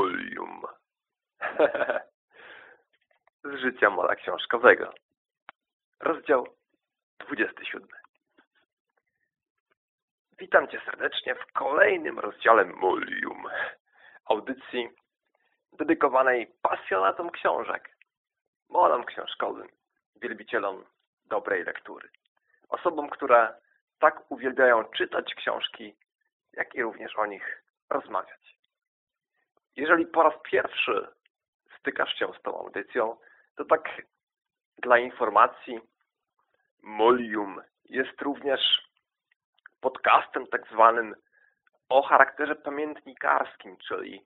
Molium. Z życia mola książkowego. Rozdział 27. Witam Cię serdecznie w kolejnym rozdziale Molium. Audycji dedykowanej pasjonatom książek, molom książkowym, wielbicielom dobrej lektury. Osobom, które tak uwielbiają czytać książki, jak i również o nich rozmawiać. Jeżeli po raz pierwszy stykasz się z tą audycją, to tak dla informacji Molium jest również podcastem tak zwanym o charakterze pamiętnikarskim, czyli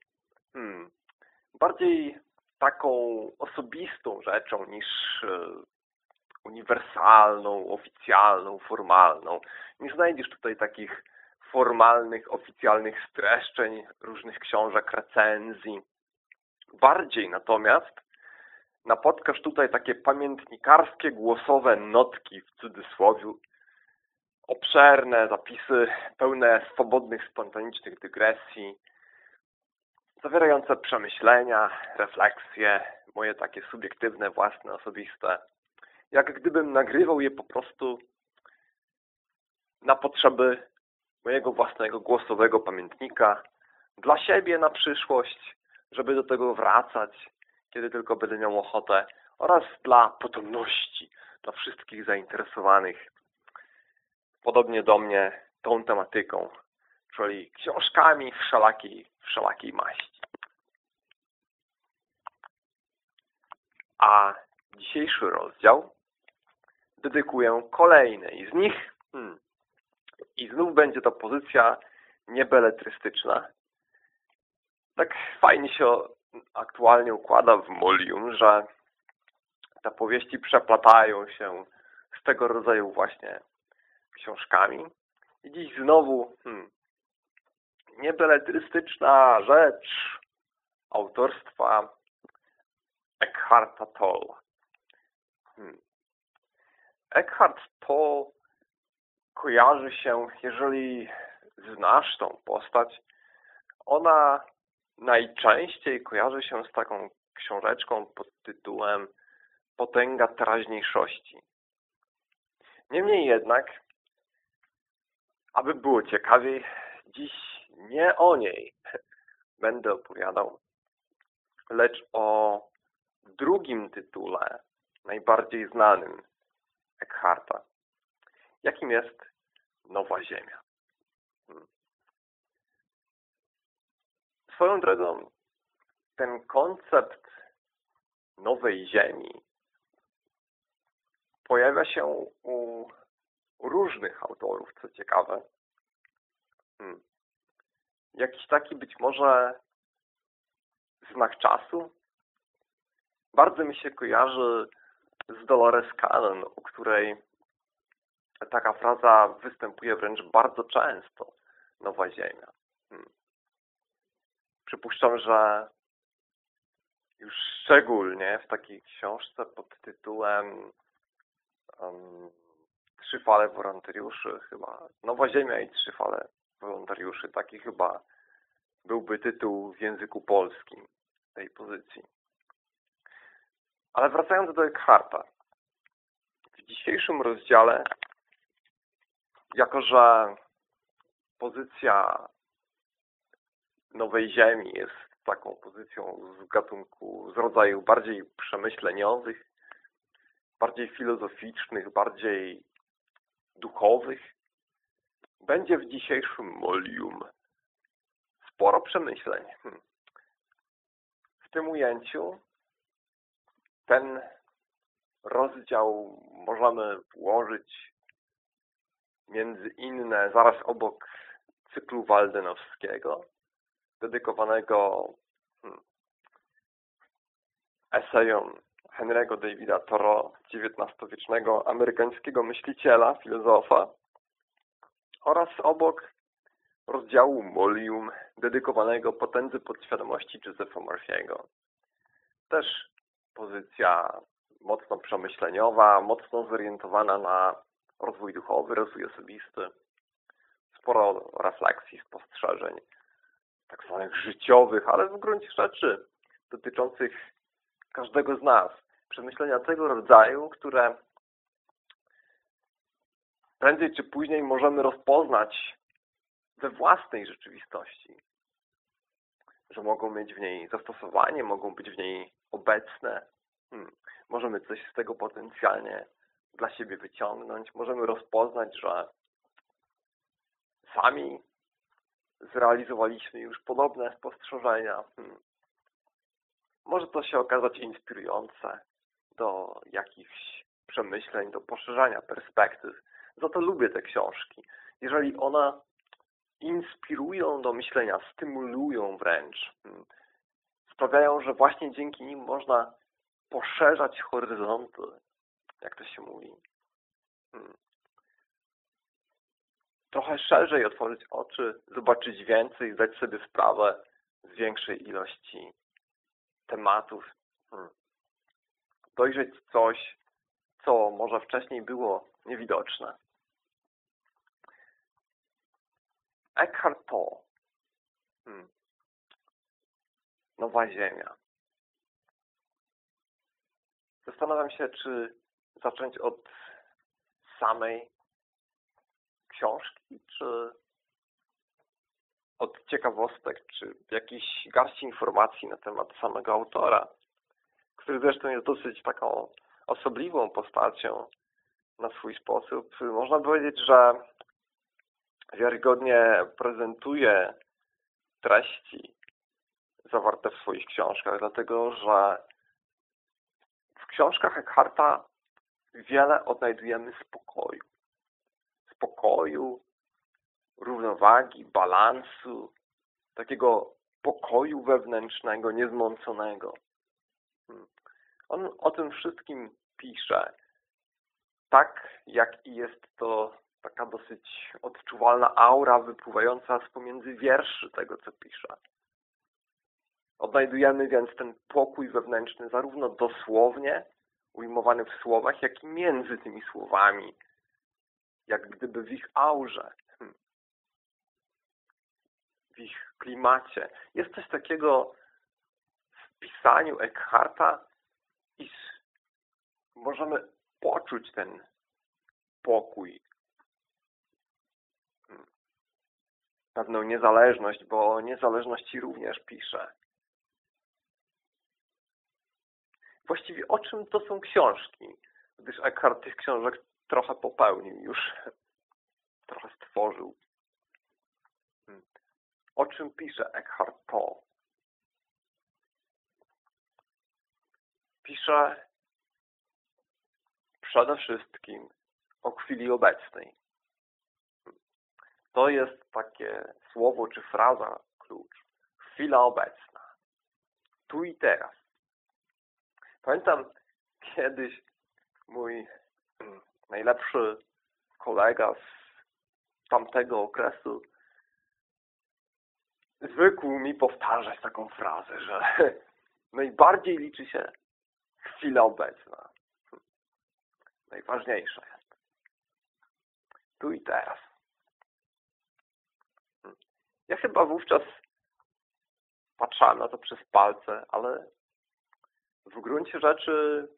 hmm, bardziej taką osobistą rzeczą niż e, uniwersalną, oficjalną, formalną. Nie znajdziesz tutaj takich formalnych, oficjalnych streszczeń różnych książek, recenzji. Bardziej natomiast napotkasz tutaj takie pamiętnikarskie, głosowe notki w cudzysłowie, obszerne zapisy pełne swobodnych, spontanicznych dygresji, zawierające przemyślenia, refleksje, moje takie subiektywne, własne, osobiste. Jak gdybym nagrywał je po prostu na potrzeby mojego własnego głosowego pamiętnika dla siebie na przyszłość, żeby do tego wracać, kiedy tylko będę miał ochotę oraz dla potomności, dla wszystkich zainteresowanych. Podobnie do mnie tą tematyką, czyli książkami wszelakiej, wszelakiej maści. A dzisiejszy rozdział dedykuję kolejnej z nich. Hmm, i znów będzie to pozycja niebeletrystyczna. Tak fajnie się aktualnie układa w Molium, że te powieści przeplatają się z tego rodzaju właśnie książkami. I dziś znowu hmm, niebeletrystyczna rzecz autorstwa Eckharta Tolla. Hmm. Eckhart Toll kojarzy się, jeżeli znasz tą postać, ona najczęściej kojarzy się z taką książeczką pod tytułem Potęga teraźniejszości. Niemniej jednak, aby było ciekawiej, dziś nie o niej będę opowiadał, lecz o drugim tytule, najbardziej znanym Eckharta, jakim jest Nowa Ziemia. Hmm. Swoją drogą, ten koncept Nowej Ziemi pojawia się u różnych autorów, co ciekawe. Hmm. Jakiś taki być może znak czasu? Bardzo mi się kojarzy z Dolores Cannon, u której taka fraza występuje wręcz bardzo często. Nowa Ziemia. Hmm. Przypuszczam, że już szczególnie w takiej książce pod tytułem um, Trzy fale wolontariuszy chyba. Nowa Ziemia i trzy fale wolontariuszy. Taki chyba byłby tytuł w języku polskim tej pozycji. Ale wracając do Eckharta. W dzisiejszym rozdziale, jako że pozycja Nowej Ziemi jest taką pozycją z gatunku, z rodzaju bardziej przemyśleniowych, bardziej filozoficznych, bardziej duchowych, będzie w dzisiejszym molium sporo przemyśleń. Hmm. W tym ujęciu ten rozdział możemy włożyć między inne zaraz obok cyklu Waldenowskiego, dedykowanego hmm, esejom Henry'ego Davida Thoreau, XIX-wiecznego amerykańskiego myśliciela, filozofa oraz obok rozdziału Molium dedykowanego potędze podświadomości Josepha Murphy'ego. Też pozycja mocno przemyśleniowa, mocno zorientowana na rozwój duchowy, rozwój osobisty, sporo refleksji, spostrzeżeń tak zwanych życiowych, ale w gruncie rzeczy dotyczących każdego z nas. Przemyślenia tego rodzaju, które prędzej czy później możemy rozpoznać we własnej rzeczywistości. Że mogą mieć w niej zastosowanie, mogą być w niej obecne. Hmm. Możemy coś z tego potencjalnie dla siebie wyciągnąć. Możemy rozpoznać, że sami zrealizowaliśmy już podobne spostrzeżenia. Hmm. Może to się okazać inspirujące do jakichś przemyśleń, do poszerzania perspektyw. Za to lubię te książki. Jeżeli one inspirują do myślenia, stymulują wręcz, hmm, sprawiają, że właśnie dzięki nim można poszerzać horyzonty, jak to się mówi. Hmm. Trochę szerzej otworzyć oczy, zobaczyć więcej, zdać sobie sprawę z większej ilości tematów. Hmm. Dojrzeć coś, co może wcześniej było niewidoczne. Eckhart Tolle. Hmm. Nowa Ziemia. Zastanawiam się, czy zacząć od samej książki, czy od ciekawostek, czy jakiejś garści informacji na temat samego autora, który zresztą jest dosyć taką osobliwą postacią na swój sposób. Można powiedzieć, że wiarygodnie prezentuje treści zawarte w swoich książkach, dlatego że w książkach Eckharta wiele odnajdujemy spokoju. Spokoju, równowagi, balansu, takiego pokoju wewnętrznego, niezmąconego. Hmm. On o tym wszystkim pisze, tak jak i jest to taka dosyć odczuwalna aura wypływająca z pomiędzy wierszy tego, co pisze. Odnajdujemy więc ten pokój wewnętrzny zarówno dosłownie, ujmowany w słowach, jak i między tymi słowami, jak gdyby w ich aurze, hmm. w ich klimacie. Jest coś takiego w pisaniu Eckharta, iż możemy poczuć ten pokój, pewną niezależność, bo o niezależności również pisze. Właściwie o czym to są książki? Gdyż Eckhart tych książek trochę popełnił, już trochę stworzył. Hmm. O czym pisze Eckhart Tolle? Pisze przede wszystkim o chwili obecnej. To jest takie słowo czy fraza klucz. Chwila obecna. Tu i teraz. Pamiętam kiedyś mój najlepszy kolega z tamtego okresu zwykł mi powtarzać taką frazę, że najbardziej liczy się chwila obecna. Najważniejsza jest. Tu i teraz. Ja chyba wówczas patrzałem na to przez palce, ale w gruncie rzeczy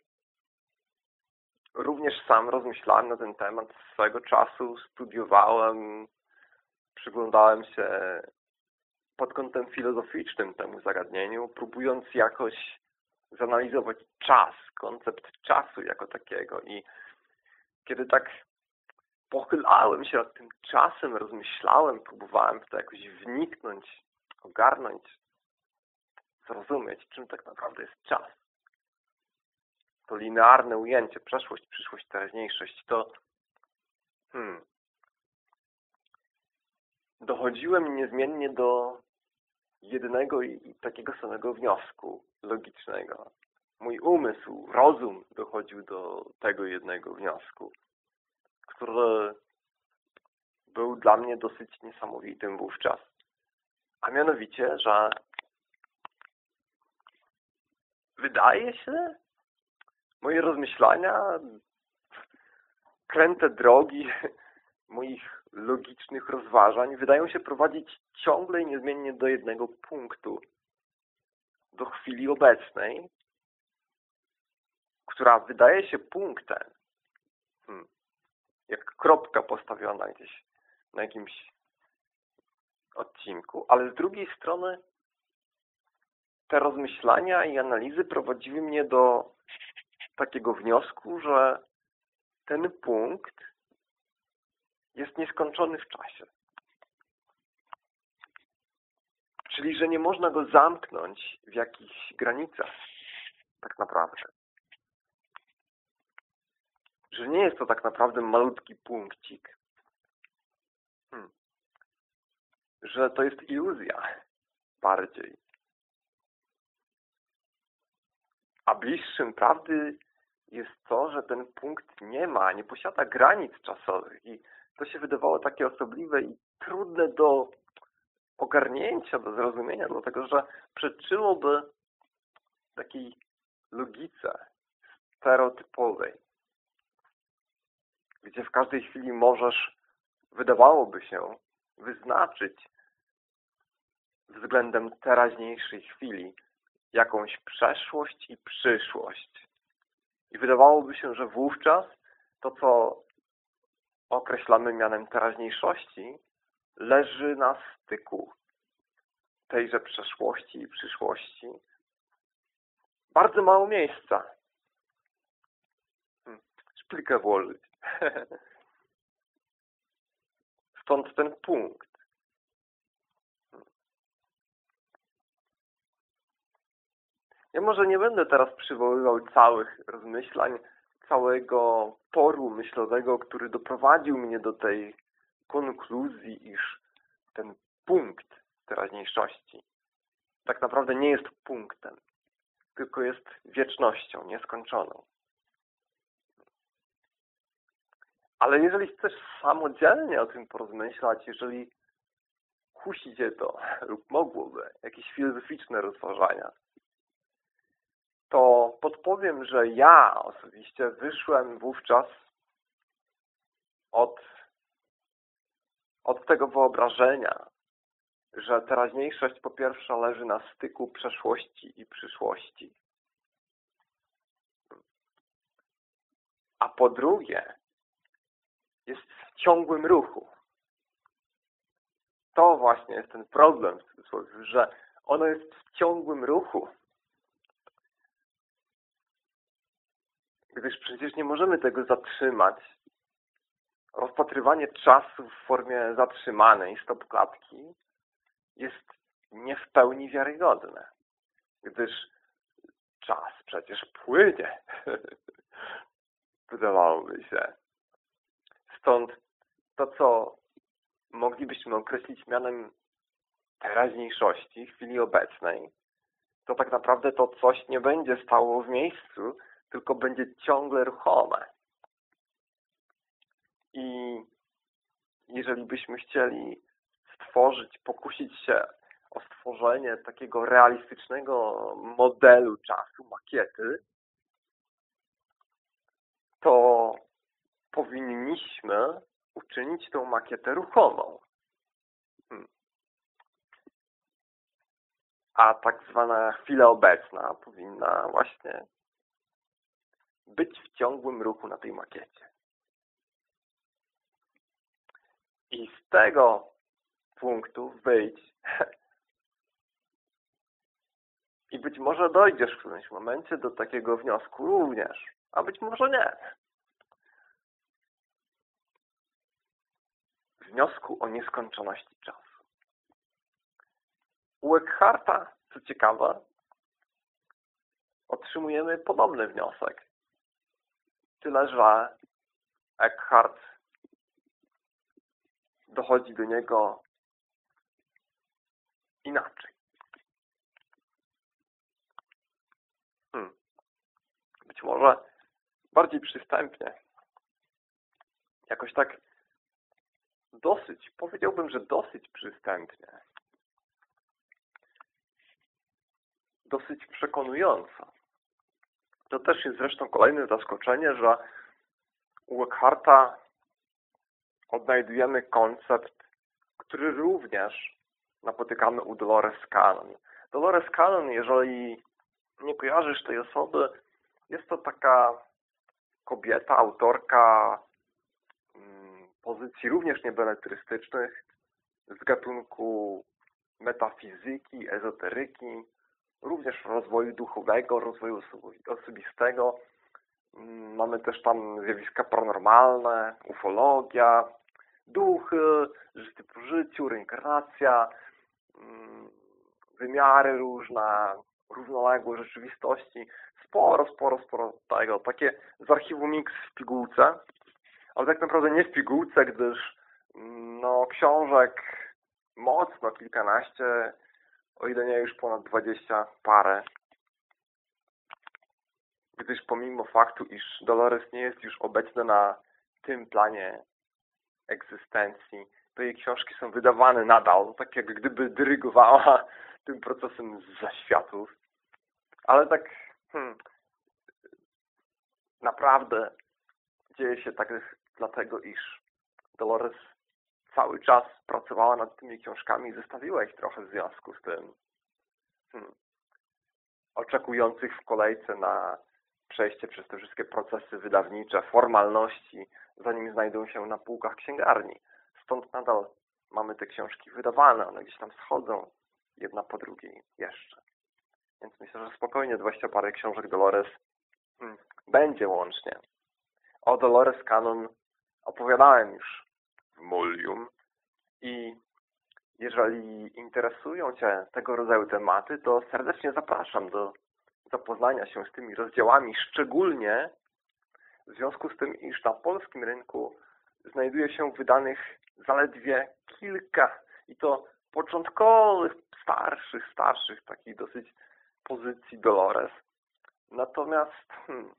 również sam rozmyślałem na ten temat swego czasu, studiowałem, przyglądałem się pod kątem filozoficznym temu zagadnieniu, próbując jakoś zanalizować czas, koncept czasu jako takiego i kiedy tak pochylałem się nad tym czasem, rozmyślałem, próbowałem w to jakoś wniknąć, ogarnąć, zrozumieć, czym tak naprawdę jest czas. To linearne ujęcie, przeszłość, przyszłość, teraźniejszość, to hmm, dochodziłem niezmiennie do jednego i takiego samego wniosku logicznego. Mój umysł, rozum dochodził do tego jednego wniosku który był dla mnie dosyć niesamowitym wówczas. A mianowicie, że wydaje się, moje rozmyślania, kręte drogi moich logicznych rozważań wydają się prowadzić ciągle i niezmiennie do jednego punktu. Do chwili obecnej, która wydaje się punktem, hmm, jak kropka postawiona gdzieś na jakimś odcinku, ale z drugiej strony te rozmyślania i analizy prowadziły mnie do takiego wniosku, że ten punkt jest nieskończony w czasie. Czyli, że nie można go zamknąć w jakichś granicach tak naprawdę. Że nie jest to tak naprawdę malutki punkcik. Hmm. Że to jest iluzja bardziej. A bliższym prawdy jest to, że ten punkt nie ma, nie posiada granic czasowych i to się wydawało takie osobliwe i trudne do ogarnięcia, do zrozumienia, dlatego że przeczyłoby takiej logice stereotypowej, gdzie w każdej chwili możesz, wydawałoby się, wyznaczyć względem teraźniejszej chwili jakąś przeszłość i przyszłość. I wydawałoby się, że wówczas to, co określamy mianem teraźniejszości, leży na styku tejże przeszłości i przyszłości. Bardzo mało miejsca. Hmm, szpilkę włożyć. Stąd ten punkt. Ja może nie będę teraz przywoływał całych rozmyślań, całego toru myślowego, który doprowadził mnie do tej konkluzji, iż ten punkt teraźniejszości tak naprawdę nie jest punktem, tylko jest wiecznością nieskończoną. Ale jeżeli chcesz samodzielnie o tym porozmyślać, jeżeli kusi cię to, lub mogłoby, jakieś filozoficzne rozważania, to podpowiem, że ja osobiście wyszłem wówczas od, od tego wyobrażenia, że teraźniejszość po pierwsze leży na styku przeszłości i przyszłości. A po drugie jest w ciągłym ruchu. To właśnie jest ten problem, że ono jest w ciągłym ruchu. Gdyż przecież nie możemy tego zatrzymać. Rozpatrywanie czasu w formie zatrzymanej stopklatki jest nie w pełni wiarygodne, gdyż czas przecież płynie. Wydawałoby się. Stąd to, co moglibyśmy określić mianem teraźniejszości, chwili obecnej, to tak naprawdę to coś nie będzie stało w miejscu, tylko będzie ciągle ruchome. I jeżeli byśmy chcieli stworzyć, pokusić się o stworzenie takiego realistycznego modelu czasu, makiety, to powinniśmy uczynić tą makietę ruchomą. Hmm. A tak zwana chwila obecna powinna właśnie być w ciągłym ruchu na tej makiecie. I z tego punktu wyjść i być może dojdziesz w którymś momencie do takiego wniosku również, a być może nie. Wniosku o nieskończoności czasu. U Eckharta, co ciekawe, otrzymujemy podobny wniosek. Tyle, że Eckhart dochodzi do niego inaczej. Hmm. Być może bardziej przystępnie. Jakoś tak dosyć, powiedziałbym, że dosyć przystępnie. Dosyć przekonująco. To też jest zresztą kolejne zaskoczenie, że u Eckharta odnajdujemy koncept, który również napotykamy u Dolores Cannon. Dolores Cannon, jeżeli nie kojarzysz tej osoby, jest to taka kobieta, autorka mm, pozycji również niebeletrystycznych z gatunku metafizyki, ezoteryki, również rozwoju duchowego, rozwoju osobistego. Mm, mamy też tam zjawiska paranormalne, ufologia, duchy, życie po życiu, reinkarnacja, mm, wymiary różne, równoległe rzeczywistości. Sporo, sporo, sporo tego. Takie z archiwum Mix w pigułce, ale tak naprawdę nie w pigułce, gdyż mm, no, książek mocno kilkanaście, o ile nie już ponad dwadzieścia parę. Gdyż pomimo faktu, iż Dolores nie jest już obecna na tym planie egzystencji, to jej książki są wydawane nadal, tak jak gdyby dyrygowała tym procesem zaświatów. Ale tak hmm, naprawdę dzieje się tak dlatego, iż Dolores cały czas pracowała nad tymi książkami zostawiła ich trochę w związku z tym hmm, oczekujących w kolejce na przejście przez te wszystkie procesy wydawnicze, formalności, zanim znajdą się na półkach księgarni. Stąd nadal mamy te książki wydawane, one gdzieś tam schodzą, jedna po drugiej jeszcze. Więc myślę, że spokojnie 20 parę książek Dolores hmm, będzie łącznie. O Dolores Cannon opowiadałem już w Mulium i jeżeli interesują Cię tego rodzaju tematy, to serdecznie zapraszam do zapoznania się z tymi rozdziałami, szczególnie w związku z tym, iż na polskim rynku znajduje się wydanych zaledwie kilka i to początkowych, starszych, starszych, takich dosyć pozycji Dolores. Natomiast hmm,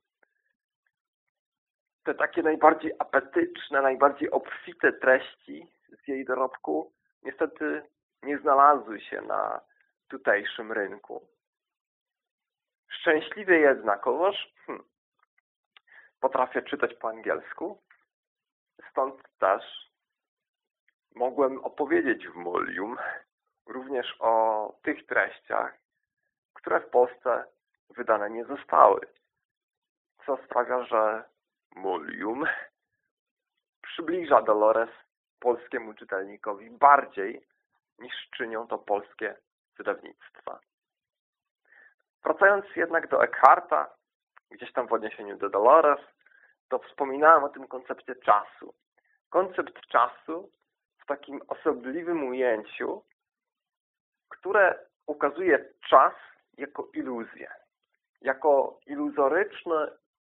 te takie najbardziej apetyczne, najbardziej obfite treści z jej dorobku niestety nie znalazły się na tutejszym rynku. Szczęśliwie jednakowoż hmm, potrafię czytać po angielsku, stąd też mogłem opowiedzieć w Mulium również o tych treściach, które w Polsce wydane nie zostały. Co sprawia, że Mulium przybliża Dolores polskiemu czytelnikowi bardziej niż czynią to polskie wydawnictwa. Wracając jednak do Eckharta, gdzieś tam w odniesieniu do Dolores, to wspominałem o tym koncepcie czasu. Koncept czasu w takim osobliwym ujęciu, które ukazuje czas jako iluzję. Jako iluzoryczny,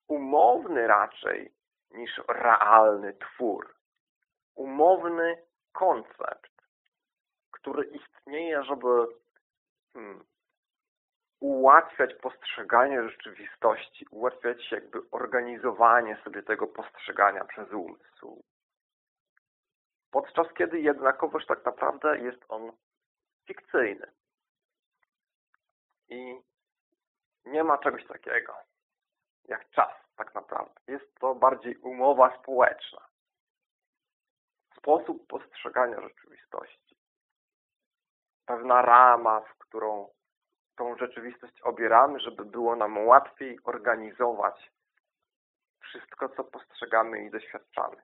umowny raczej niż realny twór. Umowny koncept, który istnieje, żeby hmm, ułatwiać postrzeganie rzeczywistości, ułatwiać jakby organizowanie sobie tego postrzegania przez umysł. Podczas kiedy jednakowoż tak naprawdę jest on fikcyjny. I nie ma czegoś takiego jak czas tak naprawdę. Jest to bardziej umowa społeczna. Sposób postrzegania rzeczywistości. Pewna rama, w którą tą rzeczywistość obieramy, żeby było nam łatwiej organizować wszystko, co postrzegamy i doświadczamy.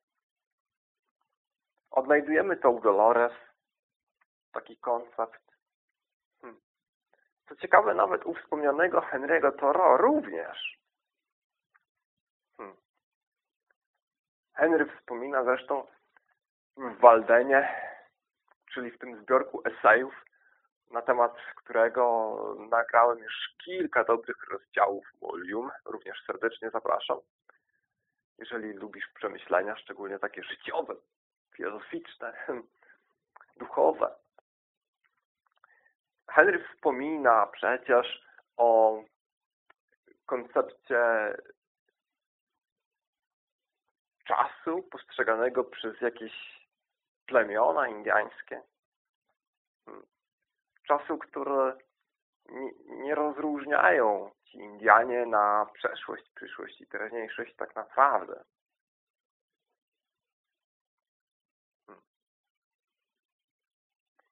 Odnajdujemy to u Dolores, taki koncept. Hmm. Co ciekawe, nawet u wspomnianego Henry'ego Thoreau również. Henry wspomina zresztą w Waldenie, czyli w tym zbiorku esejów, na temat którego nagrałem już kilka dobrych rozdziałów Molium. Również serdecznie zapraszam. Jeżeli lubisz przemyślenia, szczególnie takie życiowe, filozoficzne, duchowe. Henry wspomina przecież o koncepcie czasu postrzeganego przez jakieś plemiona indiańskie. Hmm czasu, które nie rozróżniają ci Indianie na przeszłość, przyszłość i teraźniejszość tak naprawdę.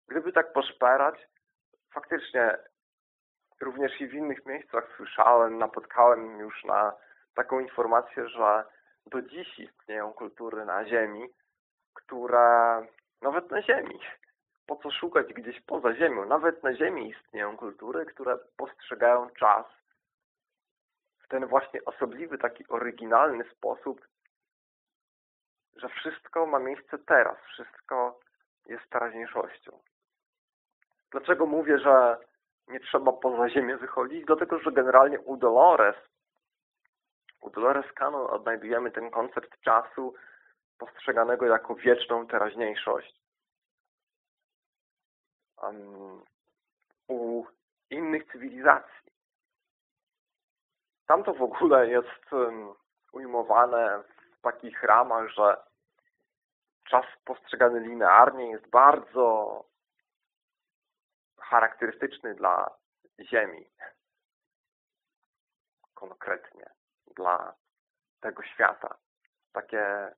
gdyby tak poszperać, faktycznie również i w innych miejscach słyszałem, napotkałem już na taką informację, że do dziś istnieją kultury na Ziemi, które nawet na Ziemi, po co szukać gdzieś poza Ziemią, nawet na Ziemi istnieją kultury, które postrzegają czas w ten właśnie osobliwy, taki oryginalny sposób, że wszystko ma miejsce teraz, wszystko jest teraźniejszością. Dlaczego mówię, że nie trzeba poza ziemię wychodzić? Dlatego, że generalnie u Dolores, u Dolores Cannon odnajdujemy ten koncept czasu postrzeganego jako wieczną teraźniejszość. Um, u innych cywilizacji. Tam to w ogóle jest um, ujmowane w takich ramach, że czas postrzegany linearnie jest bardzo charakterystyczny dla Ziemi. Konkretnie. Dla tego świata. Takie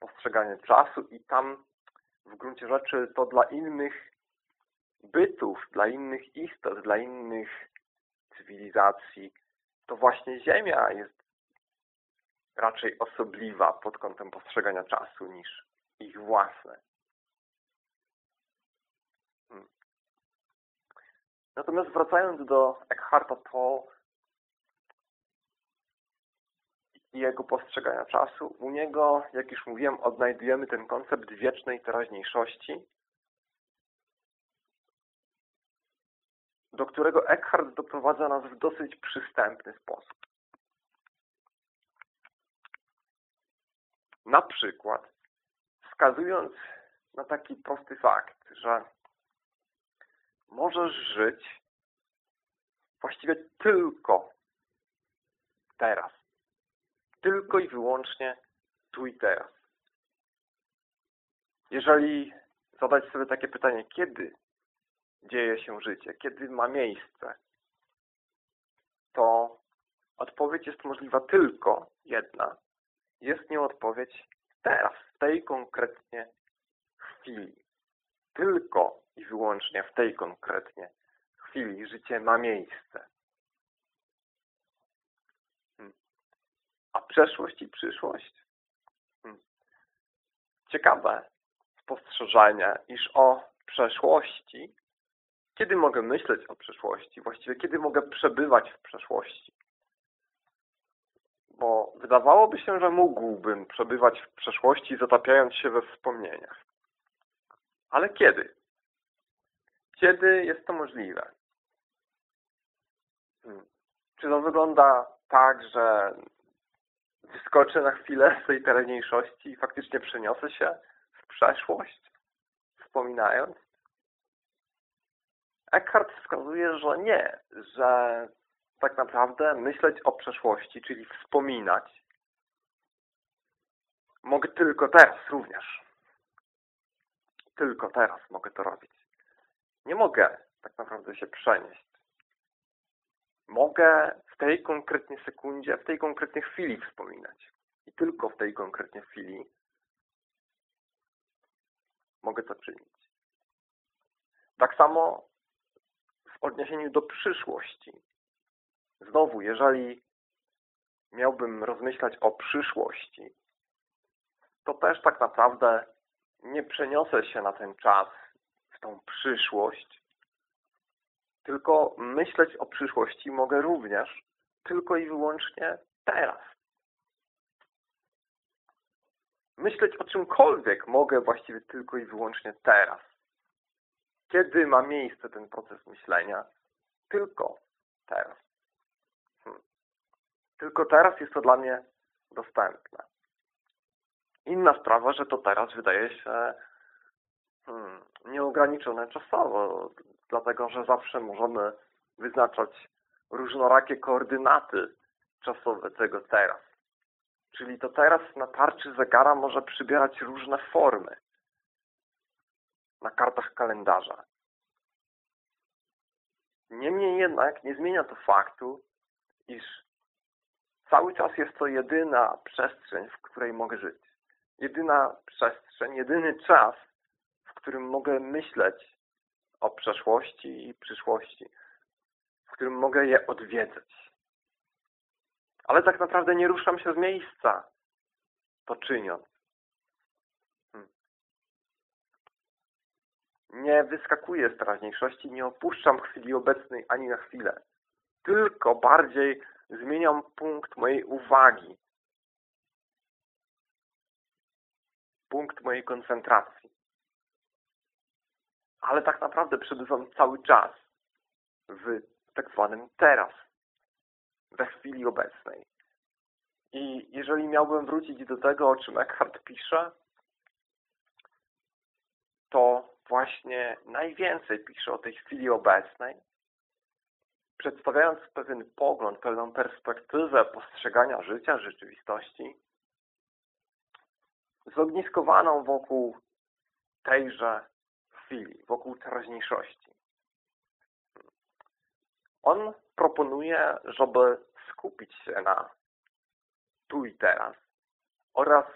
postrzeganie czasu i tam w gruncie rzeczy to dla innych bytów, dla innych istot, dla innych cywilizacji, to właśnie Ziemia jest raczej osobliwa pod kątem postrzegania czasu niż ich własne. Hmm. Natomiast wracając do Eckharta Tolle i jego postrzegania czasu, u niego, jak już mówiłem, odnajdujemy ten koncept wiecznej teraźniejszości, do którego Eckhart doprowadza nas w dosyć przystępny sposób. Na przykład wskazując na taki prosty fakt, że możesz żyć właściwie tylko teraz. Tylko i wyłącznie tu i teraz. Jeżeli zadać sobie takie pytanie, kiedy dzieje się życie, kiedy ma miejsce, to odpowiedź jest możliwa tylko jedna. Jest nią odpowiedź teraz, w tej konkretnie chwili. Tylko i wyłącznie w tej konkretnie chwili życie ma miejsce. Hmm. A przeszłość i przyszłość? Hmm. Ciekawe spostrzeżenie, iż o przeszłości, kiedy mogę myśleć o przeszłości, właściwie kiedy mogę przebywać w przeszłości, bo wydawałoby się, że mógłbym przebywać w przeszłości, zatapiając się we wspomnieniach. Ale kiedy? Kiedy jest to możliwe? Hmm. Czy to wygląda tak, że wyskoczę na chwilę z tej teraźniejszości i faktycznie przeniosę się w przeszłość, wspominając? Eckhart wskazuje, że nie, że tak naprawdę myśleć o przeszłości, czyli wspominać, mogę tylko teraz również. Tylko teraz mogę to robić. Nie mogę tak naprawdę się przenieść. Mogę tej konkretnej sekundzie, w tej konkretnej chwili wspominać. I tylko w tej konkretnej chwili mogę to czynić. Tak samo w odniesieniu do przyszłości. Znowu, jeżeli miałbym rozmyślać o przyszłości, to też tak naprawdę nie przeniosę się na ten czas, w tą przyszłość, tylko myśleć o przyszłości mogę również tylko i wyłącznie teraz. Myśleć o czymkolwiek mogę właściwie tylko i wyłącznie teraz. Kiedy ma miejsce ten proces myślenia? Tylko teraz. Tylko teraz jest to dla mnie dostępne. Inna sprawa, że to teraz wydaje się hmm, nieograniczone czasowo, dlatego że zawsze możemy wyznaczać różnorakie koordynaty czasowe tego teraz. Czyli to teraz na tarczy zegara może przybierać różne formy na kartach kalendarza. Niemniej jednak nie zmienia to faktu, iż Cały czas jest to jedyna przestrzeń, w której mogę żyć. Jedyna przestrzeń, jedyny czas, w którym mogę myśleć o przeszłości i przyszłości, którym mogę je odwiedzać. Ale tak naprawdę nie ruszam się z miejsca, to czyniąc. Hmm. Nie wyskakuję z teraźniejszości, nie opuszczam chwili obecnej ani na chwilę. Tylko bardziej zmieniam punkt mojej uwagi. Punkt mojej koncentracji. Ale tak naprawdę przebywam cały czas w tak zwanym teraz, we chwili obecnej. I jeżeli miałbym wrócić do tego, o czym Eckhart pisze, to właśnie najwięcej pisze o tej chwili obecnej, przedstawiając pewien pogląd, pewną perspektywę postrzegania życia, rzeczywistości, zogniskowaną wokół tejże chwili, wokół teraźniejszości. On proponuje, żeby skupić się na tu i teraz oraz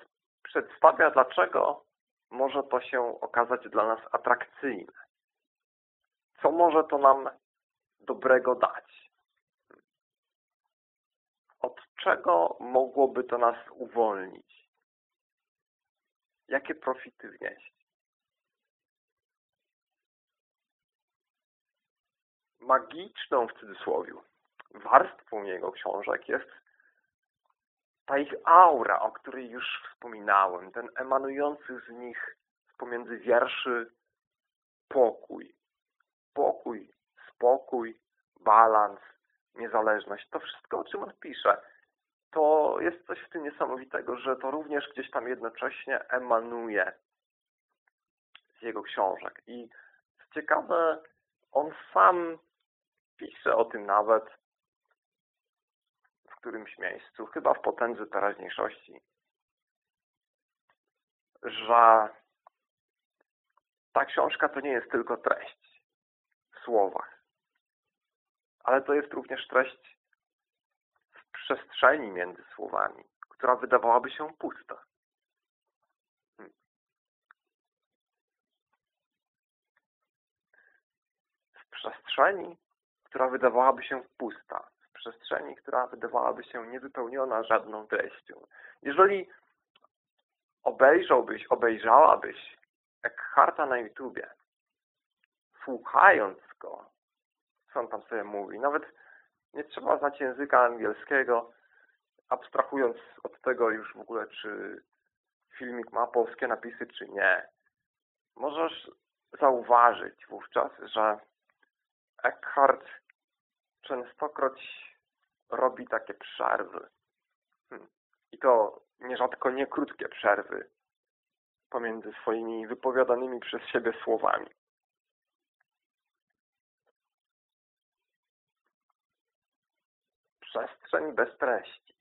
przedstawia, dlaczego może to się okazać dla nas atrakcyjne. Co może to nam dobrego dać? Od czego mogłoby to nas uwolnić? Jakie profity wnieść? Magiczną w cudzysłowie warstwą jego książek jest ta ich aura, o której już wspominałem, ten emanujący z nich pomiędzy wierszy pokój. Pokój, spokój, balans, niezależność. To wszystko, o czym on pisze, to jest coś w tym niesamowitego, że to również gdzieś tam jednocześnie emanuje z jego książek. I ciekawe, on sam pisze o tym nawet w którymś miejscu, chyba w potędze teraźniejszości, że ta książka to nie jest tylko treść w słowach, ale to jest również treść w przestrzeni między słowami, która wydawałaby się pusta. W przestrzeni, która wydawałaby się pusta, w przestrzeni, która wydawałaby się niewypełniona żadną treścią. Jeżeli obejrzałbyś, obejrzałabyś Eckharta na YouTubie, słuchając go, co on tam sobie mówi, nawet nie trzeba znać języka angielskiego, abstrahując od tego już w ogóle, czy filmik ma polskie napisy, czy nie. Możesz zauważyć wówczas, że Eckhart częstokroć robi takie przerwy. Hmm. I to nierzadko nie krótkie przerwy pomiędzy swoimi wypowiadanymi przez siebie słowami. Przestrzeń bez treści.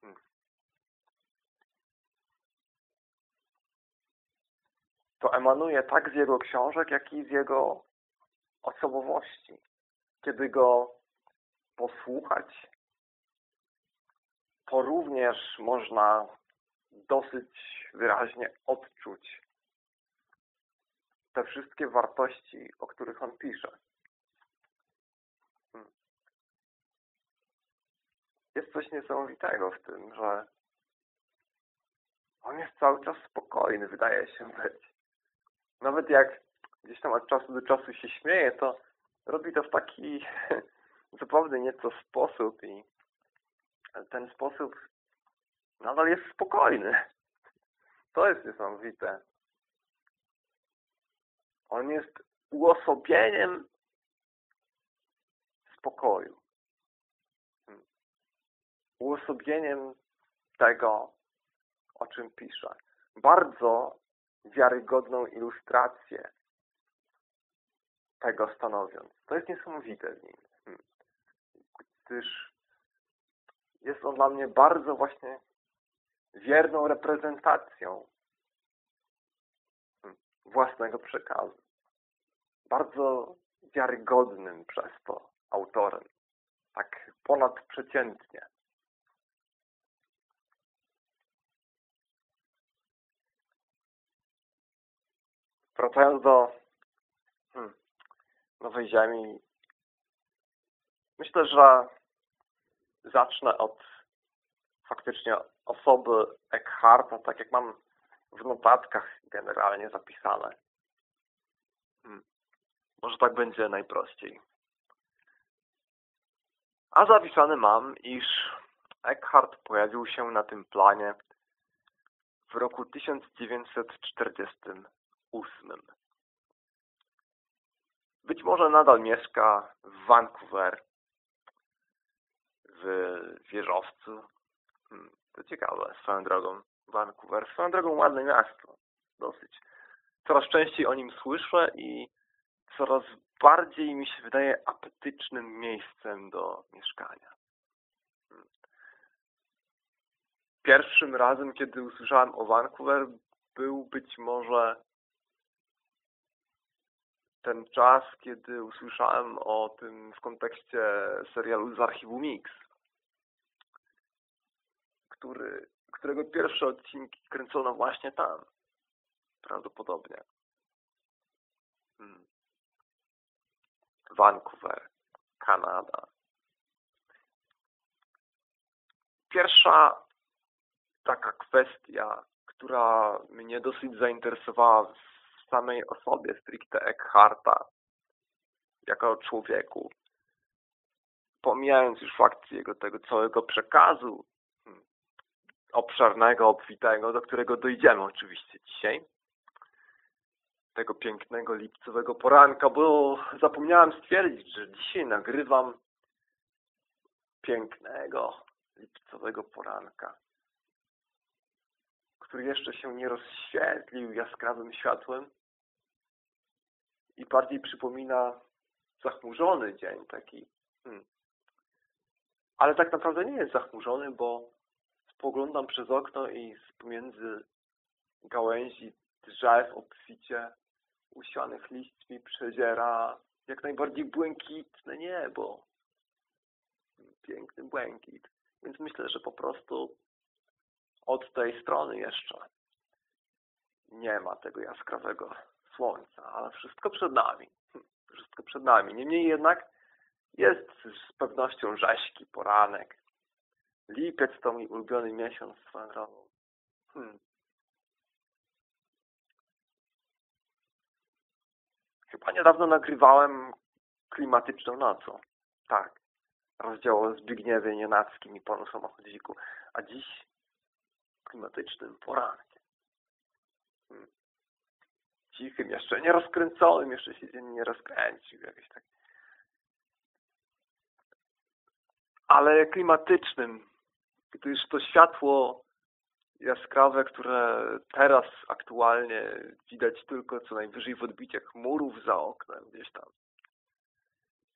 Hmm. To emanuje tak z jego książek, jak i z jego osobowości. Kiedy go posłuchać, to również można dosyć wyraźnie odczuć te wszystkie wartości, o których on pisze. Hmm. Jest coś niesamowitego w tym, że on jest cały czas spokojny, wydaje się być. Nawet jak gdzieś tam od czasu do czasu się śmieje, to robi to w taki zupełnie nieco sposób i ten sposób nadal jest spokojny. To jest niesamowite. On jest uosobieniem spokoju. Uosobieniem tego, o czym pisze. Bardzo wiarygodną ilustrację tego stanowiąc. To jest niesamowite w nim. Hmm. Gdyż jest on dla mnie bardzo właśnie wierną reprezentacją własnego przekazu. Bardzo wiarygodnym przez to autorem. Tak ponadprzeciętnie. Wracając do Nowej Ziemi. Myślę, że zacznę od faktycznie osoby Eckharta, tak jak mam w notatkach generalnie zapisane. Hmm. Może tak będzie najprościej. A zapisane mam, iż Eckhart pojawił się na tym planie w roku 1948. Być może nadal mieszka w Vancouver, w wieżowcu. Hmm, to ciekawe, swoją drogą. Vancouver, swoją drogą ładne miasto. Dosyć. Coraz częściej o nim słyszę i coraz bardziej mi się wydaje apetycznym miejscem do mieszkania. Hmm. Pierwszym razem, kiedy usłyszałem o Vancouver, był być może ten czas, kiedy usłyszałem o tym w kontekście serialu z archiwum Mix, który, którego pierwsze odcinki kręcono właśnie tam. Prawdopodobnie. Hmm. Vancouver, Kanada. Pierwsza taka kwestia, która mnie dosyć zainteresowała w samej osobie stricte Eckharta, jako człowieku, pomijając już fakt jego tego całego przekazu hmm, obszernego, obfitego, do którego dojdziemy oczywiście dzisiaj, tego pięknego lipcowego poranka, bo zapomniałem stwierdzić, że dzisiaj nagrywam pięknego lipcowego poranka, który jeszcze się nie rozświetlił jaskrawym światłem i bardziej przypomina zachmurzony dzień taki. Hmm. Ale tak naprawdę nie jest zachmurzony, bo spoglądam przez okno i z pomiędzy gałęzi drzew obficie usianych liśćmi przedziera jak najbardziej błękitne niebo. Piękny błękit. Więc myślę, że po prostu od tej strony jeszcze nie ma tego jaskrawego słońca, ale wszystko przed nami. Hm, wszystko przed nami. Niemniej jednak jest z pewnością rzeźki poranek. Lipiec to mój ulubiony miesiąc swoją drogą. Hmm. Chyba niedawno nagrywałem klimatyczną nocą. Tak. Rozdział o Zbigniewie Nienackim i panu samochodziku. A dziś klimatycznym porankiem. Hmm. Cichym, jeszcze nie rozkręconym, jeszcze się dzień nie rozkręcił. Jakieś tak. Ale klimatycznym, gdyż to światło jaskrawe, które teraz aktualnie widać tylko co najwyżej w odbiciach murów za oknem gdzieś tam.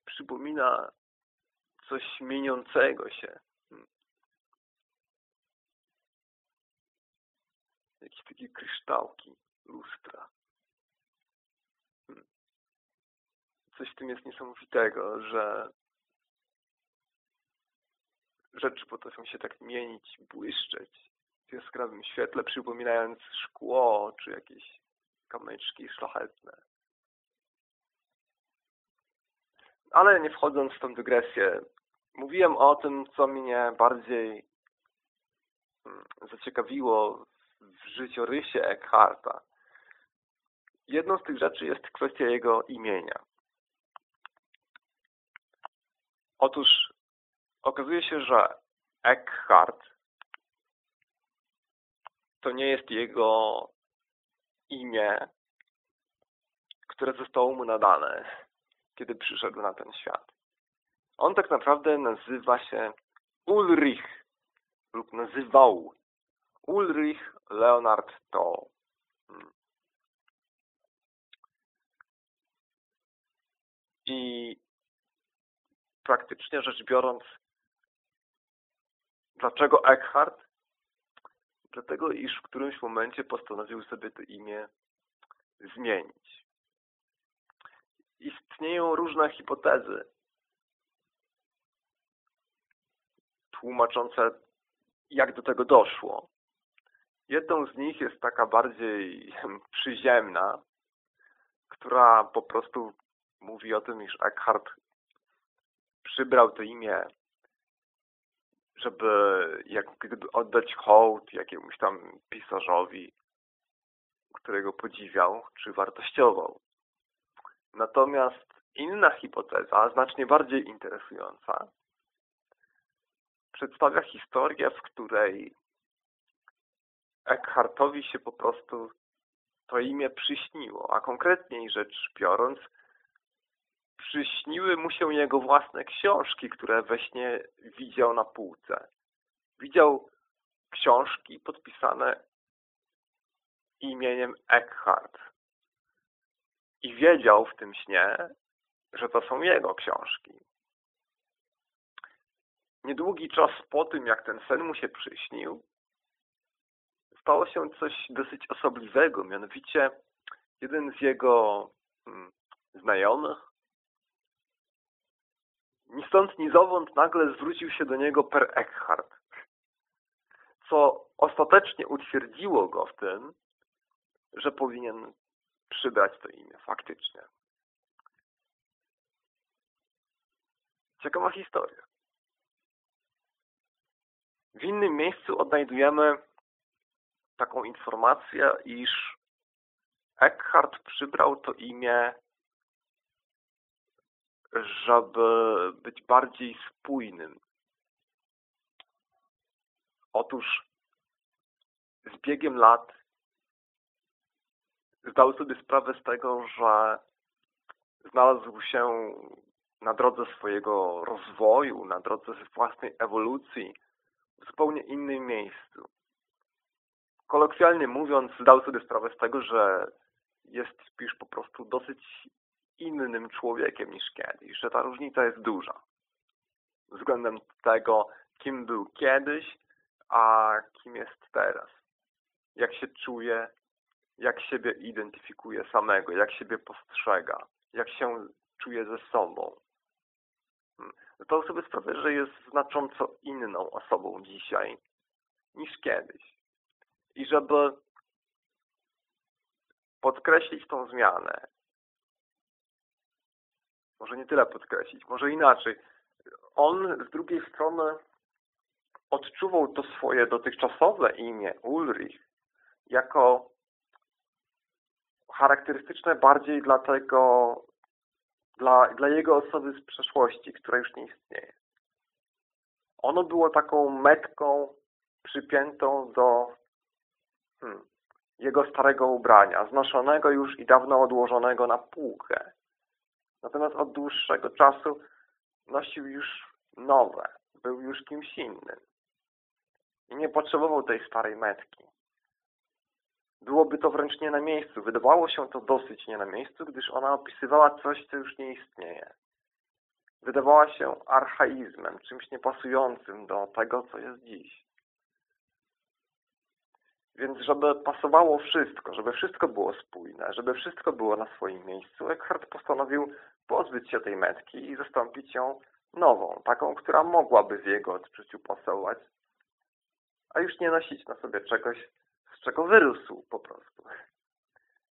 Przypomina coś mieniącego się. Hmm. Jakieś takie kryształki, lustra. Hmm. Coś w tym jest niesamowitego, że rzeczy potrafią się tak mienić, błyszczeć w jaskrawym świetle, przypominając szkło czy jakieś kamyczki szlachetne. Ale nie wchodząc w tą dygresję, mówiłem o tym, co mnie bardziej hmm, zaciekawiło w życiorysie Eckharta. Jedną z tych rzeczy jest kwestia jego imienia. Otóż okazuje się, że Eckhart to nie jest jego imię, które zostało mu nadane, kiedy przyszedł na ten świat. On tak naprawdę nazywa się Ulrich lub nazywał Ulrich Leonard Toll. I praktycznie rzecz biorąc, dlaczego Eckhart? Dlatego, iż w którymś momencie postanowił sobie to imię zmienić. Istnieją różne hipotezy tłumaczące, jak do tego doszło. Jedną z nich jest taka bardziej przyziemna, która po prostu mówi o tym, iż Eckhart przybrał to imię, żeby jak oddać hołd jakiemuś tam pisarzowi, którego podziwiał czy wartościował. Natomiast inna hipoteza, znacznie bardziej interesująca, przedstawia historię, w której Eckhartowi się po prostu to imię przyśniło, a konkretniej rzecz biorąc, przyśniły mu się jego własne książki, które we śnie widział na półce. Widział książki podpisane imieniem Eckhart. I wiedział w tym śnie, że to są jego książki. Niedługi czas po tym, jak ten sen mu się przyśnił, stało się coś dosyć osobliwego, mianowicie jeden z jego hmm, znajomych ni stąd, ni zowąd nagle zwrócił się do niego per Eckhart, co ostatecznie utwierdziło go w tym, że powinien przybrać to imię faktycznie. Ciekawa historia. W innym miejscu odnajdujemy taką informację, iż Eckhart przybrał to imię, żeby być bardziej spójnym. Otóż z biegiem lat zdał sobie sprawę z tego, że znalazł się na drodze swojego rozwoju, na drodze własnej ewolucji w zupełnie innym miejscu. Kolokwialnie mówiąc, zdał sobie sprawę z tego, że jest już po prostu dosyć innym człowiekiem niż kiedyś, że ta różnica jest duża. Względem tego, kim był kiedyś, a kim jest teraz. Jak się czuje, jak siebie identyfikuje samego, jak siebie postrzega, jak się czuje ze sobą. Hmm. Zdał sobie sprawę, że jest znacząco inną osobą dzisiaj niż kiedyś. I żeby podkreślić tą zmianę, może nie tyle podkreślić, może inaczej, on z drugiej strony odczuwał to swoje dotychczasowe imię Ulrich jako charakterystyczne bardziej dla tego, dla, dla jego osoby z przeszłości, która już nie istnieje. Ono było taką metką przypiętą do hmm, jego starego ubrania, znoszonego już i dawno odłożonego na półkę. Natomiast od dłuższego czasu nosił już nowe, był już kimś innym. I nie potrzebował tej starej metki. Byłoby to wręcz nie na miejscu. Wydawało się to dosyć nie na miejscu, gdyż ona opisywała coś, co już nie istnieje. Wydawała się archaizmem, czymś niepasującym do tego, co jest dziś. Więc żeby pasowało wszystko, żeby wszystko było spójne, żeby wszystko było na swoim miejscu, Eckhart postanowił pozbyć się tej metki i zastąpić ją nową, taką, która mogłaby w jego odczuciu pasować, a już nie nosić na sobie czegoś, z czego wyrósł po prostu.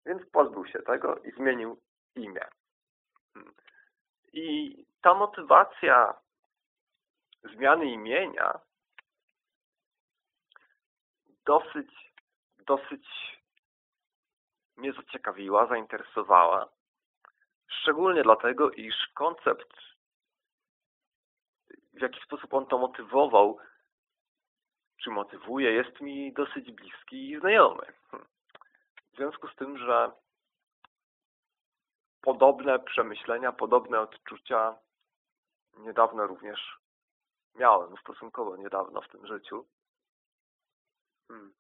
Więc pozbył się tego i zmienił imię. I ta motywacja zmiany imienia dosyć, dosyć mnie zaciekawiła, zainteresowała. Szczególnie dlatego, iż koncept, w jaki sposób on to motywował, czy motywuje, jest mi dosyć bliski i znajomy. Hm. W związku z tym, że podobne przemyślenia, podobne odczucia niedawno również miałem, stosunkowo niedawno w tym życiu. Hmm.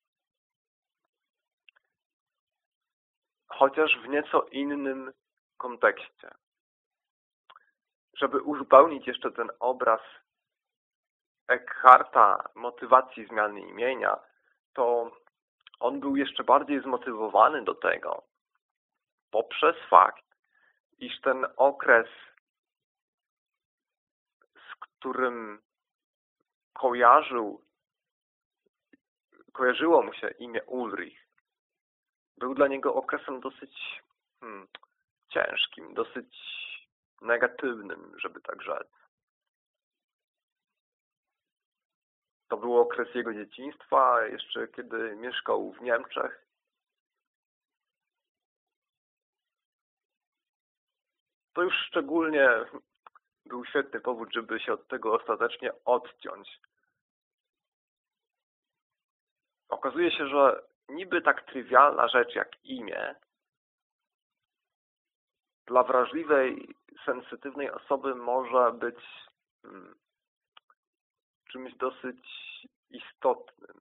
Chociaż w nieco innym kontekście. Żeby uzupełnić jeszcze ten obraz Eckharta motywacji zmiany imienia, to on był jeszcze bardziej zmotywowany do tego poprzez fakt, iż ten okres, z którym kojarzył, kojarzyło mu się imię Ulrich, był dla niego okresem dosyć hmm, ciężkim, dosyć negatywnym, żeby tak rzec. To był okres jego dzieciństwa, jeszcze kiedy mieszkał w Niemczech. To już szczególnie był świetny powód, żeby się od tego ostatecznie odciąć. Okazuje się, że niby tak trywialna rzecz jak imię dla wrażliwej, sensytywnej osoby może być hmm, czymś dosyć istotnym.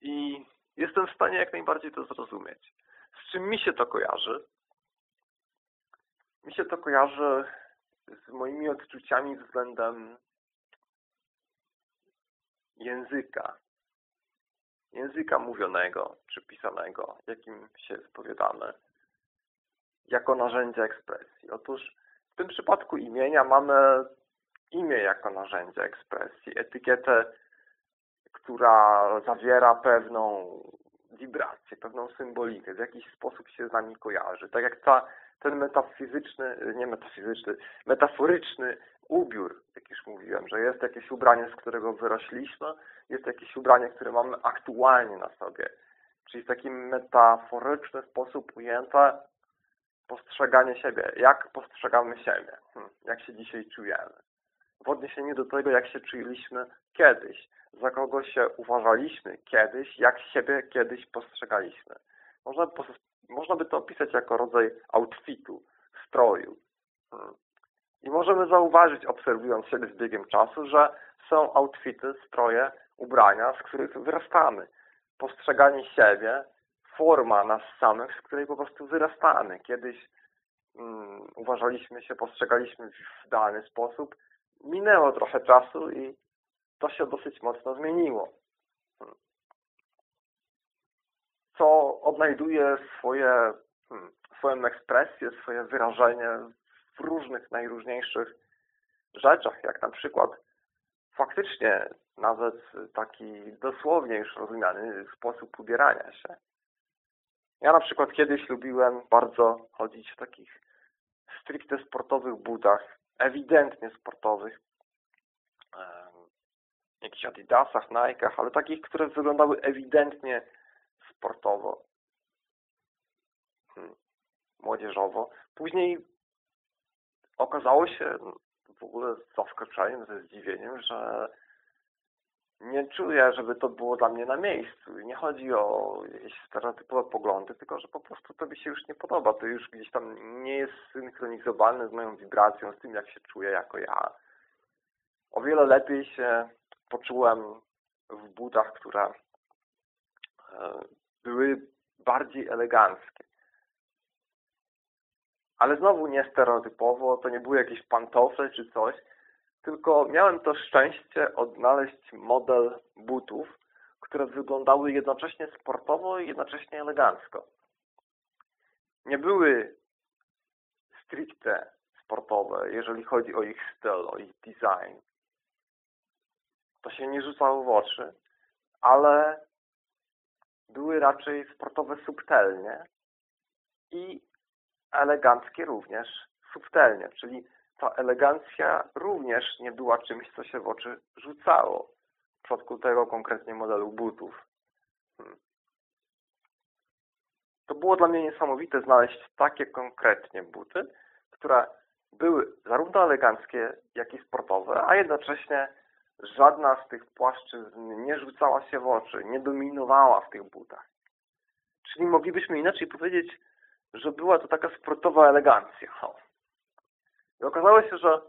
I jestem w stanie jak najbardziej to zrozumieć. Z czym mi się to kojarzy? Mi się to kojarzy z moimi odczuciami względem języka. Języka mówionego czy pisanego, jakim się spowiadamy, jako narzędzie ekspresji. Otóż w tym przypadku imienia mamy imię jako narzędzie ekspresji, etykietę, która zawiera pewną wibrację, pewną symbolikę, w jakiś sposób się z nami kojarzy. Tak jak ta, ten metafizyczny, nie metafizyczny, metaforyczny ubiór, jak już mówiłem, że jest jakieś ubranie, z którego wyrośliśmy, jest jakieś ubranie, które mamy aktualnie na sobie. Czyli w taki metaforyczny sposób ujęte postrzeganie siebie. Jak postrzegamy siebie? Hmm, jak się dzisiaj czujemy? W odniesieniu do tego, jak się czuliśmy kiedyś. Za kogo się uważaliśmy kiedyś, jak siebie kiedyś postrzegaliśmy. Można, można by to opisać jako rodzaj outfitu, stroju. Hmm. I możemy zauważyć, obserwując siebie z biegiem czasu, że są outfity, stroje, ubrania, z których wyrastamy. Postrzeganie siebie, forma nas samych, z której po prostu wyrastamy. Kiedyś um, uważaliśmy się, postrzegaliśmy w dany sposób. Minęło trochę czasu i to się dosyć mocno zmieniło. Hmm. Co odnajduje swoje, hmm, swoją ekspresję, swoje wyrażenie w różnych, najróżniejszych rzeczach, jak na przykład faktycznie nawet taki dosłownie już rozumiany sposób ubierania się. Ja na przykład kiedyś lubiłem bardzo chodzić w takich stricte sportowych butach, ewidentnie sportowych, jakichś adidasach, Nike'ach, ale takich, które wyglądały ewidentnie sportowo, hmm. młodzieżowo. Później okazało się w ogóle z zaskoczeniem, ze zdziwieniem, że nie czuję, żeby to było dla mnie na miejscu. Nie chodzi o jakieś stereotypowe poglądy, tylko że po prostu to mi się już nie podoba. To już gdzieś tam nie jest synchronizowane z moją wibracją, z tym, jak się czuję jako ja. O wiele lepiej się poczułem w butach, które e, były bardziej eleganckie. Ale znowu nie stereotypowo, to nie były jakieś pantofle czy coś, tylko miałem to szczęście odnaleźć model butów, które wyglądały jednocześnie sportowo i jednocześnie elegancko. Nie były stricte sportowe, jeżeli chodzi o ich styl, o ich design. To się nie rzucało w oczy, ale były raczej sportowe subtelnie i eleganckie również subtelnie, czyli ta elegancja również nie była czymś, co się w oczy rzucało w przypadku tego konkretnie modelu butów. Hmm. To było dla mnie niesamowite znaleźć takie konkretnie buty, które były zarówno eleganckie, jak i sportowe, a jednocześnie żadna z tych płaszczyzn nie rzucała się w oczy, nie dominowała w tych butach. Czyli moglibyśmy inaczej powiedzieć, że była to taka sportowa elegancja. I okazało się, że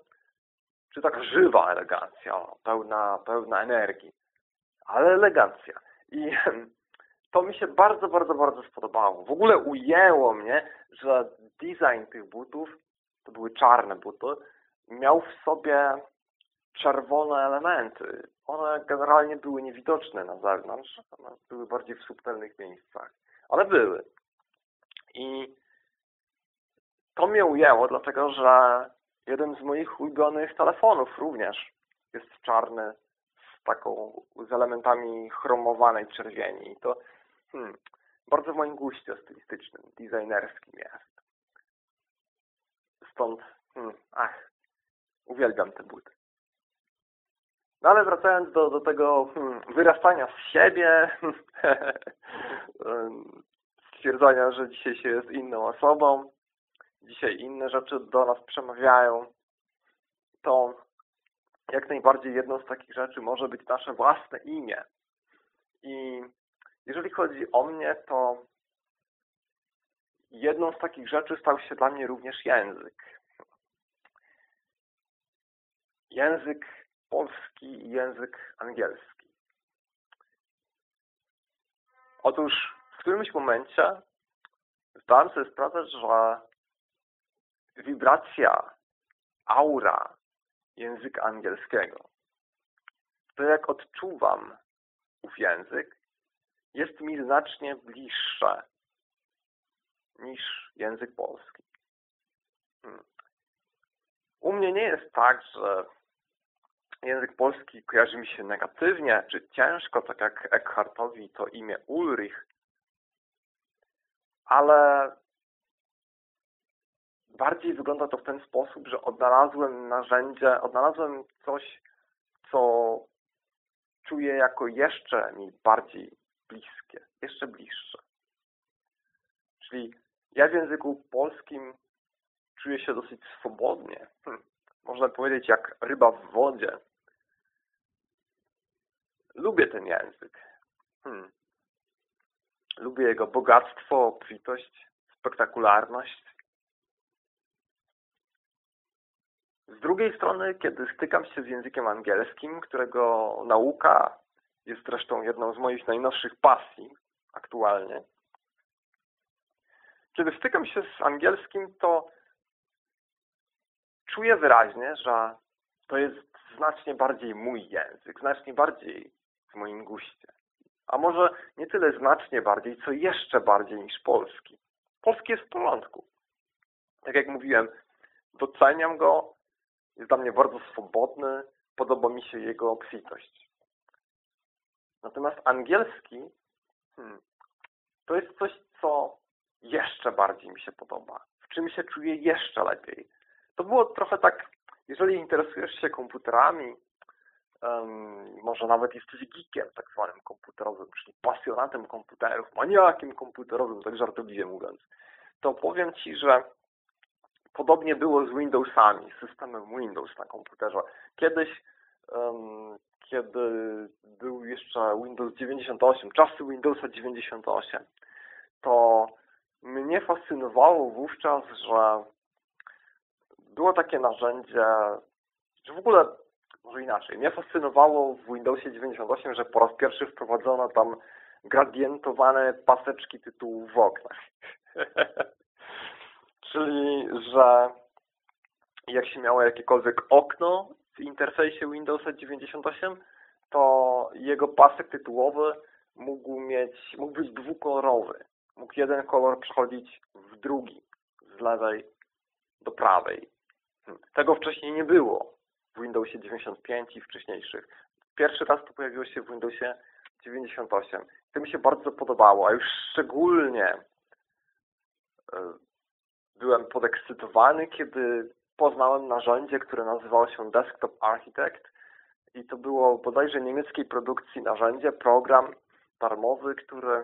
czy tak żywa elegancja, pełna, pełna energii, ale elegancja. I to mi się bardzo, bardzo, bardzo spodobało. W ogóle ujęło mnie, że design tych butów, to były czarne buty, miał w sobie czerwone elementy. One generalnie były niewidoczne na zewnątrz, były bardziej w subtelnych miejscach, ale były. I to mnie ujęło, dlatego że jeden z moich ulubionych telefonów również jest czarny z taką, z elementami chromowanej czerwieni. I to hmm, bardzo w moim guście stylistycznym, designerskim jest. Stąd, hmm, ach, uwielbiam te buty. No ale wracając do, do tego hmm, wyrastania z siebie, stwierdzenia, że dzisiaj się jest inną osobą, dzisiaj inne rzeczy do nas przemawiają, to jak najbardziej jedną z takich rzeczy może być nasze własne imię. I jeżeli chodzi o mnie, to jedną z takich rzeczy stał się dla mnie również język. Język polski i język angielski. Otóż w którymś momencie zdałem sobie sprawę, że wibracja, aura języka angielskiego, to jak odczuwam ów język, jest mi znacznie bliższe niż język polski. Hmm. U mnie nie jest tak, że język polski kojarzy mi się negatywnie, czy ciężko, tak jak Eckhartowi to imię Ulrich, ale bardziej wygląda to w ten sposób, że odnalazłem narzędzie, odnalazłem coś, co czuję jako jeszcze mi bardziej bliskie, jeszcze bliższe. Czyli ja w języku polskim czuję się dosyć swobodnie. Hm. Można powiedzieć jak ryba w wodzie. Lubię ten język. Hmm. Lubię jego bogactwo, obfitość, spektakularność. Z drugiej strony, kiedy stykam się z językiem angielskim, którego nauka jest zresztą jedną z moich najnowszych pasji aktualnie, kiedy stykam się z angielskim, to czuję wyraźnie, że to jest znacznie bardziej mój język, znacznie bardziej w moim guście. A może nie tyle znacznie bardziej, co jeszcze bardziej niż polski. Polski jest w porządku. Tak jak mówiłem, doceniam go, jest dla mnie bardzo swobodny, podoba mi się jego obfitość. Natomiast angielski hmm, to jest coś, co jeszcze bardziej mi się podoba, w czym się czuję jeszcze lepiej. To było trochę tak, jeżeli interesujesz się komputerami, um, może nawet jesteś geekiem tak zwanym komputerowym, czyli pasjonatem komputerów, maniakiem komputerowym, tak żartobliwie mówiąc, to powiem Ci, że podobnie było z Windowsami, systemem Windows na komputerze. Kiedyś, um, kiedy był jeszcze Windows 98, czasy Windowsa 98, to mnie fascynowało wówczas, że było takie narzędzie, że w ogóle, może inaczej, mnie fascynowało w Windowsie 98, że po raz pierwszy wprowadzono tam gradientowane paseczki tytułów w oknach. Czyli, że jak się miało jakiekolwiek okno w interfejsie Windowsa 98, to jego pasek tytułowy mógł mieć, mógł być dwukolorowy mógł jeden kolor przechodzić w drugi, z lewej do prawej. Hmm. Tego wcześniej nie było w Windowsie 95 i wcześniejszych. Pierwszy raz to pojawiło się w Windowsie 98. To mi się bardzo podobało, a już szczególnie e, byłem podekscytowany, kiedy poznałem narzędzie, które nazywało się Desktop Architect i to było bodajże niemieckiej produkcji narzędzie, program darmowy, który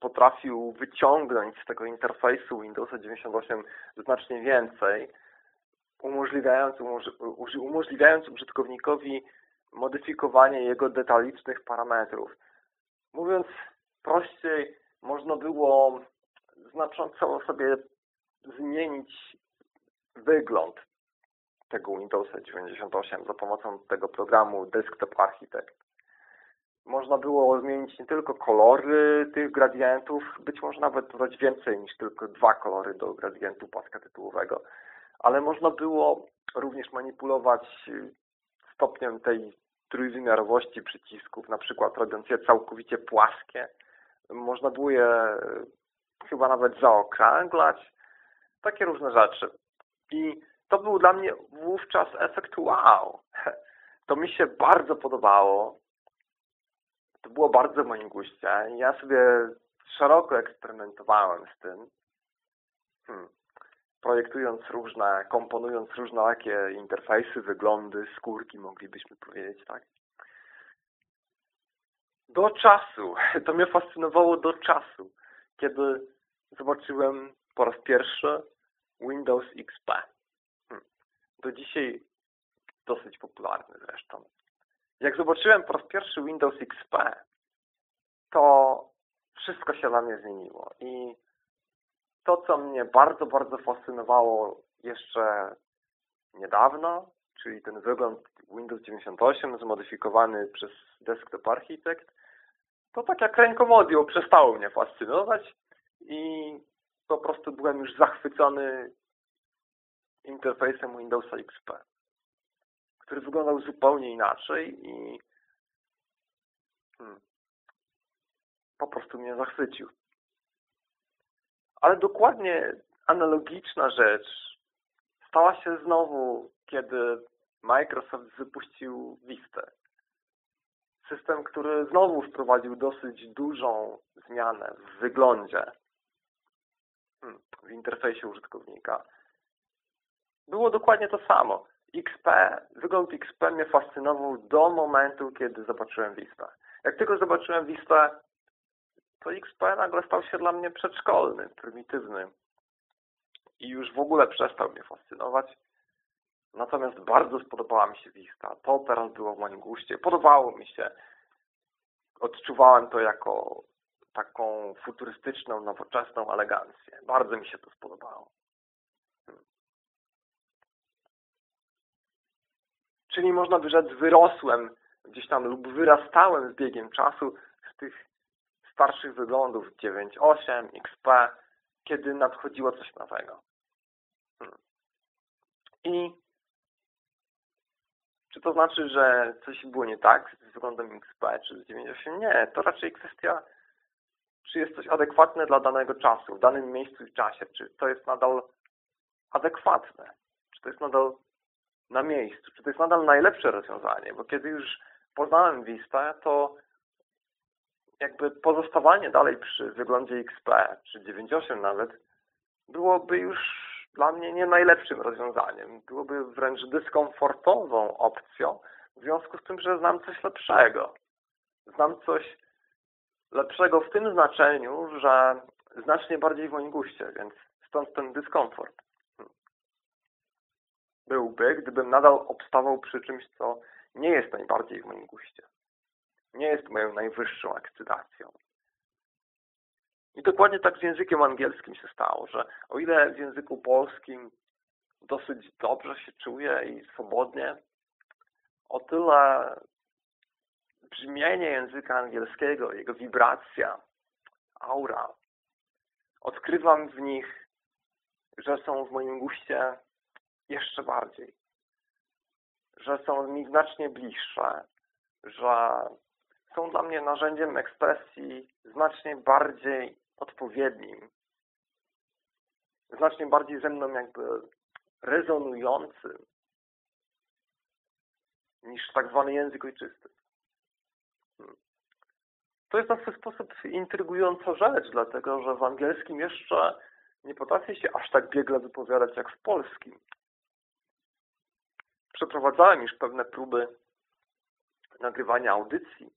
potrafił wyciągnąć z tego interfejsu Windowsa 98 znacznie więcej, umożliwiając, umożliwiając użytkownikowi modyfikowanie jego detalicznych parametrów. Mówiąc prościej, można było znacząco sobie zmienić wygląd tego Windowsa 98 za pomocą tego programu Desktop Architect można było zmienić nie tylko kolory tych gradientów, być może nawet dodać więcej niż tylko dwa kolory do gradientu paska tytułowego, ale można było również manipulować stopniem tej trójwymiarowości przycisków, na przykład robiąc je całkowicie płaskie. Można było je chyba nawet zaokrąglać. Takie różne rzeczy. I to był dla mnie wówczas efekt wow. To mi się bardzo podobało to było bardzo w moim guście. Ja sobie szeroko eksperymentowałem z tym. Hmm. projektując różne, komponując różne takie interfejsy, wyglądy, skórki, moglibyśmy powiedzieć, tak? Do czasu, to mnie fascynowało do czasu, kiedy zobaczyłem po raz pierwszy Windows XP. Hmm. Do dzisiaj dosyć popularny zresztą. Jak zobaczyłem po raz pierwszy Windows XP, to wszystko się dla mnie zmieniło. I to, co mnie bardzo, bardzo fascynowało jeszcze niedawno, czyli ten wygląd Windows 98 zmodyfikowany przez Desktop Architect, to tak jak rękomodium przestało mnie fascynować i po prostu byłem już zachwycony interfejsem Windowsa XP, który wyglądał zupełnie inaczej i hmm, po prostu mnie zachwycił. Ale dokładnie analogiczna rzecz stała się znowu, kiedy Microsoft wypuścił Vista. System, który znowu wprowadził dosyć dużą zmianę w wyglądzie, w interfejsie użytkownika. Było dokładnie to samo. XP, wygląd XP mnie fascynował do momentu, kiedy zobaczyłem Vista. Jak tylko zobaczyłem Vista, to XP nagle stał się dla mnie przedszkolny, prymitywny i już w ogóle przestał mnie fascynować. Natomiast bardzo spodobała mi się Vista. To teraz było w moim guście. Podobało mi się. Odczuwałem to jako taką futurystyczną, nowoczesną elegancję. Bardzo mi się to spodobało. Czyli można by rzec, wyrosłem gdzieś tam lub wyrastałem z biegiem czasu z tych starszych wyglądów 9.8, XP, kiedy nadchodziło coś nowego. Hmm. I czy to znaczy, że coś było nie tak z wyglądem XP czy z 9.8? Nie, to raczej kwestia, czy jest coś adekwatne dla danego czasu, w danym miejscu i czasie, czy to jest nadal adekwatne, czy to jest nadal na miejscu, czy to jest nadal najlepsze rozwiązanie, bo kiedy już poznałem Vista, to jakby pozostawanie dalej przy wyglądzie XP, czy 9.8 nawet, byłoby już dla mnie nie najlepszym rozwiązaniem. Byłoby wręcz dyskomfortową opcją, w związku z tym, że znam coś lepszego. Znam coś lepszego w tym znaczeniu, że znacznie bardziej w moim guście, więc stąd ten dyskomfort. Byłby, gdybym nadal obstawał przy czymś, co nie jest najbardziej w moim guście nie jest moją najwyższą ekscytacją. I dokładnie tak z językiem angielskim się stało, że o ile w języku polskim dosyć dobrze się czuję i swobodnie, o tyle brzmienie języka angielskiego, jego wibracja, aura, odkrywam w nich, że są w moim guście jeszcze bardziej. Że są mi znacznie bliższe, że są dla mnie narzędziem ekspresji znacznie bardziej odpowiednim, znacznie bardziej ze mną jakby rezonującym niż tak zwany język ojczysty. Hmm. To jest na swój sposób intrygująca rzecz, dlatego że w angielskim jeszcze nie potrafię się aż tak biegle wypowiadać jak w polskim. Przeprowadzałem już pewne próby nagrywania audycji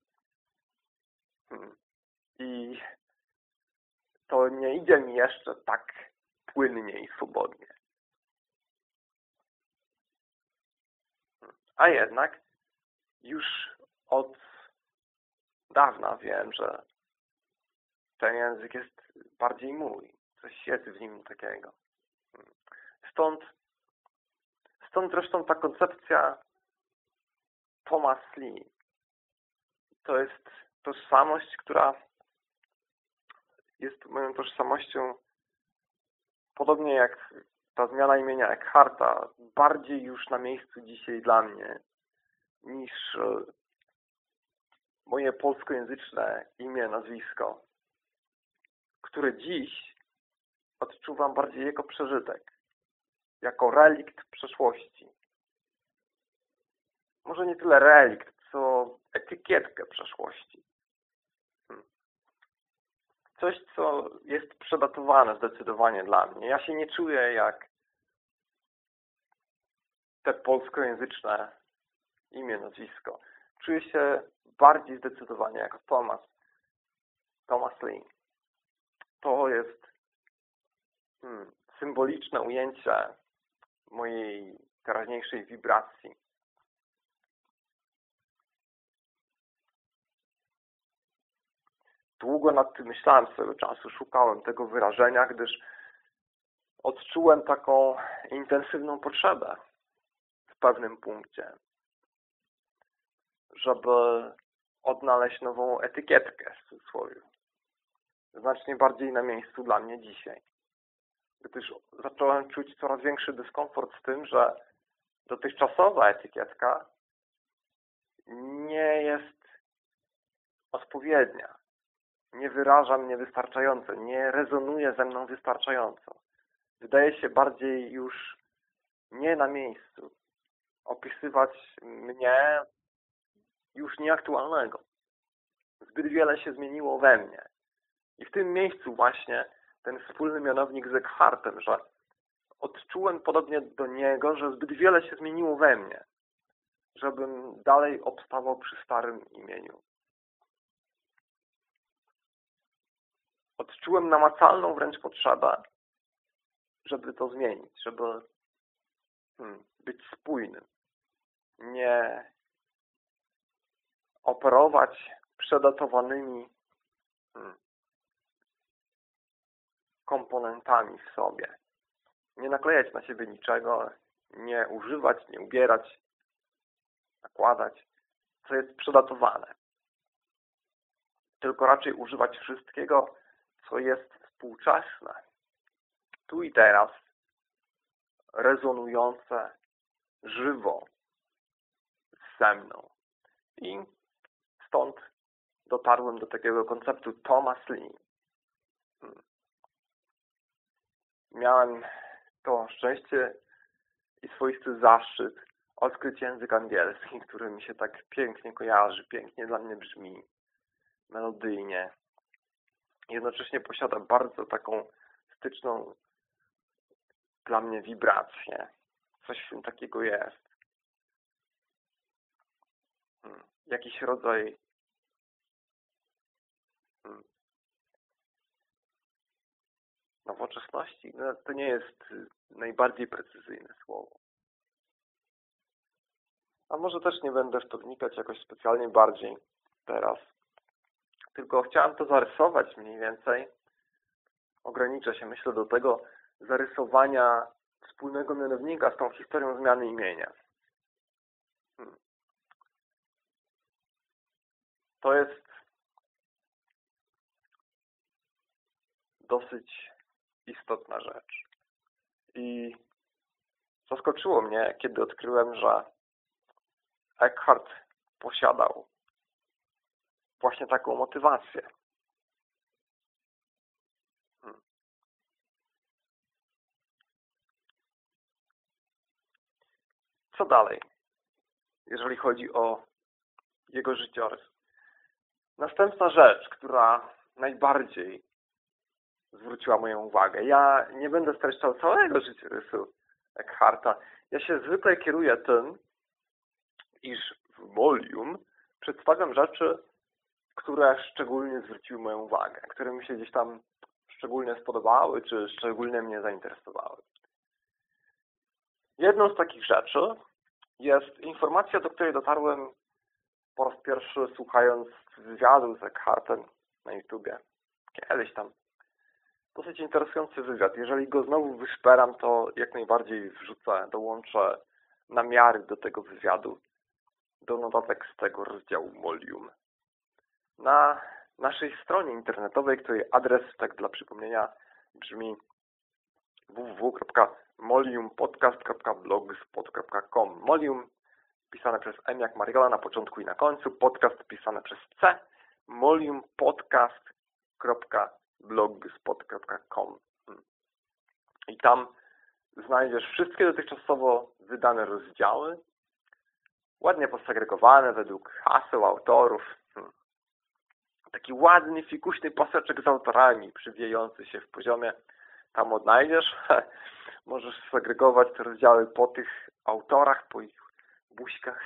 i to nie idzie mi jeszcze tak płynnie i swobodnie. A jednak już od dawna wiem, że ten język jest bardziej mój. Coś jest w nim takiego. Stąd, stąd zresztą ta koncepcja Thomas Lee. To jest tożsamość, która jest moją tożsamością podobnie jak ta zmiana imienia Eckharta, bardziej już na miejscu dzisiaj dla mnie niż moje polskojęzyczne imię, nazwisko, które dziś odczuwam bardziej jako przeżytek, jako relikt przeszłości. Może nie tyle relikt, co etykietkę przeszłości coś, co jest przedatowane zdecydowanie dla mnie. Ja się nie czuję jak te polskojęzyczne imię, nazwisko. Czuję się bardziej zdecydowanie jako Thomas. Thomas Lee. To jest hmm, symboliczne ujęcie mojej teraźniejszej wibracji. Długo nad tym myślałem swego czasu, szukałem tego wyrażenia, gdyż odczułem taką intensywną potrzebę w pewnym punkcie, żeby odnaleźć nową etykietkę w cudzysłowie. Znacznie bardziej na miejscu dla mnie dzisiaj. Gdyż zacząłem czuć coraz większy dyskomfort z tym, że dotychczasowa etykietka nie jest odpowiednia. Nie wyraża mnie wystarczająco, nie rezonuje ze mną wystarczająco. Wydaje się bardziej już nie na miejscu. Opisywać mnie już nieaktualnego. Zbyt wiele się zmieniło we mnie. I w tym miejscu właśnie ten wspólny mianownik z Eckhartem, że odczułem podobnie do niego, że zbyt wiele się zmieniło we mnie, żebym dalej obstawał przy starym imieniu. Odczułem namacalną wręcz potrzebę, żeby to zmienić, żeby hmm, być spójnym. Nie operować przedatowanymi hmm, komponentami w sobie. Nie naklejać na siebie niczego, nie używać, nie ubierać, nakładać, co jest przedatowane. Tylko raczej używać wszystkiego, co jest współczesne. Tu i teraz rezonujące żywo ze mną. I stąd dotarłem do takiego konceptu Thomas Lee. Hmm. Miałem to szczęście i swoisty zaszczyt odkryć język angielski, który mi się tak pięknie kojarzy, pięknie dla mnie brzmi, melodyjnie. Jednocześnie posiada bardzo taką styczną dla mnie wibrację. Coś w tym takiego jest. Hmm. Jakiś rodzaj nowoczesności. No, to nie jest najbardziej precyzyjne słowo. A może też nie będę w to wnikać jakoś specjalnie bardziej teraz. Tylko chciałem to zarysować mniej więcej. Ograniczę się, myślę, do tego zarysowania wspólnego mianownika z tą historią zmiany imienia. Hmm. To jest dosyć istotna rzecz. I zaskoczyło mnie, kiedy odkryłem, że Eckhart posiadał właśnie taką motywację. Hmm. Co dalej, jeżeli chodzi o jego życiorys? Następna rzecz, która najbardziej zwróciła moją uwagę. Ja nie będę streszczał całego życiorysu Eckharta. Ja się zwykle kieruję tym, iż w Molium przedstawiam rzeczy, które szczególnie zwróciły moją uwagę, które mi się gdzieś tam szczególnie spodobały, czy szczególnie mnie zainteresowały. Jedną z takich rzeczy jest informacja, do której dotarłem po raz pierwszy słuchając wywiadu z Eckhartem na YouTubie. Kiedyś tam dosyć interesujący wywiad. Jeżeli go znowu wyszperam, to jak najbardziej wrzucę, dołączę namiary do tego wywiadu, do notatek z tego rozdziału Molium. Na naszej stronie internetowej, której adres, tak dla przypomnienia, brzmi www.moliumpodcast.blogspot.com Molium pisane przez M jak Mariola na początku i na końcu, podcast pisane przez C, moliumpodcast.blogspot.com blogspot.com i tam znajdziesz wszystkie dotychczasowo wydane rozdziały, ładnie posegregowane według haseł autorów. Hmm. Taki ładny, fikuśny paseczek z autorami, przywijający się w poziomie. Tam odnajdziesz. Możesz segregować te rozdziały po tych autorach, po ich buźkach.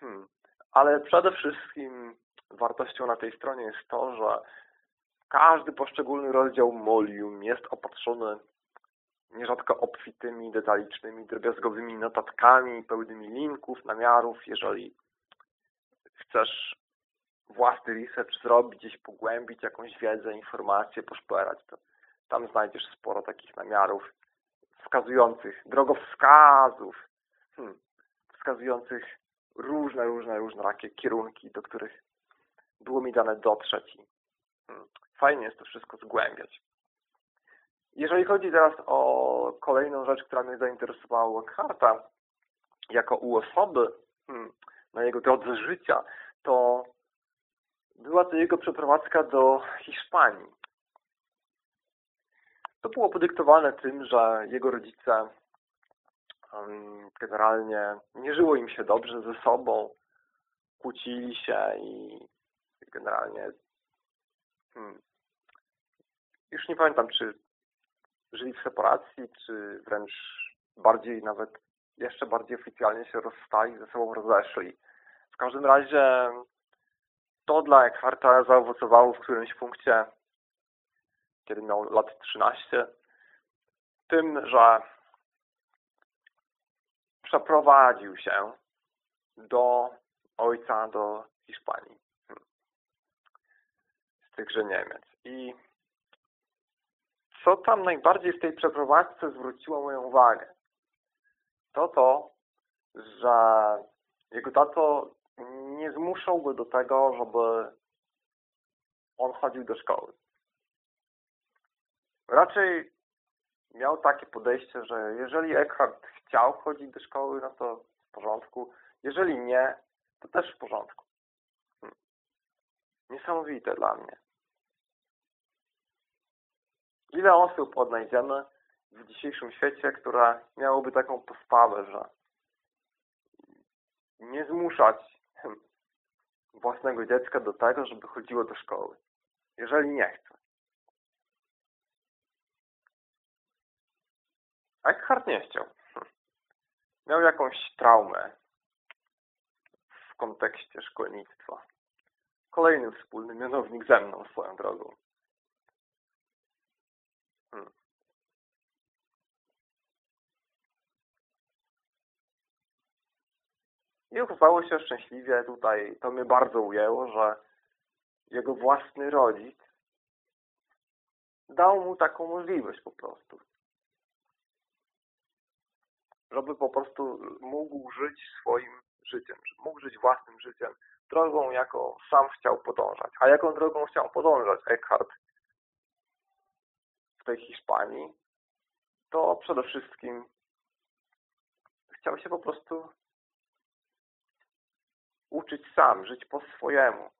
Hmm. Ale przede wszystkim wartością na tej stronie jest to, że każdy poszczególny rozdział Molium jest opatrzony nierzadko obfitymi, detalicznymi, drobiazgowymi notatkami, pełnymi linków, namiarów. Jeżeli chcesz własny research zrobić, gdzieś pogłębić jakąś wiedzę, informację, poszperać, to tam znajdziesz sporo takich namiarów wskazujących, drogowskazów, hmm, wskazujących różne, różne, różne takie kierunki, do których było mi dane dotrzeć. I, hmm, fajnie jest to wszystko zgłębiać. Jeżeli chodzi teraz o kolejną rzecz, która mnie zainteresowała Eckharta, jako u osoby hmm, na jego drodze życia, to była to jego przeprowadzka do Hiszpanii. To było podyktowane tym, że jego rodzice um, generalnie nie żyło im się dobrze ze sobą, kłócili się i generalnie hmm, już nie pamiętam, czy żyli w separacji, czy wręcz bardziej nawet jeszcze bardziej oficjalnie się rozstali, ze sobą rozeszli. W każdym razie to dla Eckharta zaowocowało w którymś punkcie, kiedy miał lat 13, tym, że przeprowadził się do ojca, do Hiszpanii. Z tychże Niemiec. I co tam najbardziej w tej przeprowadzce zwróciło moją uwagę? To to, że jego tato nie zmuszał go do tego, żeby on chodził do szkoły. Raczej miał takie podejście, że jeżeli Eckhart chciał chodzić do szkoły, no to w porządku. Jeżeli nie, to też w porządku. Hmm. Niesamowite dla mnie. Ile osób odnajdziemy w dzisiejszym świecie, które miałoby taką postawę, że nie zmuszać własnego dziecka do tego, żeby chodziło do szkoły, jeżeli nie chce. Eckhart nie chciał. Miał jakąś traumę w kontekście szkolnictwa. Kolejny wspólny mianownik ze mną swoją drogą. Hmm. I okazało się szczęśliwie tutaj, to mnie bardzo ujęło, że jego własny rodzic dał mu taką możliwość po prostu. Żeby po prostu mógł żyć swoim życiem, mógł żyć własnym życiem, drogą, jaką sam chciał podążać. A jaką drogą chciał podążać Eckhart w tej Hiszpanii, to przede wszystkim chciał się po prostu uczyć sam, żyć po swojemu.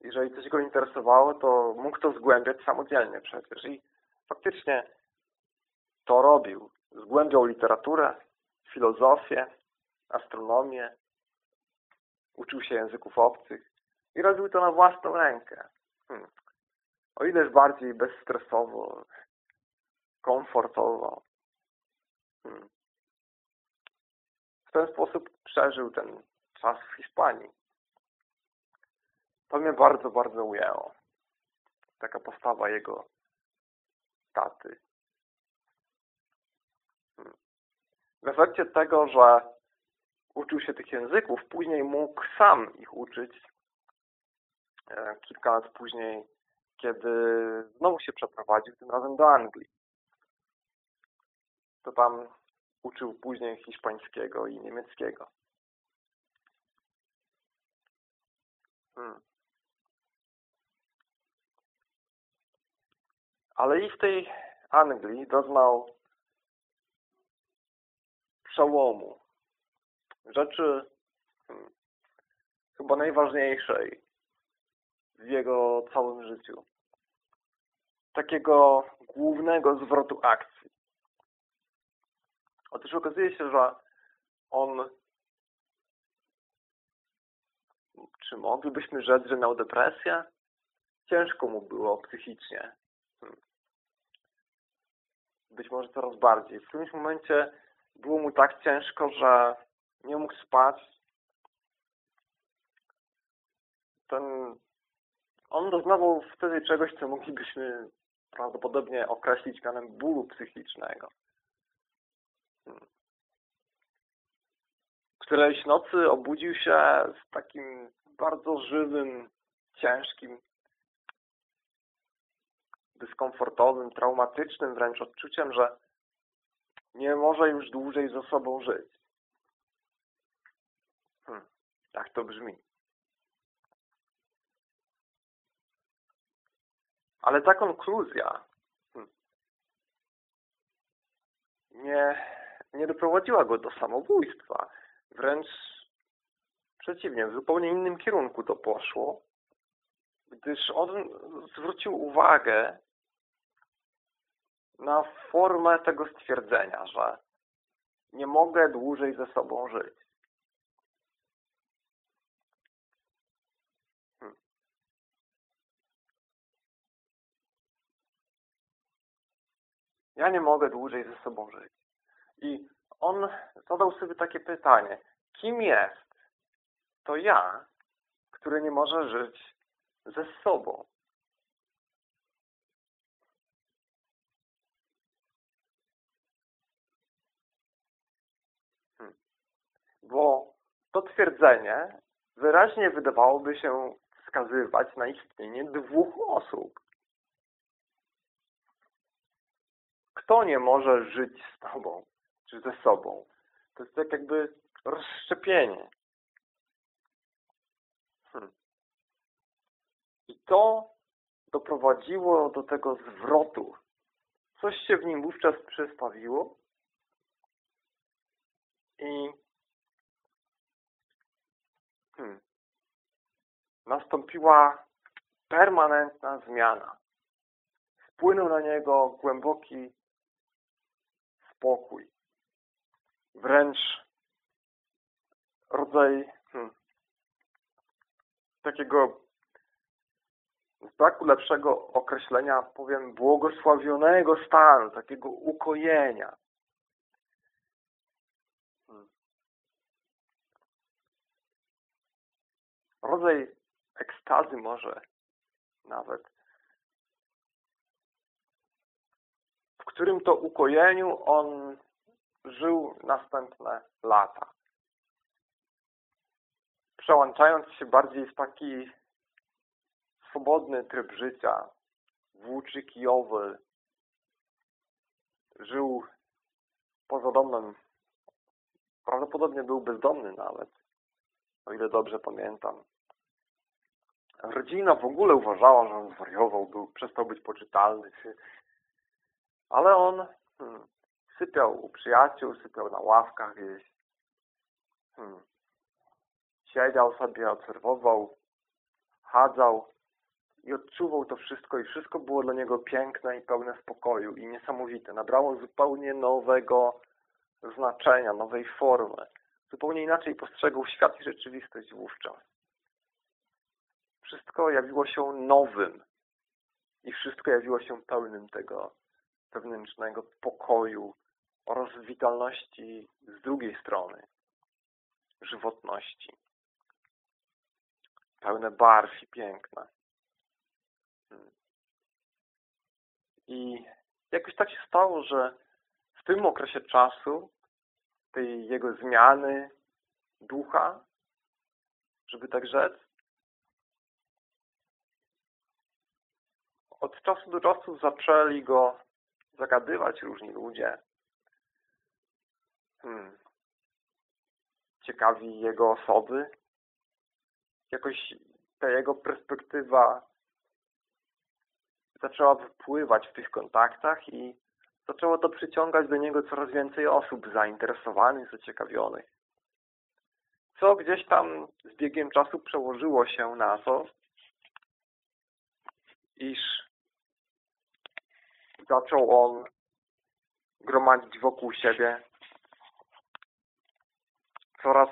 Jeżeli coś go interesowało, to mógł to zgłębiać samodzielnie przecież. I faktycznie to robił. Zgłębiał literaturę, filozofię, astronomię, uczył się języków obcych i robił to na własną rękę. Hmm. O ile bardziej bezstresowo, komfortowo. Hmm ten sposób przeżył ten czas w Hiszpanii. To mnie bardzo, bardzo ujęło. Taka postawa jego taty. Hmm. W efekcie tego, że uczył się tych języków, później mógł sam ich uczyć. E, kilka lat później, kiedy znowu się przeprowadził, tym razem do Anglii. To tam uczył później hiszpańskiego i niemieckiego. Hmm. Ale i w tej Anglii doznał przełomu. Rzeczy hmm, chyba najważniejszej w jego całym życiu. Takiego głównego zwrotu akcji. Otóż okazuje się, że on czy moglibyśmy rzec, że miał depresję? Ciężko mu było psychicznie. Hmm. Być może coraz bardziej. W którymś momencie było mu tak ciężko, że nie mógł spać. Ten, on doznawał wtedy czegoś, co moglibyśmy prawdopodobnie określić mianem bólu psychicznego. Którejś nocy obudził się z takim bardzo żywym, ciężkim, dyskomfortowym, traumatycznym wręcz odczuciem, że nie może już dłużej ze sobą żyć. Hmm, tak to brzmi. Ale ta konkluzja hmm, nie, nie doprowadziła go do samobójstwa. Wręcz przeciwnie, w zupełnie innym kierunku to poszło, gdyż on zwrócił uwagę na formę tego stwierdzenia, że nie mogę dłużej ze sobą żyć. Hmm. Ja nie mogę dłużej ze sobą żyć. I on zadał sobie takie pytanie, kim jest to ja, który nie może żyć ze sobą? bo to twierdzenie wyraźnie wydawałoby się wskazywać na istnienie dwóch osób. Kto nie może żyć z Tobą, czy ze sobą? To jest tak jakby rozszczepienie. Hmm. I to doprowadziło do tego zwrotu. Coś się w nim wówczas przestawiło i hmm, nastąpiła permanentna zmiana. Wpłynął na niego głęboki spokój. Wręcz rodzaj hmm, takiego z braku lepszego określenia powiem błogosławionego stanu, takiego ukojenia. rodzaj ekstazy może nawet, w którym to ukojeniu on żył następne lata. Przełączając się bardziej w taki swobodny tryb życia, włóczykijowy, żył poza domem. Prawdopodobnie był bezdomny nawet, o ile dobrze pamiętam. Rodzina w ogóle uważała, że on zwariował, był, przestał być poczytalny. Ale on hmm, sypiał u przyjaciół, sypiał na ławkach gdzieś. Hmm. Siedział sobie, obserwował, chadzał i odczuwał to wszystko i wszystko było dla niego piękne i pełne spokoju i niesamowite. Nabrało zupełnie nowego znaczenia, nowej formy. Zupełnie inaczej postrzegał świat i rzeczywistość wówczas wszystko jawiło się nowym i wszystko jawiło się pełnym tego wewnętrznego pokoju oraz witalności z drugiej strony, żywotności. Pełne barw i piękna. Hmm. I jakoś tak się stało, że w tym okresie czasu, tej jego zmiany ducha, żeby tak rzec, od czasu do czasu zaczęli go zagadywać różni ludzie. Hmm. Ciekawi jego osoby. Jakoś ta jego perspektywa zaczęła wypływać w tych kontaktach i zaczęło to przyciągać do niego coraz więcej osób zainteresowanych, zaciekawionych. Co gdzieś tam z biegiem czasu przełożyło się na to, iż zaczął on gromadzić wokół siebie coraz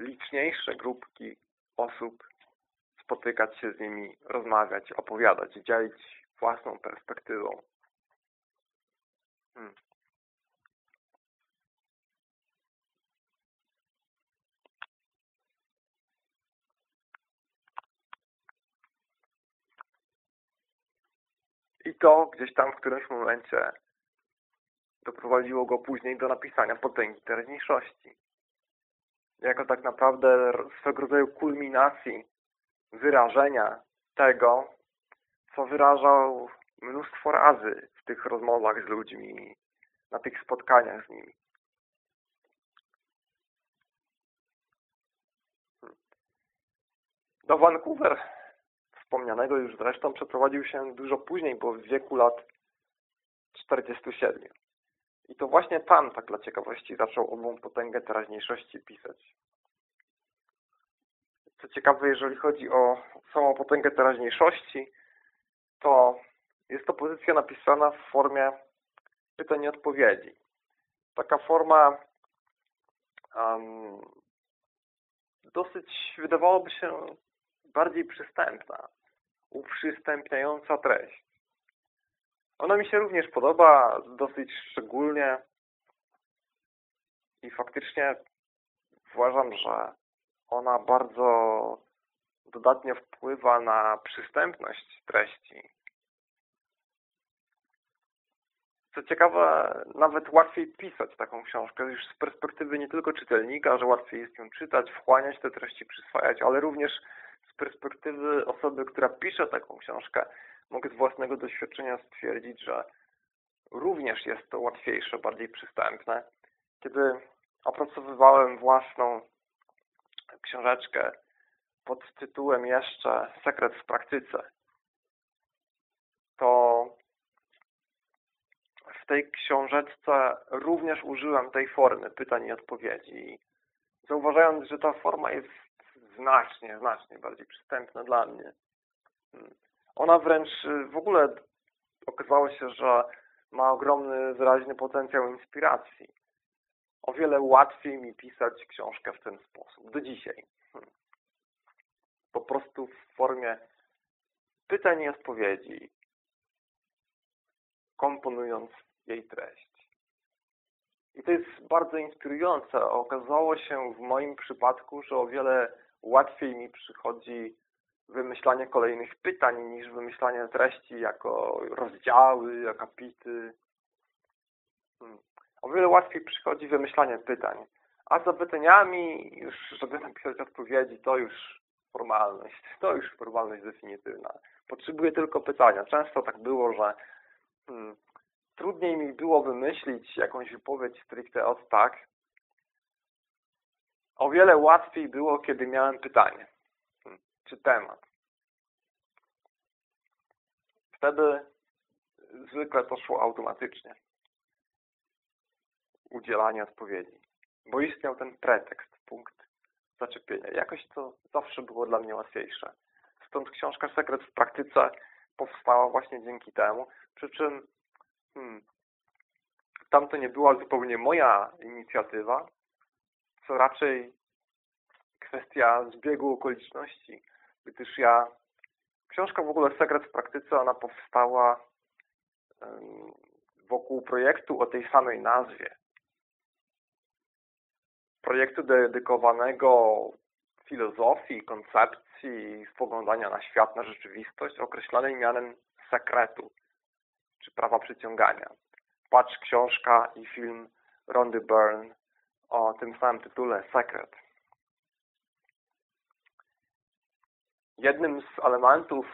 liczniejsze grupki osób, spotykać się z nimi, rozmawiać, opowiadać, dzielić własną perspektywą. Hmm. To gdzieś tam w którymś momencie doprowadziło go później do napisania potęgi teraźniejszości. Jako tak naprawdę swego rodzaju kulminacji wyrażenia tego, co wyrażał mnóstwo razy w tych rozmowach z ludźmi, na tych spotkaniach z nimi. Do Vancouver, wspomnianego już zresztą, przeprowadził się dużo później, bo w wieku lat 47. I to właśnie tam, tak dla ciekawości, zaczął ową potęgę teraźniejszości pisać. Co ciekawe, jeżeli chodzi o samą potęgę teraźniejszości, to jest to pozycja napisana w formie pytań i odpowiedzi. Taka forma um, dosyć, wydawałoby się, bardziej przystępna, uprzystępniająca treść. Ona mi się również podoba dosyć szczególnie i faktycznie uważam, że ona bardzo dodatnio wpływa na przystępność treści. Co ciekawe, nawet łatwiej pisać taką książkę już z perspektywy nie tylko czytelnika, że łatwiej jest ją czytać, wchłaniać te treści, przyswajać, ale również z perspektywy osoby, która pisze taką książkę, mogę z własnego doświadczenia stwierdzić, że również jest to łatwiejsze, bardziej przystępne. Kiedy opracowywałem własną książeczkę pod tytułem jeszcze Sekret w praktyce, to w tej książeczce również użyłem tej formy pytań i odpowiedzi, zauważając, że ta forma jest znacznie, znacznie bardziej przystępna dla mnie. Hmm. Ona wręcz y, w ogóle okazało się, że ma ogromny, wyraźny potencjał inspiracji. O wiele łatwiej mi pisać książkę w ten sposób, do dzisiaj. Hmm. Po prostu w formie pytań i odpowiedzi, komponując jej treść. I to jest bardzo inspirujące. Okazało się w moim przypadku, że o wiele łatwiej mi przychodzi wymyślanie kolejnych pytań niż wymyślanie treści jako rozdziały, akapity. Hmm. O wiele łatwiej przychodzi wymyślanie pytań. A za pytaniami, już żeby napisać odpowiedzi, to już formalność. To już formalność definitywna. Potrzebuję tylko pytania. Często tak było, że hmm, trudniej mi było wymyślić jakąś wypowiedź stricte od tak. O wiele łatwiej było, kiedy miałem pytanie czy temat. Wtedy zwykle to szło automatycznie. Udzielanie odpowiedzi. Bo istniał ten pretekst, punkt zaczepienia. Jakoś to zawsze było dla mnie łatwiejsze. Stąd książka Sekret w praktyce powstała właśnie dzięki temu. Przy czym hmm, tam to nie była zupełnie moja inicjatywa, co raczej kwestia zbiegu okoliczności gdyż ja książka w ogóle Sekret w praktyce, ona powstała wokół projektu o tej samej nazwie. Projektu dedykowanego filozofii, koncepcji, spoglądania na świat, na rzeczywistość, określanej mianem sekretu, czy prawa przyciągania. Patrz książka i film Rondy Byrne o tym samym tytule Sekret. Jednym z elementów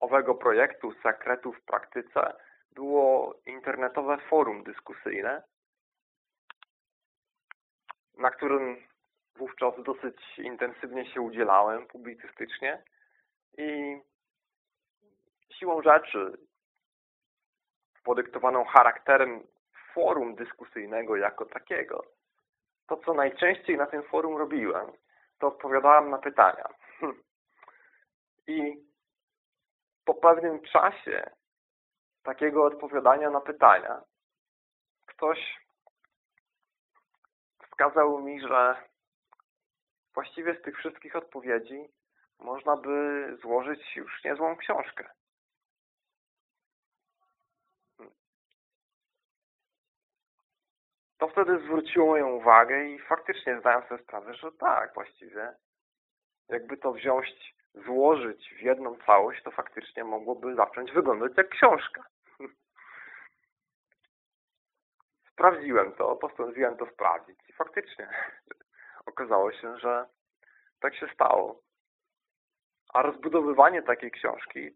owego projektu Sekretów w praktyce było internetowe forum dyskusyjne, na którym wówczas dosyć intensywnie się udzielałem publicystycznie i siłą rzeczy podyktowaną charakterem forum dyskusyjnego jako takiego, to co najczęściej na tym forum robiłem, to odpowiadałem na pytania. I po pewnym czasie takiego odpowiadania na pytania ktoś wskazał mi, że właściwie z tych wszystkich odpowiedzi można by złożyć już niezłą książkę. To wtedy zwróciło moją uwagę i faktycznie zdałem sobie sprawę, że tak, właściwie jakby to wziąć złożyć w jedną całość, to faktycznie mogłoby zacząć wyglądać jak książka. Sprawdziłem to, postanowiłem to sprawdzić i faktycznie okazało się, że tak się stało. A rozbudowywanie takiej książki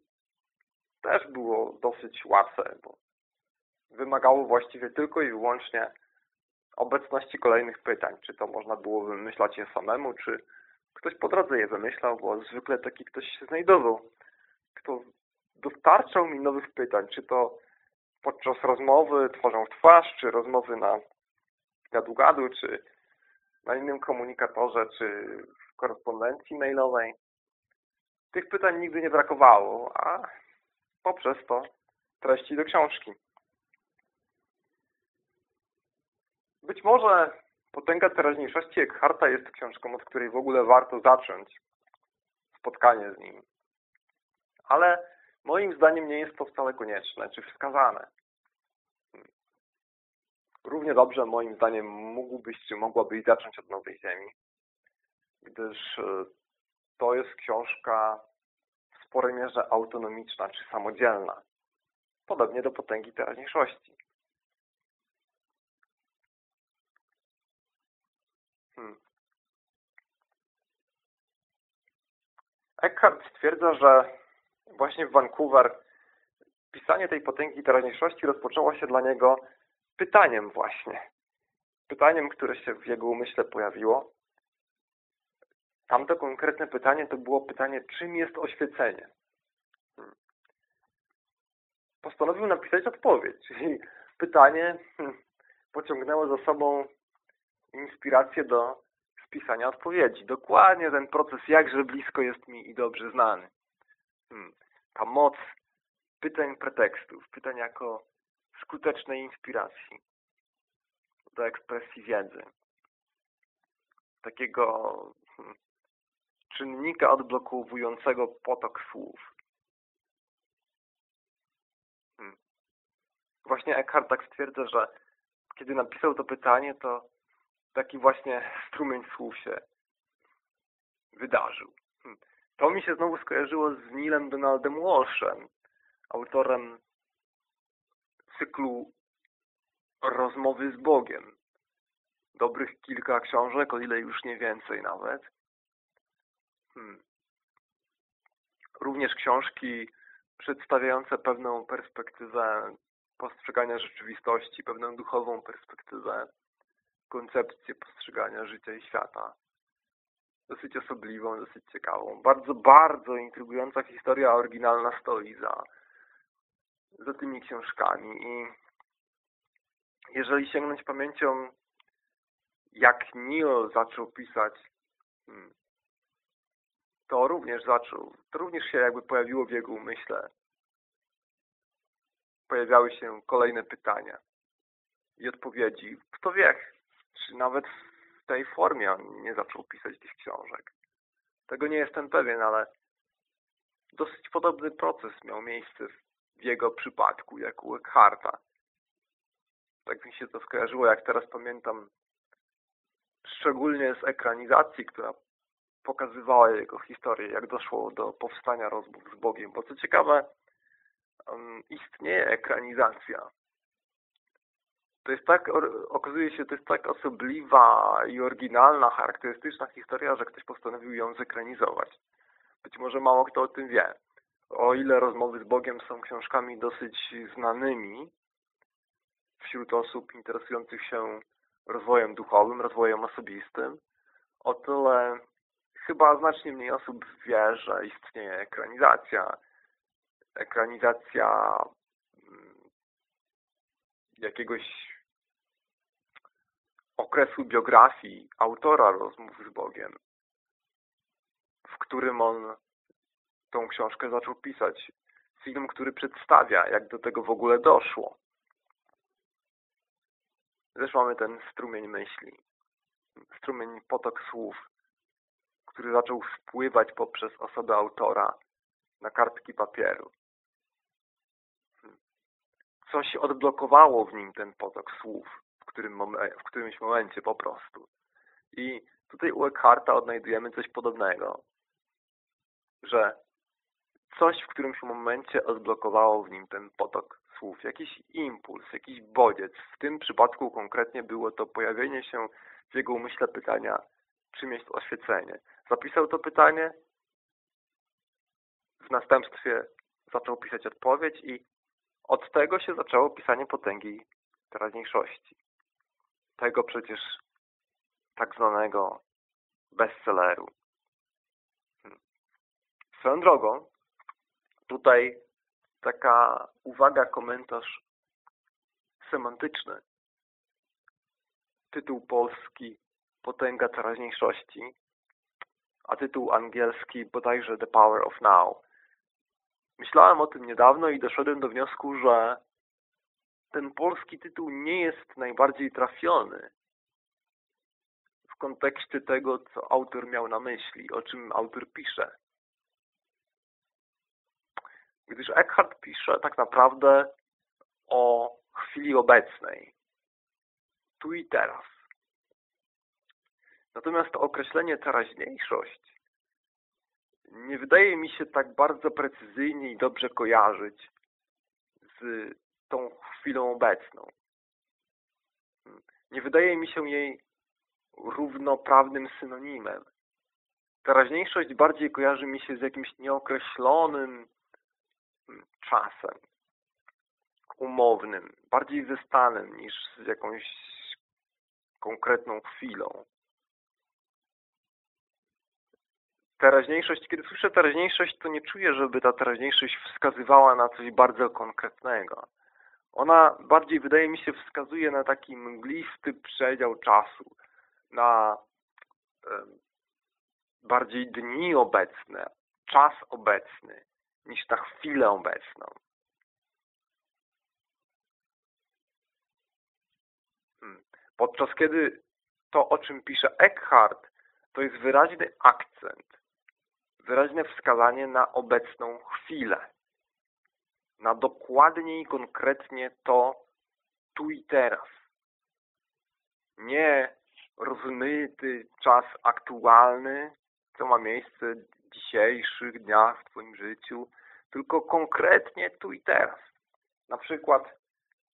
też było dosyć łatwe, bo wymagało właściwie tylko i wyłącznie obecności kolejnych pytań. Czy to można było wymyślać je samemu, czy ktoś po drodze je wymyślał, bo zwykle taki ktoś się znajdował, kto dostarczał mi nowych pytań, czy to podczas rozmowy tworzą w twarz, czy rozmowy na gadu-gadu, czy na innym komunikatorze, czy w korespondencji mailowej. Tych pytań nigdy nie brakowało, a poprzez to treści do książki. Być może Potęga teraźniejszości Eckharta jest książką, od której w ogóle warto zacząć spotkanie z nim. Ale moim zdaniem nie jest to wcale konieczne, czy wskazane. Równie dobrze, moim zdaniem, mógłbyś, czy mogłabyś zacząć od Nowej Ziemi, gdyż e, to jest książka w sporej mierze autonomiczna, czy samodzielna. Podobnie do Potęgi Teraźniejszości. Hmm. Eckhart stwierdza, że właśnie w Vancouver pisanie tej potęgi teraźniejszości rozpoczęło się dla niego pytaniem właśnie. Pytaniem, które się w jego umyśle pojawiło. Tamto konkretne pytanie to było pytanie, czym jest oświecenie? Hmm. Postanowił napisać odpowiedź, czyli pytanie hmm, pociągnęło za sobą inspirację do spisania odpowiedzi. Dokładnie ten proces jakże blisko jest mi i dobrze znany. Hmm. Ta moc pytań pretekstów, pytań jako skutecznej inspiracji do ekspresji wiedzy. Takiego hmm, czynnika odblokowującego potok słów. Hmm. Właśnie Eckhart tak stwierdza, że kiedy napisał to pytanie, to taki właśnie strumień słów się wydarzył. Hmm. To mi się znowu skojarzyło z Nilem Donaldem Walshem, autorem cyklu Rozmowy z Bogiem. Dobrych kilka książek, o ile już nie więcej nawet. Hmm. Również książki przedstawiające pewną perspektywę postrzegania rzeczywistości, pewną duchową perspektywę koncepcję postrzegania życia i świata. Dosyć osobliwą, dosyć ciekawą. Bardzo, bardzo intrygująca historia oryginalna stoi za, za tymi książkami. I jeżeli sięgnąć pamięcią, jak Neil zaczął pisać, hmm, to również zaczął, to również się jakby pojawiło w jego umyśle. Pojawiały się kolejne pytania i odpowiedzi. Kto wie, czy nawet w tej formie on nie zaczął pisać tych książek. Tego nie jestem pewien, ale dosyć podobny proces miał miejsce w jego przypadku, jak u Eckharta. Tak mi się to skojarzyło, jak teraz pamiętam, szczególnie z ekranizacji, która pokazywała jego historię, jak doszło do powstania rozmów z Bogiem. Bo co ciekawe, istnieje ekranizacja to jest tak, okazuje się, to jest tak osobliwa i oryginalna, charakterystyczna historia, że ktoś postanowił ją zekranizować. Być może mało kto o tym wie. O ile rozmowy z Bogiem są książkami dosyć znanymi wśród osób interesujących się rozwojem duchowym, rozwojem osobistym, o tyle chyba znacznie mniej osób wie, że istnieje ekranizacja. Ekranizacja mm, jakiegoś okresu biografii autora rozmów z Bogiem, w którym on tą książkę zaczął pisać. Film, który przedstawia, jak do tego w ogóle doszło. Też mamy ten strumień myśli, strumień potok słów, który zaczął wpływać poprzez osobę autora na kartki papieru. Coś odblokowało w nim ten potok słów którym w którymś momencie po prostu. I tutaj u Eckharta odnajdujemy coś podobnego. że coś w którymś momencie odblokowało w nim ten potok słów, jakiś impuls, jakiś bodziec. W tym przypadku konkretnie było to pojawienie się w jego umyśle pytania, czym jest oświecenie. Zapisał to pytanie, w następstwie zaczął pisać odpowiedź i od tego się zaczęło pisanie potęgi teraźniejszości. Tego przecież tak zwanego bestselleru. Hmm. Swoją drogą, tutaj taka uwaga, komentarz semantyczny. Tytuł polski Potęga teraźniejszości, a tytuł angielski bodajże The Power of Now. Myślałem o tym niedawno i doszedłem do wniosku, że ten polski tytuł nie jest najbardziej trafiony w kontekście tego, co autor miał na myśli, o czym autor pisze. Gdyż Eckhart pisze tak naprawdę o chwili obecnej, tu i teraz. Natomiast to określenie teraźniejszość nie wydaje mi się tak bardzo precyzyjnie i dobrze kojarzyć z tą chwilą obecną. Nie wydaje mi się jej równoprawnym synonimem. Teraźniejszość bardziej kojarzy mi się z jakimś nieokreślonym czasem umownym, bardziej ze stanem niż z jakąś konkretną chwilą. Teraźniejszość, kiedy słyszę teraźniejszość, to nie czuję, żeby ta teraźniejszość wskazywała na coś bardzo konkretnego. Ona bardziej, wydaje mi się, wskazuje na taki mglisty przedział czasu, na bardziej dni obecne, czas obecny, niż na chwilę obecną. Hmm. Podczas kiedy to, o czym pisze Eckhart, to jest wyraźny akcent, wyraźne wskazanie na obecną chwilę, na dokładnie i konkretnie to tu i teraz. Nie rozmyty czas aktualny, co ma miejsce dzisiejszych dniach w Twoim życiu, tylko konkretnie tu i teraz. Na przykład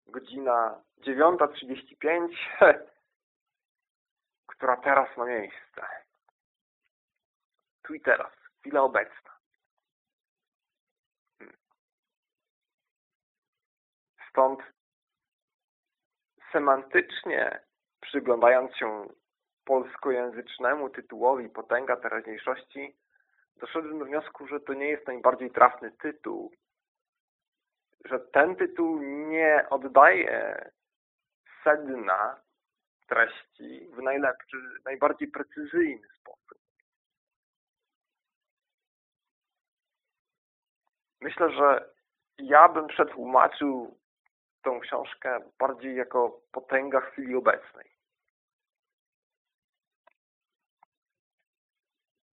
godzina 9.35, która teraz ma miejsce. Tu i teraz, chwila obecna. Hmm. Stąd semantycznie przyglądając się polskojęzycznemu tytułowi Potęga teraźniejszości, doszedłem do wniosku, że to nie jest najbardziej trafny tytuł, że ten tytuł nie oddaje sedna treści w najlepszy, najbardziej precyzyjny sposób. Myślę, że ja bym przetłumaczył tą książkę bardziej jako potęga chwili obecnej.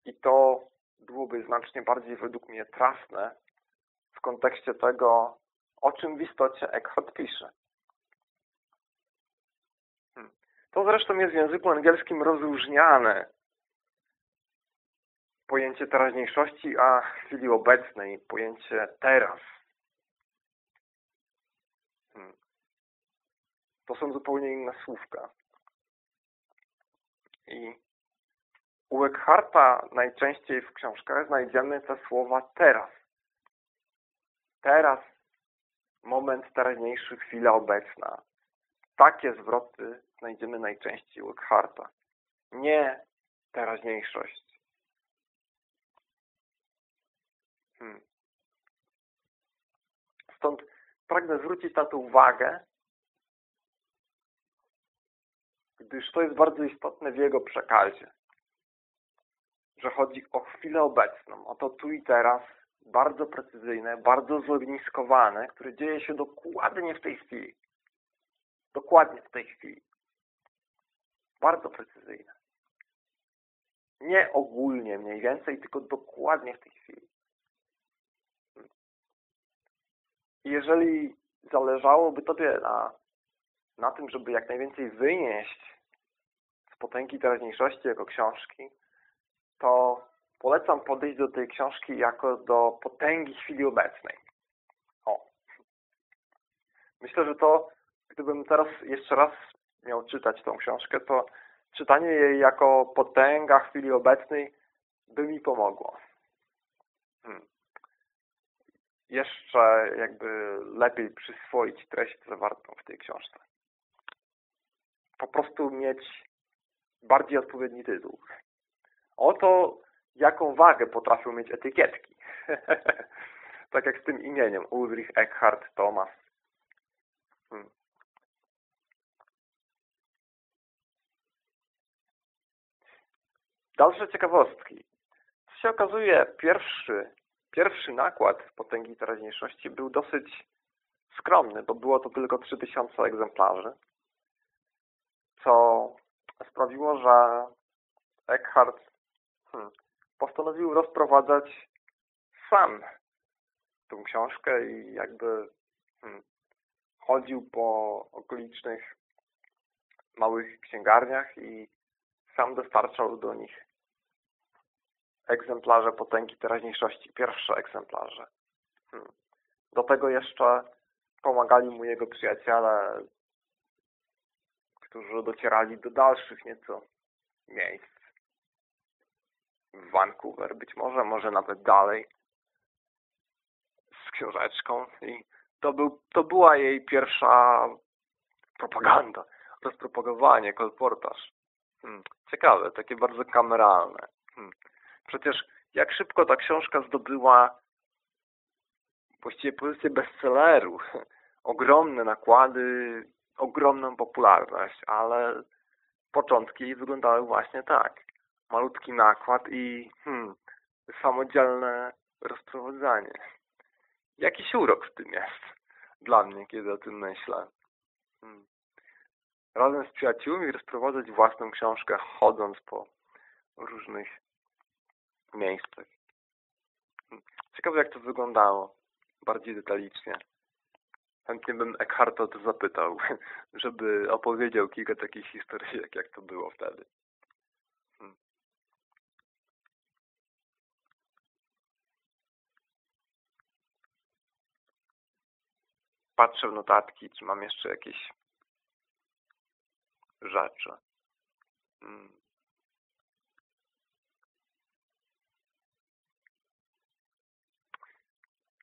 I to byłoby znacznie bardziej według mnie trafne w kontekście tego, o czym w istocie Eckhart pisze. Hmm. To zresztą jest w języku angielskim rozróżniane pojęcie teraźniejszości, a chwili obecnej, pojęcie teraz. Hmm. To są zupełnie inne słówka. I u Eckharta najczęściej w książkach znajdziemy te słowa teraz. Teraz, moment teraźniejszy, chwila obecna. Takie zwroty znajdziemy najczęściej u Eckharta. Nie teraźniejszość. Hmm. Stąd pragnę zwrócić na to uwagę, gdyż to jest bardzo istotne w jego przekazie że chodzi o chwilę obecną, o to tu i teraz, bardzo precyzyjne, bardzo zogniskowane, które dzieje się dokładnie w tej chwili. Dokładnie w tej chwili. Bardzo precyzyjne. Nie ogólnie mniej więcej, tylko dokładnie w tej chwili. Jeżeli zależałoby Tobie na, na tym, żeby jak najwięcej wynieść potęgi teraźniejszości jako książki, to polecam podejść do tej książki jako do potęgi chwili obecnej. O. Myślę, że to, gdybym teraz jeszcze raz miał czytać tą książkę, to czytanie jej jako potęga chwili obecnej by mi pomogło. Hmm. Jeszcze jakby lepiej przyswoić treść zawartą w tej książce. Po prostu mieć bardziej odpowiedni tytuł. Oto jaką wagę potrafią mieć etykietki. tak jak z tym imieniem. Ulrich Eckhart Thomas. Hmm. Dalsze ciekawostki. Co się okazuje, pierwszy, pierwszy nakład potęgi teraźniejszości był dosyć skromny, bo było to tylko 3000 egzemplarzy, co sprawiło, że Eckhart hmm, postanowił rozprowadzać sam tą książkę i jakby hmm, chodził po okolicznych małych księgarniach i sam dostarczał do nich egzemplarze potęgi teraźniejszości, pierwsze egzemplarze. Hmm. Do tego jeszcze pomagali mu jego przyjaciele, którzy docierali do dalszych nieco miejsc. W Vancouver być może, może nawet dalej z książeczką i to, był, to była jej pierwsza propaganda, rozpropagowanie, kolportaż. Hmm. Ciekawe, takie bardzo kameralne. Hmm. Przecież jak szybko ta książka zdobyła właściwie pozycję bestselleru. Ogromne nakłady, ogromną popularność, ale początki wyglądały właśnie tak. Malutki nakład i hmm, samodzielne rozprowadzanie. Jakiś urok w tym jest dla mnie, kiedy o tym myślę. Hmm. Razem z przyjaciółmi rozprowadzać własną książkę, chodząc po różnych miejscach. Hmm. Ciekawe, jak to wyglądało bardziej detalicznie. Chętnie bym Eckharta to zapytał, żeby opowiedział kilka takich historii, jak to było wtedy. Hmm. Patrzę w notatki, czy mam jeszcze jakieś rzeczy. Hmm.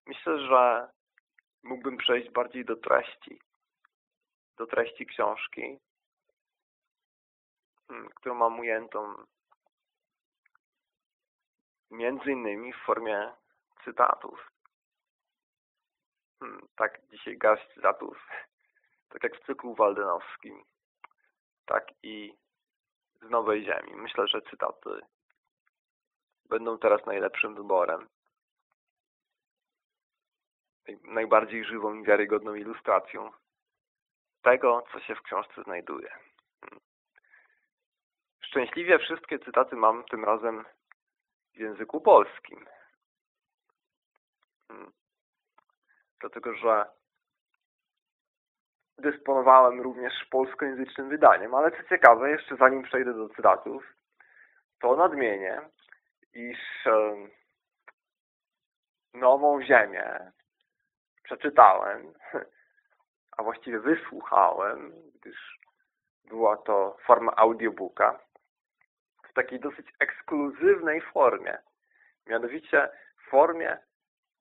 Myślę, że mógłbym przejść bardziej do treści. Do treści książki, hmm, którą mam ujętą między innymi w formie cytatów. Hmm, tak, dzisiaj garść cytatów, tak jak w cyklu waldenowskim, tak i z Nowej Ziemi. Myślę, że cytaty będą teraz najlepszym wyborem najbardziej żywą i wiarygodną ilustracją tego, co się w książce znajduje. Szczęśliwie wszystkie cytaty mam tym razem w języku polskim. Dlatego, że dysponowałem również polskojęzycznym wydaniem, ale co ciekawe, jeszcze zanim przejdę do cytatów, to nadmienię, iż Nową Ziemię przeczytałem, a właściwie wysłuchałem, gdyż była to forma audiobooka, w takiej dosyć ekskluzywnej formie. Mianowicie w formie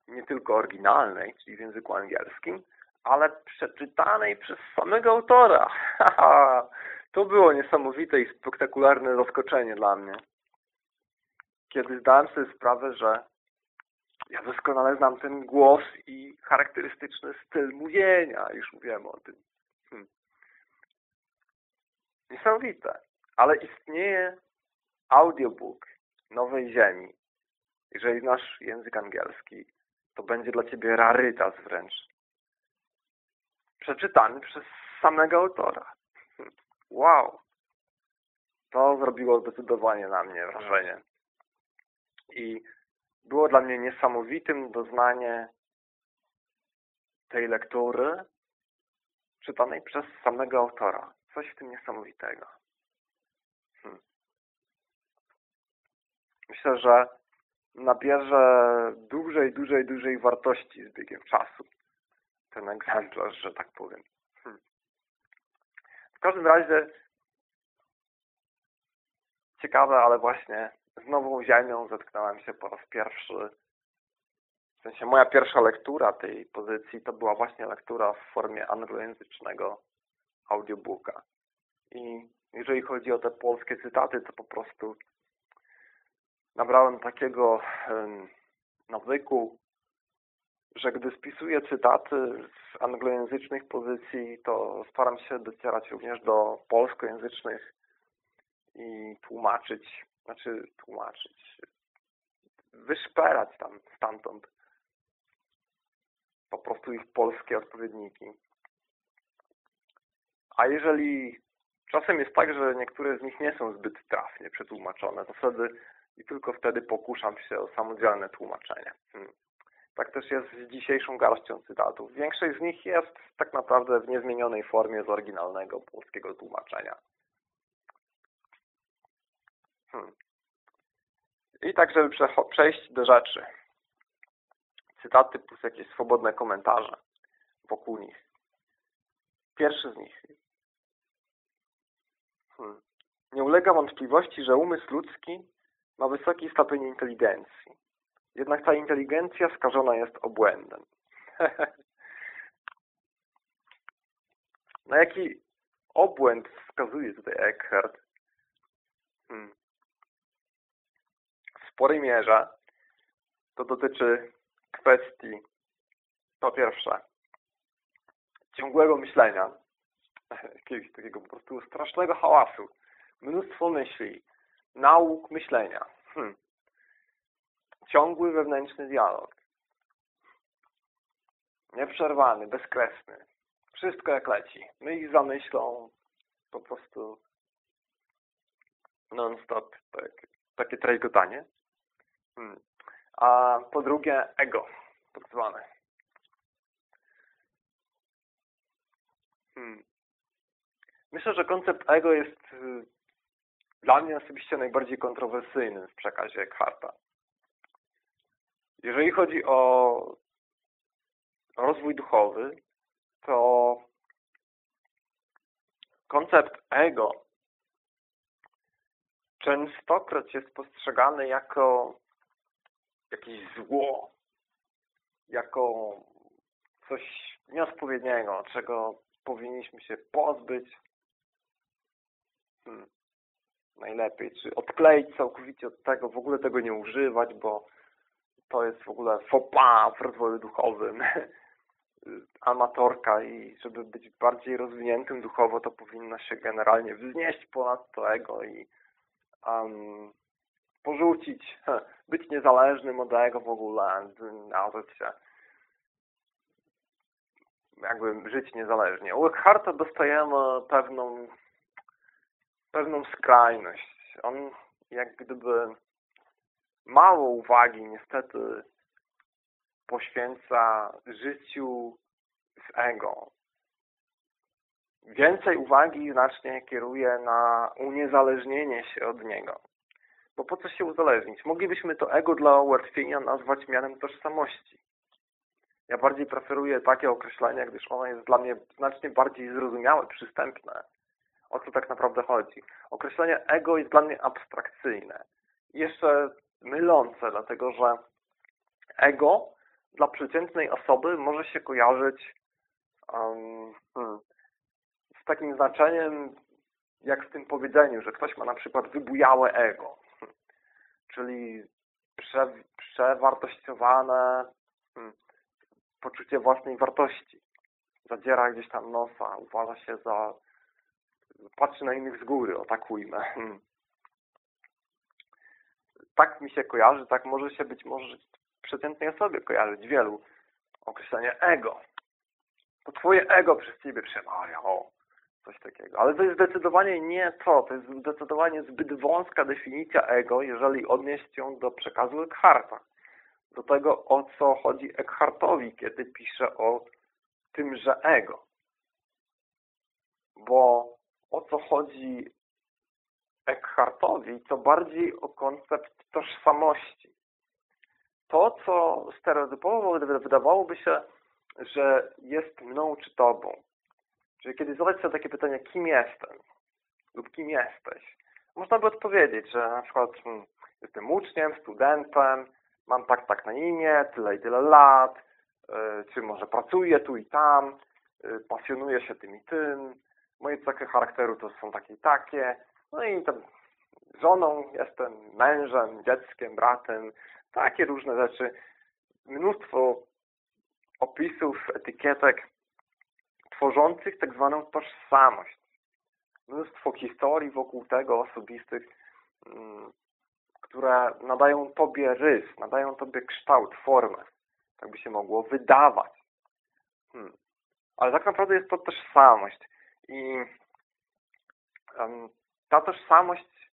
nie tylko oryginalnej, czyli w języku angielskim, ale przeczytanej przez samego autora. to było niesamowite i spektakularne zaskoczenie dla mnie. Kiedy zdałem sobie sprawę, że ja doskonale znam ten głos i charakterystyczny styl mówienia. Już mówiłem o tym. Hmm. Niesamowite. Ale istnieje audiobook Nowej Ziemi. Jeżeli znasz język angielski, to będzie dla Ciebie rarytas wręcz. Przeczytany przez samego autora. Hmm. Wow! To zrobiło zdecydowanie na mnie wrażenie. I było dla mnie niesamowitym doznanie tej lektury czytanej przez samego autora. Coś w tym niesamowitego. Hmm. Myślę, że nabierze dużej, dużej, dużej wartości z biegiem czasu. Ten egzemplarz, że tak powiem. Hmm. W każdym razie ciekawe, ale właśnie z nową ziemią zetknąłem się po raz pierwszy. W sensie moja pierwsza lektura tej pozycji to była właśnie lektura w formie anglojęzycznego audiobooka. I jeżeli chodzi o te polskie cytaty, to po prostu nabrałem takiego nawyku, że gdy spisuję cytaty z anglojęzycznych pozycji, to staram się docierać również do polskojęzycznych i tłumaczyć, znaczy tłumaczyć, wyszperać tam stamtąd po prostu ich polskie odpowiedniki. A jeżeli czasem jest tak, że niektóre z nich nie są zbyt trafnie przetłumaczone, to wtedy i tylko wtedy pokuszam się o samodzielne tłumaczenie. Hmm. Tak też jest z dzisiejszą garścią cytatów. Większość z nich jest tak naprawdę w niezmienionej formie z oryginalnego polskiego tłumaczenia. Hmm. I tak, żeby przejść do rzeczy. Cytaty plus jakieś swobodne komentarze wokół nich. Pierwszy z nich. Hmm. Nie ulega wątpliwości, że umysł ludzki ma wysoki stopień inteligencji. Jednak ta inteligencja skażona jest obłędem. Na jaki obłęd wskazuje tutaj Eckhart? Hmm. Sporej mierze to dotyczy kwestii po pierwsze ciągłego myślenia, jakiegoś takiego po prostu strasznego hałasu, mnóstwo myśli, nauk myślenia. Hmm. Ciągły wewnętrzny dialog. Nieprzerwany, bezkresny. Wszystko jak leci. Myśl za myślą po prostu non-stop tak, takie trajgotanie. Hmm. A po drugie ego, tak zwane. Hmm. Myślę, że koncept ego jest y, dla mnie osobiście najbardziej kontrowersyjnym w przekazie Eckharta. Jeżeli chodzi o rozwój duchowy, to koncept ego częstokroć jest postrzegany jako jakieś zło, jako coś nieodpowiedniego, czego powinniśmy się pozbyć. Hmm. Najlepiej, czy odkleić całkowicie od tego, w ogóle tego nie używać, bo to jest w ogóle pas w rozwoju duchowym, amatorka i żeby być bardziej rozwiniętym duchowo, to powinno się generalnie wznieść ponad to ego i um, porzucić, być niezależnym od ego w ogóle, nawet się jakby żyć niezależnie. U Eckharta dostajemy pewną pewną skrajność. On jak gdyby mało uwagi niestety poświęca życiu z ego. Więcej uwagi znacznie kieruje na uniezależnienie się od niego. Bo po co się uzależnić? Moglibyśmy to ego dla ułatwienia nazwać mianem tożsamości. Ja bardziej preferuję takie określenie, gdyż ono jest dla mnie znacznie bardziej zrozumiałe, przystępne o co tak naprawdę chodzi. Określenie ego jest dla mnie abstrakcyjne. Jeszcze mylące, dlatego że ego dla przeciętnej osoby może się kojarzyć um, hmm, z takim znaczeniem, jak w tym powiedzeniu, że ktoś ma na przykład wybujałe ego, czyli prze, przewartościowane hmm, poczucie własnej wartości. Zadziera gdzieś tam nosa, uważa się za patrzy na innych z góry, atakujmy. Hmm. Tak mi się kojarzy, tak może się być może przeciętnej osobie kojarzyć wielu. Określenie ego. To twoje ego przez ciebie przemawia. O, coś takiego. Ale to jest zdecydowanie nie to. To jest zdecydowanie zbyt wąska definicja ego, jeżeli odnieść ją do przekazu Eckharta. Do tego, o co chodzi Eckhartowi, kiedy pisze o tymże ego. Bo o co chodzi Eckhartowi, to bardziej o koncept tożsamości. to, co stereotypowo wydawałoby się, że jest mną czy tobą. Czyli kiedy zadać sobie takie pytanie, kim jestem lub kim jesteś, można by odpowiedzieć, że na przykład hmm, jestem uczniem, studentem, mam tak, tak na imię, tyle i tyle lat, yy, czy może pracuję tu i tam, yy, pasjonuję się tym i tym, moje cechy charakteru to są takie i takie, no i tam żoną jestem, mężem, dzieckiem, bratem, takie różne rzeczy. Mnóstwo opisów, etykietek tworzących tak zwaną tożsamość. Mnóstwo historii wokół tego osobistych, mm, które nadają Tobie rys, nadają Tobie kształt, formę. Tak by się mogło wydawać. Hmm. Ale tak naprawdę jest to tożsamość. I um, ta tożsamość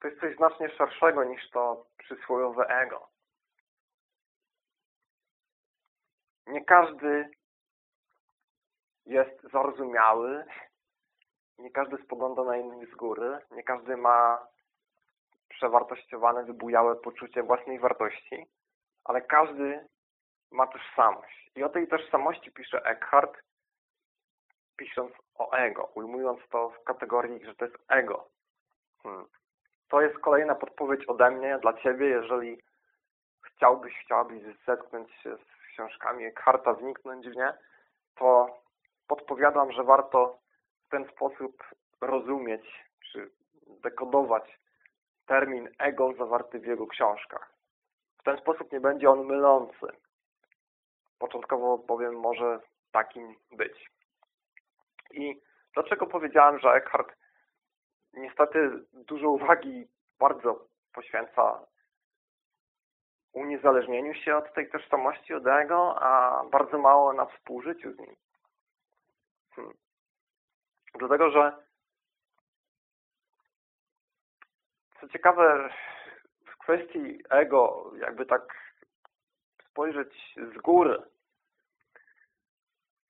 to jest coś znacznie szerszego niż to przysłowiowe ego. Nie każdy jest zarozumiały, nie każdy spogląda na innych z góry, nie każdy ma przewartościowane, wybujałe poczucie własnej wartości, ale każdy ma tożsamość. I o tej tożsamości pisze Eckhart, pisząc o ego, ujmując to w kategorii, że to jest ego. Hmm. To jest kolejna podpowiedź ode mnie dla Ciebie, jeżeli chciałbyś, chciałabyś zetknąć się z książkami Eckharta, wniknąć w nie, to podpowiadam, że warto w ten sposób rozumieć, czy dekodować termin ego zawarty w jego książkach. W ten sposób nie będzie on mylący. Początkowo powiem może takim być. I dlaczego powiedziałem, że Eckhart niestety dużo uwagi bardzo poświęca uniezależnieniu się od tej tożsamości, od ego, a bardzo mało na współżyciu z nim. Dlatego, że co ciekawe, w kwestii ego, jakby tak spojrzeć z góry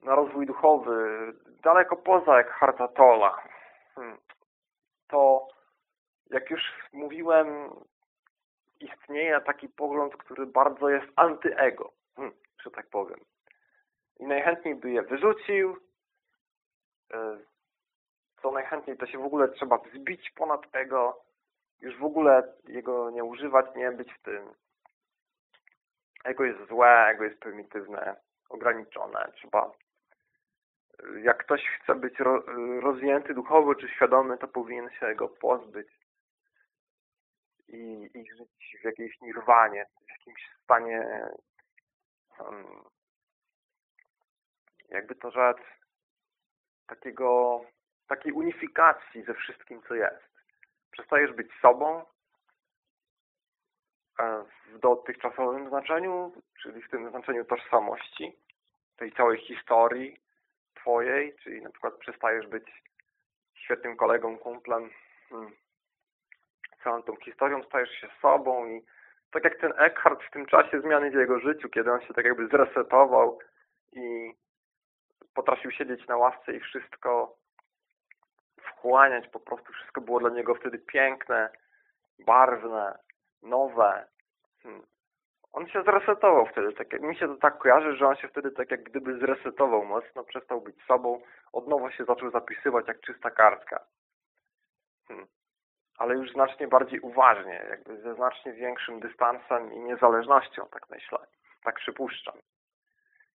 na rozwój duchowy, daleko poza Eckharta Tolla, hmm to jak już mówiłem, istnieje taki pogląd, który bardzo jest antyego, hmm, że tak powiem. I najchętniej by je wyrzucił, co najchętniej to się w ogóle trzeba wzbić ponad ego, już w ogóle jego nie używać, nie być w tym. Ego jest złe, ego jest prymitywne, ograniczone. Trzeba jak ktoś chce być rozwinięty duchowo czy świadomy, to powinien się go pozbyć i, i żyć w jakiejś nirwanie, w jakimś stanie um, jakby to rzec takiego, takiej unifikacji ze wszystkim, co jest. Przestajesz być sobą e, w dotychczasowym znaczeniu, czyli w tym znaczeniu tożsamości, tej całej historii, twojej, czyli na przykład przestajesz być świetnym kolegą, kumplem, hmm, całą tą historią stajesz się sobą i tak jak ten Eckhart w tym czasie zmiany w jego życiu, kiedy on się tak jakby zresetował i potrafił siedzieć na ławce i wszystko wchłaniać, po prostu wszystko było dla niego wtedy piękne, barwne, nowe. Hmm on się zresetował wtedy. Tak, mi się to tak kojarzy, że on się wtedy tak jak gdyby zresetował mocno, przestał być sobą, od nowa się zaczął zapisywać jak czysta kartka. Hmm. Ale już znacznie bardziej uważnie, jakby ze znacznie większym dystansem i niezależnością, tak myślę. Tak przypuszczam.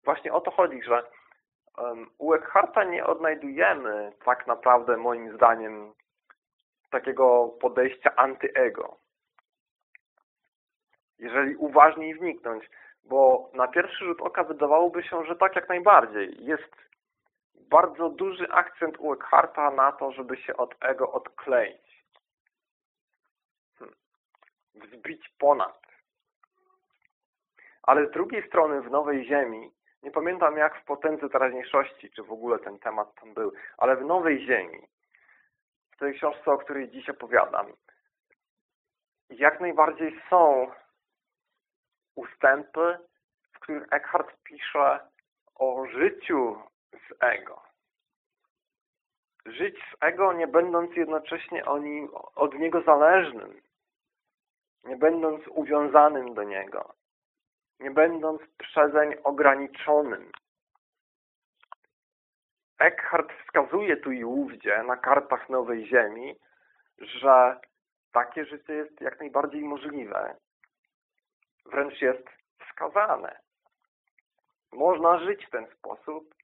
Właśnie o to chodzi, że u Eckharta nie odnajdujemy tak naprawdę moim zdaniem takiego podejścia antyego jeżeli uważniej wniknąć, bo na pierwszy rzut oka wydawałoby się, że tak jak najbardziej. Jest bardzo duży akcent u Eckharta na to, żeby się od ego odkleić. Hmm. Wzbić ponad. Ale z drugiej strony w Nowej Ziemi, nie pamiętam jak w potędze teraźniejszości, czy w ogóle ten temat tam był, ale w Nowej Ziemi, w tej książce, o której dziś opowiadam, jak najbardziej są ustępy, w których Eckhart pisze o życiu z ego. Żyć z ego, nie będąc jednocześnie od niego zależnym, nie będąc uwiązanym do niego, nie będąc przezeń ograniczonym. Eckhart wskazuje tu i ówdzie na kartach Nowej Ziemi, że takie życie jest jak najbardziej możliwe. Wręcz jest wskazane. Można żyć w ten sposób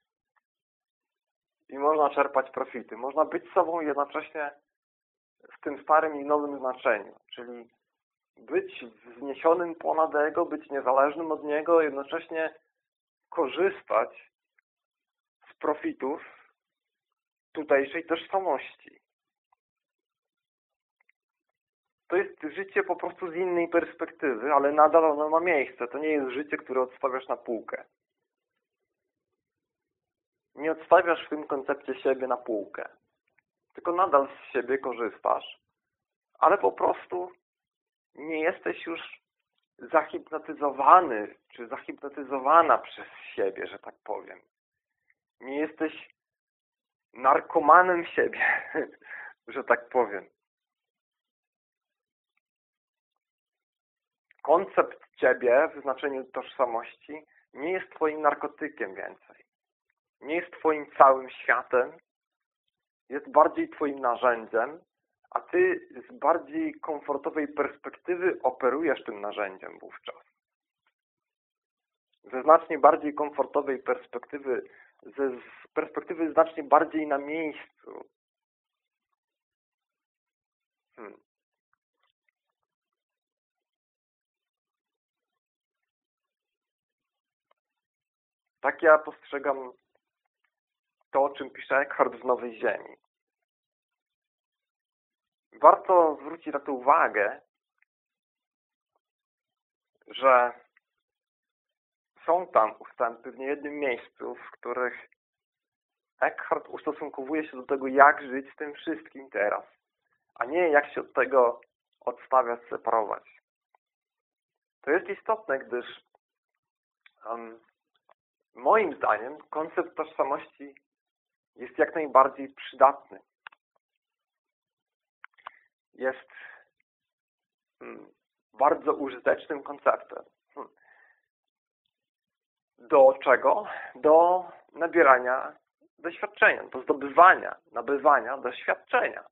i można czerpać profity. Można być sobą jednocześnie w tym starym i nowym znaczeniu, czyli być wzniesionym ponad Ego, być niezależnym od Niego, jednocześnie korzystać z profitów tutejszej tożsamości. To jest życie po prostu z innej perspektywy, ale nadal ono ma miejsce. To nie jest życie, które odstawiasz na półkę. Nie odstawiasz w tym koncepcie siebie na półkę. Tylko nadal z siebie korzystasz, ale po prostu nie jesteś już zahipnotyzowany, czy zahipnotyzowana przez siebie, że tak powiem. Nie jesteś narkomanem siebie, że tak powiem. Koncept ciebie w znaczeniu tożsamości nie jest twoim narkotykiem więcej. Nie jest twoim całym światem. Jest bardziej twoim narzędziem, a ty z bardziej komfortowej perspektywy operujesz tym narzędziem wówczas. Ze znacznie bardziej komfortowej perspektywy, ze z perspektywy znacznie bardziej na miejscu. Hmm. Tak ja postrzegam to, o czym pisze Eckhart w Nowej Ziemi warto zwrócić na to uwagę, że są tam ustępy w niejednym miejscu, w których Eckhart ustosunkowuje się do tego, jak żyć z tym wszystkim teraz, a nie jak się od tego odstawiać, separować. To jest istotne, gdyż um, moim zdaniem koncept tożsamości jest jak najbardziej przydatny jest hmm, bardzo użytecznym konceptem. Hmm. Do czego? Do nabierania doświadczenia, do zdobywania, nabywania doświadczenia.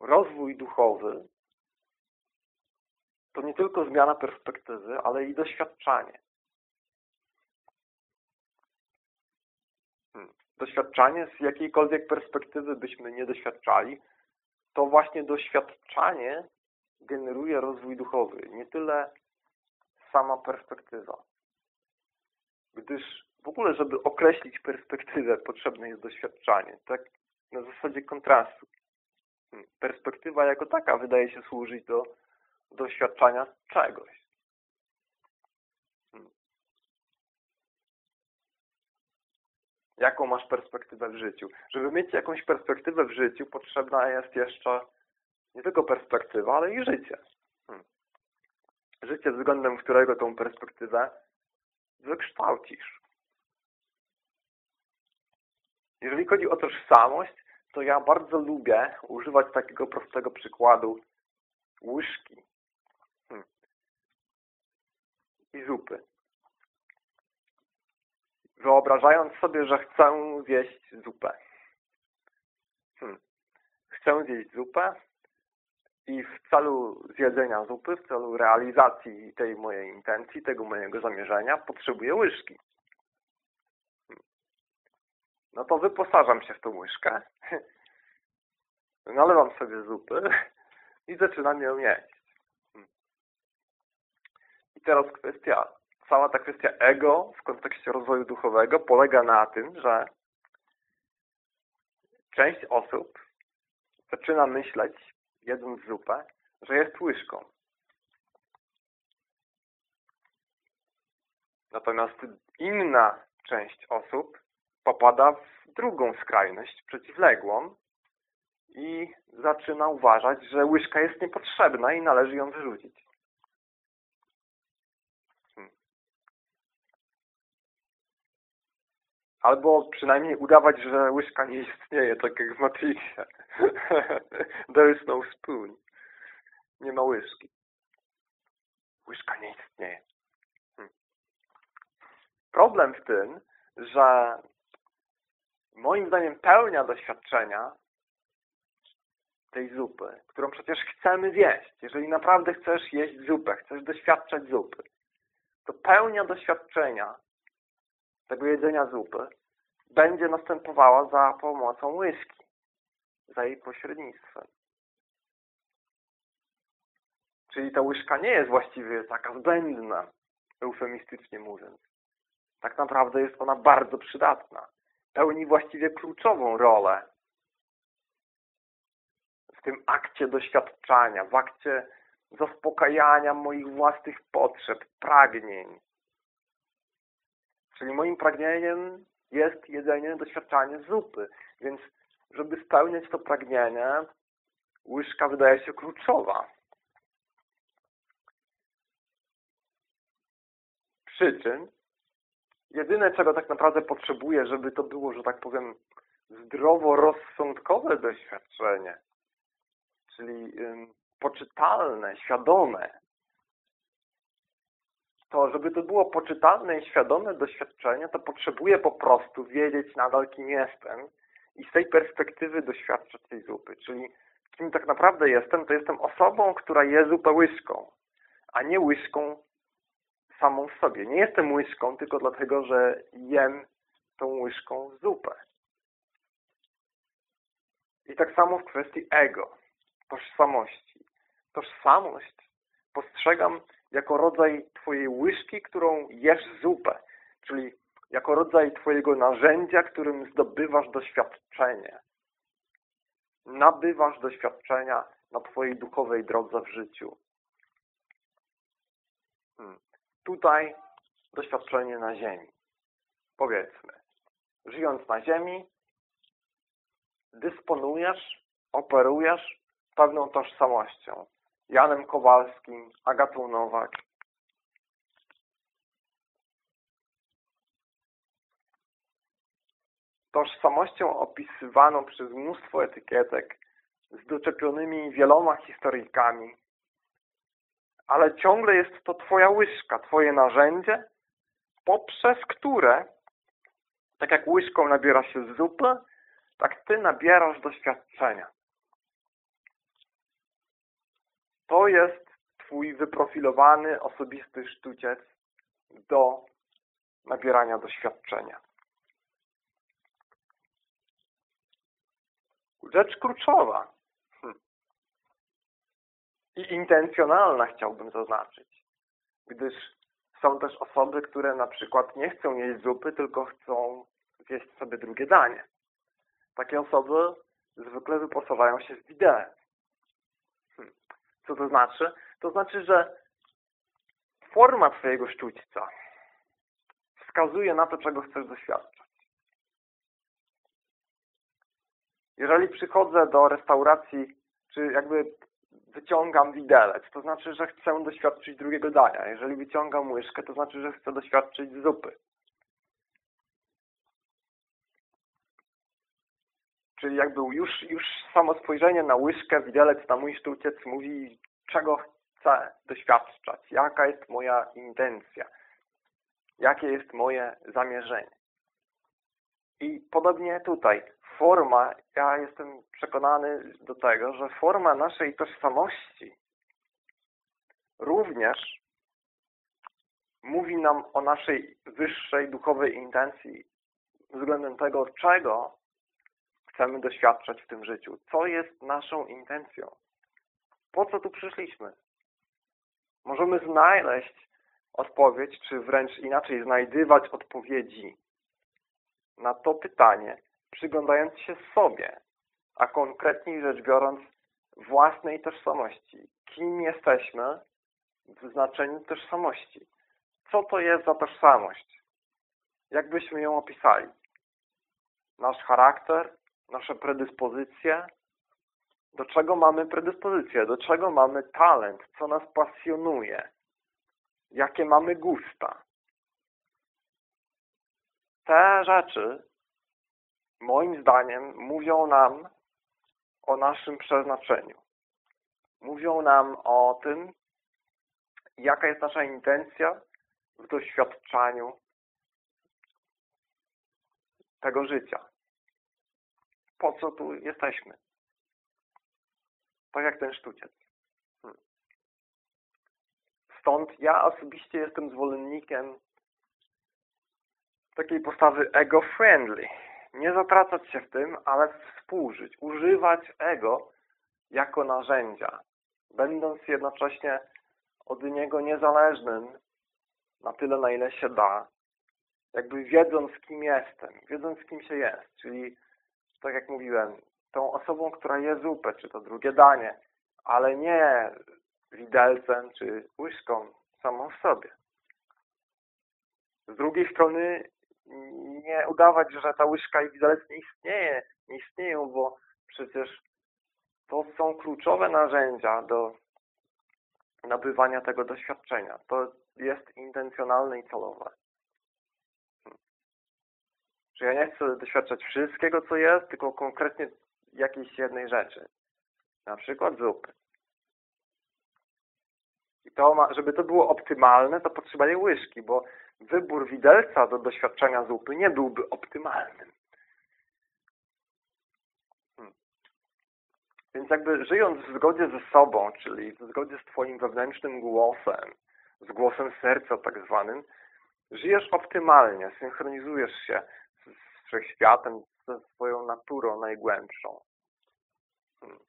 Rozwój duchowy to nie tylko zmiana perspektywy, ale i doświadczanie. Hmm. Doświadczanie z jakiejkolwiek perspektywy byśmy nie doświadczali, to właśnie doświadczanie generuje rozwój duchowy, nie tyle sama perspektywa. Gdyż w ogóle, żeby określić perspektywę, potrzebne jest doświadczanie, tak na zasadzie kontrastu. Hmm, perspektywa jako taka wydaje się służyć do doświadczania czegoś. Jaką masz perspektywę w życiu. Żeby mieć jakąś perspektywę w życiu, potrzebna jest jeszcze nie tylko perspektywa, ale i życie. Hmm. Życie, względem którego tą perspektywę wykształcisz. Jeżeli chodzi o tożsamość, to ja bardzo lubię używać takiego prostego przykładu łyżki hmm. i zupy wyobrażając sobie, że chcę zjeść zupę. Hmm. Chcę zjeść zupę i w celu zjedzenia zupy, w celu realizacji tej mojej intencji, tego mojego zamierzenia potrzebuję łyżki. Hmm. No to wyposażam się w tą łyżkę, nalewam sobie zupy i zaczynam ją jeść. Hmm. I teraz kwestia cała ta kwestia ego w kontekście rozwoju duchowego polega na tym, że część osób zaczyna myśleć, jedząc zupę, że jest łyżką. Natomiast inna część osób popada w drugą skrajność, przeciwległą i zaczyna uważać, że łyżka jest niepotrzebna i należy ją wyrzucić. Albo przynajmniej udawać, że łyżka nie istnieje, tak jak w Matrixie. There is no spoon. Nie ma łyżki. Łyżka nie istnieje. problem w tym, że moim zdaniem pełnia doświadczenia tej zupy, którą przecież chcemy zjeść. Jeżeli naprawdę chcesz jeść zupę, chcesz doświadczać zupy, to pełnia doświadczenia tego jedzenia zupy będzie następowała za pomocą łyżki, za jej pośrednictwem. Czyli ta łyżka nie jest właściwie taka zbędna, eufemistycznie mówiąc. Tak naprawdę jest ona bardzo przydatna. Pełni właściwie kluczową rolę w tym akcie doświadczania, w akcie zaspokajania moich własnych potrzeb, pragnień. Czyli moim pragnieniem jest jedzenie, doświadczanie zupy. Więc żeby spełniać to pragnienie, łyżka wydaje się kluczowa. Przyczyn, jedyne czego tak naprawdę potrzebuję, żeby to było, że tak powiem, zdroworozsądkowe doświadczenie, czyli poczytalne, świadome, to żeby to było poczytalne i świadome doświadczenie, to potrzebuję po prostu wiedzieć nadal, kim jestem i z tej perspektywy doświadczać tej zupy. Czyli kim tak naprawdę jestem, to jestem osobą, która je zupę łyżką, a nie łyżką samą w sobie. Nie jestem łyżką tylko dlatego, że jem tą łyżką zupę. I tak samo w kwestii ego, tożsamości. Tożsamość postrzegam jako rodzaj Twojej łyżki, którą jesz zupę, czyli jako rodzaj Twojego narzędzia, którym zdobywasz doświadczenie. Nabywasz doświadczenia na Twojej duchowej drodze w życiu. Hmm. Tutaj doświadczenie na ziemi. Powiedzmy, żyjąc na ziemi, dysponujesz, operujesz pewną tożsamością. Janem Kowalskim, Agatą Nowak. Tożsamością opisywaną przez mnóstwo etykietek z doczepionymi wieloma historyjkami, ale ciągle jest to Twoja łyżka, Twoje narzędzie, poprzez które, tak jak łyżką nabiera się zupy, tak Ty nabierasz doświadczenia. To jest Twój wyprofilowany, osobisty sztuciec do nabierania doświadczenia. Rzecz kluczowa hm. i intencjonalna chciałbym zaznaczyć, gdyż są też osoby, które na przykład nie chcą jeść zupy, tylko chcą zjeść sobie drugie danie. Takie osoby zwykle wyposażają się w widelec. Co to znaczy? To znaczy, że forma Twojego sztućca wskazuje na to, czego chcesz doświadczać. Jeżeli przychodzę do restauracji, czy jakby wyciągam widelec, to znaczy, że chcę doświadczyć drugiego dania. Jeżeli wyciągam łyżkę, to znaczy, że chcę doświadczyć zupy. Czyli jakby już, już samo spojrzenie na łyżkę, widelec, na mój sztuciec mówi, czego chcę doświadczać, jaka jest moja intencja, jakie jest moje zamierzenie. I podobnie tutaj, forma, ja jestem przekonany do tego, że forma naszej tożsamości również mówi nam o naszej wyższej duchowej intencji względem tego, czego chcemy doświadczać w tym życiu. Co jest naszą intencją? Po co tu przyszliśmy? Możemy znaleźć odpowiedź, czy wręcz inaczej znajdywać odpowiedzi na to pytanie, przyglądając się sobie, a konkretniej rzecz biorąc własnej tożsamości. Kim jesteśmy w znaczeniu tożsamości? Co to jest za tożsamość? Jak byśmy ją opisali? Nasz charakter, nasze predyspozycje, do czego mamy predyspozycję, do czego mamy talent, co nas pasjonuje, jakie mamy gusta. Te rzeczy, moim zdaniem, mówią nam o naszym przeznaczeniu. Mówią nam o tym, jaka jest nasza intencja w doświadczaniu tego życia. Po co tu jesteśmy? Tak jak ten sztuciec. Hmm. Stąd ja osobiście jestem zwolennikiem takiej postawy ego-friendly. Nie zatracać się w tym, ale współżyć. Używać ego jako narzędzia. Będąc jednocześnie od niego niezależnym na tyle, na ile się da. Jakby wiedząc, kim jestem. Wiedząc, kim się jest. Czyli, tak jak mówiłem, tą osobą, która je zupę, czy to drugie danie, ale nie widelcem czy łyżką samą w sobie. Z drugiej strony nie udawać, że ta łyżka i widelec nie istnieje, nie istnieją, bo przecież to są kluczowe narzędzia do nabywania tego doświadczenia. To jest intencjonalne i celowe. Że ja nie chcę doświadczać wszystkiego, co jest, tylko konkretnie jakiejś jednej rzeczy. Na przykład zupy. I to ma, żeby to było optymalne, to potrzeba łyżki, bo wybór widelca do doświadczenia zupy nie byłby optymalnym. Hmm. Więc jakby żyjąc w zgodzie ze sobą, czyli w zgodzie z Twoim wewnętrznym głosem, z głosem serca tak zwanym, żyjesz optymalnie, synchronizujesz się wszechświatem, ze swoją naturą najgłębszą. Hmm.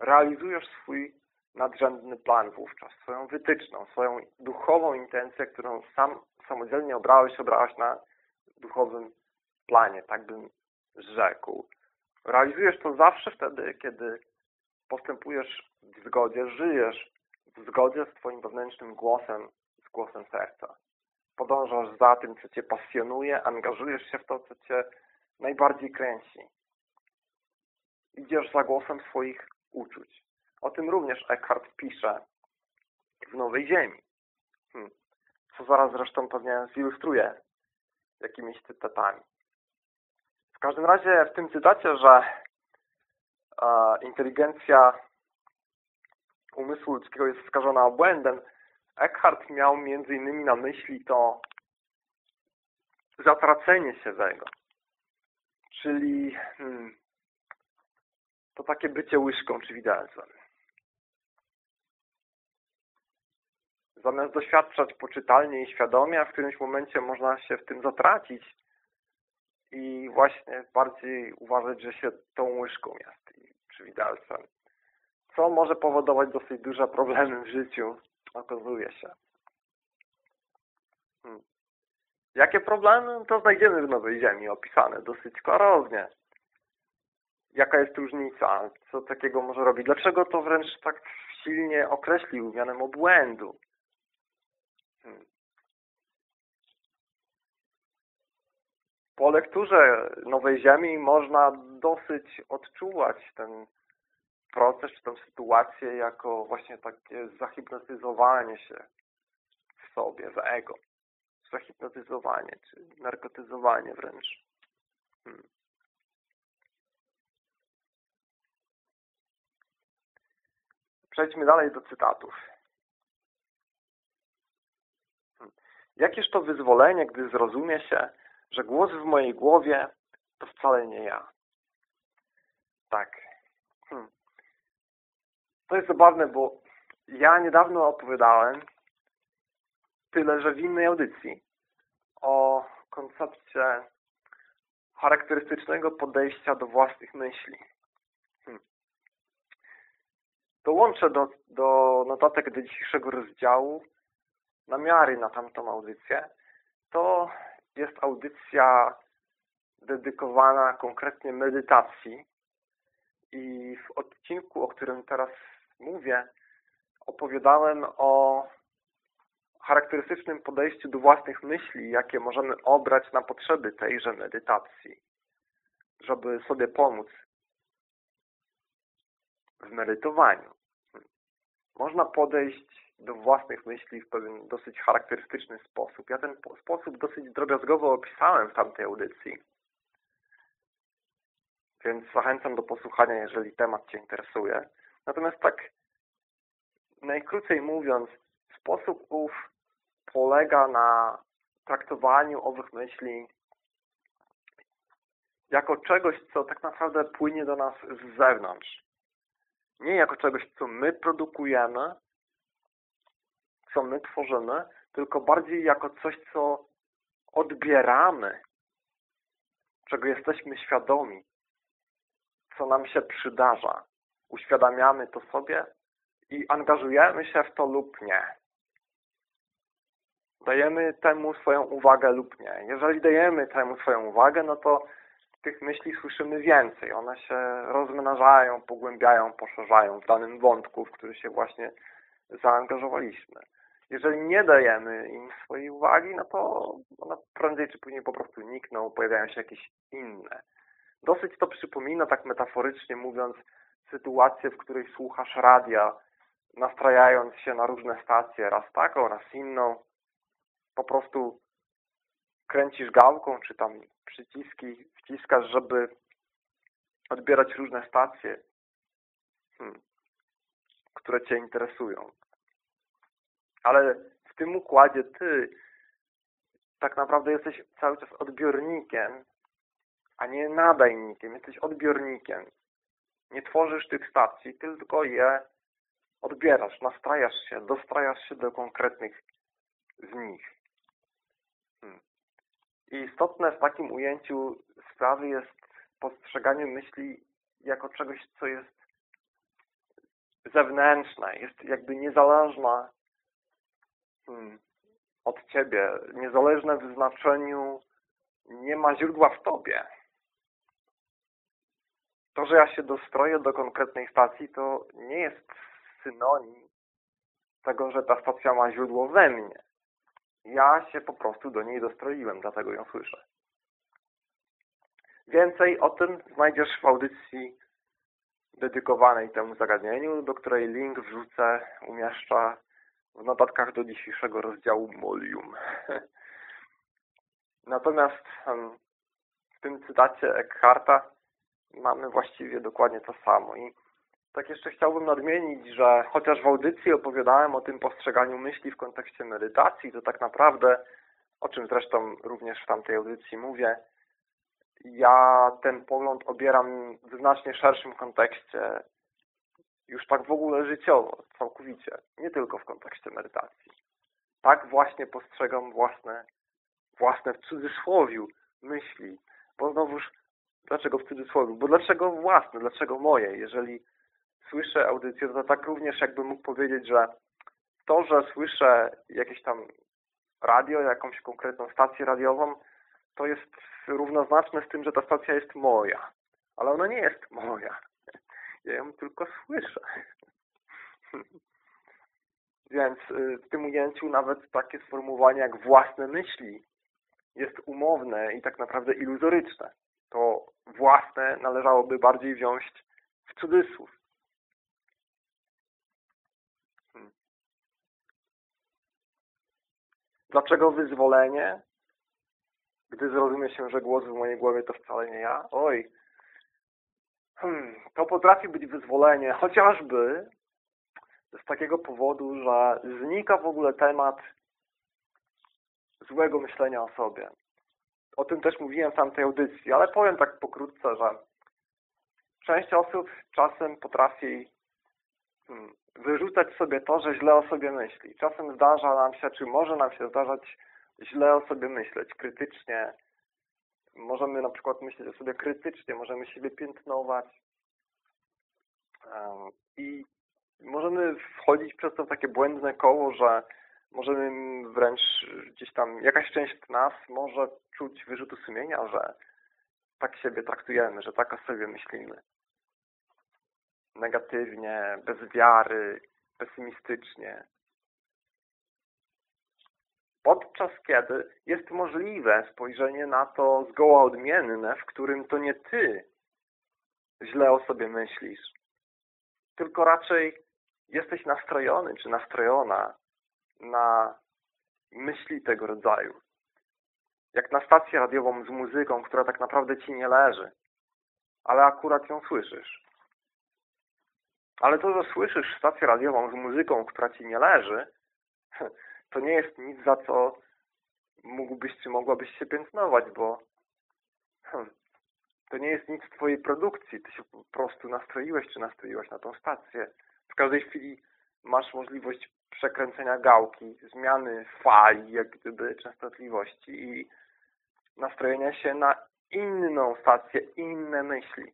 Realizujesz swój nadrzędny plan wówczas, swoją wytyczną, swoją duchową intencję, którą sam samodzielnie obrałeś, obrałaś na duchowym planie, tak bym rzekł. Realizujesz to zawsze wtedy, kiedy postępujesz w zgodzie, żyjesz w zgodzie z Twoim wewnętrznym głosem, z głosem serca. Podążasz za tym, co Cię pasjonuje, angażujesz się w to, co Cię najbardziej kręci. Idziesz za głosem swoich uczuć. O tym również Eckhart pisze w Nowej Ziemi. Hmm. Co zaraz zresztą pewnie zilustruję jakimiś cytatami. W każdym razie w tym cytacie, że e, inteligencja umysłu ludzkiego jest skażona obłędem, Eckhart miał między innymi na myśli to zatracenie się tego. Czyli hmm, to takie bycie łyżką czy widelcem. Zamiast doświadczać poczytalnie i świadomie, a w którymś momencie można się w tym zatracić i właśnie bardziej uważać, że się tą łyżką jest czy widelcem. Co może powodować dosyć duże problemy w życiu, okazuje się. Hmm. Jakie problemy? To znajdziemy w Nowej Ziemi opisane dosyć klarownie. Jaka jest różnica? Co takiego może robić? Dlaczego to wręcz tak silnie określił mianem obłędu? Hmm. Po lekturze Nowej Ziemi można dosyć odczuwać ten proces, czy tę sytuację jako właśnie takie zahipnotyzowanie się w sobie, w ego. Zahipnotyzowanie, czy narkotyzowanie wręcz. Hmm. Przejdźmy dalej do cytatów. Hmm. Jakież to wyzwolenie, gdy zrozumie się, że głos w mojej głowie to wcale nie ja. Tak. To jest zabawne, bo ja niedawno opowiadałem, tyle że w innej audycji, o koncepcie charakterystycznego podejścia do własnych myśli. Hmm. Dołączę do, do notatek do dzisiejszego rozdziału namiary na tamtą audycję. To jest audycja dedykowana konkretnie medytacji i w odcinku, o którym teraz mówię, opowiadałem o charakterystycznym podejściu do własnych myśli, jakie możemy obrać na potrzeby tejże medytacji, żeby sobie pomóc w medytowaniu. Można podejść do własnych myśli w pewien dosyć charakterystyczny sposób. Ja ten sposób dosyć drobiazgowo opisałem w tamtej audycji. Więc zachęcam do posłuchania, jeżeli temat Cię interesuje. Natomiast tak najkrócej mówiąc, sposób ów polega na traktowaniu owych myśli jako czegoś, co tak naprawdę płynie do nas z zewnątrz. Nie jako czegoś, co my produkujemy, co my tworzymy, tylko bardziej jako coś, co odbieramy, czego jesteśmy świadomi, co nam się przydarza. Uświadamiamy to sobie i angażujemy się w to lub nie. Dajemy temu swoją uwagę lub nie. Jeżeli dajemy temu swoją uwagę, no to tych myśli słyszymy więcej. One się rozmnażają, pogłębiają, poszerzają w danym wątku, w który się właśnie zaangażowaliśmy. Jeżeli nie dajemy im swojej uwagi, no to one prędzej czy później po prostu nikną, pojawiają się jakieś inne. Dosyć to przypomina, tak metaforycznie mówiąc, sytuację, w której słuchasz radia, nastrajając się na różne stacje, raz taką, raz inną. Po prostu kręcisz gałką, czy tam przyciski wciskasz, żeby odbierać różne stacje, hmm, które Cię interesują. Ale w tym układzie Ty tak naprawdę jesteś cały czas odbiornikiem, a nie nadajnikiem. Jesteś odbiornikiem. Nie tworzysz tych stacji, tylko je odbierasz, nastrajasz się, dostrajasz się do konkretnych z nich. Hmm. I istotne w takim ujęciu sprawy jest postrzeganie myśli jako czegoś, co jest zewnętrzne, jest jakby niezależna hmm, od Ciebie, niezależne w znaczeniu nie ma źródła w Tobie. To, że ja się dostroję do konkretnej stacji, to nie jest synonim tego, że ta stacja ma źródło we mnie. Ja się po prostu do niej dostroiłem, dlatego ją słyszę. Więcej o tym znajdziesz w audycji dedykowanej temu zagadnieniu, do której link wrzucę, umieszczę w notatkach do dzisiejszego rozdziału Molium. Natomiast w tym cytacie Eckharta mamy właściwie dokładnie to samo. I tak jeszcze chciałbym nadmienić, że chociaż w audycji opowiadałem o tym postrzeganiu myśli w kontekście medytacji, to tak naprawdę, o czym zresztą również w tamtej audycji mówię, ja ten pogląd obieram w znacznie szerszym kontekście, już tak w ogóle życiowo, całkowicie, nie tylko w kontekście medytacji. Tak właśnie postrzegam własne, własne w cudzysłowiu myśli, bo znowuż, dlaczego w cudzysłowie? Bo dlaczego własne, dlaczego moje? Jeżeli słyszę audycję, to tak również jakbym mógł powiedzieć, że to, że słyszę jakieś tam radio, jakąś konkretną stację radiową, to jest równoznaczne z tym, że ta stacja jest moja. Ale ona nie jest moja. Ja ją tylko słyszę. Więc y, w tym ujęciu nawet takie sformułowanie jak własne myśli jest umowne i tak naprawdę iluzoryczne. To własne należałoby bardziej wziąć w cudzysłów. Hmm. Dlaczego wyzwolenie? Gdy zrozumie się, że głos w mojej głowie to wcale nie ja? Oj, hmm, to potrafi być wyzwolenie, chociażby z takiego powodu, że znika w ogóle temat złego myślenia o sobie. O tym też mówiłem w tamtej audycji, ale powiem tak pokrótce, że część osób czasem potrafi hmm, wyrzucać sobie to, że źle o sobie myśli. Czasem zdarza nam się, czy może nam się zdarzać źle o sobie myśleć, krytycznie. Możemy na przykład myśleć o sobie krytycznie, możemy siebie piętnować i możemy wchodzić przez to w takie błędne koło, że możemy wręcz gdzieś tam, jakaś część nas może czuć wyrzutu sumienia, że tak siebie traktujemy, że tak o sobie myślimy. Negatywnie, bez wiary, pesymistycznie podczas kiedy jest możliwe spojrzenie na to zgoła odmienne, w którym to nie ty źle o sobie myślisz, tylko raczej jesteś nastrojony czy nastrojona na myśli tego rodzaju. Jak na stację radiową z muzyką, która tak naprawdę ci nie leży, ale akurat ją słyszysz. Ale to, że słyszysz stację radiową z muzyką, która ci nie leży, to nie jest nic, za co mógłbyś czy mogłabyś się piętnować, bo To nie jest nic w Twojej produkcji. Ty się po prostu nastroiłeś czy nastroiłaś na tą stację. W każdej chwili masz możliwość przekręcenia gałki, zmiany fali, jak gdyby częstotliwości i nastrojenia się na inną stację, inne myśli.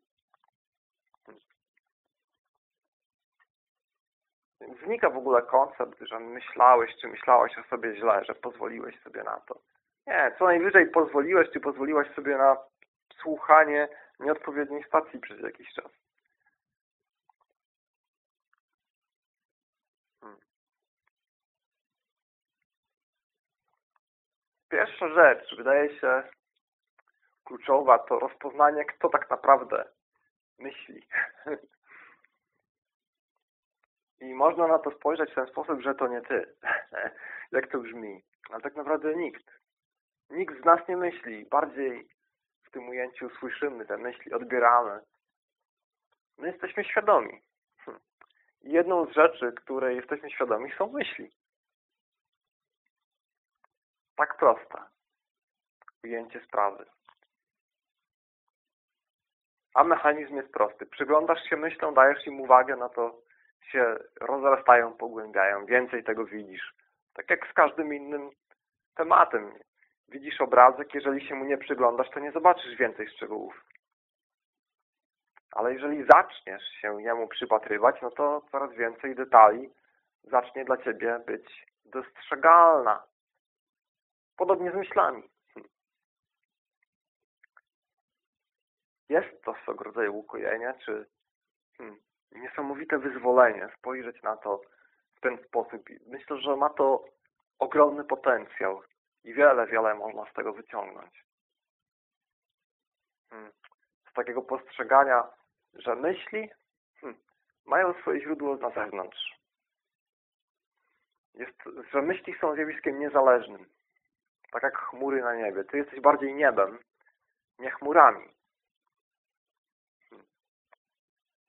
Wnika w ogóle koncept, że myślałeś czy myślałaś o sobie źle, że pozwoliłeś sobie na to. Nie, co najwyżej pozwoliłeś czy pozwoliłaś sobie na słuchanie nieodpowiedniej stacji przez jakiś czas. Hmm. Pierwsza rzecz, wydaje się kluczowa, to rozpoznanie, kto tak naprawdę myśli. I można na to spojrzeć w ten sposób, że to nie ty. Jak to brzmi? Ale tak naprawdę nikt. Nikt z nas nie myśli. Bardziej w tym ujęciu słyszymy te myśli, odbieramy. My jesteśmy świadomi. Hm. Jedną z rzeczy, której jesteśmy świadomi, są myśli. Tak prosta. Ujęcie sprawy. A mechanizm jest prosty. Przyglądasz się myślą, dajesz im uwagę na to, się rozrastają, pogłębiają. Więcej tego widzisz. Tak jak z każdym innym tematem. Widzisz obrazek, jeżeli się mu nie przyglądasz, to nie zobaczysz więcej szczegółów. Ale jeżeli zaczniesz się jemu przypatrywać, no to coraz więcej detali zacznie dla Ciebie być dostrzegalna. Podobnie z myślami. Jest to swego rodzaju ukojenie, czy hmm, niesamowite wyzwolenie spojrzeć na to w ten sposób. Myślę, że ma to ogromny potencjał i wiele, wiele można z tego wyciągnąć. Hmm. Z takiego postrzegania, że myśli hmm, mają swoje źródło na zewnątrz. Jest, że myśli są zjawiskiem niezależnym. Tak jak chmury na niebie. Ty jesteś bardziej niebem, nie chmurami.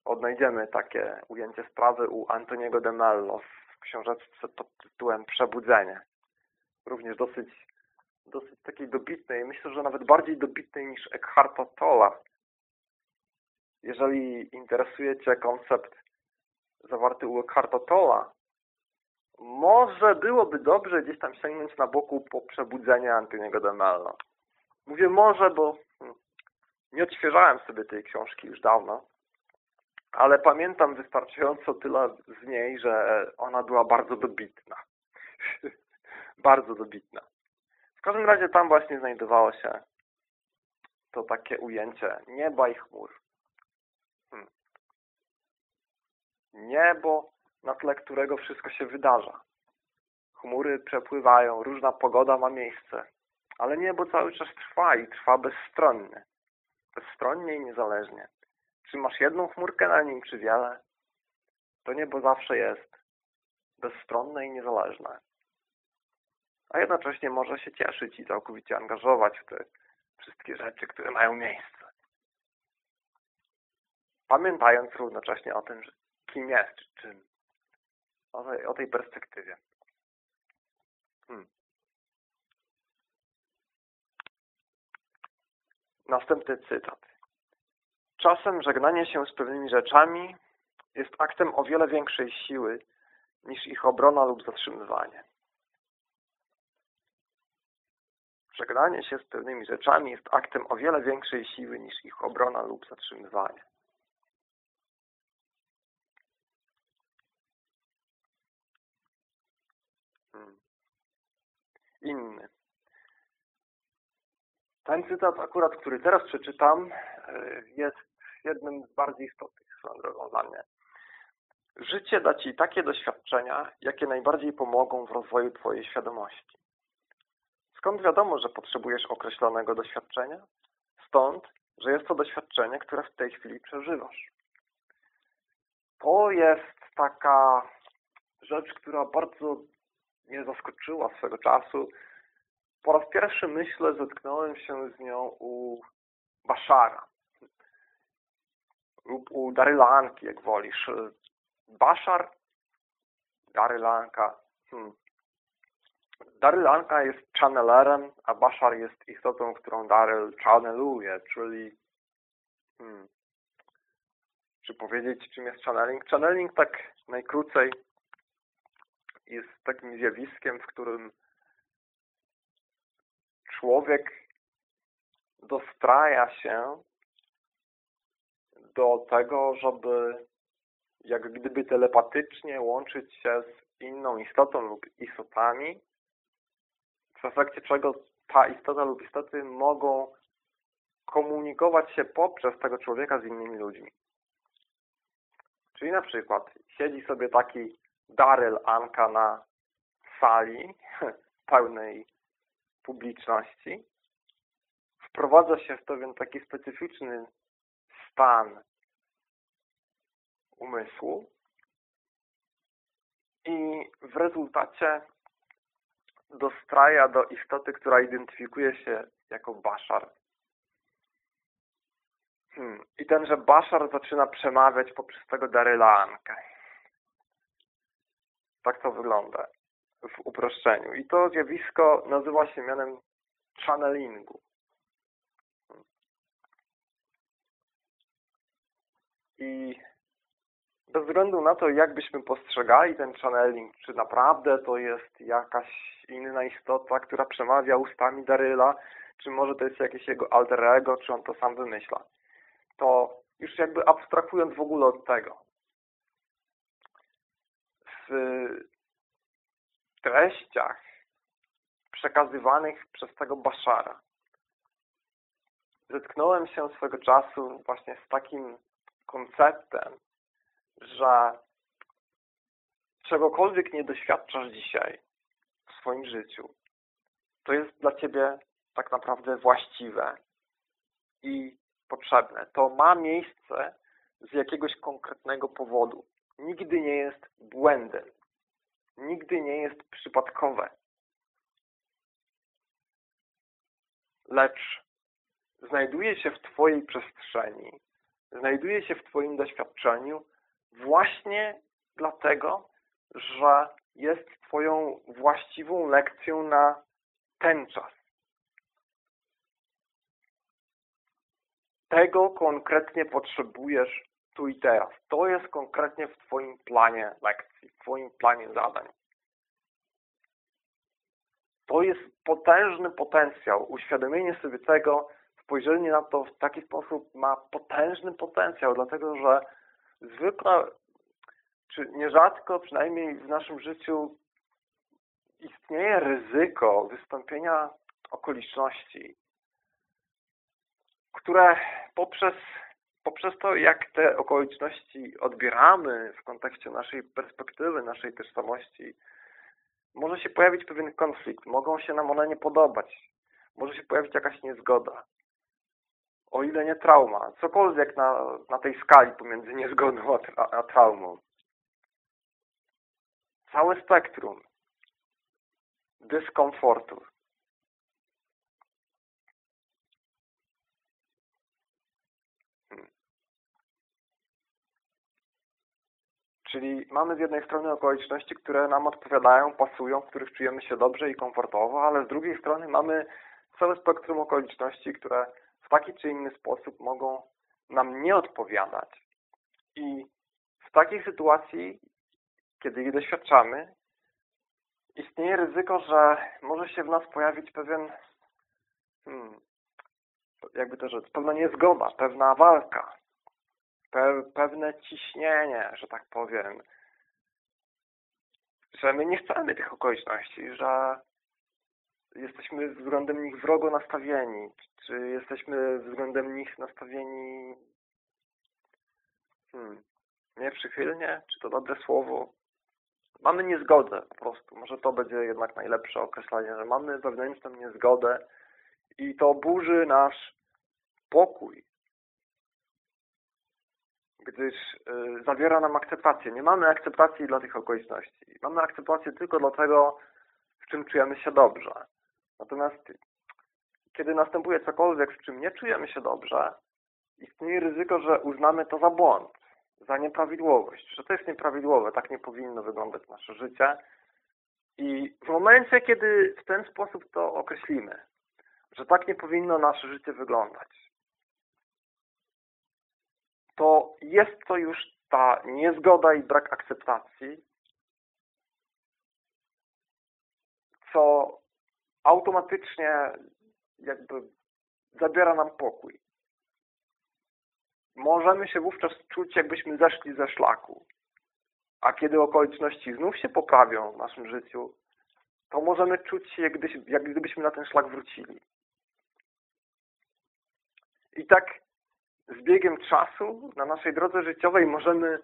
Odnajdziemy takie ujęcie sprawy u Antoniego de Mello w książeczce pod tytułem Przebudzenie. Również dosyć dosyć takiej dobitnej, myślę, że nawet bardziej dobitnej niż Eckharta Tolla. Jeżeli interesuje Cię koncept zawarty u Eckharta Tolla, może byłoby dobrze gdzieś tam sięgnąć na boku po przebudzenie Antoniego de Mello. Mówię może, bo hmm, nie odświeżałem sobie tej książki już dawno, ale pamiętam wystarczająco tyle z niej, że ona była bardzo dobitna. bardzo dobitna. W każdym razie tam właśnie znajdowało się to takie ujęcie nieba i chmur. Hmm. Niebo, na tle którego wszystko się wydarza. Chmury przepływają, różna pogoda ma miejsce, ale niebo cały czas trwa i trwa bezstronnie. Bezstronnie i niezależnie. Czy masz jedną chmurkę na nim, czy wiele? To niebo zawsze jest bezstronne i niezależne a jednocześnie może się cieszyć i całkowicie angażować w te wszystkie rzeczy, które mają miejsce. Pamiętając równocześnie o tym, kim jest, czy czym. O tej, o tej perspektywie. Hmm. Następny cytat. Czasem żegnanie się z pewnymi rzeczami jest aktem o wiele większej siły niż ich obrona lub zatrzymywanie. Żegnanie się z pewnymi rzeczami jest aktem o wiele większej siły niż ich obrona lub zatrzymywanie. Inny. Ten cytat akurat, który teraz przeczytam, e, jest jednym z bardziej istotnych swoją drogą dla mnie. Życie da Ci takie doświadczenia, jakie najbardziej pomogą w rozwoju Twojej świadomości. Skąd wiadomo, że potrzebujesz określonego doświadczenia? Stąd, że jest to doświadczenie, które w tej chwili przeżywasz. To jest taka rzecz, która bardzo mnie zaskoczyła swego czasu. Po raz pierwszy, myślę, zetknąłem się z nią u Bashara lub u Darylanki, jak wolisz. Bashar, Darylanka, hmm. Daryl Anka jest channelerem, a Bashar jest istotą, którą Daryl channeluje, czyli Hmm. Czy powiedzieć, czym jest channeling? Channeling tak najkrócej jest takim zjawiskiem, w którym człowiek dostraja się do tego, żeby jak gdyby telepatycznie łączyć się z inną istotą lub istotami, w efekcie czego ta istota lub istoty mogą komunikować się poprzez tego człowieka z innymi ludźmi. Czyli na przykład siedzi sobie taki Daryl Anka na sali pełnej publiczności, wprowadza się w pewien taki specyficzny stan umysłu i w rezultacie dostraja do istoty, która identyfikuje się jako Baszar. Hmm. I tenże Baszar zaczyna przemawiać poprzez tego Daryla Ankę. Tak to wygląda w uproszczeniu. I to zjawisko nazywa się mianem channelingu. I bez względu na to, jak byśmy postrzegali ten channeling, czy naprawdę to jest jakaś inna istota, która przemawia ustami Daryla, czy może to jest jakieś jego alter ego, czy on to sam wymyśla, to już jakby abstrahując w ogóle od tego, treściach przekazywanych przez tego Baszara zetknąłem się swego czasu właśnie z takim konceptem, że czegokolwiek nie doświadczasz dzisiaj w swoim życiu, to jest dla Ciebie tak naprawdę właściwe i potrzebne. To ma miejsce z jakiegoś konkretnego powodu. Nigdy nie jest błędem. Nigdy nie jest przypadkowe. Lecz znajduje się w Twojej przestrzeni, znajduje się w Twoim doświadczeniu właśnie dlatego, że jest Twoją właściwą lekcją na ten czas. Tego konkretnie potrzebujesz tu i teraz. To jest konkretnie w Twoim planie lekcji, w Twoim planie zadań. To jest potężny potencjał. Uświadomienie sobie tego, spojrzenie na to w taki sposób ma potężny potencjał, dlatego że zwykle, czy nierzadko przynajmniej w naszym życiu istnieje ryzyko wystąpienia okoliczności, które poprzez, poprzez to, jak te okoliczności odbieramy w kontekście naszej perspektywy, naszej tożsamości, może się pojawić pewien konflikt, mogą się nam one nie podobać, może się pojawić jakaś niezgoda o ile nie trauma, cokolwiek na, na tej skali pomiędzy niezgodą a, a traumą. Całe spektrum dyskomfortu. Hmm. Czyli mamy z jednej strony okoliczności, które nam odpowiadają, pasują, w których czujemy się dobrze i komfortowo, ale z drugiej strony mamy całe spektrum okoliczności, które taki czy inny sposób mogą nam nie odpowiadać. I w takiej sytuacji, kiedy je doświadczamy, istnieje ryzyko, że może się w nas pojawić pewien, hmm, jakby to rzec, pewna niezgoda, pewna walka, pe pewne ciśnienie, że tak powiem, że my nie chcemy tych okoliczności, że jesteśmy względem nich wrogo nastawieni, czy jesteśmy względem nich nastawieni hmm, nieprzychylnie, czy to dobre słowo. Mamy niezgodę po prostu. Może to będzie jednak najlepsze określenie, że mamy wewnętrzną niezgodę i to burzy nasz pokój, gdyż y, zawiera nam akceptację. Nie mamy akceptacji dla tych okoliczności. Mamy akceptację tylko dlatego, w czym czujemy się dobrze. Natomiast kiedy następuje cokolwiek, w czym nie czujemy się dobrze, istnieje ryzyko, że uznamy to za błąd, za nieprawidłowość, że to jest nieprawidłowe, tak nie powinno wyglądać nasze życie. I w momencie, kiedy w ten sposób to określimy, że tak nie powinno nasze życie wyglądać, to jest to już ta niezgoda i brak akceptacji, co automatycznie jakby zabiera nam pokój. Możemy się wówczas czuć, jakbyśmy zeszli ze szlaku. A kiedy okoliczności znów się poprawią w naszym życiu, to możemy czuć się, jak, gdybyśmy na ten szlak wrócili. I tak z biegiem czasu na naszej drodze życiowej możemy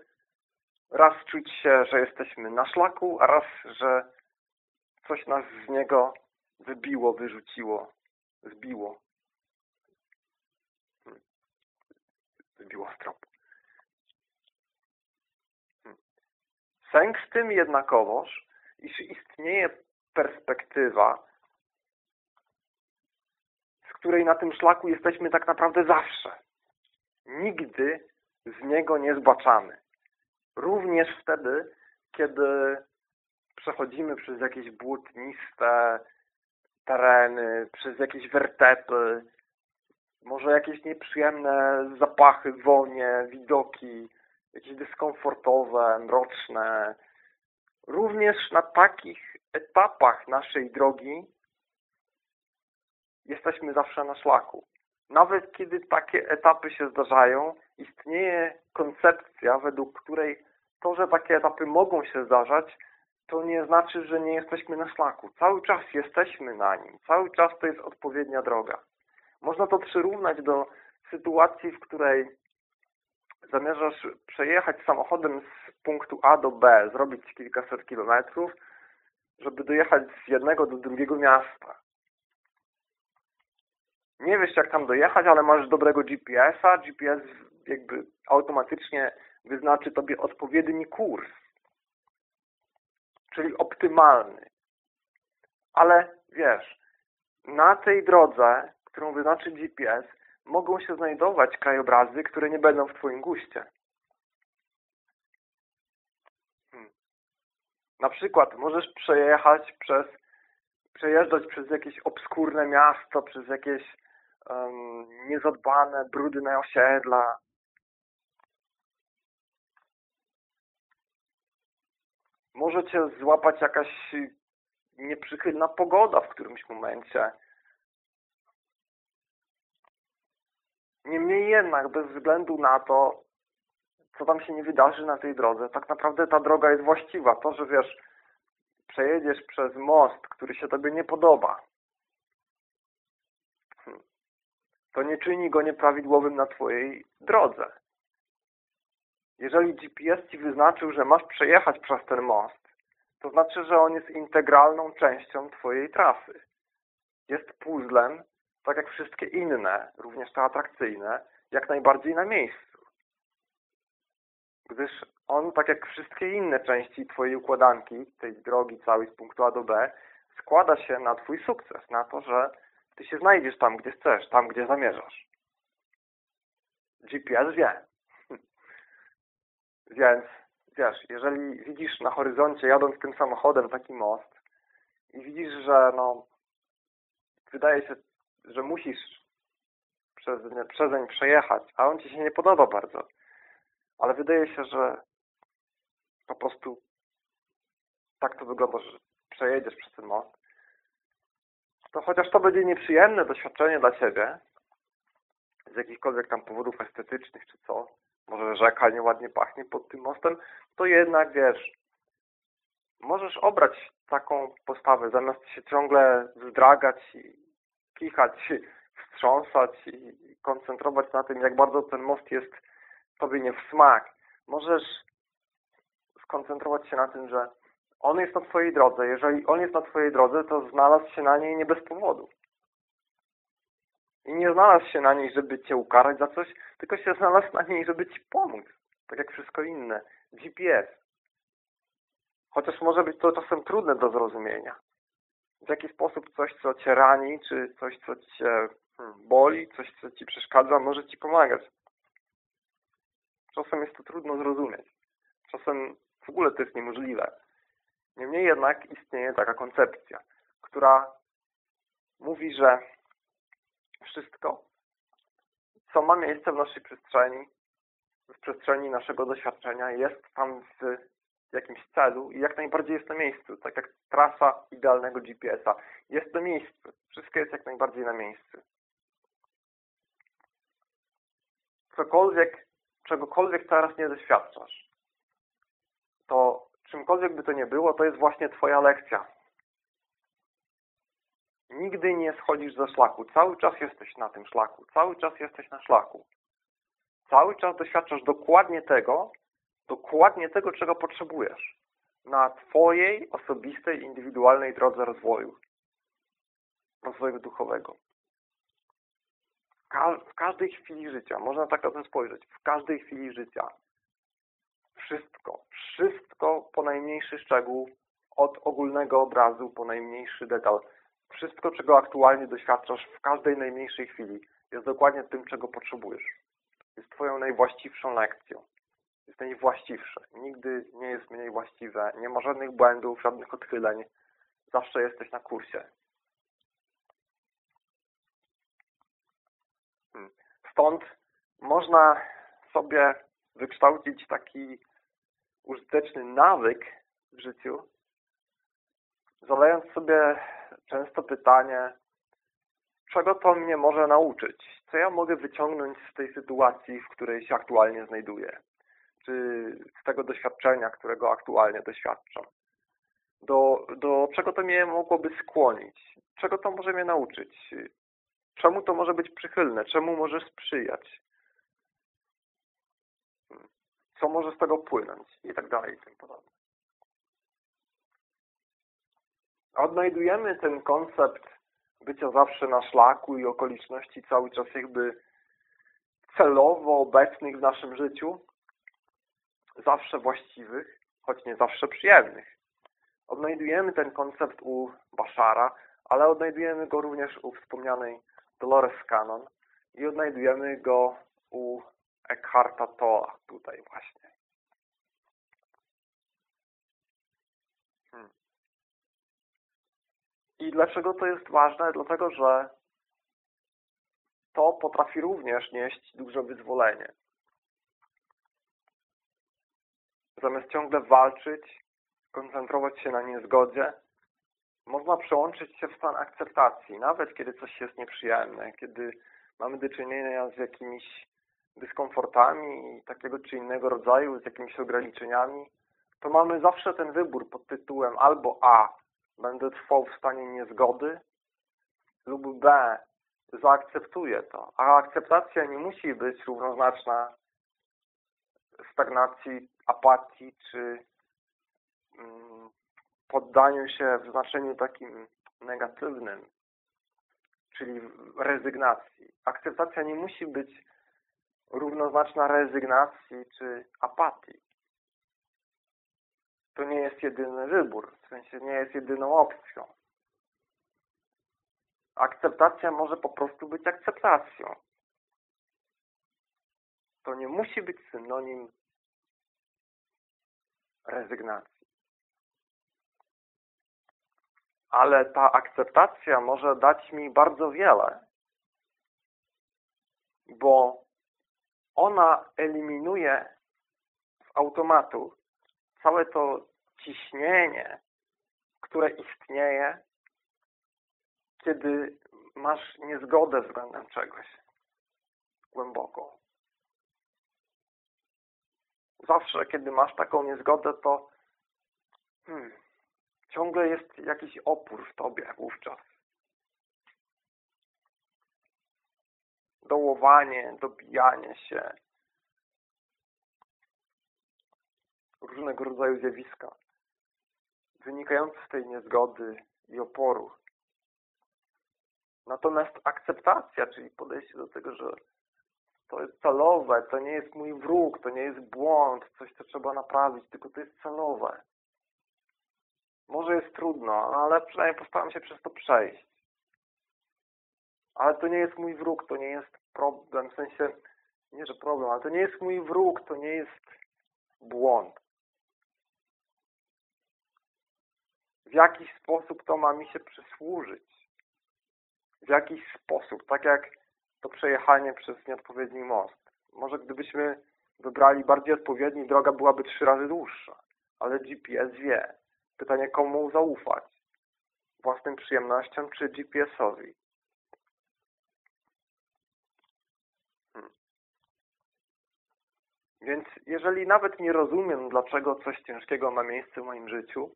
raz czuć się, że jesteśmy na szlaku, a raz, że coś nas z niego wybiło, wyrzuciło, zbiło. Hmm. Wybiło z tropu. Hmm. Sęk z tym jednakowoż, iż istnieje perspektywa, z której na tym szlaku jesteśmy tak naprawdę zawsze. Nigdy z niego nie zbaczamy. Również wtedy, kiedy przechodzimy przez jakieś błotniste tereny, przez jakieś wertepy, może jakieś nieprzyjemne zapachy, wonie, widoki, jakieś dyskomfortowe, mroczne. Również na takich etapach naszej drogi jesteśmy zawsze na szlaku. Nawet kiedy takie etapy się zdarzają, istnieje koncepcja, według której to, że takie etapy mogą się zdarzać, to nie znaczy, że nie jesteśmy na szlaku. Cały czas jesteśmy na nim. Cały czas to jest odpowiednia droga. Można to przyrównać do sytuacji, w której zamierzasz przejechać samochodem z punktu A do B, zrobić kilkaset kilometrów, żeby dojechać z jednego do drugiego miasta. Nie wiesz, jak tam dojechać, ale masz dobrego GPS-a. GPS jakby automatycznie wyznaczy Tobie odpowiedni kurs czyli optymalny. Ale wiesz, na tej drodze, którą wyznaczy GPS, mogą się znajdować krajobrazy, które nie będą w Twoim guście. Hmm. Na przykład możesz przejechać przez, przejeżdżać przez jakieś obskurne miasto, przez jakieś niezadbane, brudne osiedla, może cię złapać jakaś nieprzychylna pogoda w którymś momencie. Niemniej jednak, bez względu na to, co tam się nie wydarzy na tej drodze, tak naprawdę ta droga jest właściwa. To, że wiesz, przejedziesz przez most, który się tobie nie podoba, hmm, to nie czyni go nieprawidłowym na twojej drodze. Jeżeli GPS Ci wyznaczył, że masz przejechać przez ten most, to znaczy, że on jest integralną częścią Twojej trasy. Jest puzzlem, tak jak wszystkie inne, również te atrakcyjne, jak najbardziej na miejscu. Gdyż on, tak jak wszystkie inne części Twojej układanki, tej drogi całej z punktu A do B, składa się na Twój sukces, na to, że Ty się znajdziesz tam, gdzie chcesz, tam, gdzie zamierzasz. GPS wie. Więc, wiesz, jeżeli widzisz na horyzoncie, jadąc tym samochodem, taki most i widzisz, że no, wydaje się, że musisz przez, nie, przezeń przejechać, a on Ci się nie podoba bardzo, ale wydaje się, że po prostu tak to wygląda, że przejedziesz przez ten most, to chociaż to będzie nieprzyjemne doświadczenie dla Ciebie, z jakichkolwiek tam powodów estetycznych czy co, może rzeka nieładnie pachnie pod tym mostem, to jednak, wiesz, możesz obrać taką postawę, zamiast się ciągle zdragać i kichać, wstrząsać i koncentrować na tym, jak bardzo ten most jest tobie nie w smak. Możesz skoncentrować się na tym, że on jest na twojej drodze. Jeżeli on jest na twojej drodze, to znalazł się na niej nie bez powodu. I nie znalazł się na niej, żeby cię ukarać za coś, tylko się znalazł na niej, żeby ci pomóc. Tak jak wszystko inne. GPS. Chociaż może być to czasem trudne do zrozumienia. W jaki sposób coś, co cię rani, czy coś, co cię hmm, boli, coś, co ci przeszkadza, może ci pomagać. Czasem jest to trudno zrozumieć. Czasem w ogóle to jest niemożliwe. Niemniej jednak istnieje taka koncepcja, która mówi, że wszystko, co ma miejsce w naszej przestrzeni, w przestrzeni naszego doświadczenia jest tam w jakimś celu i jak najbardziej jest na miejscu, tak jak trasa idealnego GPS-a. Jest to miejsce. Wszystko jest jak najbardziej na miejscu. Cokolwiek, czegokolwiek teraz nie doświadczasz, to czymkolwiek by to nie było, to jest właśnie Twoja lekcja. Nigdy nie schodzisz ze szlaku. Cały czas jesteś na tym szlaku. Cały czas jesteś na szlaku. Cały czas doświadczasz dokładnie tego, dokładnie tego, czego potrzebujesz na Twojej osobistej, indywidualnej drodze rozwoju. Rozwoju duchowego. W każdej chwili życia, można tak na to spojrzeć, w każdej chwili życia wszystko, wszystko po najmniejszy szczegół, od ogólnego obrazu po najmniejszy detal, wszystko, czego aktualnie doświadczasz w każdej najmniejszej chwili, jest dokładnie tym, czego potrzebujesz. Jest Twoją najwłaściwszą lekcją. Jest najwłaściwsze. Nigdy nie jest mniej właściwe. Nie ma żadnych błędów, żadnych odchyleń. Zawsze jesteś na kursie. Hmm. Stąd można sobie wykształcić taki użyteczny nawyk w życiu, zadając sobie często pytanie, czego to mnie może nauczyć? Co ja mogę wyciągnąć z tej sytuacji, w której się aktualnie znajduję? Czy z tego doświadczenia, którego aktualnie doświadczam? Do, do czego to mnie mogłoby skłonić? Czego to może mnie nauczyć? Czemu to może być przychylne? Czemu może sprzyjać? Co może z tego płynąć? I tak dalej i tym podobne. Odnajdujemy ten koncept bycia zawsze na szlaku i okoliczności cały czas jakby celowo obecnych w naszym życiu, zawsze właściwych, choć nie zawsze przyjemnych. Odnajdujemy ten koncept u Bashara, ale odnajdujemy go również u wspomnianej Dolores Cannon i odnajdujemy go u Eckharta Tolla tutaj właśnie. I dlaczego to jest ważne? Dlatego, że to potrafi również nieść duże wyzwolenie. Zamiast ciągle walczyć, koncentrować się na niezgodzie, można przełączyć się w stan akceptacji, nawet kiedy coś jest nieprzyjemne, kiedy mamy do czynienia z jakimiś dyskomfortami takiego czy innego rodzaju, z jakimiś ograniczeniami, to mamy zawsze ten wybór pod tytułem albo A będę trwał w stanie niezgody lub B zaakceptuję to. A akceptacja nie musi być równoznaczna stagnacji, apatii czy mm, poddaniu się w znaczeniu takim negatywnym, czyli rezygnacji. Akceptacja nie musi być równoznaczna rezygnacji czy apatii to nie jest jedyny wybór, w sensie nie jest jedyną opcją. Akceptacja może po prostu być akceptacją. To nie musi być synonim rezygnacji. Ale ta akceptacja może dać mi bardzo wiele, bo ona eliminuje z automatu całe to ciśnienie, które istnieje, kiedy masz niezgodę względem czegoś głęboko. Zawsze, kiedy masz taką niezgodę, to hmm, ciągle jest jakiś opór w tobie wówczas. Dołowanie, dobijanie się, różnego rodzaju zjawiska wynikające z tej niezgody i oporu. Natomiast akceptacja, czyli podejście do tego, że to jest celowe, to nie jest mój wróg, to nie jest błąd, coś, co trzeba naprawić, tylko to jest celowe. Może jest trudno, ale przynajmniej postaram się przez to przejść. Ale to nie jest mój wróg, to nie jest problem, w sensie, nie że problem, ale to nie jest mój wróg, to nie jest błąd. w jakiś sposób to ma mi się przysłużyć. W jakiś sposób, tak jak to przejechanie przez nieodpowiedni most. Może gdybyśmy wybrali bardziej odpowiedni, droga byłaby trzy razy dłuższa. Ale GPS wie. Pytanie, komu zaufać? Własnym przyjemnościom czy GPS-owi? Więc jeżeli nawet nie rozumiem, dlaczego coś ciężkiego ma miejsce w moim życiu,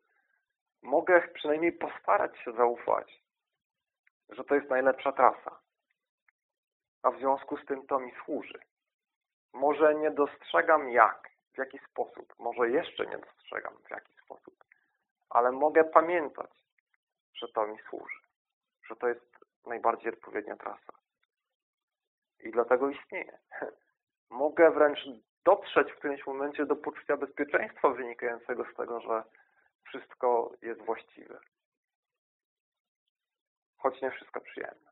mogę przynajmniej postarać się zaufać, że to jest najlepsza trasa. A w związku z tym to mi służy. Może nie dostrzegam jak, w jaki sposób, może jeszcze nie dostrzegam w jaki sposób, ale mogę pamiętać, że to mi służy, że to jest najbardziej odpowiednia trasa. I dlatego istnieje. Mogę wręcz dotrzeć w którymś momencie do poczucia bezpieczeństwa wynikającego z tego, że wszystko jest właściwe. Choć nie wszystko przyjemne.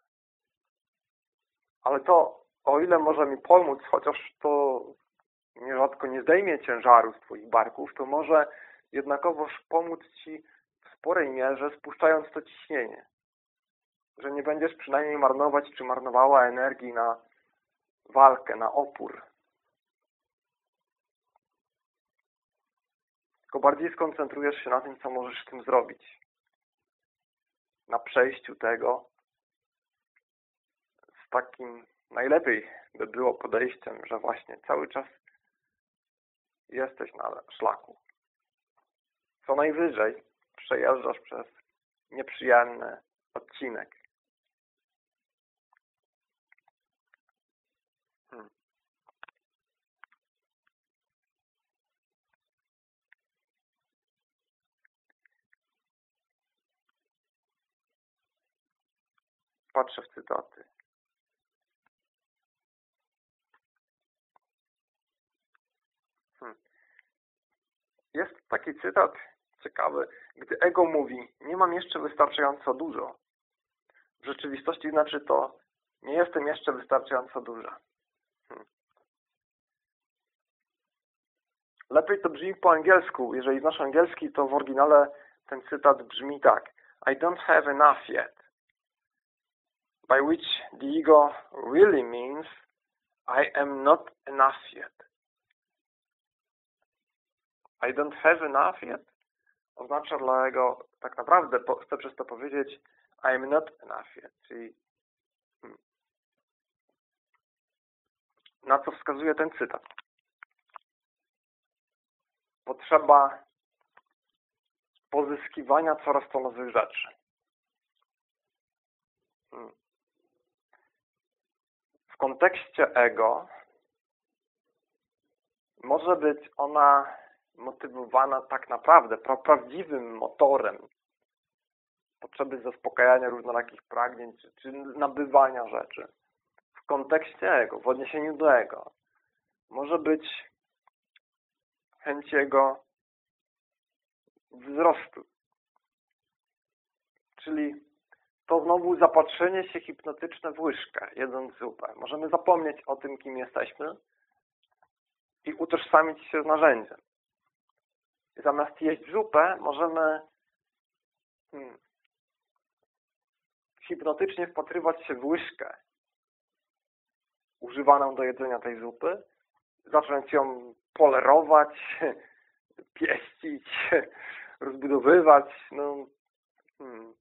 Ale to, o ile może mi pomóc, chociaż to nierzadko nie zdejmie ciężaru z Twoich barków, to może jednakowoż pomóc Ci w sporej mierze, spuszczając to ciśnienie. Że nie będziesz przynajmniej marnować, czy marnowała energii na walkę, na opór, tylko bardziej skoncentrujesz się na tym, co możesz z tym zrobić. Na przejściu tego z takim najlepiej by było podejściem, że właśnie cały czas jesteś na szlaku. Co najwyżej przejeżdżasz przez nieprzyjemny odcinek. Patrzę w cytaty. Hmm. Jest taki cytat ciekawy. Gdy ego mówi, nie mam jeszcze wystarczająco dużo. W rzeczywistości znaczy to, nie jestem jeszcze wystarczająco duża. Hmm. Lepiej to brzmi po angielsku. Jeżeli znasz angielski, to w oryginale ten cytat brzmi tak. I don't have enough yet by which the ego really means I am not enough yet. I don't have enough yet oznacza dla ego tak naprawdę, chcę przez to powiedzieć I am not enough yet, czyli hmm, na co wskazuje ten cytat. Potrzeba pozyskiwania coraz to nowych rzeczy. Hmm kontekście ego może być ona motywowana tak naprawdę prawdziwym motorem potrzeby zaspokajania różnorakich pragnień czy, czy nabywania rzeczy. W kontekście ego, w odniesieniu do ego może być chęć jego wzrostu. Czyli to znowu zapatrzenie się hipnotyczne w łyżkę, jedząc zupę. Możemy zapomnieć o tym, kim jesteśmy i utożsamić się z narzędziem. Zamiast jeść zupę, możemy hmm, hipnotycznie wpatrywać się w łyżkę używaną do jedzenia tej zupy, zacząć ją polerować, pieścić, rozbudowywać. No, hmm,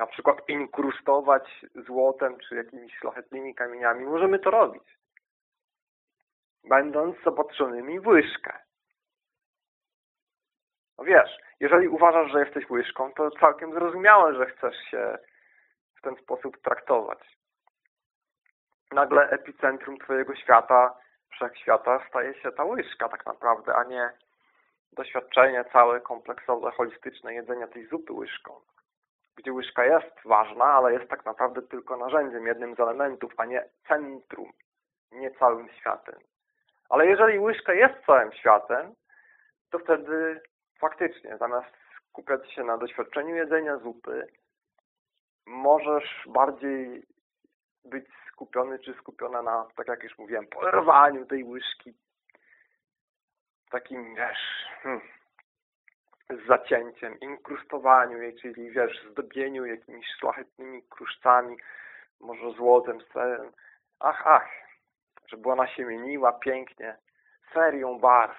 na przykład inkrustować złotem czy jakimiś szlachetnymi kamieniami. Możemy to robić. Będąc zapatrzonymi w łyżkę. No wiesz, jeżeli uważasz, że jesteś łyżką, to całkiem zrozumiałe, że chcesz się w ten sposób traktować. Nagle epicentrum Twojego świata, wszechświata staje się ta łyżka tak naprawdę, a nie doświadczenie całe, kompleksowe, holistyczne jedzenia tej zupy łyżką gdzie łyżka jest ważna, ale jest tak naprawdę tylko narzędziem, jednym z elementów, a nie centrum, nie całym światem. Ale jeżeli łyżka jest całym światem, to wtedy faktycznie zamiast skupiać się na doświadczeniu jedzenia zupy, możesz bardziej być skupiony czy skupiona na, tak jak już mówiłem, polerowaniu tej łyżki. Takim, wiesz, hmm, zacięciem, inkrustowaniu jej, czyli wiesz, zdobieniu jakimiś szlachetnymi kruszcami, może złotem, sterem. Ach, ach, żeby ona się mieniła pięknie, serią barw,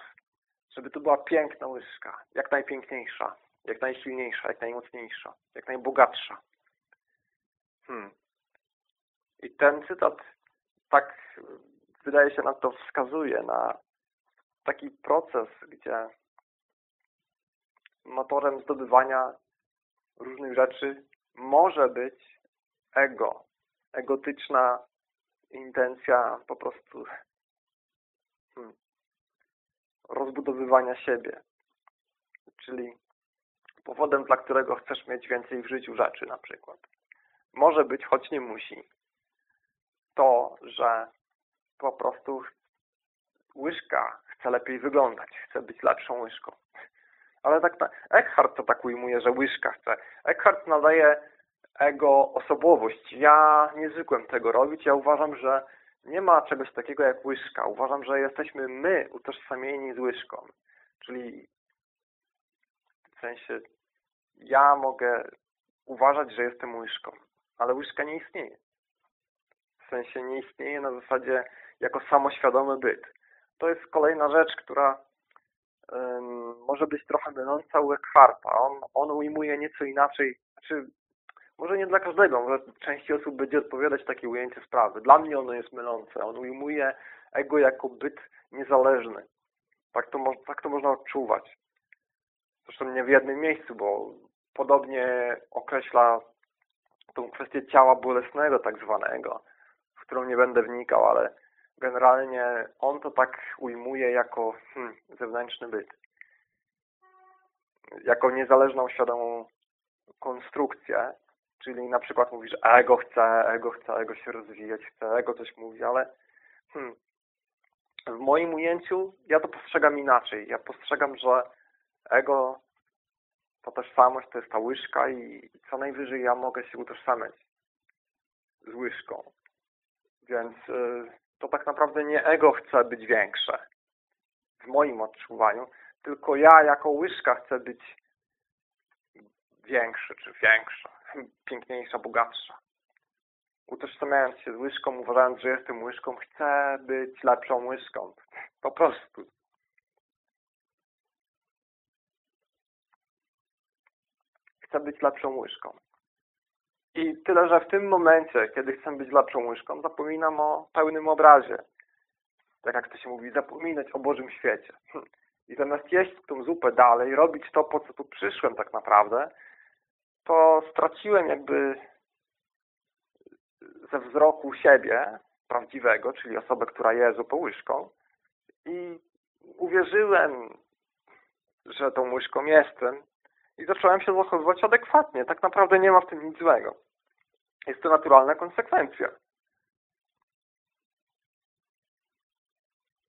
żeby to była piękna łyżka, jak najpiękniejsza, jak najsilniejsza, jak najmocniejsza, jak najbogatsza. Hmm. I ten cytat tak wydaje się nam to wskazuje na taki proces, gdzie motorem zdobywania różnych rzeczy może być ego, egotyczna intencja po prostu hmm, rozbudowywania siebie. Czyli powodem, dla którego chcesz mieć więcej w życiu rzeczy na przykład. Może być, choć nie musi, to, że po prostu łyżka chce lepiej wyglądać, chce być lepszą łyżką. Ale tak na... Eckhart to tak ujmuje, że łyżka chce. Eckhart nadaje ego osobowość. Ja nie zwykłem tego robić. Ja uważam, że nie ma czegoś takiego jak łyżka. Uważam, że jesteśmy my utożsamieni z łyżką. Czyli w sensie ja mogę uważać, że jestem łyżką, ale łyżka nie istnieje. W sensie nie istnieje na zasadzie jako samoświadomy byt. To jest kolejna rzecz, która może być trochę myląca u Eckharta. On, on ujmuje nieco inaczej, znaczy może nie dla każdego, może części osób będzie odpowiadać takie ujęcie sprawy. Dla mnie ono jest mylące. On ujmuje ego jako byt niezależny. Tak to, tak to można odczuwać. Zresztą nie w jednym miejscu, bo podobnie określa tą kwestię ciała bolesnego tak zwanego, w którą nie będę wnikał, ale generalnie on to tak ujmuje jako hmm, zewnętrzny byt. Jako niezależną, świadomą konstrukcję, czyli na przykład mówisz ego chce, ego chce, ego się rozwijać chce, ego coś mówi, ale hmm, w moim ujęciu ja to postrzegam inaczej. Ja postrzegam, że ego to tożsamość to jest ta łyżka i co najwyżej ja mogę się utożsamiać z łyżką. Więc y, to tak naprawdę nie ego chce być większe w moim odczuwaniu, tylko ja jako łyżka chcę być większy czy większa, piękniejsza, bogatsza. Utożsamiając się z łyżką, uważając, że jestem łyżką, chcę być lepszą łyżką. Po prostu. Chcę być lepszą łyżką. I tyle, że w tym momencie, kiedy chcę być lepszą łyżką, zapominam o pełnym obrazie. Tak jak to się mówi, zapominać o Bożym świecie. Hm. I zamiast jeść tą zupę dalej, robić to, po co tu przyszłem tak naprawdę, to straciłem jakby ze wzroku siebie prawdziwego, czyli osobę, która je zupę łyżką i uwierzyłem, że tą łyżką jestem i zacząłem się zachowywać adekwatnie. Tak naprawdę nie ma w tym nic złego. Jest to naturalna konsekwencja.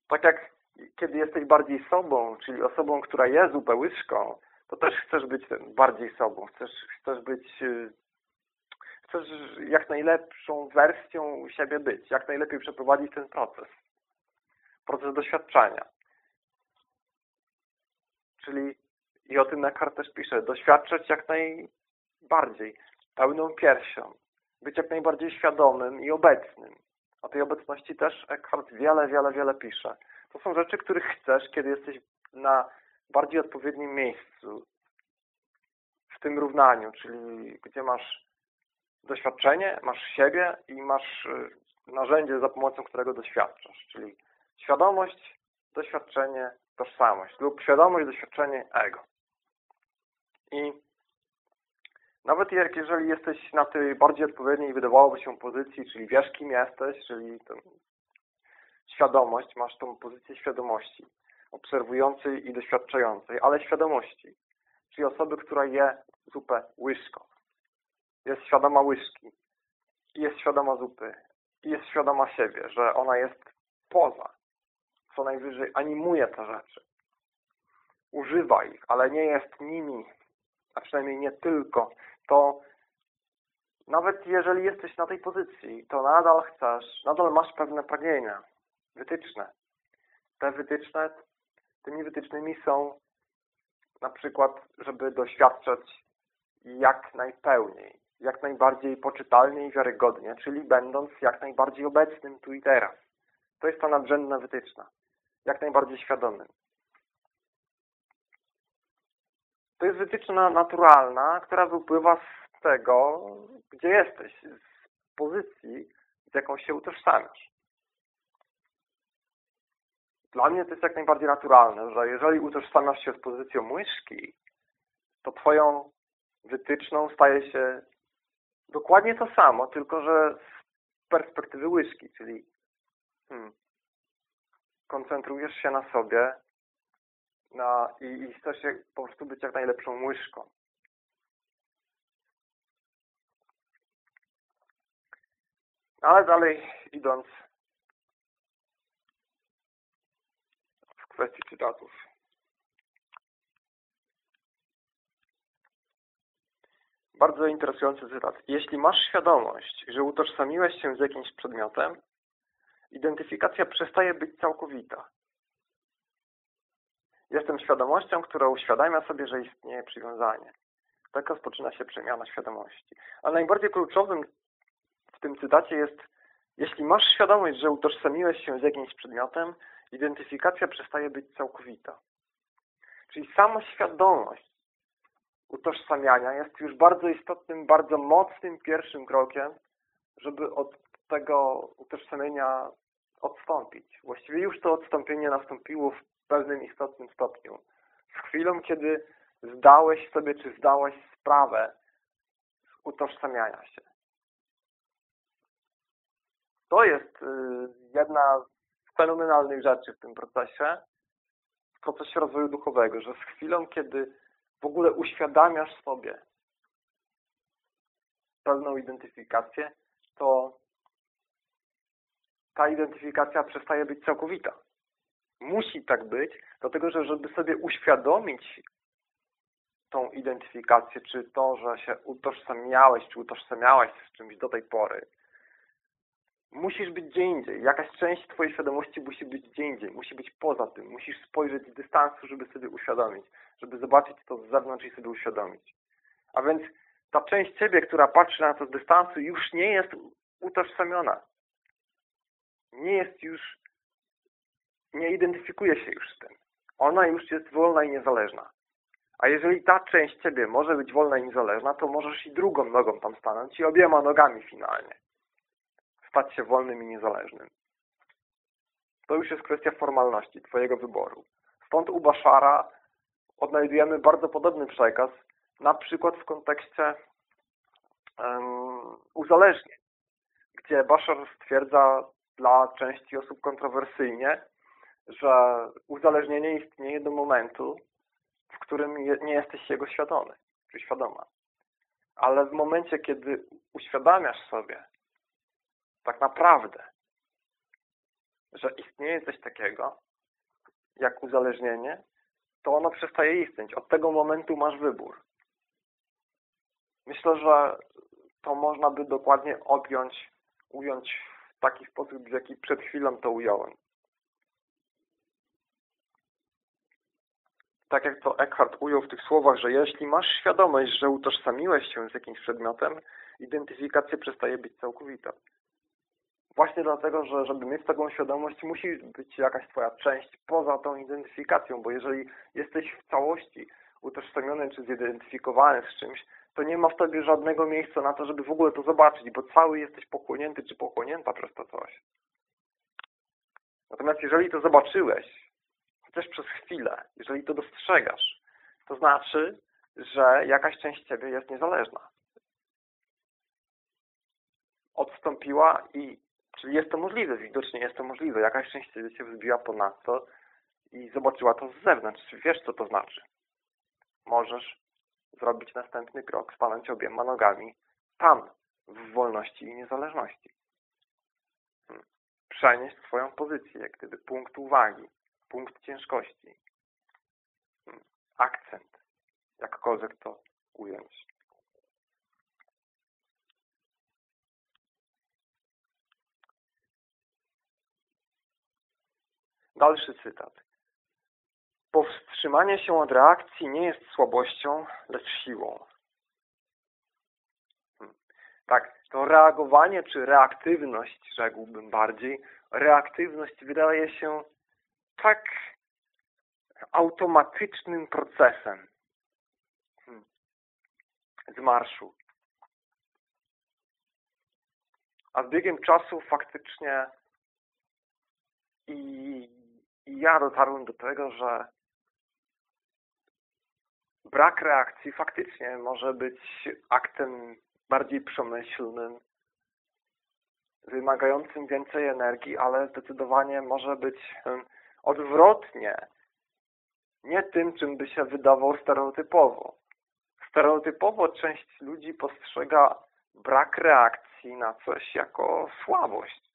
Tak jak kiedy jesteś bardziej sobą, czyli osobą, która jest zupę łyżką, to też chcesz być bardziej sobą. Chcesz, chcesz być y, chcesz jak najlepszą wersją siebie być, jak najlepiej przeprowadzić ten proces. Proces doświadczenia. Czyli i o tym Eckhart też pisze, doświadczać jak najbardziej, pełną piersią, być jak najbardziej świadomym i obecnym. O tej obecności też Eckhart wiele, wiele, wiele pisze. To są rzeczy, których chcesz, kiedy jesteś na bardziej odpowiednim miejscu w tym równaniu, czyli gdzie masz doświadczenie, masz siebie i masz y, narzędzie, za pomocą którego doświadczasz, czyli świadomość, doświadczenie, tożsamość lub świadomość, doświadczenie, ego. I nawet jak jeżeli jesteś na tej bardziej odpowiedniej, wydawałoby się pozycji, czyli wiesz kim jesteś, czyli świadomość, masz tą pozycję świadomości, obserwującej i doświadczającej, ale świadomości, czyli osoby, która je zupę łyżką. Jest świadoma łyżki, jest świadoma zupy, jest świadoma siebie, że ona jest poza, co najwyżej animuje te rzeczy. Używa ich, ale nie jest nimi, a przynajmniej nie tylko, to nawet jeżeli jesteś na tej pozycji, to nadal chcesz, nadal masz pewne pragnienia, wytyczne. Te wytyczne, tymi wytycznymi są na przykład, żeby doświadczać jak najpełniej, jak najbardziej poczytalnie i wiarygodnie, czyli będąc jak najbardziej obecnym tu i teraz. To jest ta nadrzędna wytyczna. Jak najbardziej świadomym. To jest wytyczna naturalna, która wypływa z tego, gdzie jesteś, z pozycji, z jaką się utożsamiasz. Dla mnie to jest jak najbardziej naturalne, że jeżeli utożsamiasz się z pozycją myszki, to twoją wytyczną staje się dokładnie to samo, tylko że z perspektywy łyżki, czyli hmm, koncentrujesz się na sobie na, i, i chcesz się po prostu być jak najlepszą łyżką. Ale dalej idąc w kwestii cytatów. Bardzo interesujący cytat. Jeśli masz świadomość, że utożsamiłeś się z jakimś przedmiotem, identyfikacja przestaje być całkowita. Jestem świadomością, która uświadamia sobie, że istnieje przywiązanie. Tak rozpoczyna się przemiana świadomości. A najbardziej kluczowym w tym cytacie jest jeśli masz świadomość, że utożsamiłeś się z jakimś przedmiotem, identyfikacja przestaje być całkowita. Czyli sama świadomość utożsamiania jest już bardzo istotnym, bardzo mocnym pierwszym krokiem, żeby od tego utożsamienia odstąpić. Właściwie już to odstąpienie nastąpiło w pewnym istotnym stopniu. Z chwilą, kiedy zdałeś sobie, czy zdałaś sprawę z utożsamiania się. To jest y, jedna z fenomenalnych rzeczy w tym procesie, w procesie rozwoju duchowego, że z chwilą, kiedy w ogóle uświadamiasz sobie pewną identyfikację, to ta identyfikacja przestaje być całkowita. Musi tak być, dlatego że żeby sobie uświadomić tą identyfikację, czy to, że się utożsamiałeś, czy utożsamiałaś z czymś do tej pory, musisz być gdzie indziej. Jakaś część Twojej świadomości musi być gdzie indziej, musi być poza tym. Musisz spojrzeć z dystansu, żeby sobie uświadomić, żeby zobaczyć to z zewnątrz i sobie uświadomić. A więc ta część Ciebie, która patrzy na to z dystansu, już nie jest utożsamiona. Nie jest już, nie identyfikuje się już z tym. Ona już jest wolna i niezależna. A jeżeli ta część Ciebie może być wolna i niezależna, to możesz i drugą nogą tam stanąć i obiema nogami finalnie stać się wolnym i niezależnym. To już jest kwestia formalności, Twojego wyboru. Stąd u Baszara odnajdujemy bardzo podobny przekaz, na przykład w kontekście um, uzależnień, gdzie Bashar stwierdza dla części osób kontrowersyjnie, że uzależnienie istnieje do momentu, w którym nie jesteś jego świadomy, czy świadoma. Ale w momencie, kiedy uświadamiasz sobie, tak naprawdę, że istnieje coś takiego, jak uzależnienie, to ono przestaje istnieć. Od tego momentu masz wybór. Myślę, że to można by dokładnie objąć, ująć w taki sposób, w jaki przed chwilą to ująłem. Tak jak to Eckhart ujął w tych słowach, że jeśli masz świadomość, że utożsamiłeś się z jakimś przedmiotem, identyfikacja przestaje być całkowita. Właśnie dlatego, że żeby mieć taką świadomość, musi być jakaś Twoja część poza tą identyfikacją, bo jeżeli jesteś w całości utożsamiony czy zidentyfikowany z czymś, to nie ma w Tobie żadnego miejsca na to, żeby w ogóle to zobaczyć, bo cały jesteś pochłonięty czy pochłonięta przez to coś. Natomiast jeżeli to zobaczyłeś, chociaż przez chwilę, jeżeli to dostrzegasz, to znaczy, że jakaś część Ciebie jest niezależna. Odstąpiła i Czyli jest to możliwe, widocznie jest to możliwe. Jakaś część się wzbiła ponadto i zobaczyła to z zewnątrz. Wiesz, co to znaczy. Możesz zrobić następny krok, stanąć obiema nogami tam, w wolności i niezależności. Hmm. Przenieść swoją pozycję, jak gdyby punkt uwagi, punkt ciężkości, hmm. akcent, jakkolwiek to ująć. Dalszy cytat. Powstrzymanie się od reakcji nie jest słabością, lecz siłą. Hmm. Tak, to reagowanie czy reaktywność, rzekłbym bardziej, reaktywność wydaje się tak automatycznym procesem hmm. z marszu. A z biegiem czasu faktycznie i, i ja dotarłem do tego, że brak reakcji faktycznie może być aktem bardziej przemyślnym, wymagającym więcej energii, ale zdecydowanie może być odwrotnie. Nie tym, czym by się wydawał stereotypowo. Stereotypowo część ludzi postrzega brak reakcji na coś jako słabość.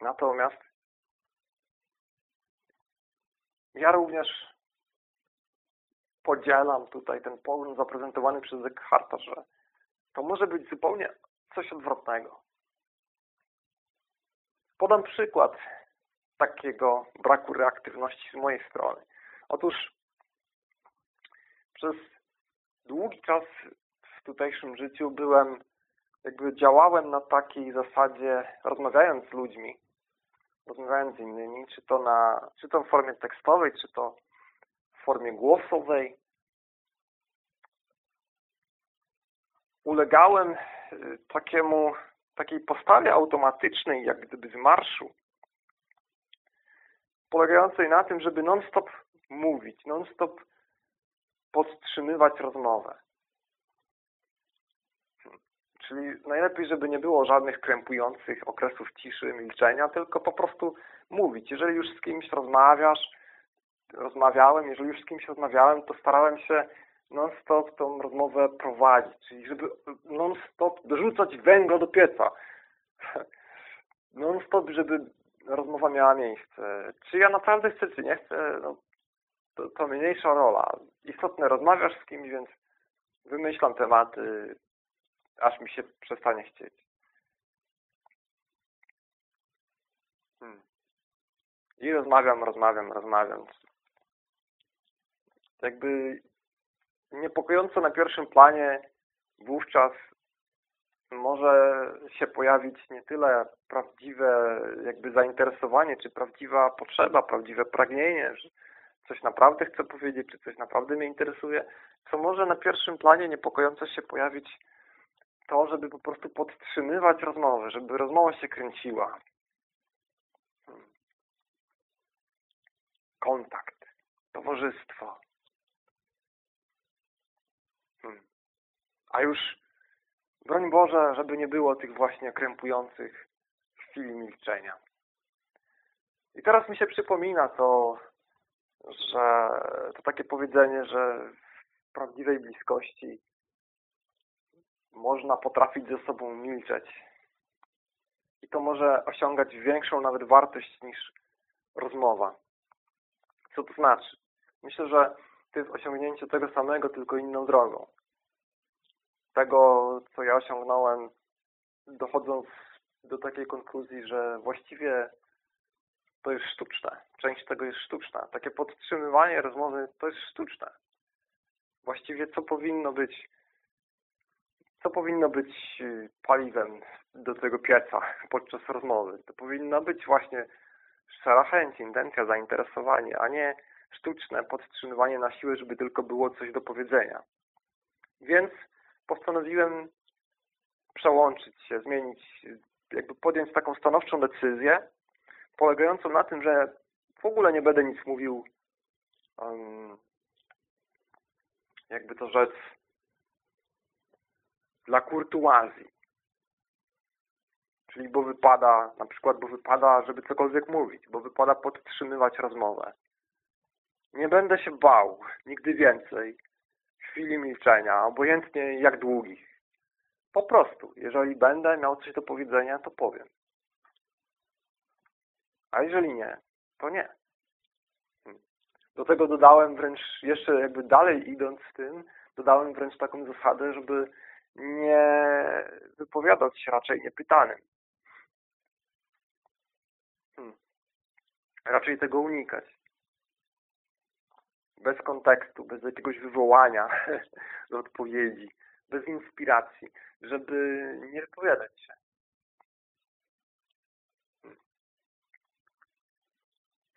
Natomiast ja również podzielam tutaj ten pogląd zaprezentowany przez Eckharta, że to może być zupełnie coś odwrotnego. Podam przykład takiego braku reaktywności z mojej strony. Otóż przez długi czas w tutejszym życiu byłem, jakby działałem na takiej zasadzie, rozmawiając z ludźmi, rozmawiając z innymi, czy to, na, czy to w formie tekstowej, czy to formie głosowej. Ulegałem y, takiemu, takiej postawie automatycznej, jak gdyby z marszu, polegającej na tym, żeby non-stop mówić, non-stop podtrzymywać rozmowę. Czyli najlepiej, żeby nie było żadnych krępujących okresów ciszy, milczenia, tylko po prostu mówić. Jeżeli już z kimś rozmawiasz, rozmawiałem, jeżeli już z kimś rozmawiałem, to starałem się non-stop tą rozmowę prowadzić, czyli żeby non-stop dorzucać węgla do pieca. Non-stop, żeby rozmowa miała miejsce. Czy ja naprawdę chcę, czy nie chcę, no, to, to mniejsza rola. Istotne, rozmawiasz z kimś, więc wymyślam tematy, aż mi się przestanie chcieć. Hmm. I rozmawiam, rozmawiam, rozmawiam. Jakby niepokojąco na pierwszym planie wówczas może się pojawić nie tyle prawdziwe jakby zainteresowanie, czy prawdziwa potrzeba, prawdziwe pragnienie, że coś naprawdę chcę powiedzieć, czy coś naprawdę mnie interesuje, co może na pierwszym planie niepokojąco się pojawić to, żeby po prostu podtrzymywać rozmowę, żeby rozmowa się kręciła. Kontakt, towarzystwo. Hmm. A już, broń Boże, żeby nie było tych właśnie krępujących chwili milczenia. I teraz mi się przypomina to, że to takie powiedzenie, że w prawdziwej bliskości można potrafić ze sobą milczeć. I to może osiągać większą nawet wartość niż rozmowa. Co to znaczy? Myślę, że to jest osiągnięcie tego samego, tylko inną drogą. Tego, co ja osiągnąłem, dochodząc do takiej konkluzji, że właściwie to jest sztuczne. Część tego jest sztuczna. Takie podtrzymywanie rozmowy to jest sztuczne. Właściwie co powinno być co powinno być y, paliwem do tego pieca podczas rozmowy? To powinna być właśnie szczera chęć, intencja, zainteresowanie, a nie sztuczne podtrzymywanie na siłę, żeby tylko było coś do powiedzenia. Więc postanowiłem przełączyć się, zmienić, jakby podjąć taką stanowczą decyzję, polegającą na tym, że w ogóle nie będę nic mówił, jakby to rzec, dla kurtuazji. Czyli bo wypada, na przykład, bo wypada, żeby cokolwiek mówić, bo wypada podtrzymywać rozmowę. Nie będę się bał nigdy więcej chwili milczenia, obojętnie jak długich. Po prostu, jeżeli będę miał coś do powiedzenia, to powiem. A jeżeli nie, to nie. Do tego dodałem wręcz, jeszcze jakby dalej idąc z tym, dodałem wręcz taką zasadę, żeby nie wypowiadać się raczej niepytanym. Hmm. Raczej tego unikać. Bez kontekstu, bez jakiegoś wywołania do odpowiedzi, bez inspiracji, żeby nie wypowiadać się.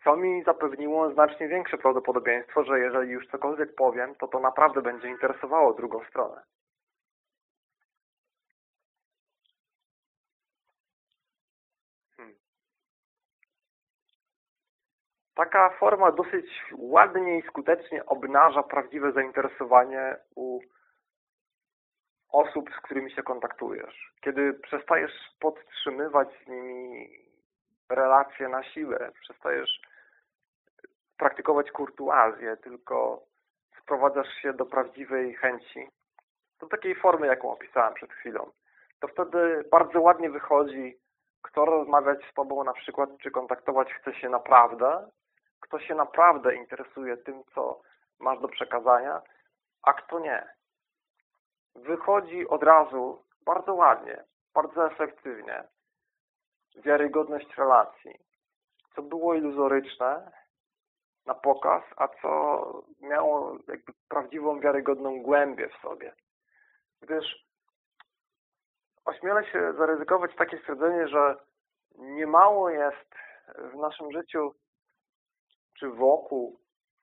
Co mi zapewniło znacznie większe prawdopodobieństwo, że jeżeli już cokolwiek powiem, to to naprawdę będzie interesowało drugą stronę. Taka forma dosyć ładnie i skutecznie obnaża prawdziwe zainteresowanie u osób, z którymi się kontaktujesz. Kiedy przestajesz podtrzymywać z nimi relacje na siłę, przestajesz praktykować kurtuazję, tylko sprowadzasz się do prawdziwej chęci, do takiej formy, jaką opisałem przed chwilą, to wtedy bardzo ładnie wychodzi, kto rozmawiać z Tobą na przykład, czy kontaktować chce się naprawdę, kto się naprawdę interesuje tym, co masz do przekazania, a kto nie. Wychodzi od razu bardzo ładnie, bardzo efektywnie wiarygodność relacji, co było iluzoryczne, na pokaz, a co miało jakby prawdziwą, wiarygodną głębię w sobie. Gdyż ośmielę się zaryzykować takie stwierdzenie, że niemało jest w naszym życiu czy wokół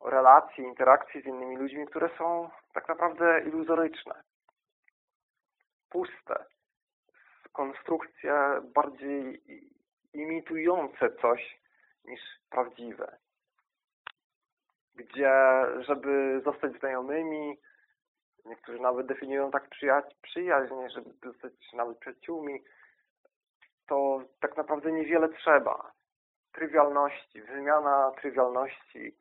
relacji, interakcji z innymi ludźmi, które są tak naprawdę iluzoryczne, puste, konstrukcje bardziej imitujące coś niż prawdziwe gdzie żeby zostać znajomymi, niektórzy nawet definiują tak przyja przyjaźnie, żeby zostać nawet przyjaciółmi, to tak naprawdę niewiele trzeba. Trywialności, wymiana trywialności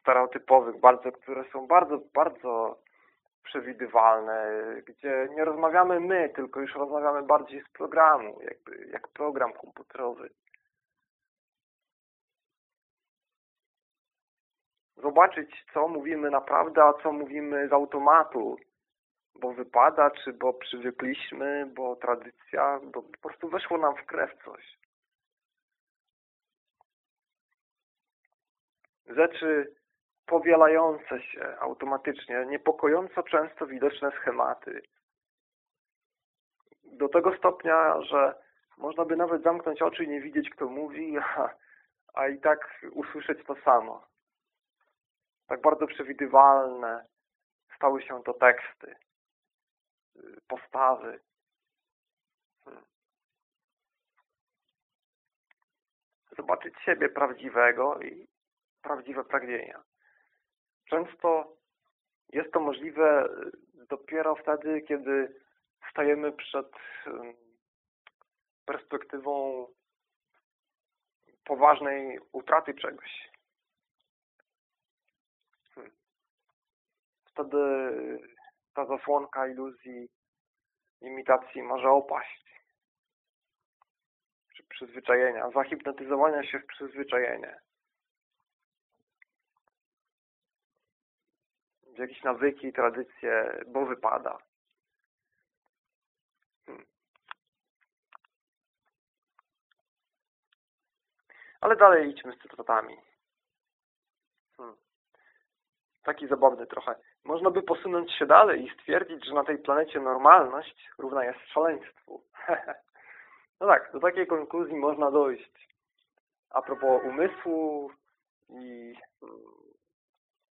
stereotypowych, bardzo, które są bardzo, bardzo przewidywalne, gdzie nie rozmawiamy my, tylko już rozmawiamy bardziej z programu, jakby jak program komputerowy. zobaczyć, co mówimy naprawdę, a co mówimy z automatu, bo wypada, czy bo przywykliśmy, bo tradycja, bo po prostu weszło nam w krew coś. Rzeczy powielające się automatycznie, niepokojąco często widoczne schematy. Do tego stopnia, że można by nawet zamknąć oczy i nie widzieć, kto mówi, a, a i tak usłyszeć to samo tak bardzo przewidywalne stały się to teksty, postawy. Hmm. Zobaczyć siebie prawdziwego i prawdziwe pragnienia. Często jest to możliwe dopiero wtedy, kiedy stajemy przed hmm, perspektywą poważnej utraty czegoś. wtedy ta zasłonka iluzji, imitacji może opaść. Czy przyzwyczajenia, zahipnotyzowania się w przyzwyczajenie. Jakieś nawyki, tradycje, bo wypada. Hmm. Ale dalej idźmy z cytatami. Hmm. Taki zabawny trochę. Można by posunąć się dalej i stwierdzić, że na tej planecie normalność równa jest szaleństwu. no tak, do takiej konkluzji można dojść. A propos umysłu i mm,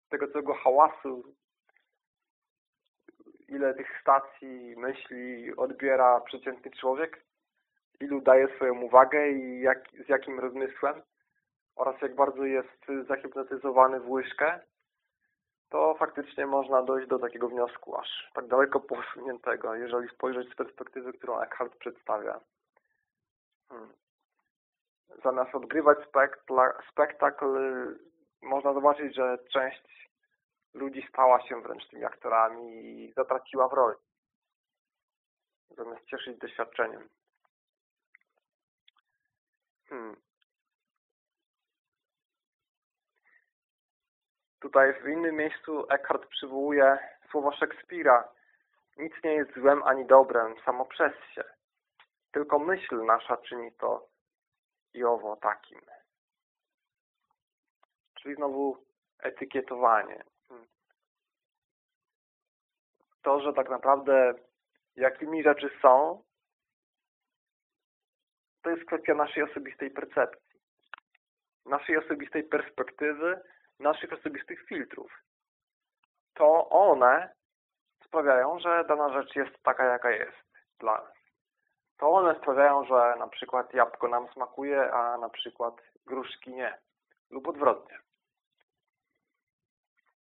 tego całego hałasu, ile tych stacji myśli odbiera przeciętny człowiek, ilu daje swoją uwagę i jak, z jakim rozmysłem oraz jak bardzo jest zahipnotyzowany w łyżkę, to faktycznie można dojść do takiego wniosku, aż tak daleko posuniętego, jeżeli spojrzeć z perspektywy, którą Eckhart przedstawia. Hmm. Zamiast odgrywać spektakl, można zobaczyć, że część ludzi stała się wręcz tymi aktorami i zatraciła w roli. Zamiast cieszyć doświadczeniem. Hmm. Tutaj w innym miejscu Eckhart przywołuje słowo Szekspira. Nic nie jest złem ani dobrem samo przez się. Tylko myśl nasza czyni to i owo takim. Czyli znowu etykietowanie. To, że tak naprawdę jakimi rzeczy są, to jest kwestia naszej osobistej percepcji, naszej osobistej perspektywy, naszych osobistych filtrów. To one sprawiają, że dana rzecz jest taka, jaka jest dla nas. To one sprawiają, że na przykład jabłko nam smakuje, a na przykład gruszki nie. Lub odwrotnie.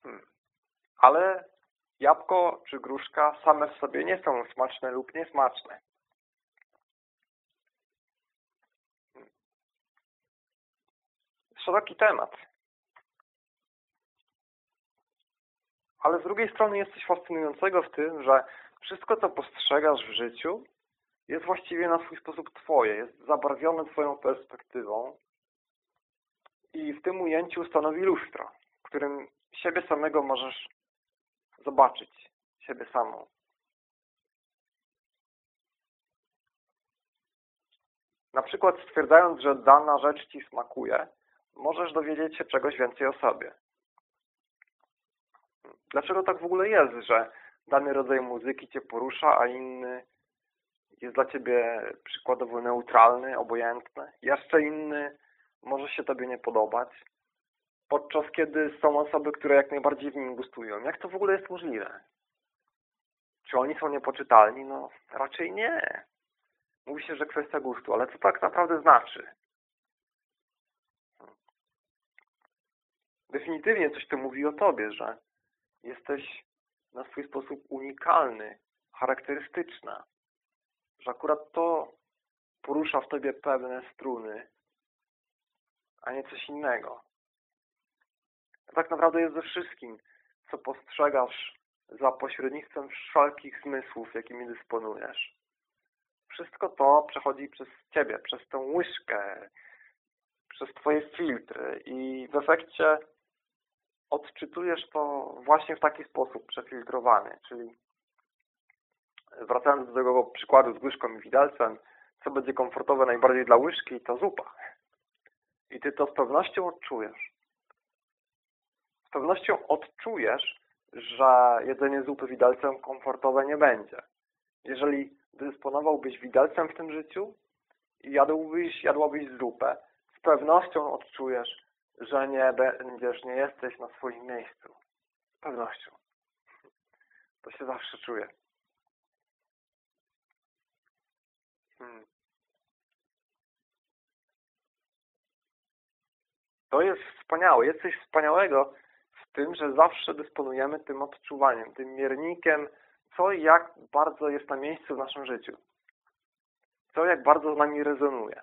Hmm. Ale jabłko czy gruszka same w sobie nie są smaczne lub niesmaczne. Hmm. Szeroki temat. Ale z drugiej strony jest coś fascynującego w tym, że wszystko, co postrzegasz w życiu, jest właściwie na swój sposób Twoje, jest zabarwione Twoją perspektywą i w tym ujęciu stanowi lustro, którym siebie samego możesz zobaczyć, siebie samą. Na przykład stwierdzając, że dana rzecz Ci smakuje, możesz dowiedzieć się czegoś więcej o sobie. Dlaczego tak w ogóle jest, że dany rodzaj muzyki Cię porusza, a inny jest dla Ciebie przykładowo neutralny, obojętny. Jeszcze inny może się Tobie nie podobać, podczas kiedy są osoby, które jak najbardziej w nim gustują. Jak to w ogóle jest możliwe? Czy oni są niepoczytalni? No raczej nie. Mówi się, że kwestia gustu, ale co tak naprawdę znaczy? Definitywnie coś to mówi o Tobie, że jesteś na swój sposób unikalny, charakterystyczna, że akurat to porusza w Tobie pewne struny, a nie coś innego. Tak naprawdę jest ze wszystkim, co postrzegasz za pośrednictwem wszelkich zmysłów, jakimi dysponujesz. Wszystko to przechodzi przez Ciebie, przez tą łyżkę, przez Twoje filtry i w efekcie odczytujesz to właśnie w taki sposób przefiltrowany, czyli wracając do tego przykładu z łyżką i widelcem, co będzie komfortowe najbardziej dla łyżki, to zupa. I Ty to z pewnością odczujesz. Z pewnością odczujesz, że jedzenie zupy widelcem komfortowe nie będzie. Jeżeli dysponowałbyś widelcem w tym życiu i jadłbyś, jadłabyś zupę, z pewnością odczujesz, że nie będziesz, nie jesteś na swoim miejscu. Z pewnością. To się zawsze czuje. Hmm. To jest wspaniałe. Jest coś wspaniałego tym, że zawsze dysponujemy tym odczuwaniem, tym miernikiem, co i jak bardzo jest na miejscu w naszym życiu. Co jak bardzo z nami rezonuje.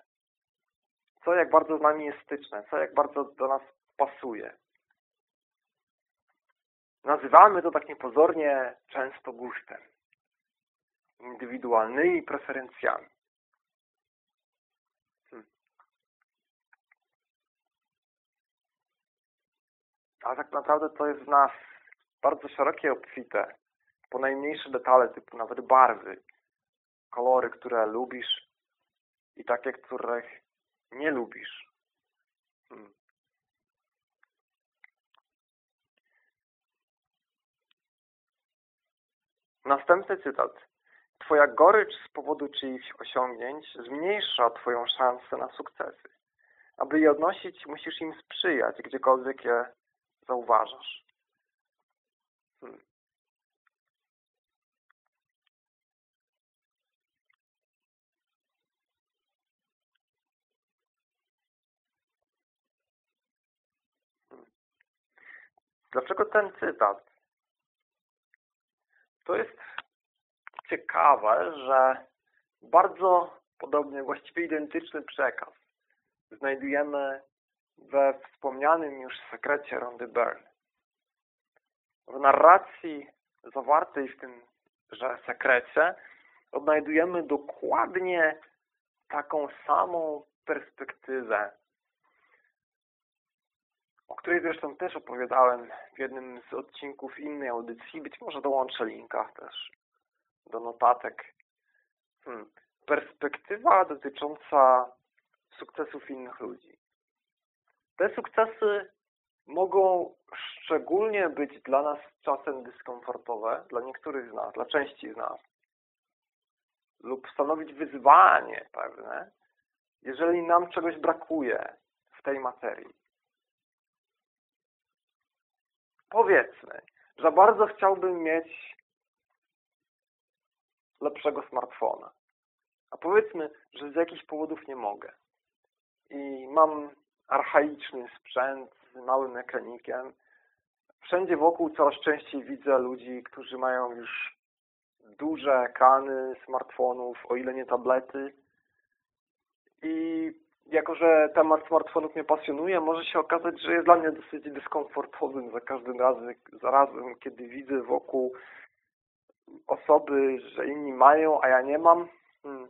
Co jak bardzo z nami jest styczne. Co jak bardzo do nas pasuje. Nazywamy to tak niepozornie często gustem. Indywidualnymi preferencjami. A tak naprawdę to jest w nas bardzo szerokie, obfite, po najmniejsze detale, typu nawet barwy, kolory, które lubisz i takie, których nie lubisz. Hmm. Następny cytat. Twoja gorycz z powodu czyichś osiągnięć zmniejsza Twoją szansę na sukcesy. Aby je odnosić, musisz im sprzyjać, gdziekolwiek je zauważasz. Hmm. hmm. Dlaczego ten cytat? To jest ciekawe, że bardzo podobnie, właściwie identyczny przekaz znajdujemy we wspomnianym już sekrecie Rondy Byrne. W narracji zawartej w tym że sekrecie odnajdujemy dokładnie taką samą perspektywę, o której zresztą też opowiadałem w jednym z odcinków innej audycji. Być może dołączę linka też do notatek. Hmm. Perspektywa dotycząca sukcesów innych ludzi. Te sukcesy mogą szczególnie być dla nas czasem dyskomfortowe, dla niektórych z nas, dla części z nas, lub stanowić wyzwanie pewne, jeżeli nam czegoś brakuje w tej materii. Powiedzmy, że bardzo chciałbym mieć lepszego smartfona. A powiedzmy, że z jakichś powodów nie mogę. I mam archaiczny sprzęt z małym ekranikiem. Wszędzie wokół coraz częściej widzę ludzi, którzy mają już duże ekrany smartfonów, o ile nie tablety. I jako, że temat smartfonów mnie pasjonuje, może się okazać, że jest dla mnie dosyć dyskomfortowym za każdym razem, za razem kiedy widzę wokół osoby, że inni mają, a ja nie mam hmm,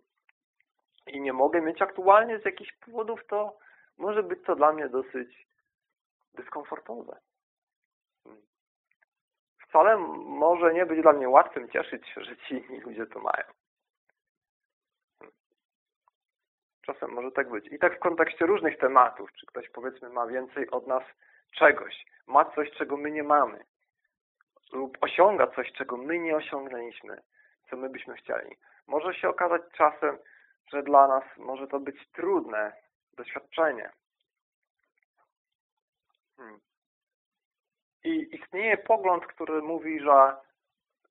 i nie mogę mieć aktualnie z jakichś powodów, to może być to dla mnie dosyć dyskomfortowe. Wcale może nie być dla mnie łatwym cieszyć się, że ci inni ludzie to mają. Czasem może tak być. I tak w kontekście różnych tematów, czy ktoś powiedzmy ma więcej od nas czegoś, ma coś, czego my nie mamy, lub osiąga coś, czego my nie osiągnęliśmy, co my byśmy chcieli. Może się okazać czasem, że dla nas może to być trudne doświadczenie. Hmm. I istnieje pogląd, który mówi, że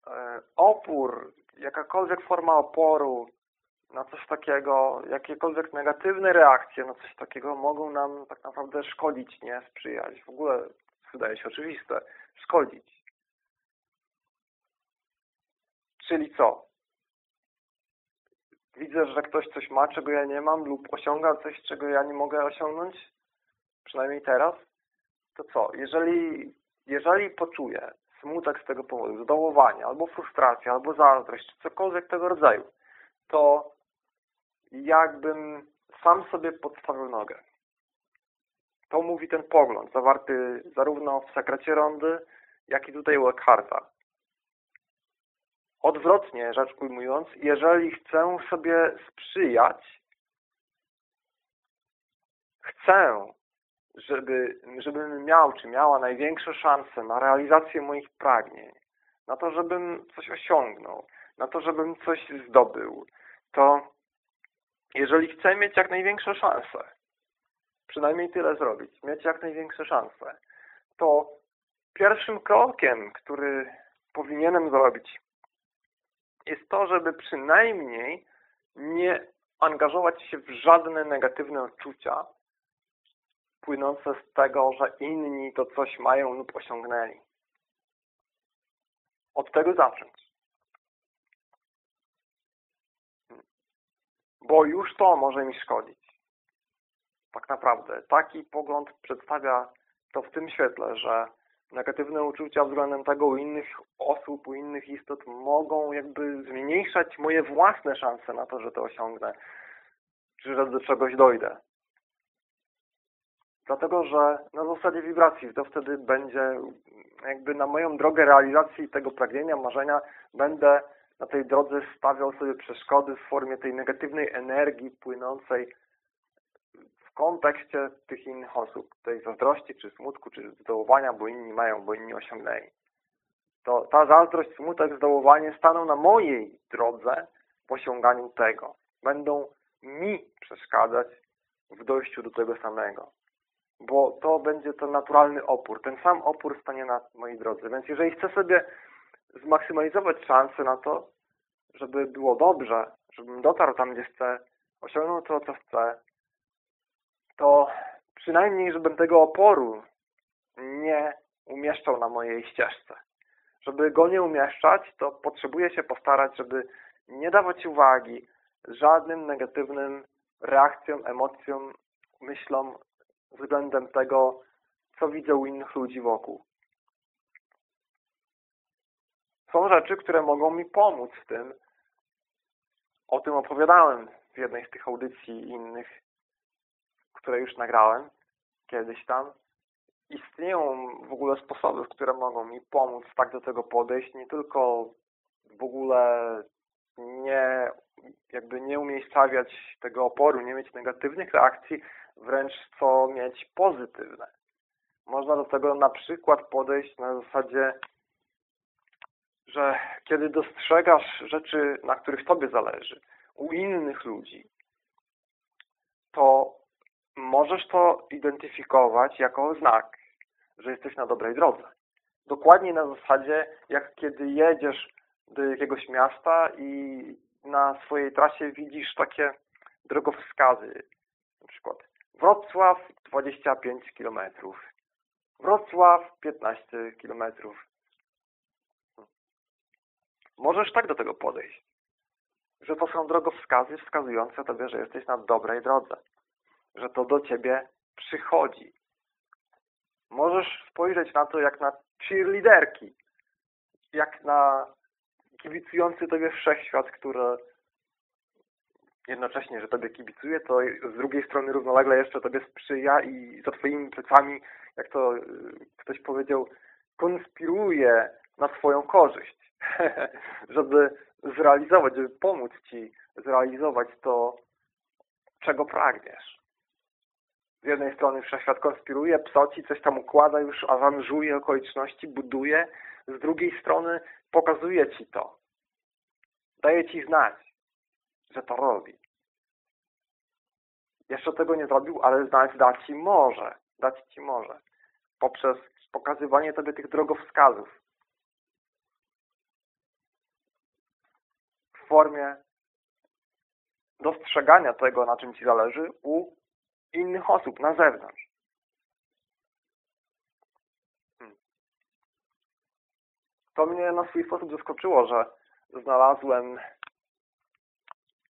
e, opór, jakakolwiek forma oporu na coś takiego, jakiekolwiek negatywne reakcje na coś takiego mogą nam tak naprawdę szkodzić, nie sprzyjać. W ogóle wydaje się oczywiste, szkodzić. Czyli co? Widzę, że ktoś coś ma, czego ja nie mam lub osiąga coś, czego ja nie mogę osiągnąć, przynajmniej teraz, to co? Jeżeli, jeżeli poczuję smutek z tego powodu, zdołowanie, albo frustrację, albo zazdrość, czy cokolwiek tego rodzaju, to jakbym sam sobie podstawił nogę. To mówi ten pogląd, zawarty zarówno w sekrecie rondy, jak i tutaj u Eckharta. Odwrotnie rzecz ujmując, jeżeli chcę sobie sprzyjać, chcę, żeby, żebym miał, czy miała największe szanse na realizację moich pragnień, na to, żebym coś osiągnął, na to, żebym coś zdobył, to jeżeli chcę mieć jak największe szanse, przynajmniej tyle zrobić, mieć jak największe szanse, to pierwszym krokiem, który powinienem zrobić, jest to, żeby przynajmniej nie angażować się w żadne negatywne odczucia płynące z tego, że inni to coś mają lub osiągnęli. Od tego zacząć. Bo już to może mi szkodzić. Tak naprawdę. Taki pogląd przedstawia to w tym świetle, że negatywne uczucia względem tego u innych osób, u innych istot mogą jakby zmniejszać moje własne szanse na to, że to osiągnę, czy że do czegoś dojdę. Dlatego, że na zasadzie wibracji to wtedy będzie jakby na moją drogę realizacji tego pragnienia, marzenia będę na tej drodze stawiał sobie przeszkody w formie tej negatywnej energii płynącej kontekście tych innych osób, tej zazdrości, czy smutku, czy zdołowania, bo inni mają, bo inni osiągnęli. To ta zazdrość, smutek, zdołowanie staną na mojej drodze w osiąganiu tego. Będą mi przeszkadzać w dojściu do tego samego. Bo to będzie to naturalny opór. Ten sam opór stanie na mojej drodze. Więc jeżeli chcę sobie zmaksymalizować szanse na to, żeby było dobrze, żebym dotarł tam, gdzie chcę, osiągnął to, co chcę, to przynajmniej, żebym tego oporu nie umieszczał na mojej ścieżce. Żeby go nie umieszczać, to potrzebuję się postarać, żeby nie dawać uwagi żadnym negatywnym reakcjom, emocjom, myślom względem tego, co widzę u innych ludzi wokół. Są rzeczy, które mogą mi pomóc w tym. O tym opowiadałem w jednej z tych audycji i innych które już nagrałem kiedyś tam, istnieją w ogóle sposoby, które mogą mi pomóc tak do tego podejść, nie tylko w ogóle nie jakby nie umiejscawiać tego oporu, nie mieć negatywnych reakcji, wręcz co mieć pozytywne. Można do tego na przykład podejść na zasadzie, że kiedy dostrzegasz rzeczy, na których Tobie zależy, u innych ludzi, to możesz to identyfikować jako znak, że jesteś na dobrej drodze. Dokładnie na zasadzie, jak kiedy jedziesz do jakiegoś miasta i na swojej trasie widzisz takie drogowskazy. Na przykład Wrocław 25 km, Wrocław 15 km. Możesz tak do tego podejść, że to są drogowskazy wskazujące Tobie, że jesteś na dobrej drodze, że to do Ciebie przychodzi. Możesz spojrzeć na to jak na cheerleaderki, jak na kibicujący Tobie wszechświat, który jednocześnie, że Tobie kibicuje, to z drugiej strony równolegle jeszcze Tobie sprzyja i za Twoimi plecami, jak to y, ktoś powiedział, konspiruje na swoją korzyść, żeby zrealizować, żeby pomóc Ci zrealizować to, czego pragniesz. Z jednej strony wszechświat konspiruje, psoci, coś tam układa, już aranżuje okoliczności, buduje. Z drugiej strony pokazuje Ci to. Daje Ci znać, że to robi. Jeszcze tego nie zrobił, ale znać dać Ci może. Dać Ci może. Poprzez pokazywanie Tobie tych drogowskazów. W formie dostrzegania tego, na czym Ci zależy u innych osób na zewnątrz. Hmm. To mnie na swój sposób zaskoczyło, że znalazłem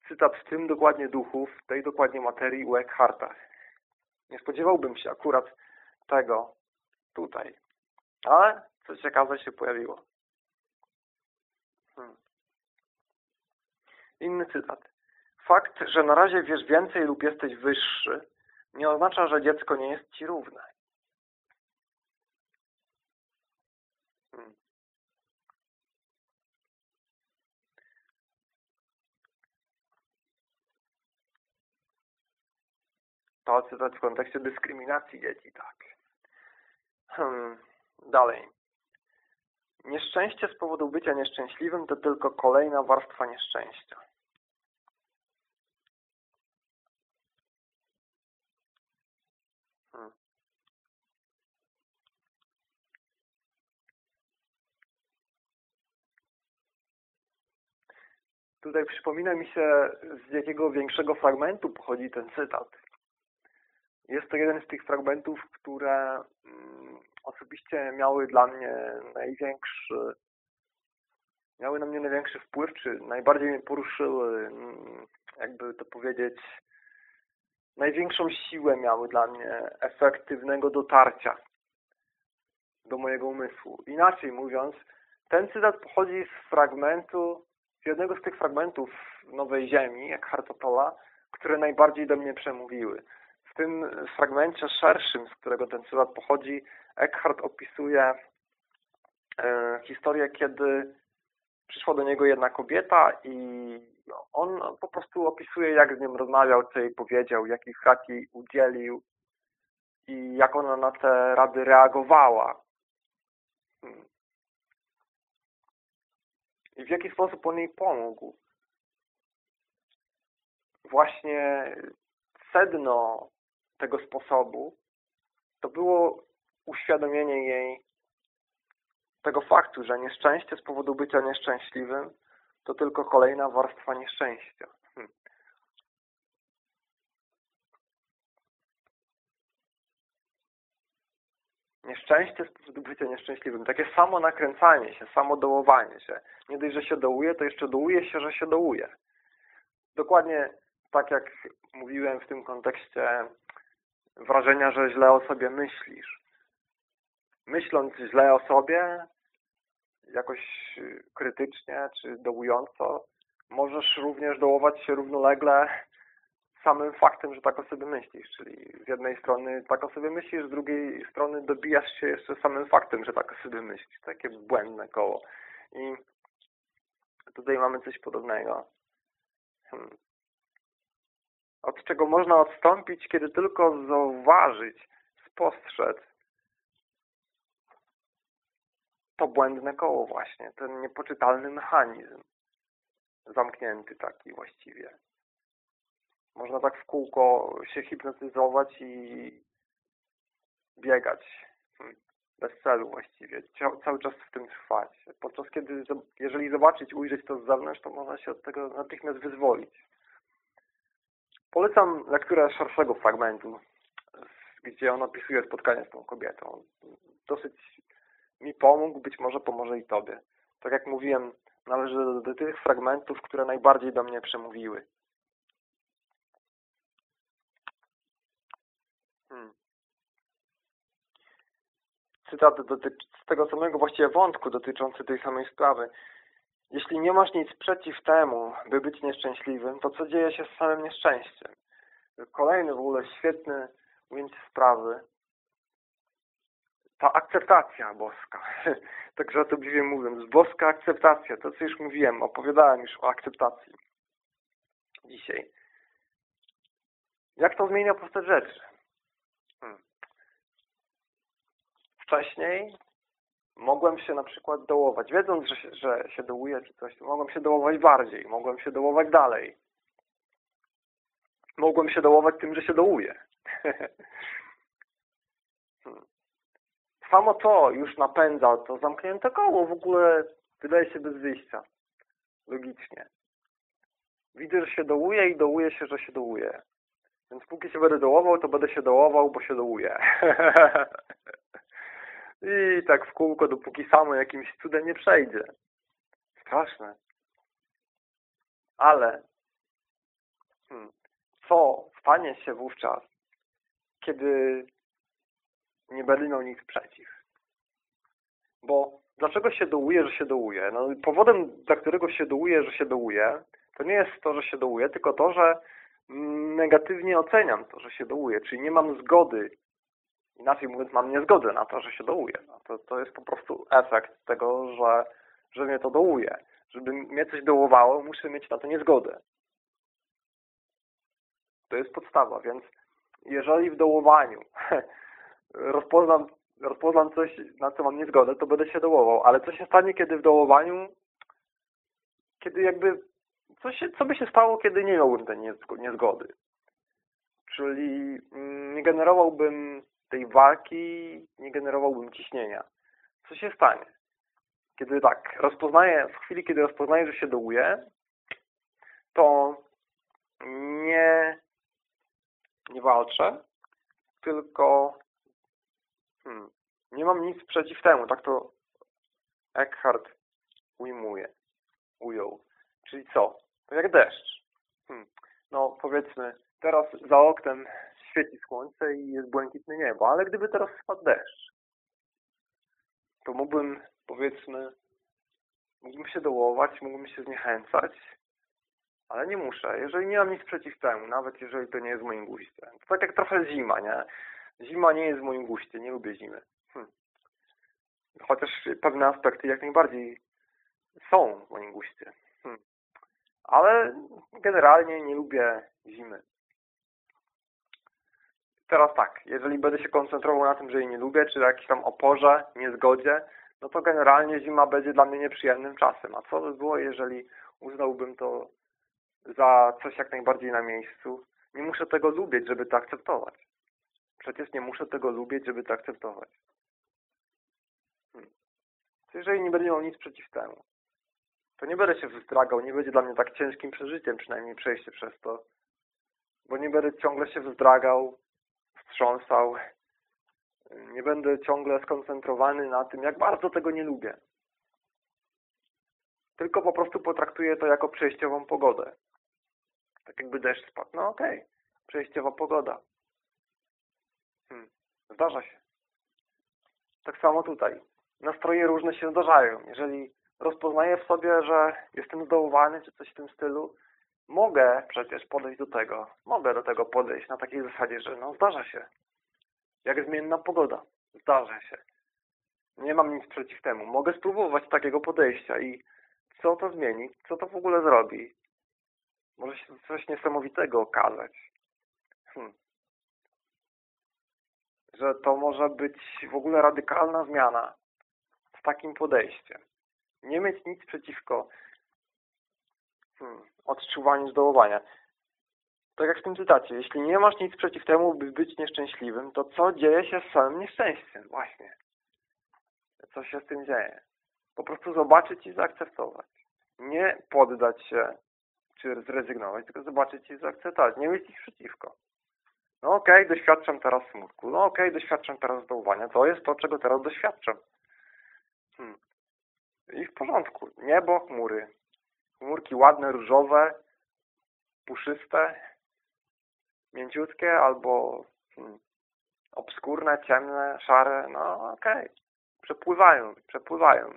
cytat w tym dokładnie duchu, w tej dokładnie materii u Eckharta. Nie spodziewałbym się akurat tego tutaj. Ale co ciekawe się pojawiło. Hmm. Inny cytat. Fakt, że na razie wiesz więcej lub jesteś wyższy, nie oznacza, że dziecko nie jest ci równe. Hmm. To cytat w kontekście dyskryminacji dzieci, tak. Hmm. Dalej. Nieszczęście z powodu bycia nieszczęśliwym to tylko kolejna warstwa nieszczęścia. Tutaj przypomina mi się, z jakiego większego fragmentu pochodzi ten cytat. Jest to jeden z tych fragmentów, które mm, osobiście miały dla mnie największy miały na mnie największy wpływ, czy najbardziej mnie poruszyły, mm, jakby to powiedzieć, największą siłę miały dla mnie efektywnego dotarcia do mojego umysłu. Inaczej mówiąc, ten cytat pochodzi z fragmentu jednego z tych fragmentów Nowej Ziemi, jak Hartopola, które najbardziej do mnie przemówiły. W tym fragmencie szerszym, z którego ten cytat pochodzi, Eckhart opisuje e, historię, kiedy przyszła do niego jedna kobieta i on po prostu opisuje, jak z nią rozmawiał, co jej powiedział, jakich rad jej udzielił i jak ona na te rady reagowała. I w jaki sposób on jej pomógł. Właśnie sedno tego sposobu to było uświadomienie jej tego faktu, że nieszczęście z powodu bycia nieszczęśliwym to tylko kolejna warstwa nieszczęścia. Hmm. Nieszczęście powodu bycia nieszczęśliwym. Takie samo nakręcanie się, samo dołowanie się. Nie dość, że się dołuje, to jeszcze dołuje się, że się dołuje. Dokładnie tak jak mówiłem w tym kontekście wrażenia, że źle o sobie myślisz. Myśląc źle o sobie, jakoś krytycznie czy dołująco, możesz również dołować się równolegle samym faktem, że tak o sobie myślisz, czyli z jednej strony tak o sobie myślisz, z drugiej strony dobijasz się jeszcze samym faktem, że tak o sobie myślisz. Takie błędne koło. I tutaj mamy coś podobnego. Hmm. Od czego można odstąpić, kiedy tylko zauważyć, spostrzec, to błędne koło właśnie, ten niepoczytalny mechanizm. Zamknięty taki właściwie. Można tak w kółko się hipnotyzować i biegać. Hmm. Bez celu właściwie. Cały czas w tym trwać. Podczas kiedy, jeżeli zobaczyć, ujrzeć to z zewnątrz, to można się od tego natychmiast wyzwolić. Polecam lekturę szerszego fragmentu, gdzie on opisuje spotkanie z tą kobietą. Dosyć mi pomógł, być może pomoże i Tobie. Tak jak mówiłem, należy do, do tych fragmentów, które najbardziej do mnie przemówiły. Hmm. Cytat z tego samego właściwie wątku dotyczący tej samej sprawy. Jeśli nie masz nic przeciw temu, by być nieszczęśliwym, to co dzieje się z samym nieszczęściem? Kolejny w ogóle świetny ujęcie sprawy. Ta akceptacja boska. tak żartobliwie mówiąc. Boska akceptacja. To, co już mówiłem. Opowiadałem już o akceptacji. Dzisiaj. Jak to zmienia postać rzeczy? Hmm. Wcześniej mogłem się na przykład dołować, wiedząc, że się, że się dołuję czy coś, mogłem się dołować bardziej, mogłem się dołować dalej. Mogłem się dołować tym, że się dołuję. Samo to już napędza to zamknięte koło, w ogóle wydaje się bez wyjścia. Logicznie. Widzę, że się dołuję i dołuję się, że się dołuję. Więc póki się będę dołował, to będę się dołował, bo się dołuję. I tak w kółko, dopóki samo jakimś cudem nie przejdzie. Straszne. Ale hmm, co stanie się wówczas, kiedy nie będę miał nic przeciw? Bo dlaczego się dołuje, że się dołuje? No, powodem, dla którego się dołuje, że się dołuje, to nie jest to, że się dołuje, tylko to, że negatywnie oceniam to, że się dołuje, czyli nie mam zgody inaczej mówiąc, mam niezgodę na to, że się dołuje. No to, to jest po prostu efekt tego, że, że mnie to dołuje. Żeby mnie coś dołowało, muszę mieć na to niezgodę. To jest podstawa, więc jeżeli w dołowaniu rozpoznam, rozpoznam coś, na co mam niezgodę, to będę się dołował. Ale co się stanie, kiedy w dołowaniu, kiedy jakby, co, się, co by się stało, kiedy nie miałbym tej niezgody? Czyli mm, nie generowałbym tej walki nie generowałbym ciśnienia. Co się stanie? Kiedy tak, rozpoznaję, w chwili, kiedy rozpoznaję, że się dołuję, to nie, nie walczę, tylko hmm, nie mam nic przeciw temu. Tak to Eckhart ujmuje, ujął. Czyli co? To jak deszcz. Hmm. No powiedzmy, teraz za oknem świeci słońce i jest błękitne niebo, ale gdyby teraz spadł deszcz, to mógłbym, powiedzmy, mógłbym się dołować, mógłbym się zniechęcać, ale nie muszę. Jeżeli nie mam nic przeciw temu, nawet jeżeli to nie jest moim guście. To tak jak trochę zima, nie? Zima nie jest w moim guście, nie lubię zimy. Hm. Chociaż pewne aspekty jak najbardziej są w moim guście. Hm. Ale generalnie nie lubię zimy. Teraz tak, jeżeli będę się koncentrował na tym, że jej nie lubię, czy jakieś tam oporze, niezgodzie, no to generalnie zima będzie dla mnie nieprzyjemnym czasem. A co by było, jeżeli uznałbym to za coś jak najbardziej na miejscu? Nie muszę tego lubić, żeby to akceptować. Przecież nie muszę tego lubić, żeby to akceptować. Hmm. Jeżeli nie będę miał nic przeciw temu, to nie będę się wzdragał, nie będzie dla mnie tak ciężkim przeżyciem przynajmniej przejście przez to, bo nie będę ciągle się wzdragał, wstrząsał. Nie będę ciągle skoncentrowany na tym, jak bardzo tego nie lubię. Tylko po prostu potraktuję to jako przejściową pogodę. Tak jakby deszcz spadł. No okej, okay. przejściowa pogoda. Hmm. Zdarza się. Tak samo tutaj. Nastroje różne się zdarzają. Jeżeli rozpoznaję w sobie, że jestem zdołowany, czy coś w tym stylu, Mogę przecież podejść do tego, mogę do tego podejść na takiej zasadzie, że no zdarza się. Jak zmienna pogoda, zdarza się. Nie mam nic przeciw temu. Mogę spróbować takiego podejścia i co to zmieni? Co to w ogóle zrobi? Może się coś niesamowitego okazać. Hmm. Że to może być w ogóle radykalna zmiana takim podejściem. Nie mieć nic przeciwko hmm, odczuwaniu zdołowania. Tak jak w tym cytacie, jeśli nie masz nic przeciw temu, by być nieszczęśliwym, to co dzieje się z samym nieszczęściem? Właśnie. Co się z tym dzieje? Po prostu zobaczyć i zaakceptować. Nie poddać się, czy zrezygnować, tylko zobaczyć i zaakceptować. Nie mieć ich przeciwko. No okej, okay, doświadczam teraz smutku. No okej, okay, doświadczam teraz zdołowania. To jest to, czego teraz doświadczam. Hmm. I w porządku. Niebo, chmury. Chmurki ładne, różowe, puszyste, mięciutkie albo hmm, obskurne, ciemne, szare. No okej. Okay. Przepływają, przepływają.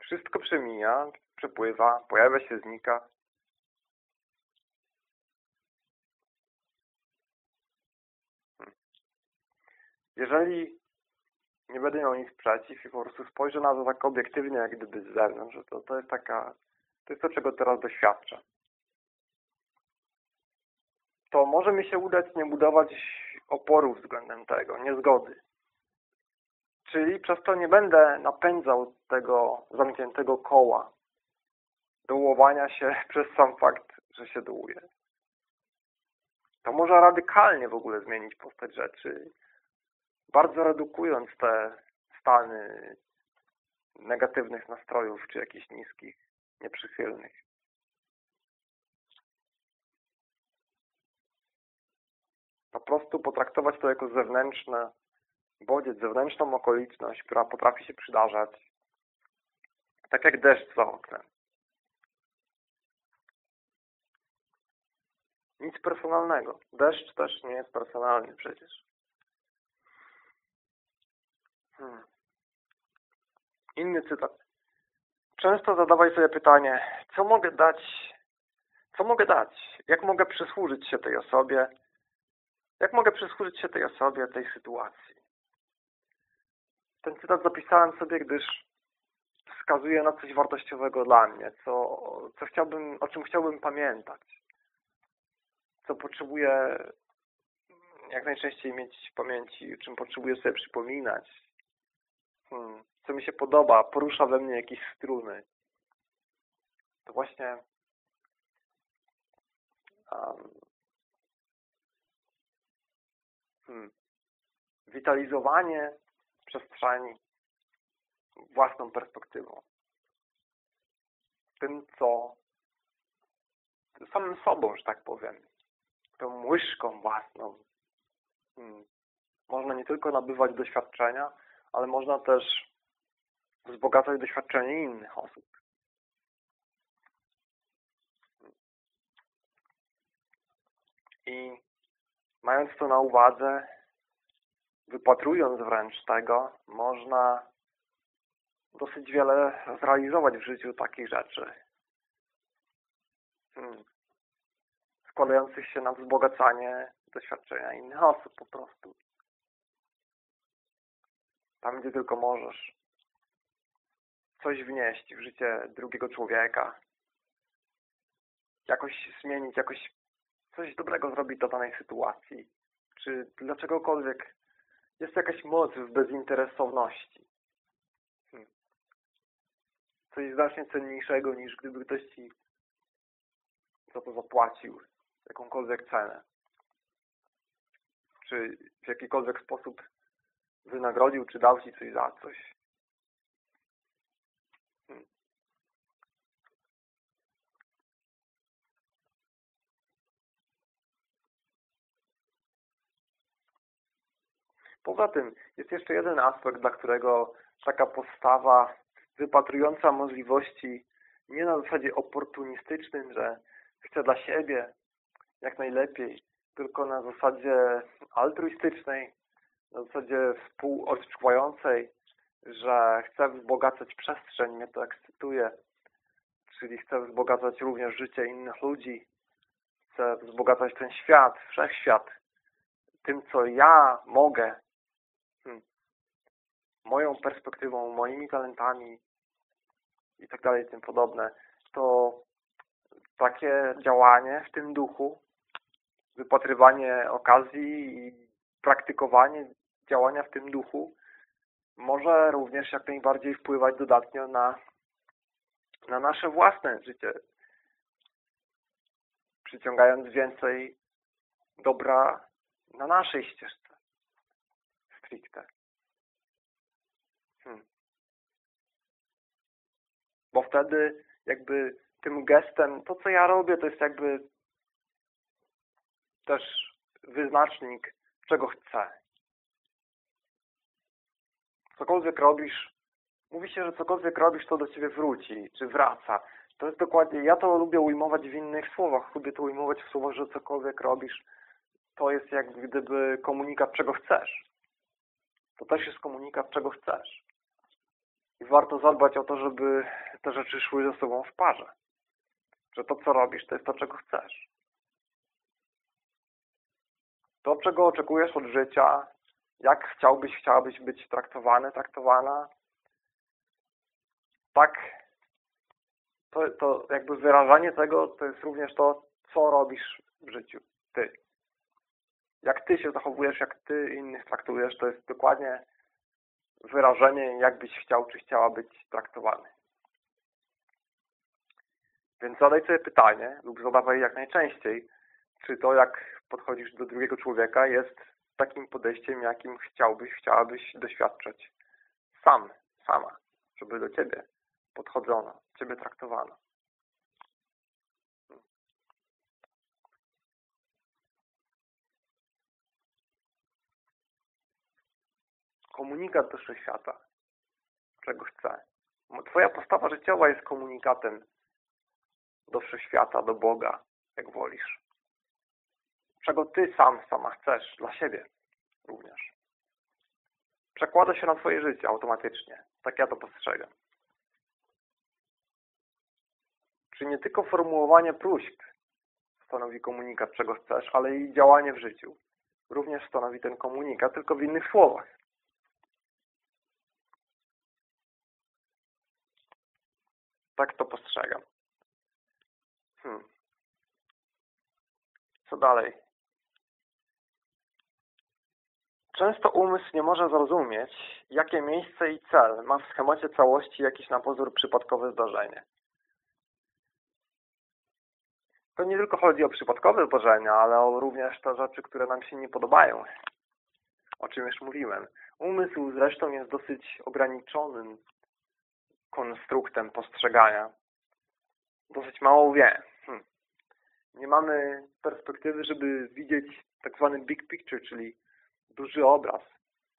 Wszystko przemija, przepływa, pojawia się, znika. Jeżeli nie będę miał nic przeciw i po prostu spojrzę na to tak obiektywnie, jak gdyby z zewnątrz, że to, to jest taka, to jest to, czego teraz doświadczę. To może mi się udać nie budować oporu względem tego, niezgody. Czyli przez to nie będę napędzał tego zamkniętego koła dołowania się przez sam fakt, że się dołuje. To może radykalnie w ogóle zmienić postać rzeczy bardzo redukując te stany negatywnych nastrojów, czy jakichś niskich, nieprzychylnych. Po prostu potraktować to jako zewnętrzne bodziec, zewnętrzną okoliczność, która potrafi się przydarzać. Tak jak deszcz za oknem. Nic personalnego. Deszcz też nie jest personalny przecież. Hmm. Inny cytat. Często zadawaj sobie pytanie, co mogę dać, co mogę dać, jak mogę przysłużyć się tej osobie, jak mogę przysłużyć się tej osobie, tej sytuacji. Ten cytat zapisałem sobie, gdyż wskazuje na coś wartościowego dla mnie, co, co chciałbym, o czym chciałbym pamiętać, co potrzebuję jak najczęściej mieć w pamięci, czym potrzebuję sobie przypominać, hmm, co mi się podoba, porusza we mnie jakieś struny. To właśnie um, hmm, witalizowanie przestrzeni własną perspektywą. Tym, co samym sobą, że tak powiem. Tą łyżką własną. Hmm. Można nie tylko nabywać doświadczenia, ale można też wzbogacać doświadczenie innych osób. I mając to na uwadze, wypatrując wręcz tego, można dosyć wiele zrealizować w życiu takich rzeczy. Hmm. Składających się na wzbogacanie doświadczenia innych osób po prostu. Tam, gdzie tylko możesz. Coś wnieść w życie drugiego człowieka. Jakoś zmienić, jakoś coś dobrego zrobić do danej sytuacji. Czy dlaczegokolwiek jest jakaś moc w bezinteresowności. Hmm. Coś znacznie cenniejszego niż gdyby ktoś Ci za to zapłacił jakąkolwiek cenę. Czy w jakikolwiek sposób wynagrodził, czy dał Ci coś za coś. Hmm. Poza tym jest jeszcze jeden aspekt, dla którego taka postawa wypatrująca możliwości nie na zasadzie oportunistycznym, że chcę dla siebie jak najlepiej, tylko na zasadzie altruistycznej, na zasadzie współodczuwającej, że chcę wzbogacać przestrzeń, mnie to ekscytuje, czyli chcę wzbogacać również życie innych ludzi, chcę wzbogacać ten świat, wszechświat, tym, co ja mogę, hmm, moją perspektywą, moimi talentami i tak dalej, tym podobne, to takie działanie w tym duchu, wypatrywanie okazji i praktykowanie działania w tym duchu może również jak najbardziej wpływać dodatnio na, na nasze własne życie, przyciągając więcej dobra na naszej ścieżce stricte. Hmm. Bo wtedy jakby tym gestem, to co ja robię, to jest jakby też wyznacznik, czego chcę. Cokolwiek robisz, mówi się, że cokolwiek robisz, to do ciebie wróci, czy wraca. To jest dokładnie, ja to lubię ujmować w innych słowach, lubię to ujmować w słowach, że cokolwiek robisz, to jest jak gdyby komunikat, czego chcesz. To też jest komunikat, czego chcesz. I warto zadbać o to, żeby te rzeczy szły ze sobą w parze. Że to, co robisz, to jest to, czego chcesz. To, czego oczekujesz od życia, jak chciałbyś, chciałabyś być traktowany, traktowana, tak, to, to jakby wyrażanie tego, to jest również to, co robisz w życiu, ty. Jak ty się zachowujesz, jak ty innych traktujesz, to jest dokładnie wyrażenie, jakbyś chciał, czy chciała być traktowany. Więc zadaj sobie pytanie, lub zadawaj jak najczęściej, czy to, jak podchodzisz do drugiego człowieka, jest takim podejściem, jakim chciałbyś, chciałabyś doświadczać sam, sama, żeby do Ciebie podchodzono, Ciebie traktowano. Komunikat do wszechświata, czego chcę. Twoja postawa życiowa jest komunikatem do wszechświata, do Boga, jak wolisz czego Ty sam, sama chcesz dla siebie również. Przekłada się na Twoje życie automatycznie. Tak ja to postrzegam. Czyli nie tylko formułowanie próśb stanowi komunikat, czego chcesz, ale i działanie w życiu. Również stanowi ten komunikat, tylko w innych słowach. Tak to postrzegam. Hmm. Co dalej? Często umysł nie może zrozumieć, jakie miejsce i cel ma w schemacie całości jakieś na pozór przypadkowe zdarzenie. To nie tylko chodzi o przypadkowe zdarzenia, ale o również te rzeczy, które nam się nie podobają, o czym już mówiłem. Umysł zresztą jest dosyć ograniczonym konstruktem postrzegania. Dosyć mało wie. Hm. Nie mamy perspektywy, żeby widzieć tak zwany big picture, czyli duży obraz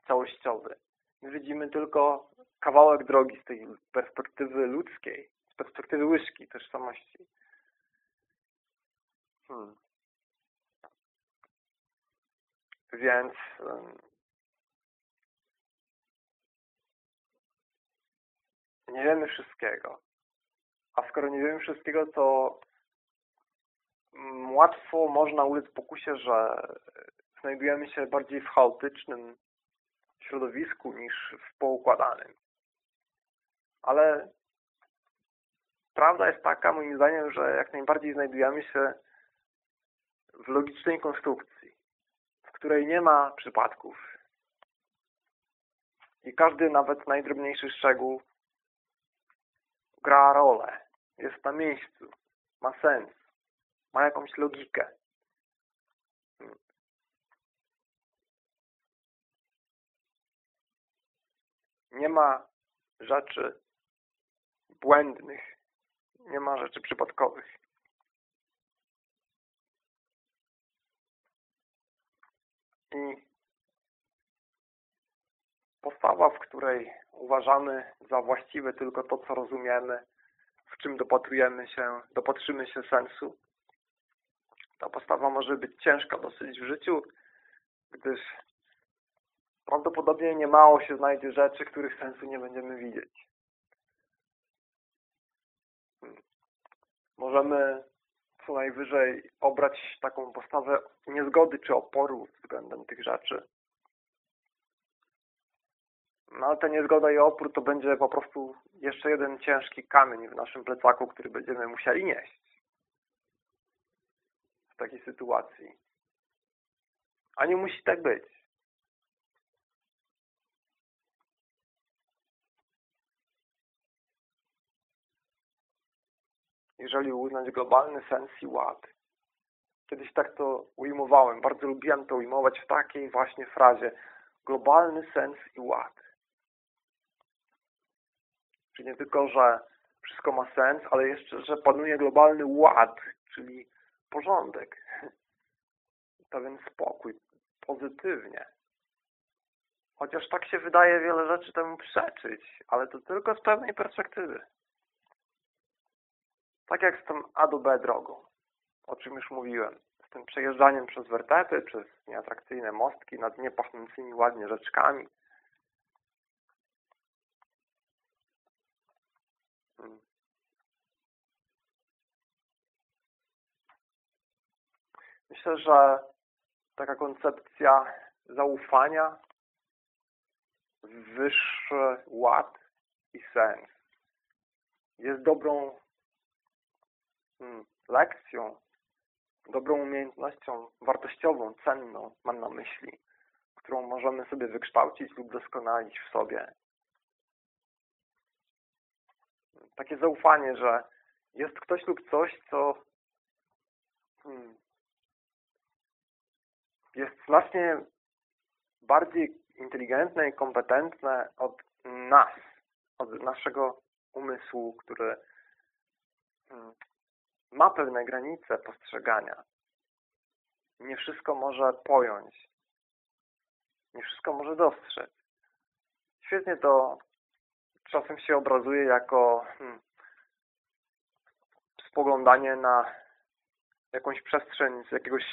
całościowy. My widzimy tylko kawałek drogi z tej perspektywy ludzkiej, z perspektywy łyżki tożsamości. Hmm. Więc nie wiemy wszystkiego. A skoro nie wiemy wszystkiego, to łatwo można ulec pokusie, że znajdujemy się bardziej w chaotycznym środowisku niż w poukładanym. Ale prawda jest taka, moim zdaniem, że jak najbardziej znajdujemy się w logicznej konstrukcji, w której nie ma przypadków. I każdy, nawet najdrobniejszy szczegół gra rolę, jest na miejscu, ma sens, ma jakąś logikę. Nie ma rzeczy błędnych, nie ma rzeczy przypadkowych. I postawa, w której uważamy za właściwe tylko to, co rozumiemy, w czym dopatrujemy się, dopatrzymy się sensu, ta postawa może być ciężka dosyć w życiu, gdyż prawdopodobnie niemało się znajdzie rzeczy, których sensu nie będziemy widzieć. Hmm. Możemy co najwyżej obrać taką postawę niezgody czy oporu względem tych rzeczy. No ale ta niezgoda i opór to będzie po prostu jeszcze jeden ciężki kamień w naszym plecaku, który będziemy musieli nieść w takiej sytuacji. A nie musi tak być. Jeżeli uznać globalny sens i ład. Kiedyś tak to ujmowałem. Bardzo lubiłem to ujmować w takiej właśnie frazie. Globalny sens i ład. Czyli nie tylko, że wszystko ma sens, ale jeszcze, że panuje globalny ład, czyli porządek. Pewien spokój, pozytywnie. Chociaż tak się wydaje wiele rzeczy temu przeczyć, ale to tylko z pewnej perspektywy. Tak jak z tą A do B drogą, o czym już mówiłem. Z tym przejeżdżaniem przez wertepy, przez nieatrakcyjne mostki nad niepachnącymi ładnie rzeczkami. Hmm. Myślę, że taka koncepcja zaufania wyższy ład i sens jest dobrą lekcją, dobrą umiejętnością wartościową, cenną, mam na myśli, którą możemy sobie wykształcić lub doskonalić w sobie. Takie zaufanie, że jest ktoś lub coś, co hmm, jest znacznie bardziej inteligentne i kompetentne od nas, od naszego umysłu, który hmm, ma pewne granice postrzegania. Nie wszystko może pojąć. Nie wszystko może dostrzec. Świetnie to czasem się obrazuje jako hmm, spoglądanie na jakąś przestrzeń z jakiegoś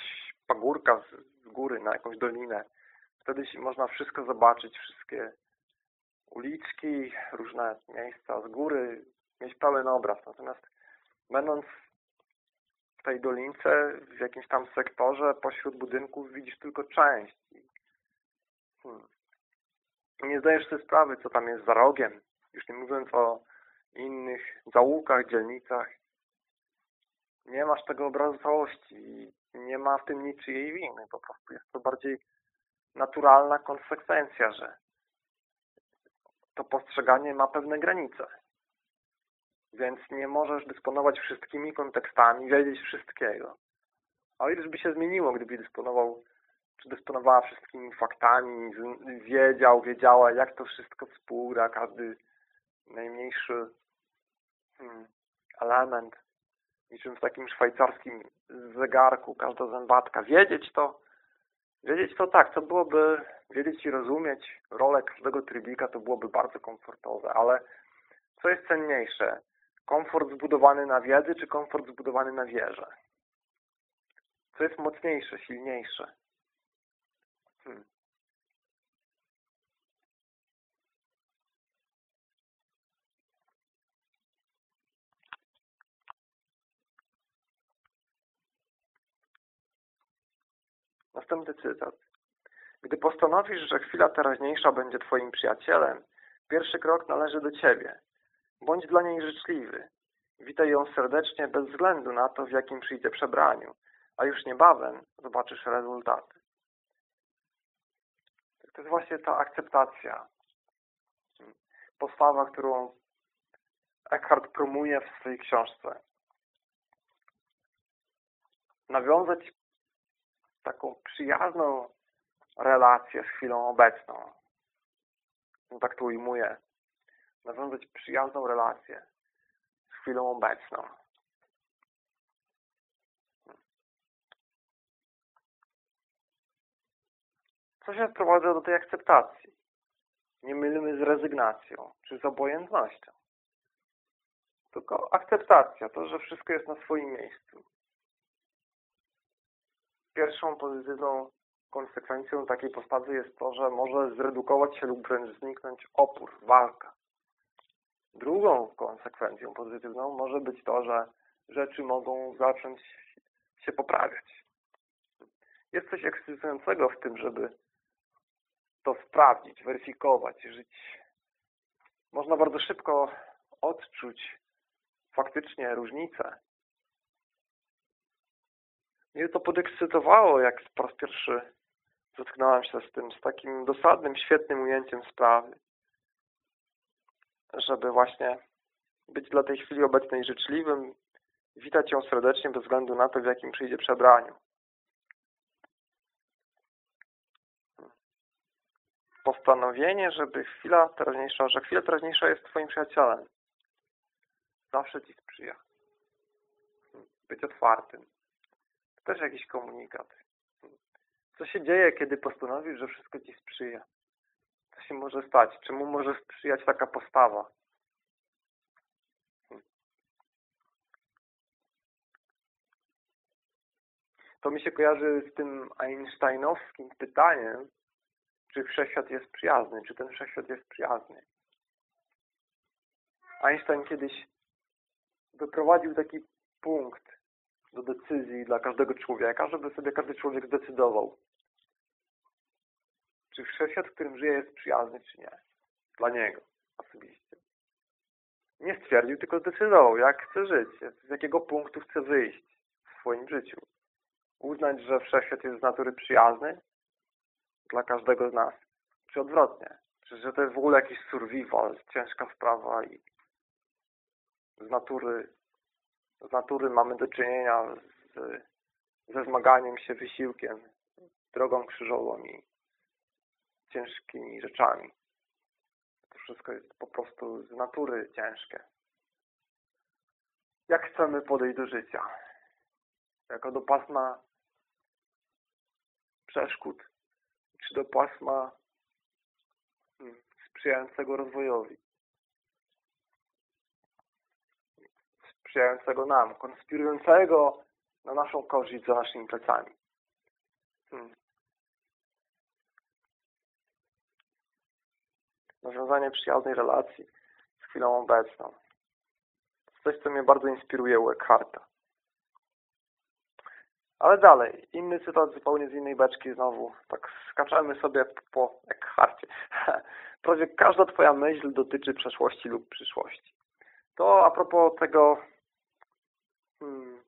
pagórka z, góry, na jakąś dolinę Wtedy można wszystko zobaczyć, wszystkie uliczki, różne miejsca z góry, mieć pełen obraz. Natomiast będąc tej dolince, w jakimś tam sektorze, pośród budynków widzisz tylko część. Hmm. Nie zdajesz sobie sprawy, co tam jest za rogiem, już nie mówiąc o innych zaułkach, dzielnicach. Nie masz tego obrazu całości nie ma w tym niczyjej winy. Po prostu jest to bardziej naturalna konsekwencja, że to postrzeganie ma pewne granice. Więc nie możesz dysponować wszystkimi kontekstami, wiedzieć wszystkiego. A ileż by się zmieniło, gdyby dysponował, czy dysponowała wszystkimi faktami, wiedział, wiedziała, jak to wszystko współgra, każdy najmniejszy hmm, element, niczym w takim szwajcarskim zegarku, każda zębatka. Wiedzieć to, Wiedzieć to tak, to byłoby, wiedzieć i rozumieć rolę każdego trybika to byłoby bardzo komfortowe, ale co jest cenniejsze? Komfort zbudowany na wiedzy, czy komfort zbudowany na wierze? Co jest mocniejsze, silniejsze? Hmm. Następny cytat. Gdy postanowisz, że chwila teraźniejsza będzie Twoim przyjacielem, pierwszy krok należy do Ciebie. Bądź dla niej życzliwy. Witaj ją serdecznie bez względu na to, w jakim przyjdzie przebraniu, a już niebawem zobaczysz rezultaty. To jest właśnie ta akceptacja. Postawa, którą Eckhart promuje w swojej książce. Nawiązać taką przyjazną relację z chwilą obecną. Tak to ujmuję. Nawiązać przyjazną relację z chwilą obecną. Co się sprowadza do tej akceptacji? Nie mylimy z rezygnacją, czy z obojętnością. Tylko akceptacja, to, że wszystko jest na swoim miejscu pierwszą pozytywną konsekwencją takiej postawy jest to, że może zredukować się lub wręcz zniknąć opór, walka. Drugą konsekwencją pozytywną może być to, że rzeczy mogą zacząć się poprawiać. Jest coś ekscytującego w tym, żeby to sprawdzić, weryfikować, żyć. Można bardzo szybko odczuć faktycznie różnice mnie to podekscytowało, jak po raz pierwszy zetknąłem się z tym, z takim dosadnym, świetnym ujęciem sprawy. Żeby właśnie być dla tej chwili obecnej życzliwym, witać ją serdecznie bez względu na to, w jakim przyjdzie przebraniu. Postanowienie, żeby chwila teraźniejsza, że chwila teraźniejsza jest Twoim przyjacielem. Zawsze Ci sprzyja. Być otwartym. To też jakiś komunikat. Co się dzieje, kiedy postanowisz, że wszystko Ci sprzyja? Się może stać? Czemu może sprzyjać taka postawa? To mi się kojarzy z tym einsteinowskim pytaniem, czy wszechświat jest przyjazny, czy ten wszechświat jest przyjazny. Einstein kiedyś wyprowadził taki punkt do decyzji dla każdego człowieka, żeby sobie każdy człowiek zdecydował, czy wszechświat, w którym żyje, jest przyjazny, czy nie. Dla niego osobiście. Nie stwierdził, tylko zdecydował, jak chce żyć, z jakiego punktu chce wyjść w swoim życiu. Uznać, że wszechświat jest z natury przyjazny dla każdego z nas, czy odwrotnie. Czy że to jest w ogóle jakiś survival, ciężka sprawa i z natury, z natury mamy do czynienia z, ze zmaganiem się, wysiłkiem, drogą krzyżową i ciężkimi rzeczami. To wszystko jest po prostu z natury ciężkie. Jak chcemy podejść do życia? Jako do pasma przeszkód, czy do pasma hmm, sprzyjającego rozwojowi? Sprzyjającego nam, konspirującego na naszą korzyść za naszymi plecami. Nawiązanie przyjaznej relacji z chwilą obecną. Coś, co mnie bardzo inspiruje u Eckharta. Ale dalej, inny cytat zupełnie z innej beczki znowu. Tak skaczemy sobie po Eckharcie. Prawie każda Twoja myśl dotyczy przeszłości lub przyszłości. To a propos tego hmm,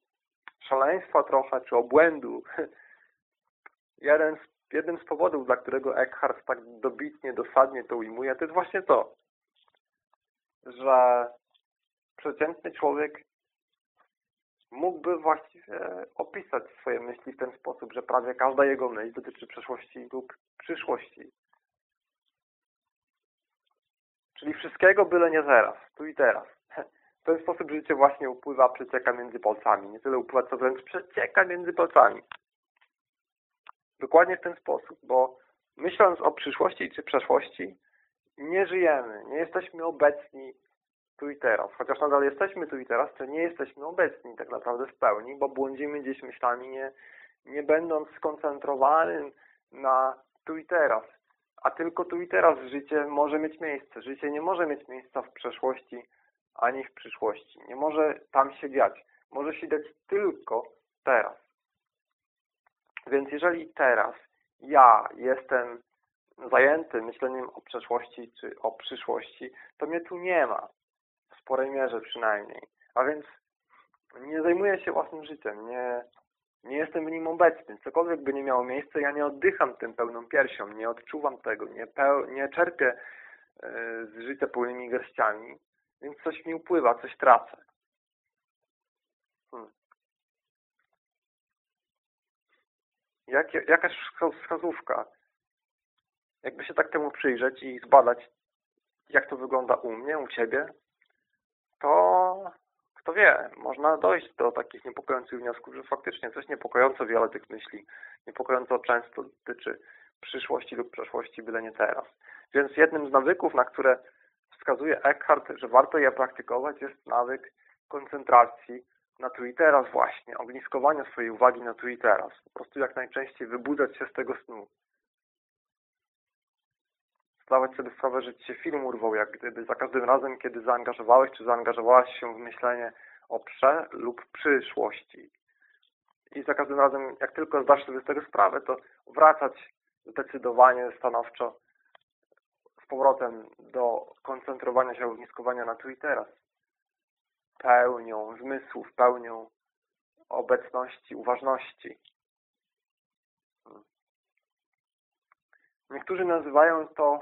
szaleństwa trochę, czy obłędu. Jeden z jednym z powodów, dla którego Eckhart tak dobitnie, dosadnie to ujmuje, to jest właśnie to, że przeciętny człowiek mógłby właściwie opisać swoje myśli w ten sposób, że prawie każda jego myśl dotyczy przeszłości lub przyszłości. Czyli wszystkiego byle nie teraz, tu i teraz. Ten sposób życie właśnie upływa, przecieka między palcami. Nie tyle upływa, co wręcz przecieka między palcami. Dokładnie w ten sposób, bo myśląc o przyszłości czy przeszłości, nie żyjemy, nie jesteśmy obecni tu i teraz. Chociaż nadal jesteśmy tu i teraz, to nie jesteśmy obecni tak naprawdę w pełni, bo błądzimy gdzieś myślami, nie, nie będąc skoncentrowanym na tu i teraz. A tylko tu i teraz życie może mieć miejsce. Życie nie może mieć miejsca w przeszłości ani w przyszłości. Nie może tam się dziać. Może się dziać tylko teraz. Więc jeżeli teraz ja jestem zajęty myśleniem o przeszłości czy o przyszłości, to mnie tu nie ma. W sporej mierze przynajmniej. A więc nie zajmuję się własnym życiem, nie, nie jestem w nim obecny. Cokolwiek by nie miało miejsca, ja nie oddycham tym pełną piersią, nie odczuwam tego, nie, nie czerpię e, z życia pełnymi garściami, więc coś mi upływa, coś tracę. Hmm. Jak, jakaś wskazówka, jakby się tak temu przyjrzeć i zbadać, jak to wygląda u mnie, u Ciebie, to kto wie, można dojść do takich niepokojących wniosków, że faktycznie coś niepokojąco wiele tych myśli, niepokojąco często dotyczy przyszłości lub przeszłości, byle nie teraz. Więc jednym z nawyków, na które wskazuje Eckhart, że warto je praktykować, jest nawyk koncentracji na teraz właśnie, ogniskowania swojej uwagi na teraz. Po prostu jak najczęściej wybudzać się z tego snu. Zdawać sobie sprawę, że Ci się film urwał, jak gdyby za każdym razem, kiedy zaangażowałeś czy zaangażowałaś się w myślenie o prze lub przyszłości. I za każdym razem, jak tylko zdasz sobie z tego sprawę, to wracać zdecydowanie, stanowczo z powrotem do koncentrowania się, ogniskowania na teraz pełnią zmysłów, pełnią obecności, uważności. Niektórzy nazywają to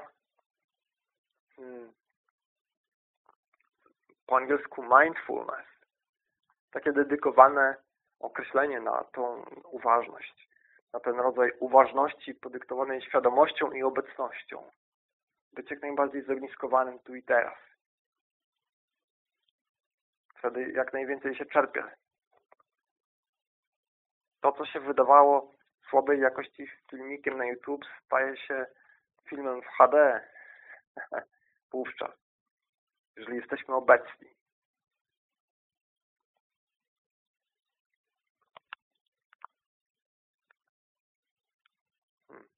hmm, po angielsku mindfulness. takie dedykowane określenie na tą uważność, na ten rodzaj uważności podyktowanej świadomością i obecnością. Być jak najbardziej zogniskowanym tu i teraz. Wtedy jak najwięcej się czerpie. To, co się wydawało słabej jakości filmikiem na YouTube, staje się filmem w HD wówczas, jeżeli jesteśmy obecni. Hmm.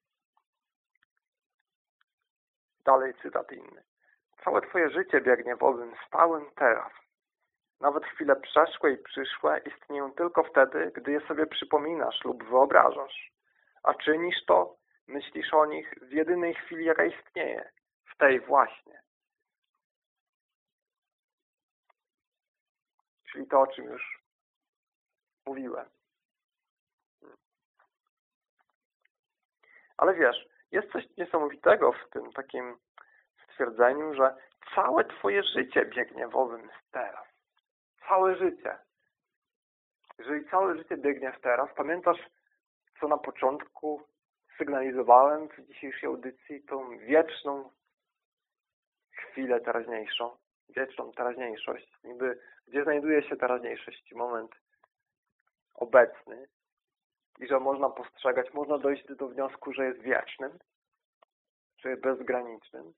Dalej cytat inny. Całe Twoje życie biegnie w owym stałym teraz. Nawet chwile przeszłe i przyszłe istnieją tylko wtedy, gdy je sobie przypominasz lub wyobrażasz. A czynisz to, myślisz o nich w jedynej chwili, jaka istnieje, w tej właśnie. Czyli to, o czym już mówiłem. Ale wiesz, jest coś niesamowitego w tym takim stwierdzeniu, że całe Twoje życie biegnie w owym teraz. Całe życie. Jeżeli całe życie biegniesz teraz, pamiętasz, co na początku sygnalizowałem w dzisiejszej audycji, tą wieczną chwilę teraźniejszą, wieczną teraźniejszość, niby gdzie znajduje się teraźniejszość, moment obecny i że można postrzegać, można dojść do wniosku, że jest wiecznym, że jest bezgranicznym.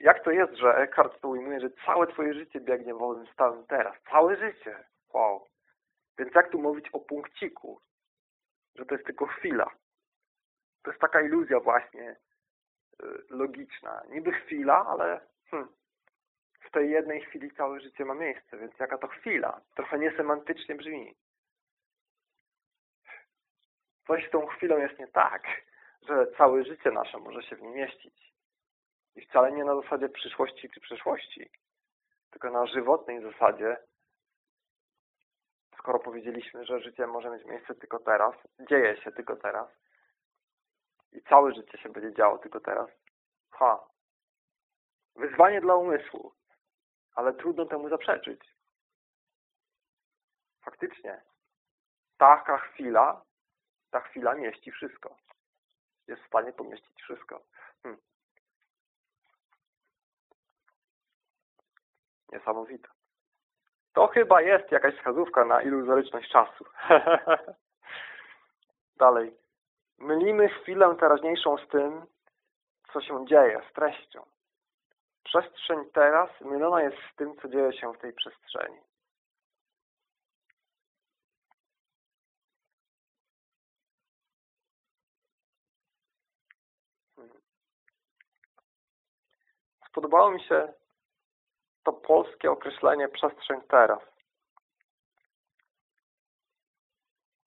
Jak to jest, że Eckhart to ujmuje, że całe twoje życie biegnie wolnym stałym teraz? Całe życie. Wow. Więc jak tu mówić o punkciku? Że to jest tylko chwila. To jest taka iluzja właśnie y, logiczna. Niby chwila, ale hmm, w tej jednej chwili całe życie ma miejsce, więc jaka to chwila? Trochę niesemantycznie brzmi. Coś z tą chwilą jest nie tak, że całe życie nasze może się w niej mieścić. I wcale nie na zasadzie przyszłości czy przeszłości, tylko na żywotnej zasadzie, skoro powiedzieliśmy, że życie może mieć miejsce tylko teraz, dzieje się tylko teraz i całe życie się będzie działo tylko teraz, ha, wyzwanie dla umysłu, ale trudno temu zaprzeczyć. Faktycznie, taka chwila, ta chwila mieści wszystko. Jest w stanie pomieścić wszystko. Hmm. Niesamowite. To chyba jest jakaś wskazówka na iluzoryczność czasu. Dalej. Mylimy chwilę teraźniejszą z tym, co się dzieje, z treścią. Przestrzeń teraz mylona jest z tym, co dzieje się w tej przestrzeni. Hmm. Spodobało mi się to polskie określenie przestrzeń teraz.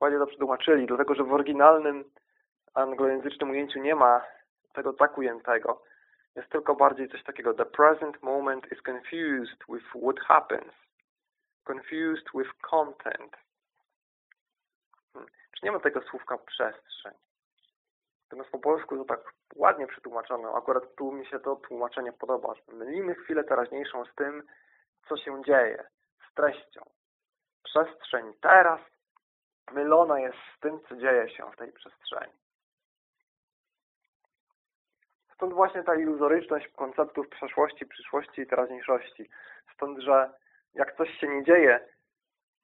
Ładnie to przetłumaczyli, dlatego że w oryginalnym anglojęzycznym ujęciu nie ma tego tak ujętego. Jest tylko bardziej coś takiego. The present moment is confused with what happens. Confused with content. Hmm. Czy nie ma tego słówka przestrzeń? Natomiast po polsku to tak ładnie przetłumaczono. Akurat tu mi się to tłumaczenie podoba. Mylimy chwilę teraźniejszą z tym, co się dzieje, z treścią. Przestrzeń teraz mylona jest z tym, co dzieje się w tej przestrzeni. Stąd właśnie ta iluzoryczność konceptów przeszłości, przyszłości i teraźniejszości. Stąd, że jak coś się nie dzieje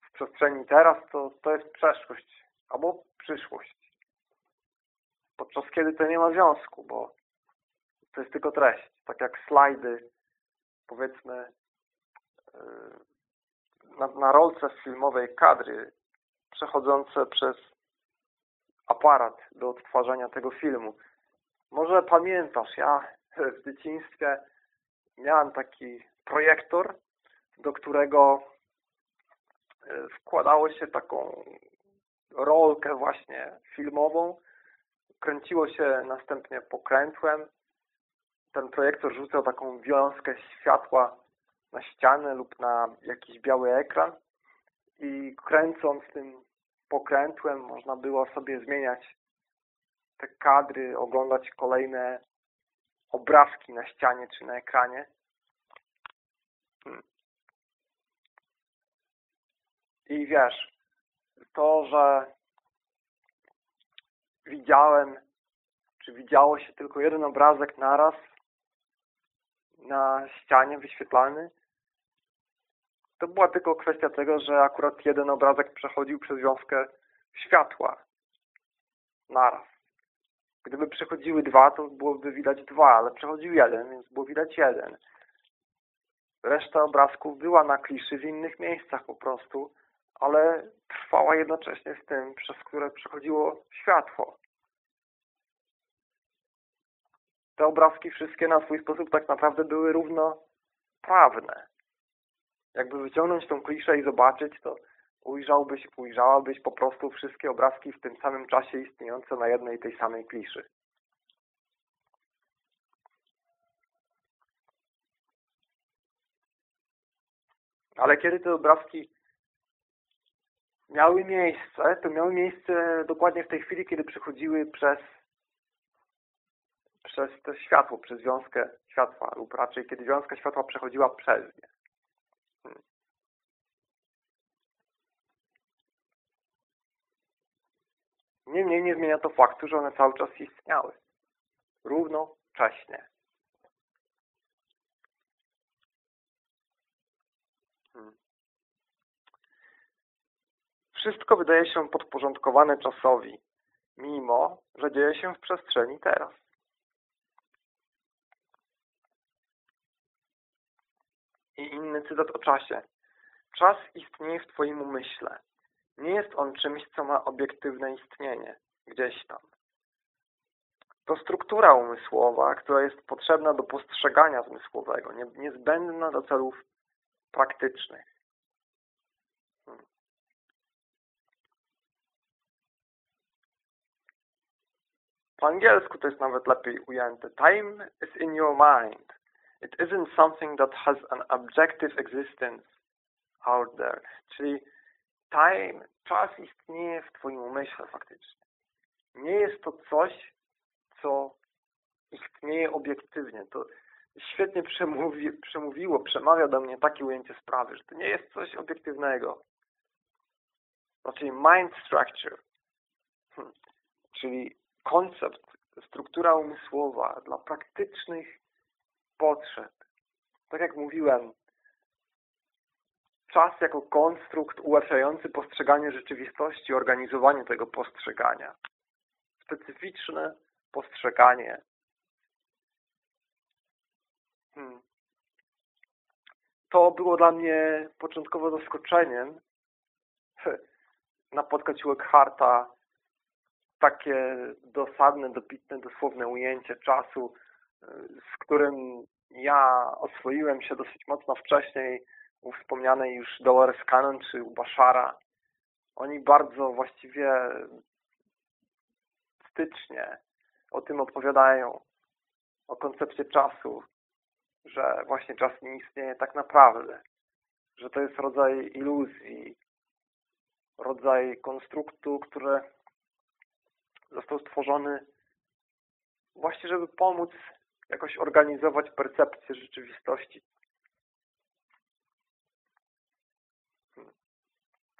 w przestrzeni teraz, to to jest przeszłość albo przyszłość podczas kiedy to nie ma związku, bo to jest tylko treść. Tak jak slajdy, powiedzmy, yy, na, na rolce filmowej kadry przechodzące przez aparat do odtwarzania tego filmu. Może pamiętasz, ja w dzieciństwie miałem taki projektor, do którego yy, wkładało się taką rolkę właśnie filmową kręciło się następnie pokrętłem. Ten projektor rzucał taką wiązkę światła na ścianę lub na jakiś biały ekran i kręcąc tym pokrętłem można było sobie zmieniać te kadry, oglądać kolejne obrazki na ścianie czy na ekranie. Hmm. I wiesz, to, że widziałem, czy widziało się tylko jeden obrazek naraz na ścianie wyświetlany, to była tylko kwestia tego, że akurat jeden obrazek przechodził przez wiązkę światła naraz. Gdyby przechodziły dwa, to byłoby widać dwa, ale przechodził jeden, więc było widać jeden. Reszta obrazków była na kliszy w innych miejscach po prostu, ale trwała jednocześnie z tym, przez które przechodziło światło. Te obrazki wszystkie na swój sposób tak naprawdę były równoprawne. Jakby wyciągnąć tą kliszę i zobaczyć, to ujrzałbyś, ujrzałabyś po prostu wszystkie obrazki w tym samym czasie istniejące na jednej tej samej kliszy. Ale kiedy te obrazki miały miejsce, to miały miejsce dokładnie w tej chwili, kiedy przechodziły przez przez to światło, przez wiązkę światła, lub raczej kiedy wiązka światła przechodziła przez nie. Niemniej nie zmienia to faktu, że one cały czas istniały. Równocześnie. Wszystko wydaje się podporządkowane czasowi, mimo że dzieje się w przestrzeni teraz. I inny cytat o czasie. Czas istnieje w Twoim umyśle. Nie jest on czymś, co ma obiektywne istnienie, gdzieś tam. To struktura umysłowa, która jest potrzebna do postrzegania zmysłowego, niezbędna do celów praktycznych. Po angielsku to jest nawet lepiej ujęte. Time is in your mind. It isn't something that has an objective existence out there. Czyli time, czas istnieje w Twoim umyśle faktycznie. Nie jest to coś, co istnieje obiektywnie. To świetnie przemówi, przemówiło, przemawia do mnie takie ujęcie sprawy, że to nie jest coś obiektywnego. Znaczy mind structure, hmm. czyli koncept, struktura umysłowa dla praktycznych potrzeb. Tak jak mówiłem, czas jako konstrukt ułatwiający postrzeganie rzeczywistości, organizowanie tego postrzegania. Specyficzne postrzeganie. Hmm. To było dla mnie początkowo zaskoczeniem napotkać u Eckharta takie dosadne, dobitne, dosłowne ujęcie czasu, z którym ja oswoiłem się dosyć mocno wcześniej u wspomnianej już Dolores Cannon czy u Bashara. Oni bardzo właściwie stycznie o tym opowiadają, o koncepcie czasu, że właśnie czas nie istnieje tak naprawdę, że to jest rodzaj iluzji, rodzaj konstruktu, który został stworzony właśnie, żeby pomóc jakoś organizować percepcję rzeczywistości. Hmm.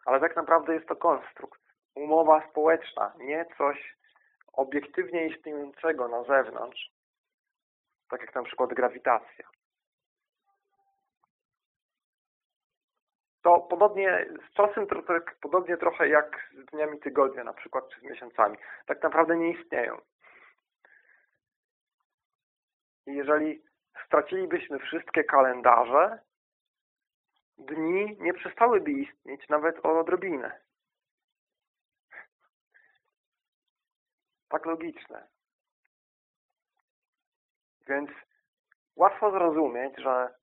Ale tak naprawdę jest to konstrukt, umowa społeczna, nie coś obiektywnie istniejącego na zewnątrz, tak jak na przykład grawitacja. To podobnie, z czasem to podobnie trochę jak z dniami tygodnia na przykład, czy z miesiącami. Tak naprawdę nie istnieją. I jeżeli stracilibyśmy wszystkie kalendarze, dni nie przestałyby istnieć nawet o odrobinę. Tak logiczne. Więc łatwo zrozumieć, że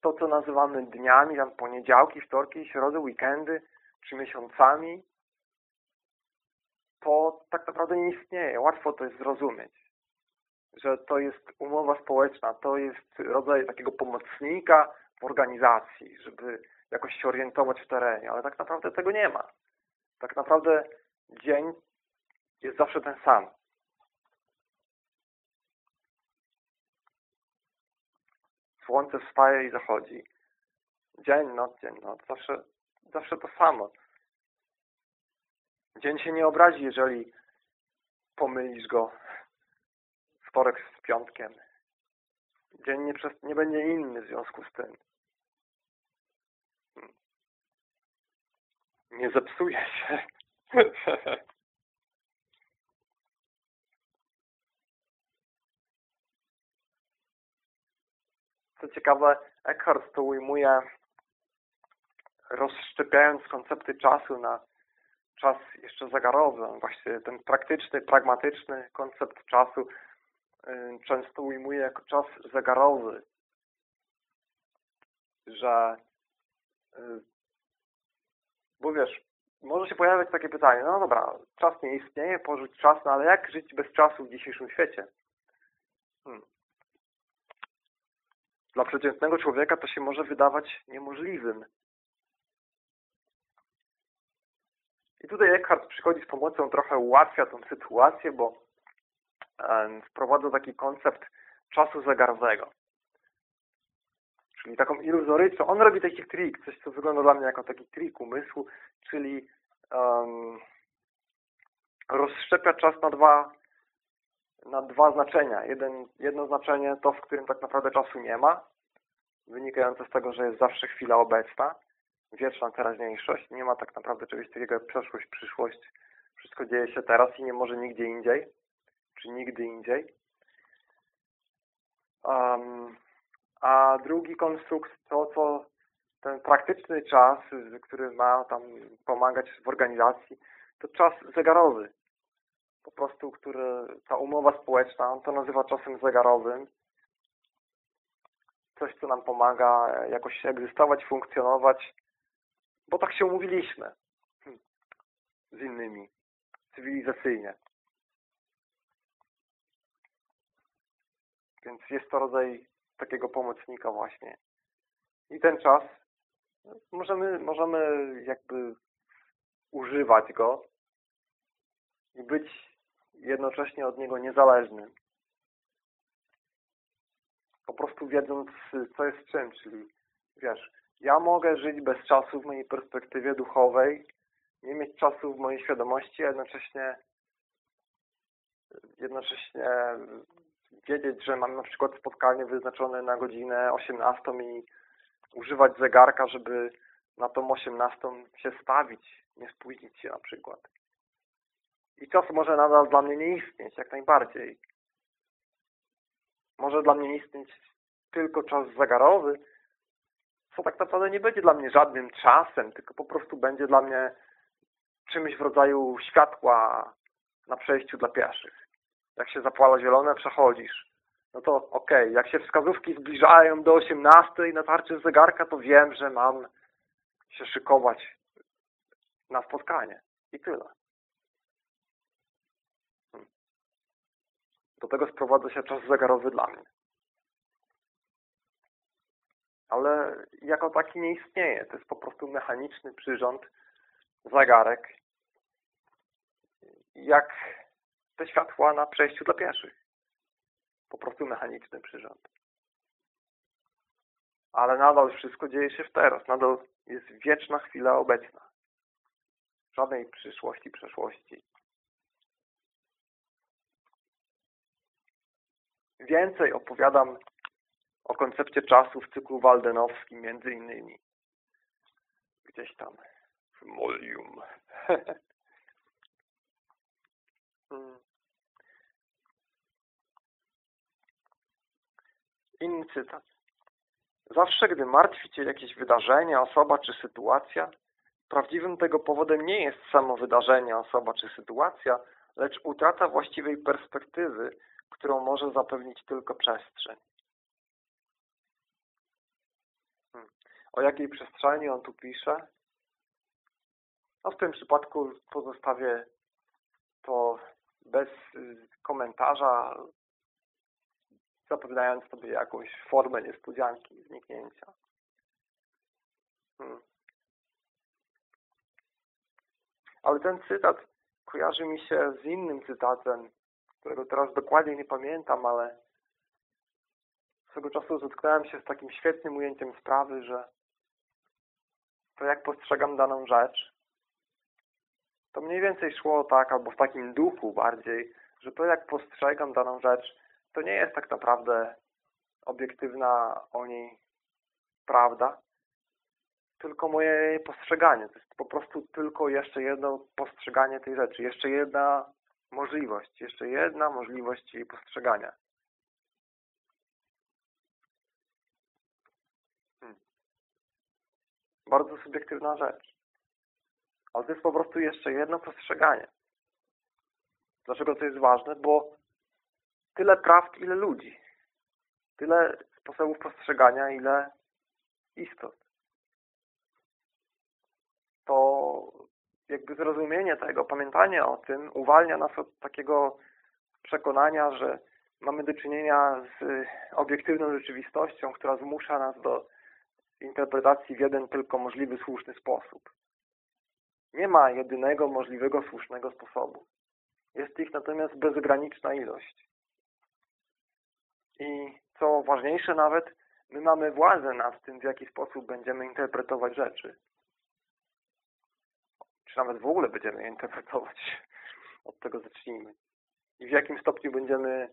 to, co nazywamy dniami, tam poniedziałki, wtorki, środy, weekendy, czy miesiącami, to tak naprawdę nie istnieje. Łatwo to jest zrozumieć że to jest umowa społeczna, to jest rodzaj takiego pomocnika w organizacji, żeby jakoś się orientować w terenie, ale tak naprawdę tego nie ma. Tak naprawdę dzień jest zawsze ten sam. Słońce wstaje i zachodzi. Dzień, noc, dzień, noc. Zawsze, zawsze to samo. Dzień się nie obrazi, jeżeli pomylisz go wtorek z piątkiem. Dzień nie, przez, nie będzie inny w związku z tym. Nie zepsuje się. Co ciekawe, Eckhart to ujmuje rozszczepiając koncepty czasu na czas jeszcze zegarowy. Właśnie ten praktyczny, pragmatyczny koncept czasu często ujmuje jako czas zegarowy, że y, bo wiesz, może się pojawiać takie pytanie, no dobra, czas nie istnieje, porzuć czas, no ale jak żyć bez czasu w dzisiejszym świecie? Hmm. Dla przeciętnego człowieka to się może wydawać niemożliwym. I tutaj Eckhart przychodzi z pomocą, trochę ułatwia tą sytuację, bo wprowadza taki koncept czasu zegarowego. Czyli taką iluzoryczną. On robi taki trik, coś co wygląda dla mnie jako taki trik umysłu, czyli um, rozszczepia czas na dwa na dwa znaczenia. Jeden, jedno znaczenie to, w którym tak naprawdę czasu nie ma, wynikające z tego, że jest zawsze chwila obecna, wieczna teraźniejszość. Nie ma tak naprawdę czegoś takiego jak przeszłość, przyszłość. Wszystko dzieje się teraz i nie może nigdzie indziej, czy nigdy indziej. Um, a drugi konstrukt to, co ten praktyczny czas, który ma tam pomagać w organizacji, to czas zegarowy. Po prostu, który, ta umowa społeczna, on to nazywa czasem zegarowym. Coś, co nam pomaga jakoś egzystować, funkcjonować, bo tak się umówiliśmy hmm. z innymi, cywilizacyjnie. Więc jest to rodzaj takiego pomocnika właśnie. I ten czas możemy, możemy jakby używać go i być jednocześnie od niego niezależnym. Po prostu wiedząc, co jest czym, czyli wiesz, ja mogę żyć bez czasu w mojej perspektywie duchowej, nie mieć czasu w mojej świadomości, a jednocześnie jednocześnie wiedzieć, że mam na przykład spotkanie wyznaczone na godzinę 18 i używać zegarka, żeby na tą 18 się stawić, nie spóźnić się na przykład. I czas może nadal dla mnie nie istnieć, jak najbardziej. Może dla mnie istnieć tylko czas zegarowy, co tak naprawdę nie będzie dla mnie żadnym czasem, tylko po prostu będzie dla mnie czymś w rodzaju światła na przejściu dla pieszych. Jak się zapłala zielone, przechodzisz. No to okej, okay. jak się wskazówki zbliżają do 18 na tarczy zegarka, to wiem, że mam się szykować na spotkanie. I tyle. Do tego sprowadza się czas zegarowy dla mnie ale jako taki nie istnieje. To jest po prostu mechaniczny przyrząd, zegarek, jak te światła na przejściu dla pieszych. Po prostu mechaniczny przyrząd. Ale nadal wszystko dzieje się w teraz. Nadal jest wieczna chwila obecna. Żadnej przyszłości, przeszłości. Więcej opowiadam o koncepcie czasu w cyklu waldenowskim między innymi. Gdzieś tam w Molium. Hmm. Inny cytat. Zawsze, gdy martwi Cię jakieś wydarzenie, osoba czy sytuacja, prawdziwym tego powodem nie jest samo wydarzenie, osoba czy sytuacja, lecz utrata właściwej perspektywy, którą może zapewnić tylko przestrzeń. o jakiej przestrzeni on tu pisze. No w tym przypadku pozostawię to bez y, komentarza, zapewniając sobie jakąś formę niespodzianki, zniknięcia. Hmm. Ale ten cytat kojarzy mi się z innym cytatem, którego teraz dokładnie nie pamiętam, ale swego czasu zetknąłem się z takim świetnym ujęciem sprawy, że to jak postrzegam daną rzecz, to mniej więcej szło tak, albo w takim duchu bardziej, że to jak postrzegam daną rzecz, to nie jest tak naprawdę obiektywna o niej prawda, tylko moje postrzeganie. To jest po prostu tylko jeszcze jedno postrzeganie tej rzeczy, jeszcze jedna możliwość, jeszcze jedna możliwość jej postrzegania. Hmm. Bardzo subiektywna rzecz. Ale to jest po prostu jeszcze jedno postrzeganie. Dlaczego to jest ważne? Bo tyle prawd, ile ludzi. Tyle sposobów postrzegania, ile istot. To jakby zrozumienie tego, pamiętanie o tym uwalnia nas od takiego przekonania, że mamy do czynienia z obiektywną rzeczywistością, która zmusza nas do interpretacji w jeden tylko możliwy, słuszny sposób. Nie ma jedynego możliwego, słusznego sposobu. Jest ich natomiast bezgraniczna ilość. I co ważniejsze nawet, my mamy władzę nad tym, w jaki sposób będziemy interpretować rzeczy. Nawet w ogóle będziemy je interpretować. Od tego zacznijmy. I w jakim stopniu będziemy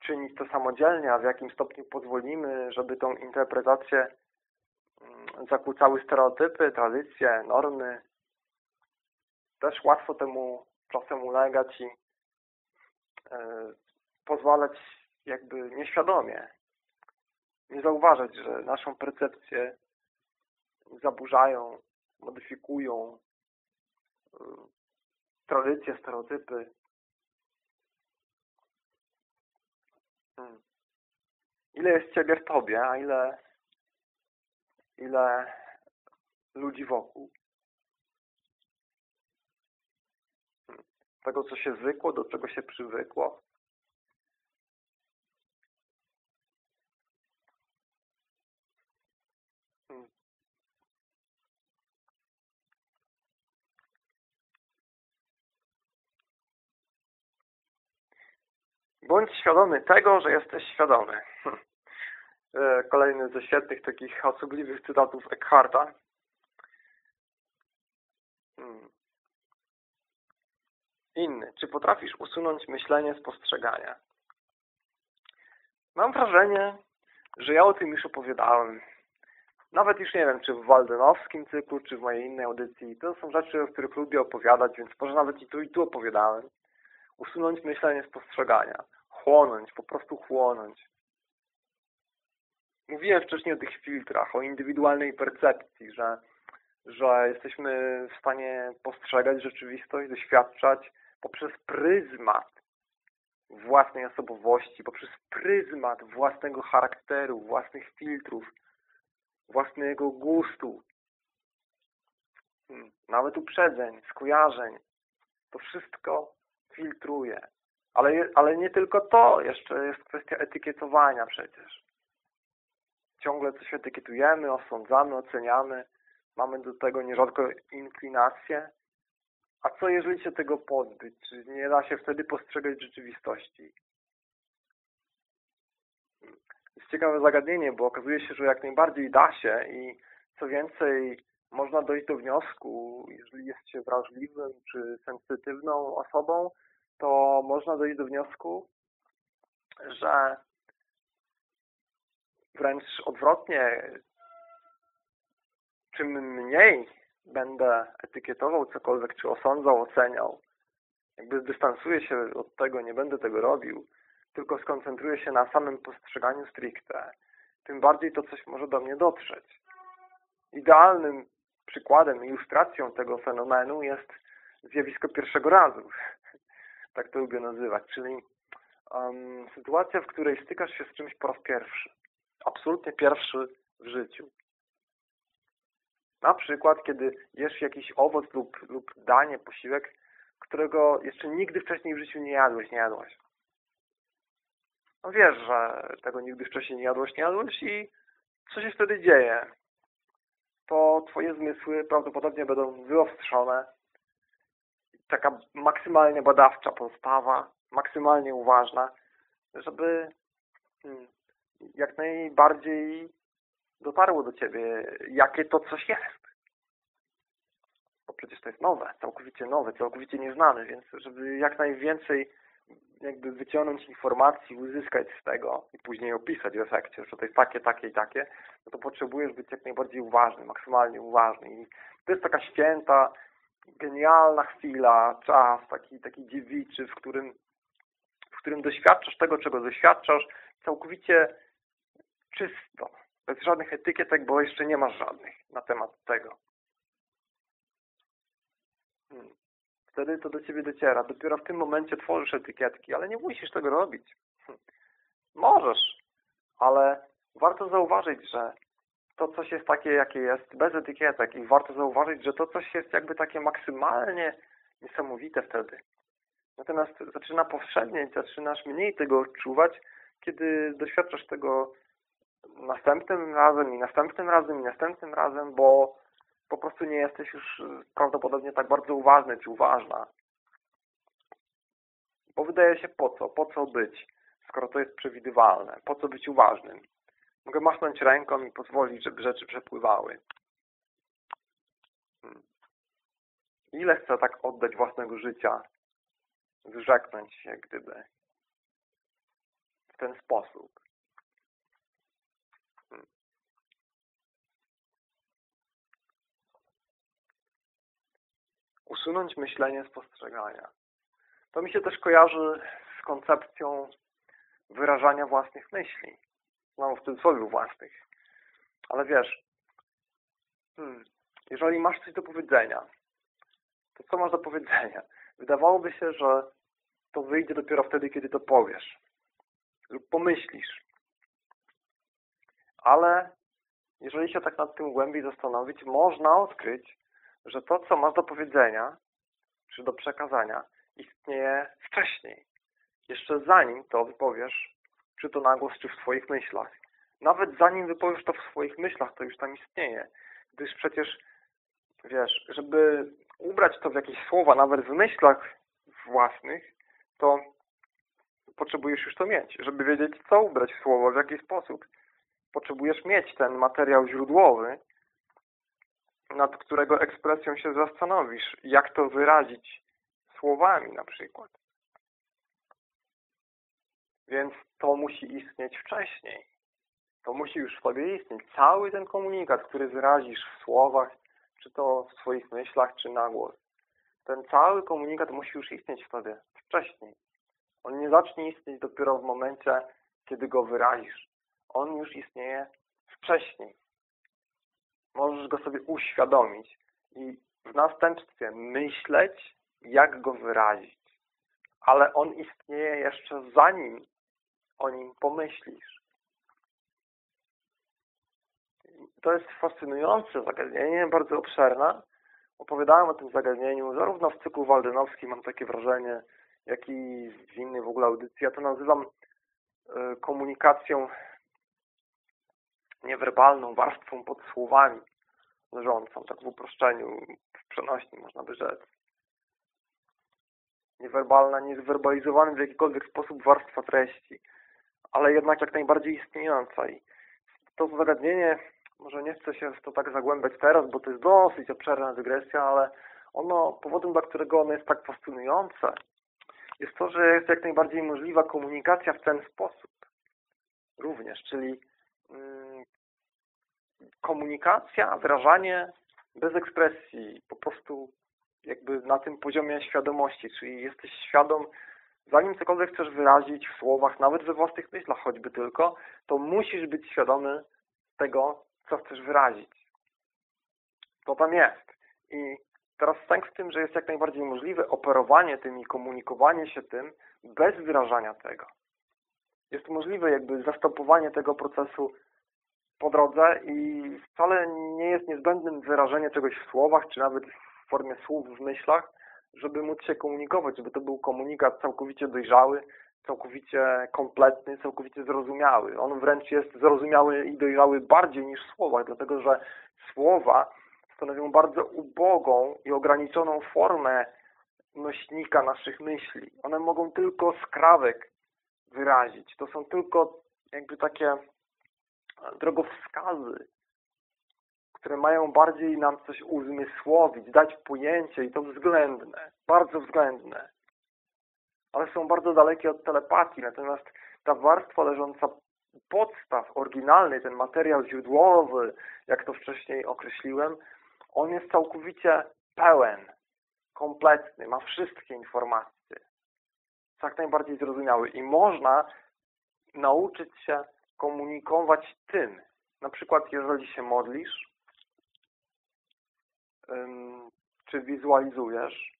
czynić to samodzielnie, a w jakim stopniu pozwolimy, żeby tą interpretację mm, zakłócały stereotypy, tradycje, normy. Też łatwo temu czasem ulegać i e, pozwalać jakby nieświadomie nie zauważać, że naszą percepcję zaburzają, modyfikują tradycje, stereotypy. Hmm. Ile jest Ciebie w Tobie, a ile, ile ludzi wokół? Hmm. Tego, co się zwykło, do czego się przywykło. Bądź świadomy tego, że jesteś świadomy. E, kolejny ze świetnych takich osobliwych cytatów Eckharta. Hmm. Inny. Czy potrafisz usunąć myślenie z postrzegania? Mam wrażenie, że ja o tym już opowiadałem. Nawet już nie wiem, czy w Waldenowskim cyklu, czy w mojej innej audycji. To są rzeczy, o których lubię opowiadać, więc może nawet i tu i tu opowiadałem. Usunąć myślenie z postrzegania chłonąć, po prostu chłonąć. Mówiłem wcześniej o tych filtrach, o indywidualnej percepcji, że, że jesteśmy w stanie postrzegać rzeczywistość, doświadczać poprzez pryzmat własnej osobowości, poprzez pryzmat własnego charakteru, własnych filtrów, własnego gustu, hmm, nawet uprzedzeń, skojarzeń. To wszystko filtruje. Ale, ale nie tylko to, jeszcze jest kwestia etykietowania przecież. Ciągle coś etykietujemy, osądzamy, oceniamy, mamy do tego nierzadko inklinację. A co jeżeli się tego pozbyć? Czy nie da się wtedy postrzegać rzeczywistości? Jest ciekawe zagadnienie, bo okazuje się, że jak najbardziej da się i co więcej, można dojść do wniosku, jeżeli jest się wrażliwym czy sensytywną osobą, to można dojść do wniosku, że wręcz odwrotnie, czym mniej będę etykietował cokolwiek, czy osądzał, oceniał, jakby dystansuję się od tego, nie będę tego robił, tylko skoncentruję się na samym postrzeganiu stricte, tym bardziej to coś może do mnie dotrzeć. Idealnym przykładem, ilustracją tego fenomenu jest zjawisko pierwszego razu tak to lubię nazywać, czyli um, sytuacja, w której stykasz się z czymś po raz pierwszy. Absolutnie pierwszy w życiu. Na przykład, kiedy jesz jakiś owoc lub, lub danie, posiłek, którego jeszcze nigdy wcześniej w życiu nie jadłeś, nie jadłaś. No wiesz, że tego nigdy wcześniej nie jadłeś, nie jadłeś i co się wtedy dzieje? To twoje zmysły prawdopodobnie będą wyostrzone, taka maksymalnie badawcza postawa, maksymalnie uważna, żeby hmm, jak najbardziej dotarło do Ciebie, jakie to coś jest. przecież to jest nowe, całkowicie nowe, całkowicie nieznane, więc żeby jak najwięcej jakby wyciągnąć informacji, uzyskać z tego i później opisać w efekcie, że to jest takie, takie i takie, no to potrzebujesz być jak najbardziej uważny, maksymalnie uważny. I to jest taka święta, genialna chwila, czas, taki, taki dziewiczy, w którym, w którym doświadczasz tego, czego doświadczasz, całkowicie czysto, bez żadnych etykietek, bo jeszcze nie masz żadnych na temat tego. Hmm. Wtedy to do Ciebie dociera. Dopiero w tym momencie tworzysz etykietki, ale nie musisz tego robić. Możesz, ale warto zauważyć, że to coś jest takie, jakie jest, bez etykietek i warto zauważyć, że to coś jest jakby takie maksymalnie niesamowite wtedy. Natomiast zaczyna powszednieć, zaczynasz mniej tego odczuwać, kiedy doświadczasz tego następnym razem i następnym razem i następnym razem, bo po prostu nie jesteś już prawdopodobnie tak bardzo uważny czy uważna. Bo wydaje się po co? Po co być, skoro to jest przewidywalne? Po co być uważnym? Mogę machnąć ręką i pozwolić, żeby rzeczy przepływały. Hmm. Ile chcę tak oddać własnego życia, zrzeknąć się gdyby w ten sposób? Usunąć myślenie z postrzegania. To mi się też kojarzy z koncepcją wyrażania własnych myśli no w cudzysłowie własnych. Ale wiesz, hmm, jeżeli masz coś do powiedzenia, to co masz do powiedzenia? Wydawałoby się, że to wyjdzie dopiero wtedy, kiedy to powiesz lub pomyślisz. Ale jeżeli się tak nad tym głębiej zastanowić, można odkryć, że to, co masz do powiedzenia, czy do przekazania, istnieje wcześniej. Jeszcze zanim to wypowiesz czy to na głos, czy w swoich myślach. Nawet zanim wypowiesz to w swoich myślach, to już tam istnieje. Gdyż przecież, wiesz, żeby ubrać to w jakieś słowa, nawet w myślach własnych, to potrzebujesz już to mieć. Żeby wiedzieć, co ubrać w słowo, w jaki sposób. Potrzebujesz mieć ten materiał źródłowy, nad którego ekspresją się zastanowisz, jak to wyrazić słowami na przykład. Więc to musi istnieć wcześniej. To musi już w sobie istnieć. Cały ten komunikat, który wyrazisz w słowach, czy to w swoich myślach, czy na głos. Ten cały komunikat musi już istnieć w sobie wcześniej. On nie zacznie istnieć dopiero w momencie, kiedy go wyrazisz. On już istnieje wcześniej. Możesz go sobie uświadomić i w następstwie myśleć, jak go wyrazić. Ale on istnieje jeszcze zanim o nim pomyślisz. To jest fascynujące zagadnienie, bardzo obszerne. Opowiadałem o tym zagadnieniu zarówno w cyklu waldenowskim, mam takie wrażenie, jak i w innej w ogóle audycji. Ja to nazywam e, komunikacją niewerbalną, warstwą pod słowami leżącą, tak w uproszczeniu, w przenośni można by rzec. Niewerbalna, niezwerbalizowana w jakikolwiek sposób warstwa treści ale jednak jak najbardziej istniejąca. I to zagadnienie, może nie chcę się w to tak zagłębiać teraz, bo to jest dosyć obszerna dygresja, ale ono, powodem, dla którego ono jest tak fascynujące, jest to, że jest jak najbardziej możliwa komunikacja w ten sposób również, czyli komunikacja, wyrażanie bez ekspresji, po prostu jakby na tym poziomie świadomości, czyli jesteś świadom zanim cokolwiek chcesz wyrazić w słowach, nawet we własnych myślach choćby tylko, to musisz być świadomy tego, co chcesz wyrazić. To tam jest. I teraz sęk w tym, że jest jak najbardziej możliwe operowanie tym i komunikowanie się tym bez wyrażania tego. Jest możliwe jakby zastopowanie tego procesu po drodze i wcale nie jest niezbędnym wyrażenie czegoś w słowach, czy nawet w formie słów w myślach, żeby móc się komunikować, żeby to był komunikat całkowicie dojrzały, całkowicie kompletny, całkowicie zrozumiały. On wręcz jest zrozumiały i dojrzały bardziej niż słowa, dlatego że słowa stanowią bardzo ubogą i ograniczoną formę nośnika naszych myśli. One mogą tylko skrawek wyrazić. To są tylko jakby takie drogowskazy, które mają bardziej nam coś uzmysłowić, dać pojęcie i to względne, bardzo względne. Ale są bardzo dalekie od telepatii, natomiast ta warstwa leżąca podstaw, oryginalny, ten materiał źródłowy, jak to wcześniej określiłem, on jest całkowicie pełen, kompletny, ma wszystkie informacje. Jak najbardzidziej zrozumiały i można nauczyć się komunikować tym. Na przykład, jeżeli się modlisz, czy wizualizujesz,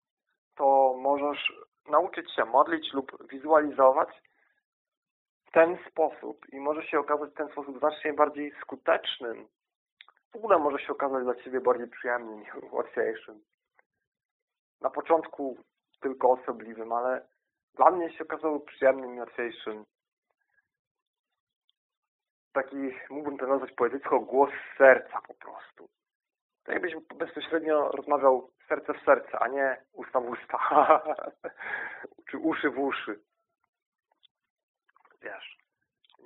to możesz nauczyć się modlić lub wizualizować w ten sposób i może się okazać w ten sposób znacznie bardziej skutecznym. W ogóle może się okazać dla Ciebie bardziej przyjemnym i łatwiejszym. Na początku tylko osobliwym, ale dla mnie się okazało przyjemnym i łatwiejszym. Taki, mógłbym to nazwać poetycko, głos serca po prostu. Tak jakbyś bezpośrednio rozmawiał serce w serce, a nie usta w usta. Czy uszy w uszy. Wiesz.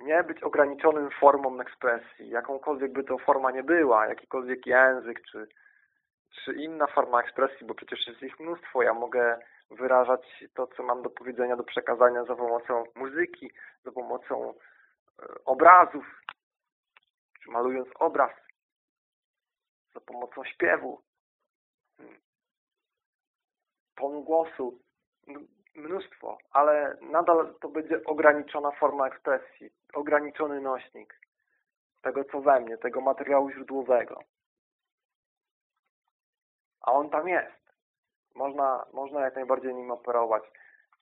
Nie być ograniczonym formą ekspresji, jakąkolwiek by to forma nie była, jakikolwiek język, czy, czy inna forma ekspresji, bo przecież jest ich mnóstwo. Ja mogę wyrażać to, co mam do powiedzenia, do przekazania za pomocą muzyki, za pomocą obrazów, czy malując obraz, za pomocą śpiewu, tonu głosu, mnóstwo, ale nadal to będzie ograniczona forma ekspresji, ograniczony nośnik tego, co we mnie, tego materiału źródłowego. A on tam jest można, można jak najbardziej nim operować.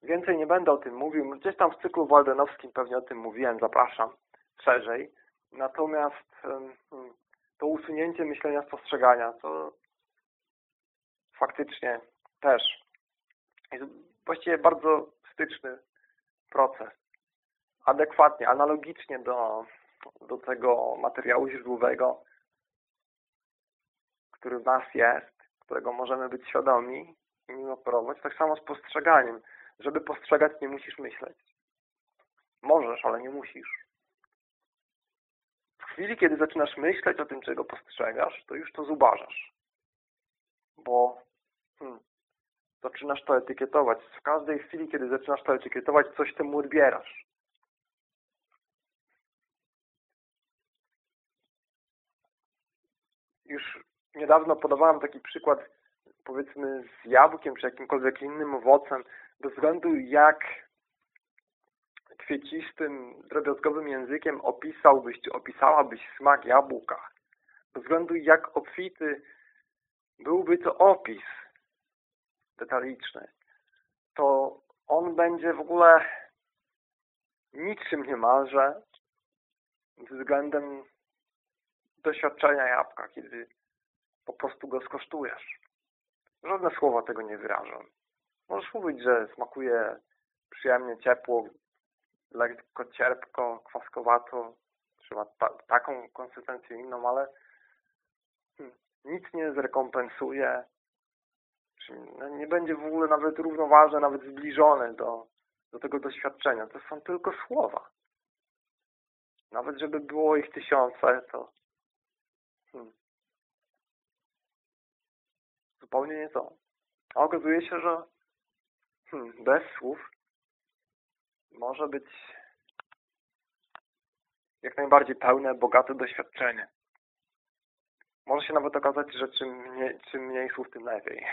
Więcej nie będę o tym mówił. Gdzieś tam w cyklu waldenowskim pewnie o tym mówiłem, zapraszam szerzej. Natomiast to usunięcie myślenia spostrzegania to faktycznie też jest właściwie bardzo styczny proces. Adekwatnie, analogicznie do, do tego materiału źródłowego, który w nas jest, którego możemy być świadomi, nim operować. Tak samo z postrzeganiem. Żeby postrzegać, nie musisz myśleć. Możesz, ale nie musisz. W chwili, kiedy zaczynasz myśleć o tym, czego postrzegasz, to już to zubażasz. Bo hmm, zaczynasz to etykietować. W każdej chwili, kiedy zaczynasz to etykietować, coś temu odbierasz. Już niedawno podawałem taki przykład powiedzmy z jabłkiem czy jakimkolwiek innym owocem, bez względu jak kwiecistym, drobiazgowym językiem opisałbyś, czy opisałabyś smak jabłka, bez względu jak obfity byłby to opis detaliczny, to on będzie w ogóle niczym niemalże względem doświadczenia jabłka, kiedy po prostu go skosztujesz. Żadne słowa tego nie wyrażą. Możesz mówić, że smakuje przyjemnie, ciepło, lekko cierpko, kwaskowato, trzeba ta, taką konsystencję inną, ale hmm, nic nie zrekompensuje, no, nie będzie w ogóle nawet równoważne, nawet zbliżone do, do tego doświadczenia. To są tylko słowa. Nawet żeby było ich tysiące, to hmm, zupełnie nie to. A okazuje się, że hmm, bez słów może być jak najbardziej pełne, bogate doświadczenie. Może się nawet okazać, że czym mniej, czym mniej słów, tym lepiej.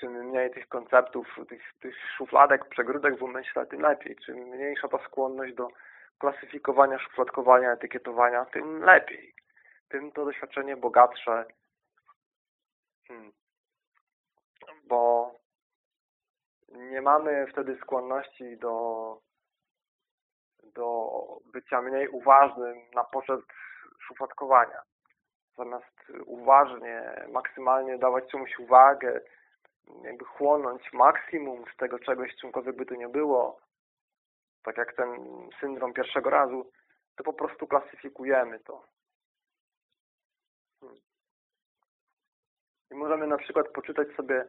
czym mniej tych konceptów, tych, tych szufladek, przegródek w umyśle, tym lepiej. Czym mniejsza ta skłonność do klasyfikowania, szufladkowania, etykietowania, tym lepiej. Tym to doświadczenie bogatsze, Hmm. Bo nie mamy wtedy skłonności do, do bycia mniej uważnym na poczet szufladkowania. Zamiast uważnie, maksymalnie dawać czemuś uwagę, jakby chłonąć maksimum z tego czegoś, czymkolwiek by to nie było, tak jak ten syndrom pierwszego razu, to po prostu klasyfikujemy to. Hmm. I możemy na przykład poczytać sobie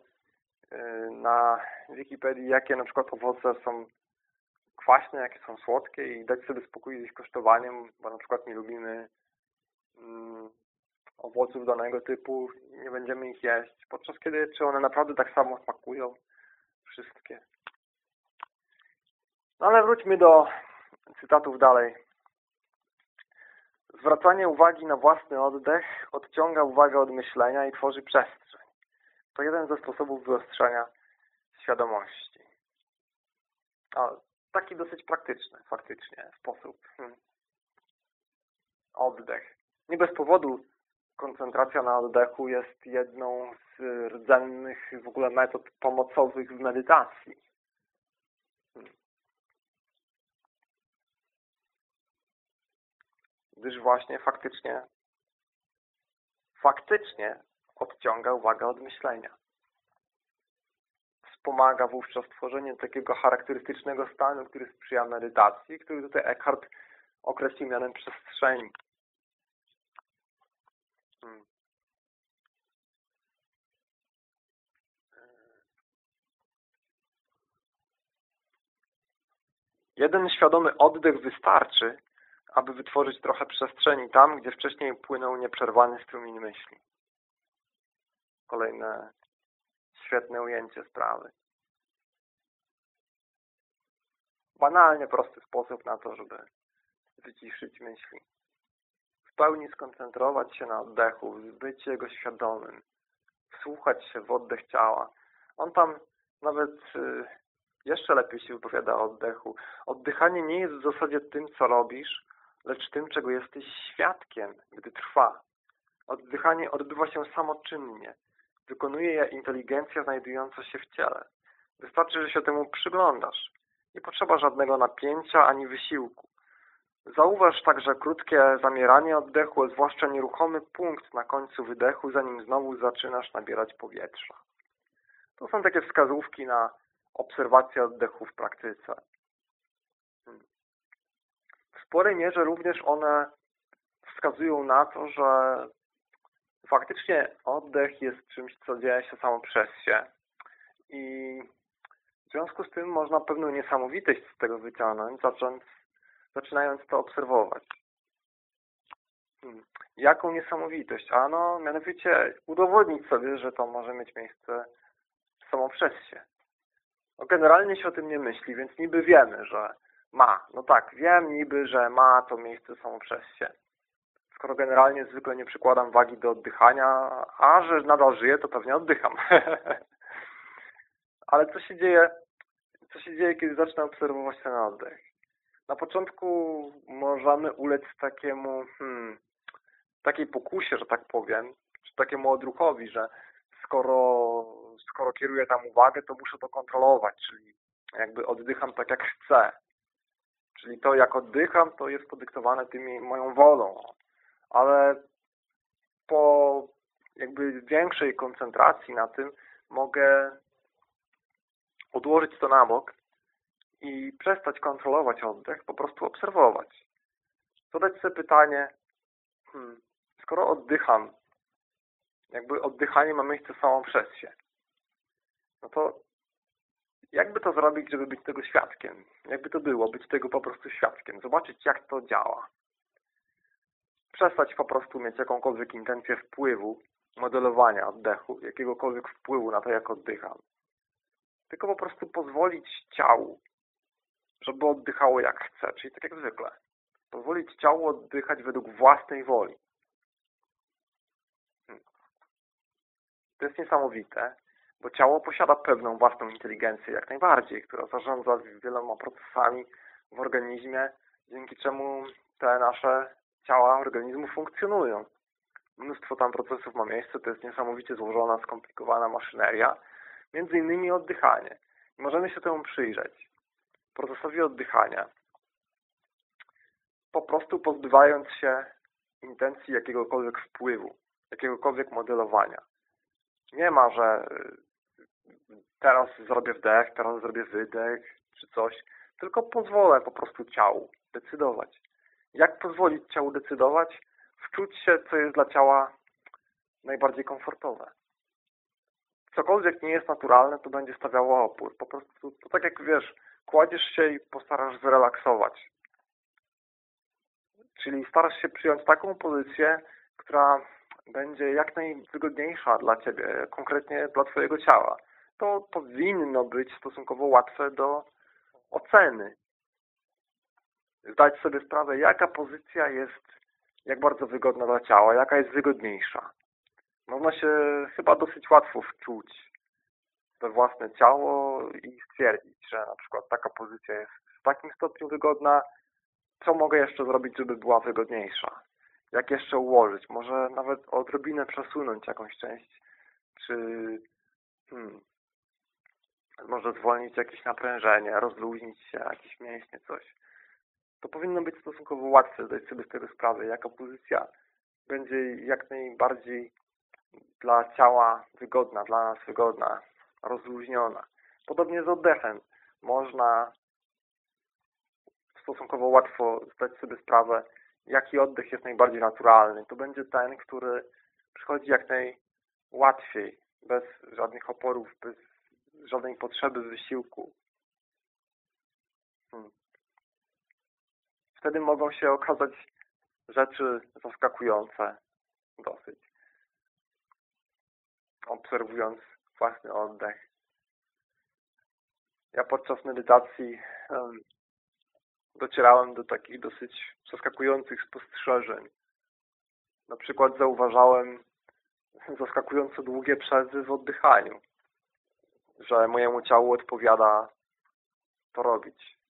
na Wikipedii, jakie na przykład owoce są kwaśne, jakie są słodkie i dać sobie spokój z ich kosztowaniem, bo na przykład nie lubimy mm, owoców danego typu, nie będziemy ich jeść, podczas kiedy czy one naprawdę tak samo smakują, wszystkie. No ale wróćmy do cytatów dalej. Zwracanie uwagi na własny oddech odciąga uwagę od myślenia i tworzy przestrzeń. To jeden ze sposobów wyostrzenia świadomości. O, taki dosyć praktyczny, faktycznie, sposób. Hmm. Oddech. Nie bez powodu koncentracja na oddechu jest jedną z rdzennych w ogóle metod pomocowych w medytacji. Hmm. Gdyż właśnie faktycznie faktycznie odciąga uwagę od myślenia wspomaga wówczas tworzenie takiego charakterystycznego stanu, który sprzyja medytacji, który tutaj Eckhart określił mianem przestrzeni. Hmm. Jeden świadomy oddech wystarczy, aby wytworzyć trochę przestrzeni tam, gdzie wcześniej płynął nieprzerwany strumień myśli. Kolejne świetne ujęcie sprawy. Banalnie prosty sposób na to, żeby wyciszyć myśli. W pełni skoncentrować się na oddechu, być jego świadomym, wsłuchać się w oddech ciała. On tam nawet y, jeszcze lepiej się wypowiada o oddechu. Oddychanie nie jest w zasadzie tym, co robisz, lecz tym, czego jesteś świadkiem, gdy trwa. Oddychanie odbywa się samoczynnie, Wykonuje je inteligencja znajdująca się w ciele. Wystarczy, że się temu przyglądasz. Nie potrzeba żadnego napięcia ani wysiłku. Zauważ także krótkie zamieranie oddechu, zwłaszcza nieruchomy punkt na końcu wydechu, zanim znowu zaczynasz nabierać powietrza. To są takie wskazówki na obserwację oddechu w praktyce. W sporej mierze również one wskazują na to, że faktycznie oddech jest czymś, co dzieje się samo przez się i w związku z tym można pewną niesamowitość z tego wyciągnąć, zacząć, zaczynając to obserwować. Hmm. Jaką niesamowitość? Ano, mianowicie udowodnić sobie, że to może mieć miejsce samo przez się. No, generalnie się o tym nie myśli, więc niby wiemy, że ma. No tak, wiem niby, że ma to miejsce samo przez się skoro generalnie zwykle nie przykładam wagi do oddychania, a że nadal żyję, to pewnie oddycham. Ale co się dzieje, co się dzieje, kiedy zacznę obserwować ten oddech? Na początku możemy ulec takiemu, hmm, takiej pokusie, że tak powiem, czy takiemu odruchowi, że skoro, skoro kieruję tam uwagę, to muszę to kontrolować, czyli jakby oddycham tak jak chcę. Czyli to, jak oddycham, to jest podyktowane tymi moją wolą ale po jakby większej koncentracji na tym mogę odłożyć to na bok i przestać kontrolować oddech, po prostu obserwować. Zadać sobie pytanie, hmm, skoro oddycham, jakby oddychanie ma miejsce samo przez się, no to jakby to zrobić, żeby być tego świadkiem? Jakby to było, być tego po prostu świadkiem? Zobaczyć, jak to działa przestać po prostu mieć jakąkolwiek intencję wpływu, modelowania oddechu, jakiegokolwiek wpływu na to, jak oddycham. Tylko po prostu pozwolić ciału, żeby oddychało jak chce, czyli tak jak zwykle. Pozwolić ciału oddychać według własnej woli. Hmm. To jest niesamowite, bo ciało posiada pewną własną inteligencję, jak najbardziej, która zarządza wieloma procesami w organizmie, dzięki czemu te nasze ciała organizmu funkcjonują. Mnóstwo tam procesów ma miejsce, to jest niesamowicie złożona, skomplikowana maszyneria, między innymi oddychanie. możemy się temu przyjrzeć. Procesowi oddychania. Po prostu pozbywając się intencji jakiegokolwiek wpływu, jakiegokolwiek modelowania. Nie ma, że teraz zrobię wdech, teraz zrobię wydech, czy coś, tylko pozwolę po prostu ciału decydować. Jak pozwolić ciału decydować? Wczuć się, co jest dla ciała najbardziej komfortowe. Cokolwiek nie jest naturalne, to będzie stawiało opór. Po prostu, to tak jak wiesz, kładziesz się i postarasz zrelaksować. Czyli starasz się przyjąć taką pozycję, która będzie jak najwygodniejsza dla Ciebie, konkretnie dla Twojego ciała, to powinno być stosunkowo łatwe do oceny. Zdać sobie sprawę, jaka pozycja jest jak bardzo wygodna dla ciała, jaka jest wygodniejsza. Można się chyba dosyć łatwo wczuć we własne ciało i stwierdzić, że na przykład taka pozycja jest w takim stopniu wygodna, co mogę jeszcze zrobić, żeby była wygodniejsza. Jak jeszcze ułożyć? Może nawet odrobinę przesunąć jakąś część, czy hmm, może zwolnić jakieś naprężenie, rozluźnić się, jakieś mięśnie, coś. To powinno być stosunkowo łatwe zdać sobie z tego sprawę, jaka pozycja będzie jak najbardziej dla ciała wygodna, dla nas wygodna, rozluźniona. Podobnie z oddechem. Można stosunkowo łatwo zdać sobie sprawę, jaki oddech jest najbardziej naturalny. To będzie ten, który przychodzi jak najłatwiej, bez żadnych oporów, bez żadnej potrzeby wysiłku. Hmm. Wtedy mogą się okazać rzeczy zaskakujące dosyć. Obserwując własny oddech. Ja podczas medytacji um, docierałem do takich dosyć zaskakujących spostrzeżeń. Na przykład zauważałem zaskakująco długie przerwy w oddychaniu, że mojemu ciału odpowiada to robić.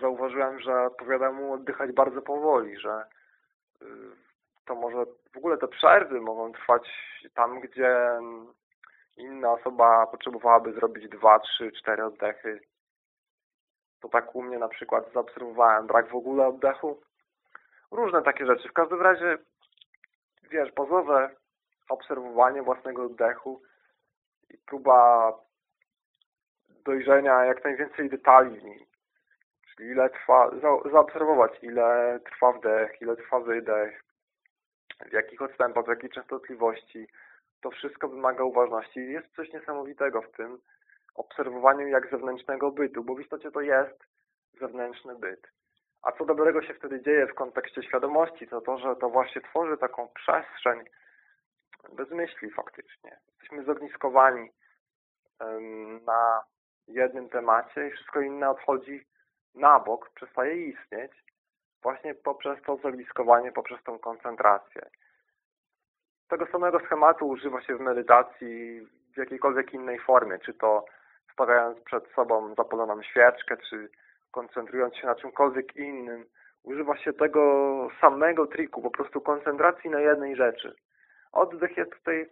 Zauważyłem, że odpowiada mu oddychać bardzo powoli, że y, to może w ogóle te przerwy mogą trwać tam, gdzie inna osoba potrzebowałaby zrobić dwa, trzy, cztery oddechy to tak u mnie na przykład zaobserwowałem brak w ogóle oddechu. Różne takie rzeczy. W każdym razie, wiesz, pozowe obserwowanie własnego oddechu i próba dojrzenia jak najwięcej detali w nim. Ile trwa, za, zaobserwować, ile trwa wdech, ile trwa wydech, w jakich odstępach, w jakiej częstotliwości. To wszystko wymaga uważności. Jest coś niesamowitego w tym, obserwowaniu jak zewnętrznego bytu, bo w istocie to jest zewnętrzny byt. A co dobrego się wtedy dzieje w kontekście świadomości, to to, że to właśnie tworzy taką przestrzeń bez myśli faktycznie. Jesteśmy zogniskowani na jednym temacie i wszystko inne odchodzi na bok, przestaje istnieć właśnie poprzez to zogniskowanie, poprzez tą koncentrację. Tego samego schematu używa się w medytacji w jakiejkolwiek innej formie, czy to stawiając przed sobą zapaloną świeczkę, czy koncentrując się na czymkolwiek innym, używa się tego samego triku, po prostu koncentracji na jednej rzeczy. Oddech jest tutaj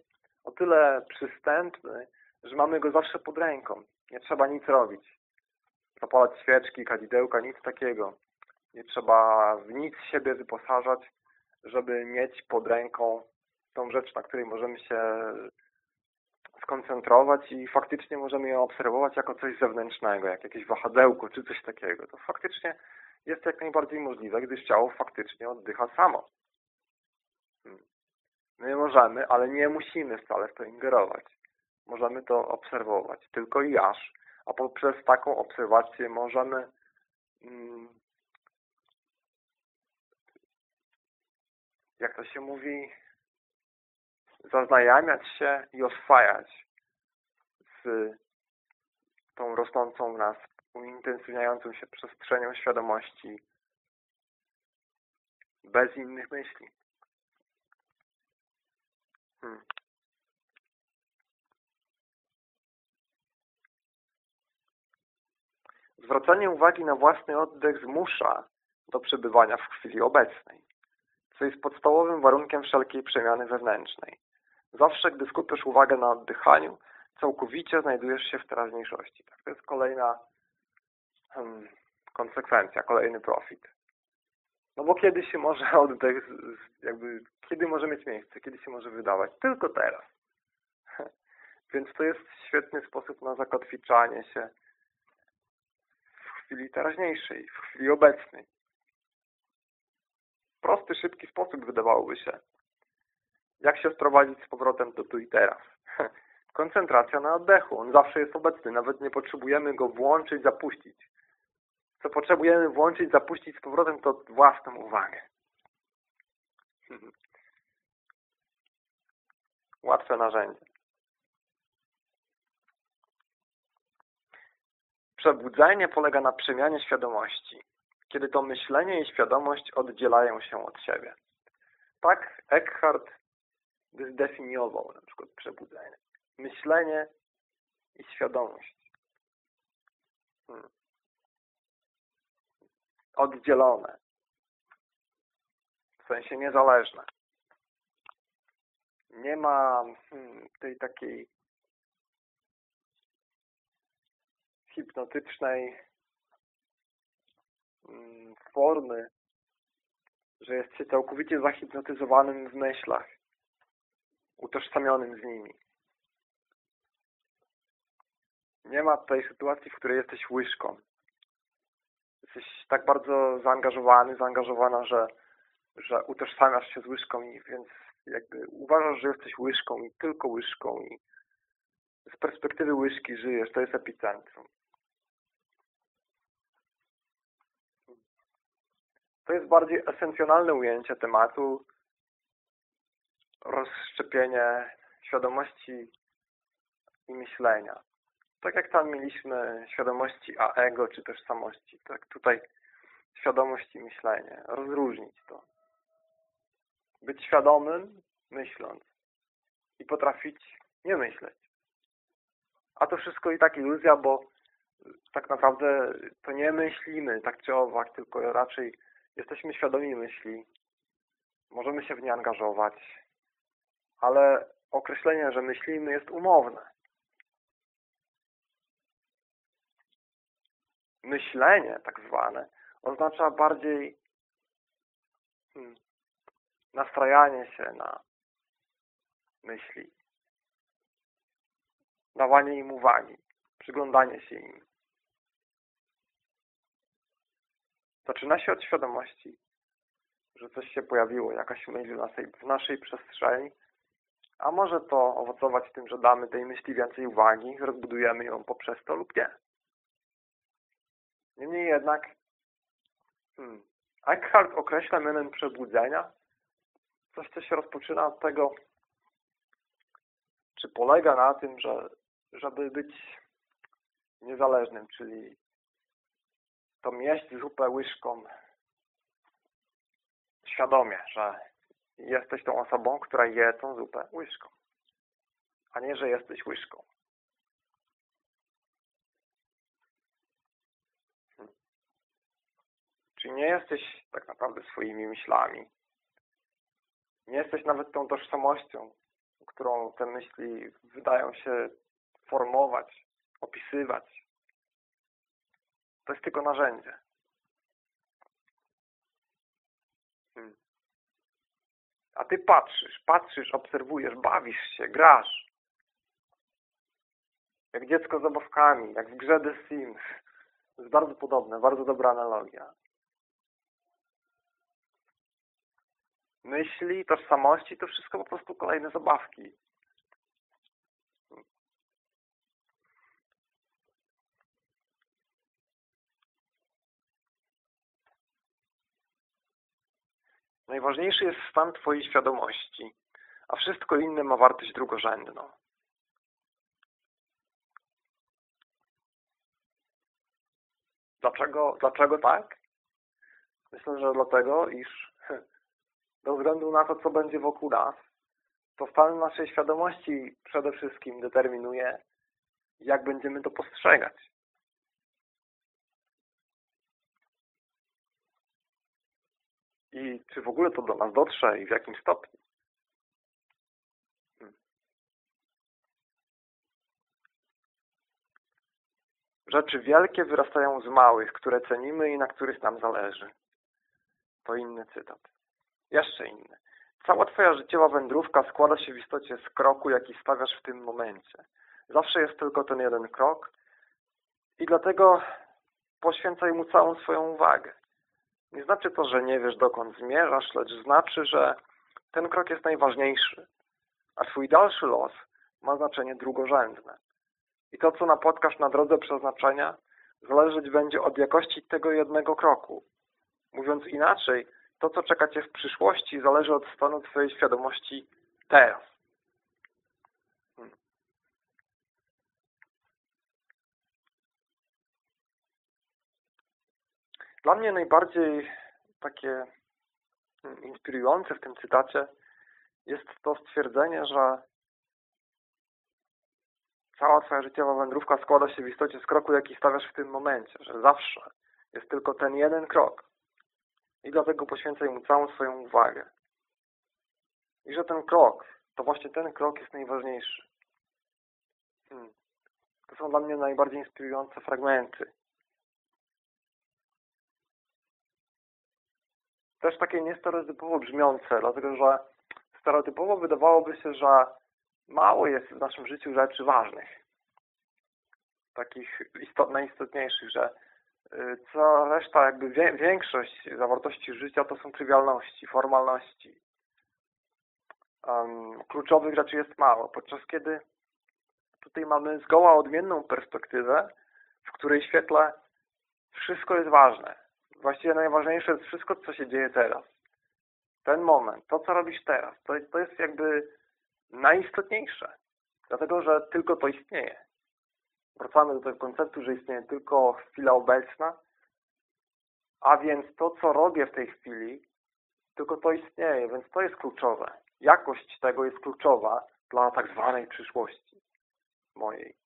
o tyle przystępny, że mamy go zawsze pod ręką. Nie trzeba nic robić. Zapalać świeczki, kadzidełka, nic takiego. Nie trzeba w nic siebie wyposażać, żeby mieć pod ręką tą rzecz, na której możemy się skoncentrować i faktycznie możemy ją obserwować jako coś zewnętrznego, jak jakieś wahadełko czy coś takiego. To faktycznie jest jak najbardziej możliwe, gdyż ciało faktycznie oddycha samo. Hmm. My możemy, ale nie musimy wcale w to ingerować. Możemy to obserwować, tylko i aż. A poprzez taką obserwację możemy hmm, jak to się mówi, zaznajamiać się i oswajać z tą rosnącą w nas, uintensywniającą się przestrzenią świadomości bez innych myśli. Hmm. Zwracanie uwagi na własny oddech zmusza do przebywania w chwili obecnej, co jest podstawowym warunkiem wszelkiej przemiany wewnętrznej. Zawsze, gdy skupisz uwagę na oddychaniu, całkowicie znajdujesz się w teraźniejszości. Tak, to jest kolejna hmm, konsekwencja, kolejny profit. No bo kiedy się może oddech, jakby, kiedy może mieć miejsce, kiedy się może wydawać? Tylko teraz. Więc to jest świetny sposób na zakotwiczanie się chwili teraźniejszej, w chwili obecnej. Prosty, szybki sposób wydawałoby się. Jak się wprowadzić z powrotem do tu i teraz? Koncentracja na oddechu. On zawsze jest obecny. Nawet nie potrzebujemy go włączyć, zapuścić. Co potrzebujemy włączyć, zapuścić z powrotem, to własną uwagę. Łatwe narzędzie. Przebudzenie polega na przemianie świadomości, kiedy to myślenie i świadomość oddzielają się od siebie. Tak Eckhart zdefiniował na przykład przebudzenie. Myślenie i świadomość. Hmm. Oddzielone. W sensie niezależne. Nie ma hmm, tej takiej hipnotycznej mm, formy, że jest się całkowicie zahipnotyzowanym w myślach, utożsamionym z nimi. Nie ma tej sytuacji, w której jesteś łyżką. Jesteś tak bardzo zaangażowany, zaangażowana, że, że utożsamiasz się z łyżką i więc jakby uważasz, że jesteś łyżką i tylko łyżką i z perspektywy łyżki żyjesz, to jest epicentrum. To jest bardziej esencjonalne ujęcie tematu, rozszczepienie świadomości i myślenia. Tak jak tam mieliśmy świadomości a ego, czy też samości, tak tutaj świadomość i myślenie. Rozróżnić to. Być świadomym, myśląc. I potrafić nie myśleć. A to wszystko i tak iluzja, bo tak naprawdę to nie myślimy tak czy owak, tylko raczej jesteśmy świadomi myśli, możemy się w nie angażować, ale określenie, że myślimy jest umowne. Myślenie, tak zwane, oznacza bardziej hmm, nastrajanie się na myśli, dawanie im uwagi, przyglądanie się im. Zaczyna się od świadomości, że coś się pojawiło, jakaś myśl w naszej, w naszej przestrzeni, a może to owocować tym, że damy tej myśli więcej uwagi, rozbudujemy ją poprzez to lub nie. Niemniej jednak hmm, Eckhart określa mianem przebudzenia coś, co się rozpoczyna od tego, czy polega na tym, że żeby być niezależnym, czyli to mieść zupę łyżką świadomie, że jesteś tą osobą, która je tą zupę łyżką, a nie, że jesteś łyżką. Czyli nie jesteś tak naprawdę swoimi myślami. Nie jesteś nawet tą tożsamością, którą te myśli wydają się formować, opisywać. To jest tylko narzędzie. Hmm. A ty patrzysz, patrzysz, obserwujesz, bawisz się, grasz. Jak dziecko z zabawkami, jak w grze The Sims. To jest bardzo podobne, bardzo dobra analogia. Myśli, tożsamości, to wszystko po prostu kolejne zabawki. Najważniejszy jest stan Twojej świadomości, a wszystko inne ma wartość drugorzędną. Dlaczego, dlaczego tak? Myślę, że dlatego, iż bez względu na to, co będzie wokół nas, to stan naszej świadomości przede wszystkim determinuje, jak będziemy to postrzegać. I czy w ogóle to do nas dotrze i w jakim stopniu. Hmm. Rzeczy wielkie wyrastają z małych, które cenimy i na których nam zależy. To inny cytat. Jeszcze inny. Cała Twoja życiowa wędrówka składa się w istocie z kroku, jaki stawiasz w tym momencie. Zawsze jest tylko ten jeden krok i dlatego poświęcaj mu całą swoją uwagę. Nie znaczy to, że nie wiesz dokąd zmierzasz, lecz znaczy, że ten krok jest najważniejszy, a Twój dalszy los ma znaczenie drugorzędne. I to, co napotkasz na drodze przeznaczenia, zależeć będzie od jakości tego jednego kroku. Mówiąc inaczej, to, co czeka Cię w przyszłości, zależy od stanu Twojej świadomości teraz. Dla mnie najbardziej takie mm, inspirujące w tym cytacie jest to stwierdzenie, że cała Twoja życiowa wędrówka składa się w istocie z kroku, jaki stawiasz w tym momencie, że zawsze jest tylko ten jeden krok i dlatego poświęcaj mu całą swoją uwagę. I że ten krok, to właśnie ten krok jest najważniejszy. Hmm. To są dla mnie najbardziej inspirujące fragmenty. Też takie niestereotypowo brzmiące, dlatego że stereotypowo wydawałoby się, że mało jest w naszym życiu rzeczy ważnych. Takich istot, najistotniejszych, że y, cała reszta, jakby większość zawartości życia to są trywialności, formalności. Um, kluczowych rzeczy jest mało, podczas kiedy tutaj mamy zgoła odmienną perspektywę, w której świetle wszystko jest ważne. Właściwie najważniejsze jest wszystko, co się dzieje teraz. Ten moment, to co robisz teraz, to, to jest jakby najistotniejsze. Dlatego, że tylko to istnieje. Wracamy do tego konceptu, że istnieje tylko chwila obecna, a więc to, co robię w tej chwili, tylko to istnieje, więc to jest kluczowe. Jakość tego jest kluczowa dla tak zwanej przyszłości mojej.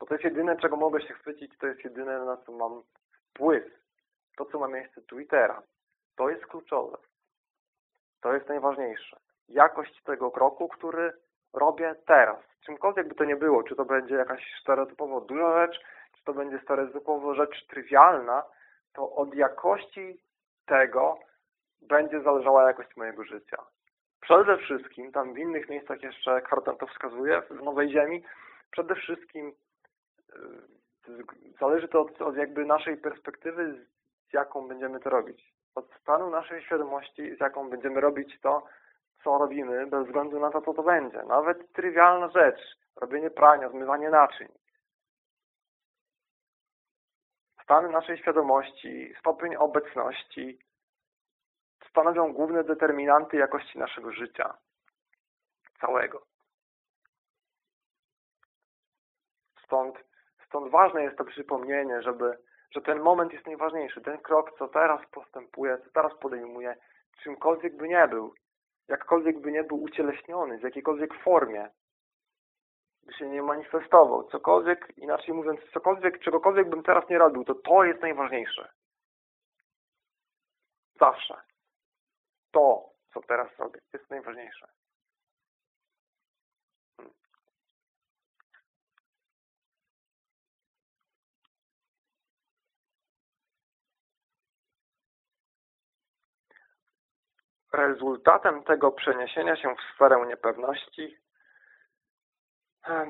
Bo to jest jedyne, czego mogę się chwycić, to jest jedyne, na co mam wpływ. To, co ma miejsce tu i teraz. To jest kluczowe. To jest najważniejsze. Jakość tego kroku, który robię teraz. Czymkolwiek by to nie było, czy to będzie jakaś stereotypowo duża rzecz, czy to będzie stereotypowo rzecz trywialna, to od jakości tego będzie zależała jakość mojego życia. Przede wszystkim, tam w innych miejscach jeszcze Carter to wskazuje, w Nowej Ziemi, przede wszystkim zależy to od, od jakby naszej perspektywy, z jaką będziemy to robić od stanu naszej świadomości, z jaką będziemy robić to, co robimy, bez względu na to, co to będzie. Nawet trywialna rzecz, robienie prania, zmywanie naczyń. Stany naszej świadomości, stopień obecności stanowią główne determinanty jakości naszego życia. Całego. Stąd, stąd ważne jest to przypomnienie, żeby że ten moment jest najważniejszy. Ten krok, co teraz postępuje, co teraz podejmuje, czymkolwiek by nie był, jakkolwiek by nie był ucieleśniony, w jakiejkolwiek formie, by się nie manifestował, cokolwiek, inaczej mówiąc, cokolwiek, czegokolwiek bym teraz nie robił, to to jest najważniejsze. Zawsze. To, co teraz robię, jest najważniejsze. Rezultatem tego przeniesienia się w sferę niepewności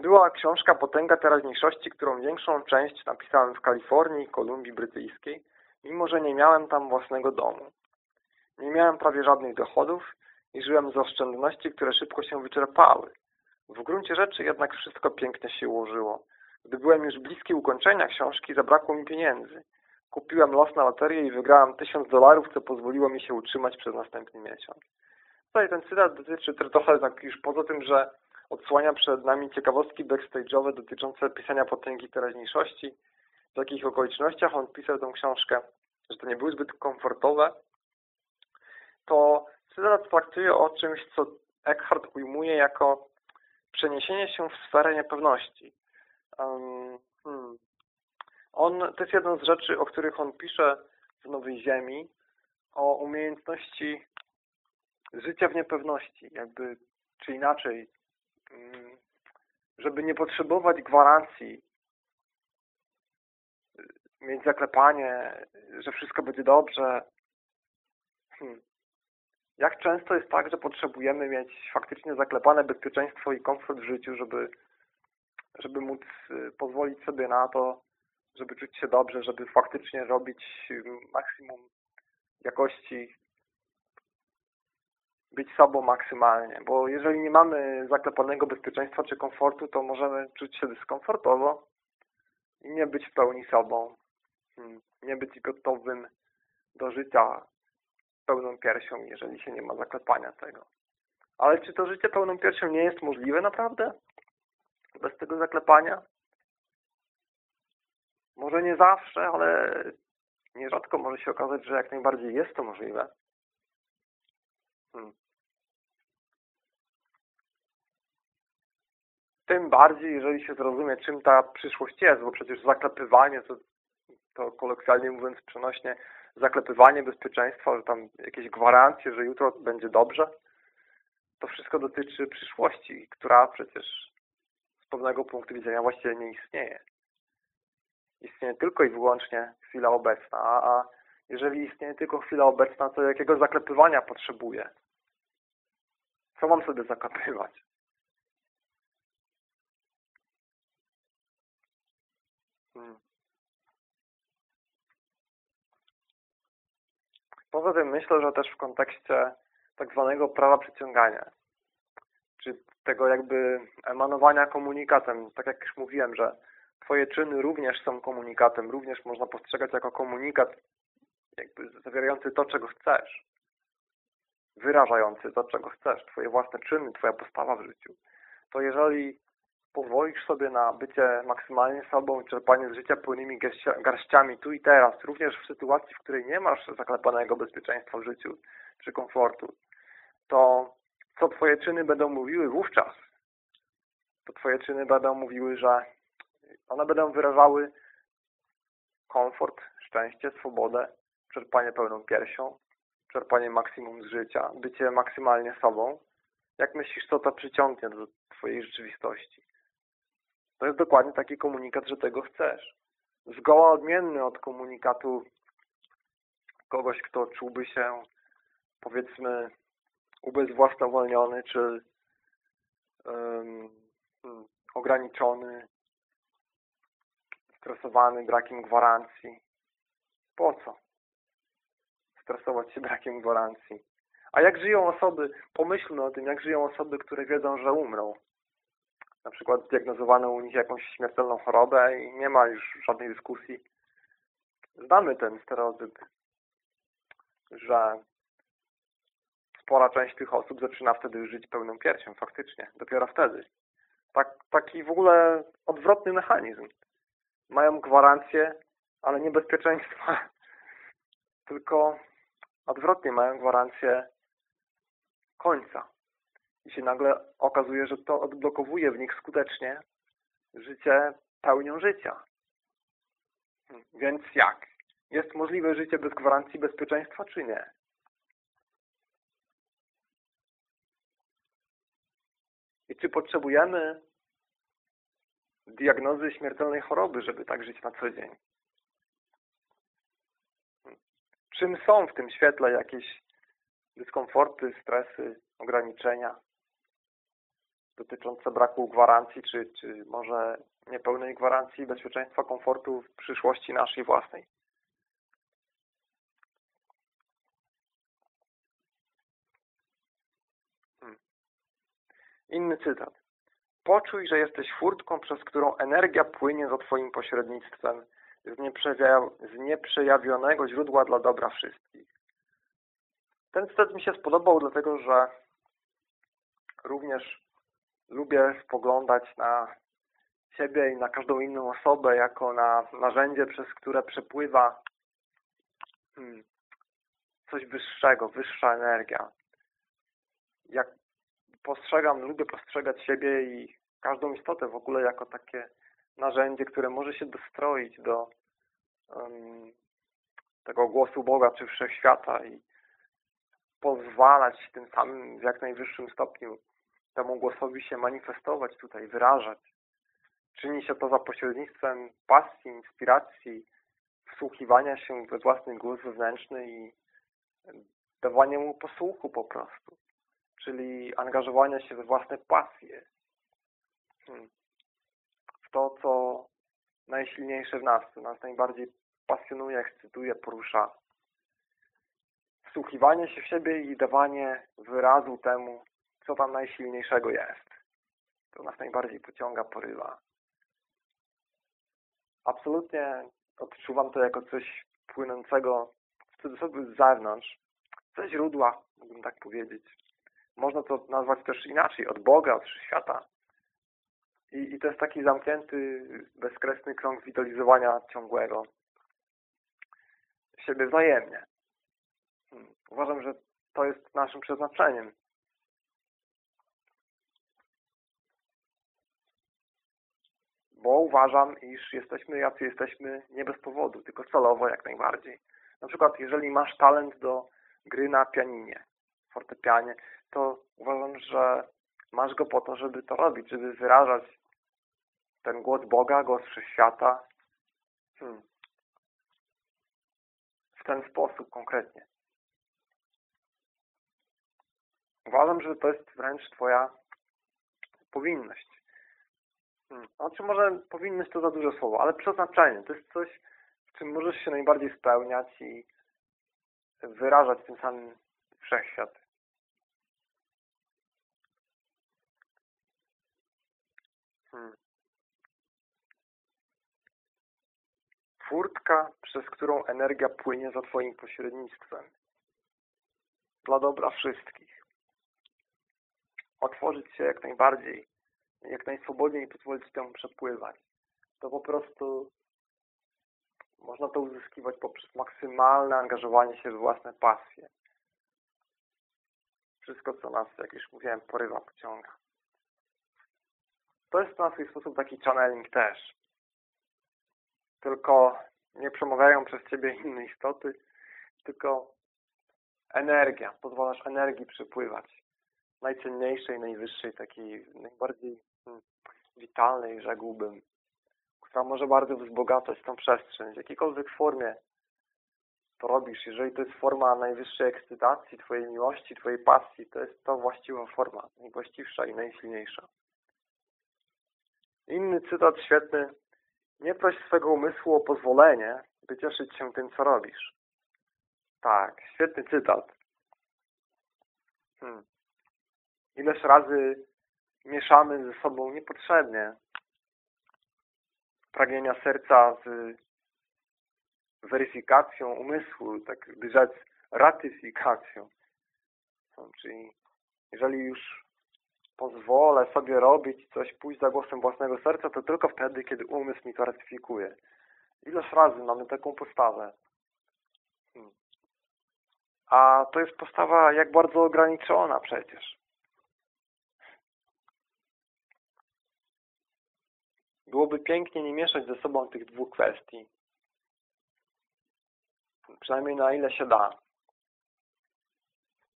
była książka Potęga teraźniejszości, którą większą część napisałem w Kalifornii, Kolumbii Brytyjskiej, mimo że nie miałem tam własnego domu. Nie miałem prawie żadnych dochodów i żyłem z oszczędności, które szybko się wyczerpały. W gruncie rzeczy jednak wszystko pięknie się ułożyło. Gdy byłem już bliski ukończenia książki, zabrakło mi pieniędzy. Kupiłem los na loterię i wygrałem tysiąc dolarów, co pozwoliło mi się utrzymać przez następny miesiąc. Tutaj ten cytat dotyczy trochę tak już poza tym, że odsłania przed nami ciekawostki backstage'owe dotyczące pisania potęgi teraźniejszości, w jakich okolicznościach on pisał tę książkę, że to nie były zbyt komfortowe, to cytat traktuje o czymś, co Eckhart ujmuje jako przeniesienie się w sferę niepewności. Um, hmm. On, to jest jedna z rzeczy, o których on pisze w Nowej Ziemi, o umiejętności życia w niepewności, jakby, czy inaczej, mm, żeby nie potrzebować gwarancji, mieć zaklepanie, że wszystko będzie dobrze. Hmm. Jak często jest tak, że potrzebujemy mieć faktycznie zaklepane bezpieczeństwo i komfort w życiu, żeby, żeby móc y, pozwolić sobie na to, żeby czuć się dobrze, żeby faktycznie robić maksimum jakości, być sobą maksymalnie, bo jeżeli nie mamy zaklepanego bezpieczeństwa czy komfortu, to możemy czuć się dyskomfortowo i nie być w pełni sobą, hmm, nie być gotowym do życia pełną piersią, jeżeli się nie ma zaklepania tego. Ale czy to życie pełną piersią nie jest możliwe naprawdę? Bez tego zaklepania? Może nie zawsze, ale nierzadko może się okazać, że jak najbardziej jest to możliwe. Hmm. Tym bardziej, jeżeli się zrozumie, czym ta przyszłość jest, bo przecież zaklepywanie, to, to kolokwialnie mówiąc przenośnie, zaklepywanie bezpieczeństwa, że tam jakieś gwarancje, że jutro będzie dobrze, to wszystko dotyczy przyszłości, która przecież z pewnego punktu widzenia właściwie nie istnieje. Istnieje tylko i wyłącznie chwila obecna, a jeżeli istnieje tylko chwila obecna, to jakiego zaklepywania potrzebuję? Co mam sobie zaklepywać? Hmm. Poza tym myślę, że też w kontekście tak zwanego prawa przyciągania, czy tego jakby emanowania komunikatem, tak jak już mówiłem, że Twoje czyny również są komunikatem, również można postrzegać jako komunikat jakby zawierający to, czego chcesz, wyrażający to, czego chcesz, Twoje własne czyny, Twoja postawa w życiu, to jeżeli pozwolisz sobie na bycie maksymalnie sobą, czerpanie z życia pełnymi garściami tu i teraz, również w sytuacji, w której nie masz zaklepanego bezpieczeństwa w życiu czy komfortu, to co Twoje czyny będą mówiły wówczas? To Twoje czyny będą mówiły, że one będą wyrażały komfort, szczęście, swobodę, czerpanie pełną piersią, czerpanie maksimum z życia, bycie maksymalnie sobą. Jak myślisz, co to przyciągnie do Twojej rzeczywistości? To jest dokładnie taki komunikat, że tego chcesz. Zgoła odmienny od komunikatu kogoś, kto czułby się, powiedzmy, ubezwłasnowolniony czy um, ograniczony, stresowany brakiem gwarancji. Po co? Stresować się brakiem gwarancji. A jak żyją osoby, pomyślmy o tym, jak żyją osoby, które wiedzą, że umrą. Na przykład zdiagnozowano u nich jakąś śmiertelną chorobę i nie ma już żadnej dyskusji. Znamy ten stereotyp, że spora część tych osób zaczyna wtedy żyć pełną piersią, faktycznie. Dopiero wtedy. Tak, taki w ogóle odwrotny mechanizm. Mają gwarancję, ale nie bezpieczeństwa, tylko odwrotnie mają gwarancję końca. I się nagle okazuje, że to odblokowuje w nich skutecznie życie pełnią życia. Więc jak? Jest możliwe życie bez gwarancji bezpieczeństwa, czy nie? I czy potrzebujemy diagnozy śmiertelnej choroby, żeby tak żyć na co dzień? Czym są w tym świetle jakieś dyskomforty, stresy, ograniczenia dotyczące braku gwarancji, czy, czy może niepełnej gwarancji bezpieczeństwa, komfortu w przyszłości naszej własnej? Inny cytat. Poczuj, że jesteś furtką, przez którą energia płynie za Twoim pośrednictwem z, nieprzejawionego źródła dla dobra wszystkich. Ten cytat mi się spodobał, dlatego że również lubię spoglądać na siebie i na każdą inną osobę jako na narzędzie, przez które przepływa hmm, coś wyższego, wyższa energia. Jak postrzegam, lubię postrzegać siebie i każdą istotę w ogóle jako takie narzędzie, które może się dostroić do um, tego głosu Boga czy Wszechświata i pozwalać tym samym w jak najwyższym stopniu temu głosowi się manifestować tutaj, wyrażać. Czyni się to za pośrednictwem pasji, inspiracji, wsłuchiwania się we własny głos wewnętrzny i dawania mu posłuchu po prostu czyli angażowania się we własne pasje. W to, co najsilniejsze w nas, co nas najbardziej pasjonuje, ekscytuje, porusza. Wsłuchiwanie się w siebie i dawanie wyrazu temu, co tam najsilniejszego jest. To nas najbardziej pociąga, porywa. Absolutnie odczuwam to jako coś płynącego w cudzysłowie z zewnątrz, ze źródła, mógłbym tak powiedzieć. Można to nazwać też inaczej, od Boga, od świata. I, I to jest taki zamknięty, bezkresny krąg widolizowania ciągłego siebie wzajemnie. Hmm. Uważam, że to jest naszym przeznaczeniem. Bo uważam, iż jesteśmy jacy jesteśmy nie bez powodu, tylko celowo jak najbardziej. Na przykład, jeżeli masz talent do gry na pianinie, fortepianie, to uważam, że masz go po to, żeby to robić, żeby wyrażać ten głos Boga, głos Wszechświata hmm. w ten sposób konkretnie. Uważam, że to jest wręcz Twoja powinność. Hmm. Znaczy może powinność to za duże słowo, ale przeznaczenie to jest coś, w czym możesz się najbardziej spełniać i wyrażać tym samym wszechświat. Hmm. Furtka, przez którą energia płynie za Twoim pośrednictwem. Dla dobra wszystkich. Otworzyć się jak najbardziej, jak najswobodniej pozwolić temu przepływać. To po prostu można to uzyskiwać poprzez maksymalne angażowanie się w własne pasje. Wszystko, co nas, jak już mówiłem, porywa, pociąga. To jest na swój sposób taki channeling też. Tylko nie przemawiają przez Ciebie inne istoty, tylko energia. Pozwalasz energii przepływać. Najcenniejszej, najwyższej, takiej najbardziej hmm, witalnej, rzekłbym, która może bardzo wzbogacać tą przestrzeń w jakiejkolwiek formie to robisz. Jeżeli to jest forma najwyższej ekscytacji, Twojej miłości, Twojej pasji, to jest to właściwa forma, najwłaściwsza i najsilniejsza. Inny cytat świetny. Nie proś swego umysłu o pozwolenie, by cieszyć się tym, co robisz. Tak, świetny cytat. Hmm. Ileż razy mieszamy ze sobą niepotrzebnie pragnienia serca z weryfikacją umysłu, tak by rzec ratyfikacją. Czyli jeżeli już pozwolę sobie robić coś, pójść za głosem własnego serca, to tylko wtedy, kiedy umysł mi to ratyfikuje. Ileż razy mamy taką postawę? Hmm. A to jest postawa jak bardzo ograniczona przecież. Byłoby pięknie nie mieszać ze sobą tych dwóch kwestii. Przynajmniej na ile się da.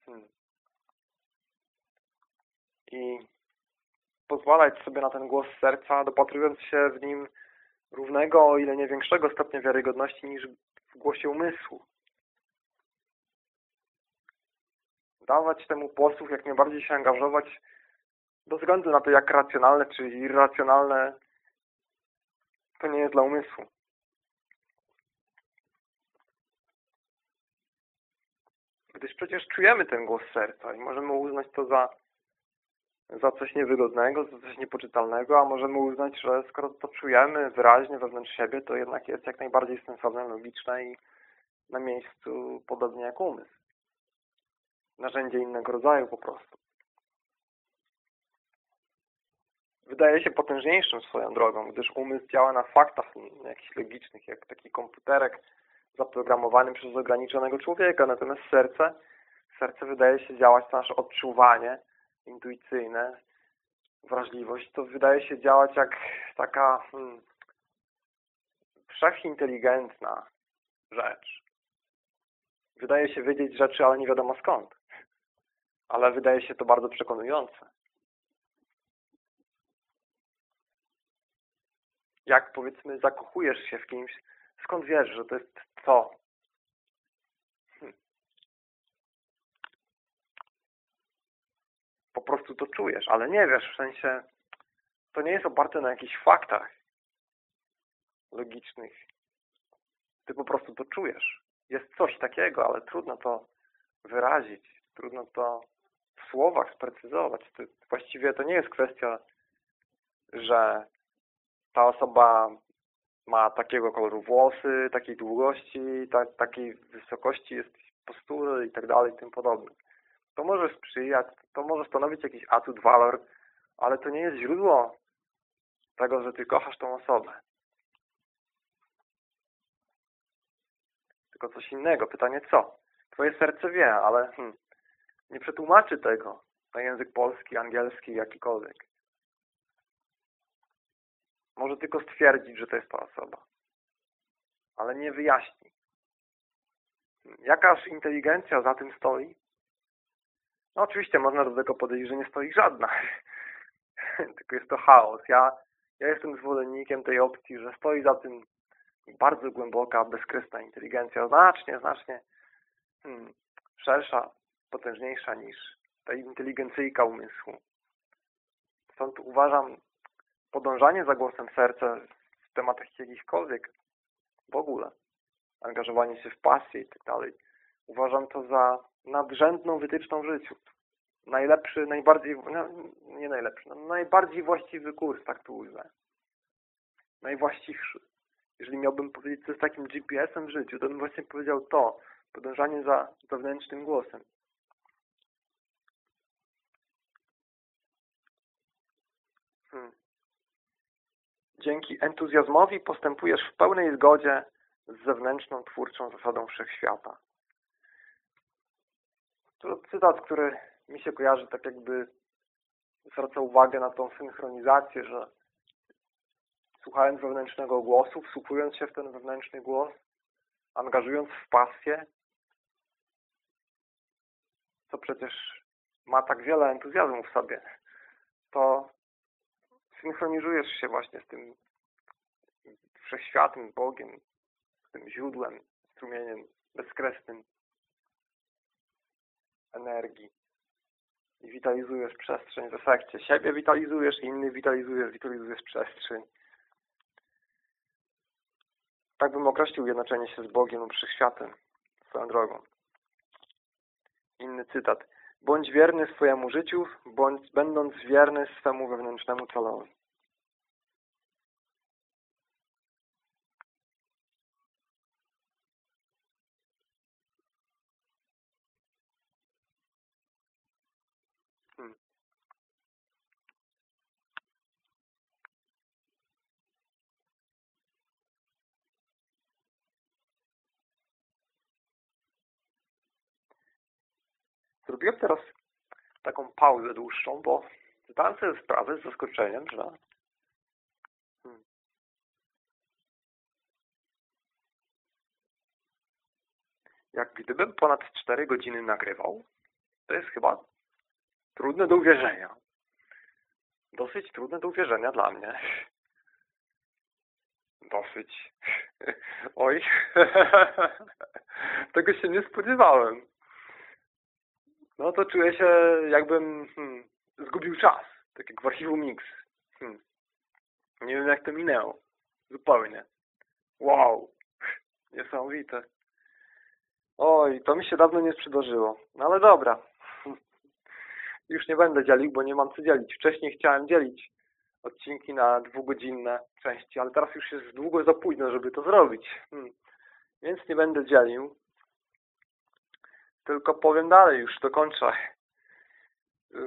Hmm. I pozwalać sobie na ten głos serca, dopatrując się w nim równego, o ile nie większego stopnia wiarygodności niż w głosie umysłu. Dawać temu posłuch, jak najbardziej się angażować bez względu na to, jak racjonalne czy irracjonalne to nie jest dla umysłu. Gdyż przecież czujemy ten głos serca i możemy uznać to za, za coś niewygodnego, za coś niepoczytalnego, a możemy uznać, że skoro to czujemy wyraźnie wewnątrz siebie, to jednak jest jak najbardziej sensowne, logiczne i na miejscu podobnie jak umysł. Narzędzie innego rodzaju po prostu. wydaje się potężniejszym swoją drogą, gdyż umysł działa na faktach jakichś logicznych, jak taki komputerek zaprogramowany przez ograniczonego człowieka. Natomiast serce, serce wydaje się działać na nasze odczuwanie intuicyjne, wrażliwość. To wydaje się działać jak taka hmm, wszechinteligentna rzecz. Wydaje się wiedzieć rzeczy, ale nie wiadomo skąd. Ale wydaje się to bardzo przekonujące. jak powiedzmy zakochujesz się w kimś, skąd wiesz, że to jest to? Po prostu to czujesz, ale nie wiesz, w sensie to nie jest oparte na jakichś faktach logicznych. Ty po prostu to czujesz. Jest coś takiego, ale trudno to wyrazić, trudno to w słowach sprecyzować. Właściwie to nie jest kwestia, że ta osoba ma takiego koloru włosy, takiej długości, ta, takiej wysokości jest postury i tak dalej, tym podobne. To może sprzyjać, to może stanowić jakiś atut, walor, ale to nie jest źródło tego, że ty kochasz tą osobę. Tylko coś innego. Pytanie co? Twoje serce wie, ale hmm, nie przetłumaczy tego na język polski, angielski, jakikolwiek. Może tylko stwierdzić, że to jest ta osoba. Ale nie wyjaśni. Jakaż inteligencja za tym stoi? No oczywiście można do tego podejść, że nie stoi żadna. tylko jest to chaos. Ja, ja jestem zwolennikiem tej opcji, że stoi za tym bardzo głęboka, bezkresna inteligencja, znacznie, znacznie hmm, szersza, potężniejsza niż ta inteligencyjka umysłu. Stąd uważam podążanie za głosem serca w tematach jakichkolwiek w ogóle, angażowanie się w pasję i tak dalej, uważam to za nadrzędną wytyczną w życiu. Najlepszy, najbardziej, no, nie najlepszy, no, najbardziej właściwy kurs, tak tu ujmę. Najwłaściwszy. Jeżeli miałbym powiedzieć, co jest takim GPS-em w życiu, to bym właśnie powiedział to, podążanie za wewnętrznym głosem. Hmm. Dzięki entuzjazmowi postępujesz w pełnej zgodzie z zewnętrzną, twórczą zasadą wszechświata. To cytat, który mi się kojarzy tak jakby zwraca uwagę na tą synchronizację, że słuchając wewnętrznego głosu, wsłuchując się w ten wewnętrzny głos, angażując w pasję, co przecież ma tak wiele entuzjazmu w sobie, to synchronizujesz się właśnie z tym wszechświatem, Bogiem, z tym źródłem, strumieniem bezkresnym energii i witalizujesz przestrzeń w efekcie. Siebie witalizujesz, inny witalizujesz, witalizujesz przestrzeń. Tak bym określił jednoczenie się z Bogiem lub Wszechświatem swoją drogą. Inny cytat. Bądź wierny swojemu życiu, bądź będąc wierny swemu wewnętrznemu celowi. Hmm. Zrobiłem teraz taką pauzę dłuższą, bo zdałem sobie sprawę z zaskoczeniem, że hmm, jak gdybym ponad 4 godziny nagrywał, to jest chyba trudne do uwierzenia. Dosyć trudne do uwierzenia dla mnie. Dosyć. Oj. Tego się nie spodziewałem no to czuję się jakbym hmm, zgubił czas, tak jak w archiwum Mix. Hmm. Nie wiem jak to minęło. Zupełnie. Wow. Niesamowite. Oj, to mi się dawno nie przydarzyło. No ale dobra. Już nie będę dzielił, bo nie mam co dzielić. Wcześniej chciałem dzielić odcinki na dwugodzinne części, ale teraz już jest długo za późno, żeby to zrobić. Hmm. Więc nie będę dzielił. Tylko powiem dalej, już dokończę.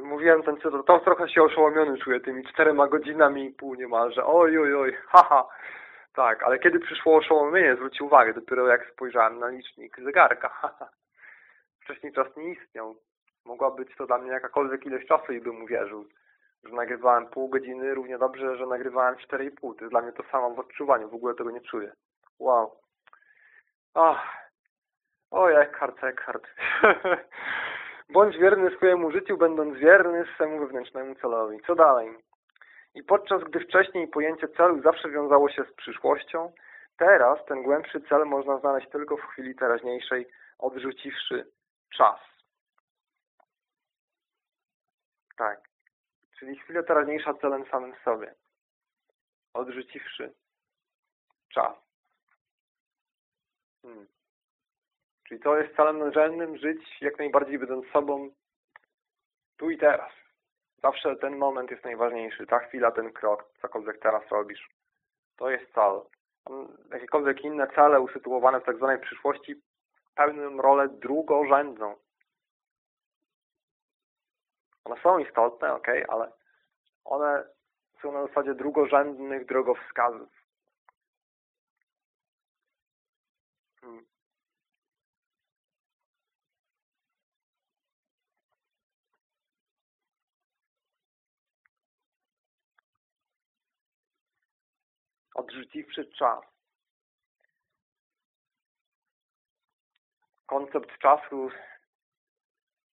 Mówiłem ten cytat, to trochę się oszołomiony czuję tymi czterema godzinami i pół niemalże. Oj, oj, oj, haha. Tak, ale kiedy przyszło oszołomienie, zwróć uwagę, dopiero jak spojrzałem na licznik zegarka. Haha. Wcześniej czas nie istniał. Mogła być to dla mnie jakakolwiek ilość czasu i bym uwierzył, że nagrywałem pół godziny równie dobrze, że nagrywałem 4,5. To jest dla mnie to samo w odczuwaniu, w ogóle tego nie czuję. Wow. Ach, o, Eckhart, Eckhart. Bądź wierny swojemu życiu, będąc wierny swemu wewnętrznemu celowi. Co dalej? I podczas gdy wcześniej pojęcie celu zawsze wiązało się z przyszłością, teraz ten głębszy cel można znaleźć tylko w chwili teraźniejszej, odrzuciwszy czas. Tak. Czyli chwila teraźniejsza celem samym sobie. Odrzuciwszy czas. Hmm. Czyli to jest celem nadrzędnym, żyć jak najbardziej będąc sobą tu i teraz. Zawsze ten moment jest najważniejszy, ta chwila, ten krok, cokolwiek teraz robisz. To jest cel. Jakiekolwiek inne cele usytuowane w tak zwanej przyszłości pełnią rolę drugorzędną. One są istotne, ok, ale one są na zasadzie drugorzędnych drogowskazów. Hmm. Odrzuciwszy czas, koncept czasu,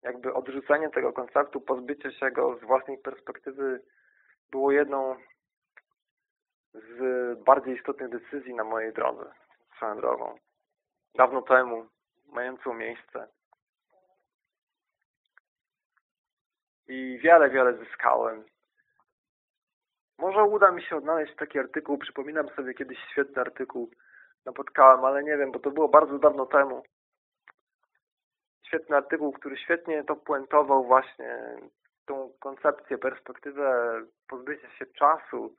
jakby odrzucenie tego konceptu, pozbycie się go z własnej perspektywy było jedną z bardziej istotnych decyzji na mojej drodze, swoją drogą. Dawno temu, mającą miejsce. I wiele, wiele zyskałem. Może uda mi się odnaleźć taki artykuł, przypominam sobie kiedyś świetny artykuł napotkałem, ale nie wiem, bo to było bardzo dawno temu świetny artykuł, który świetnie to puentował właśnie tą koncepcję, perspektywę pozbycia się czasu,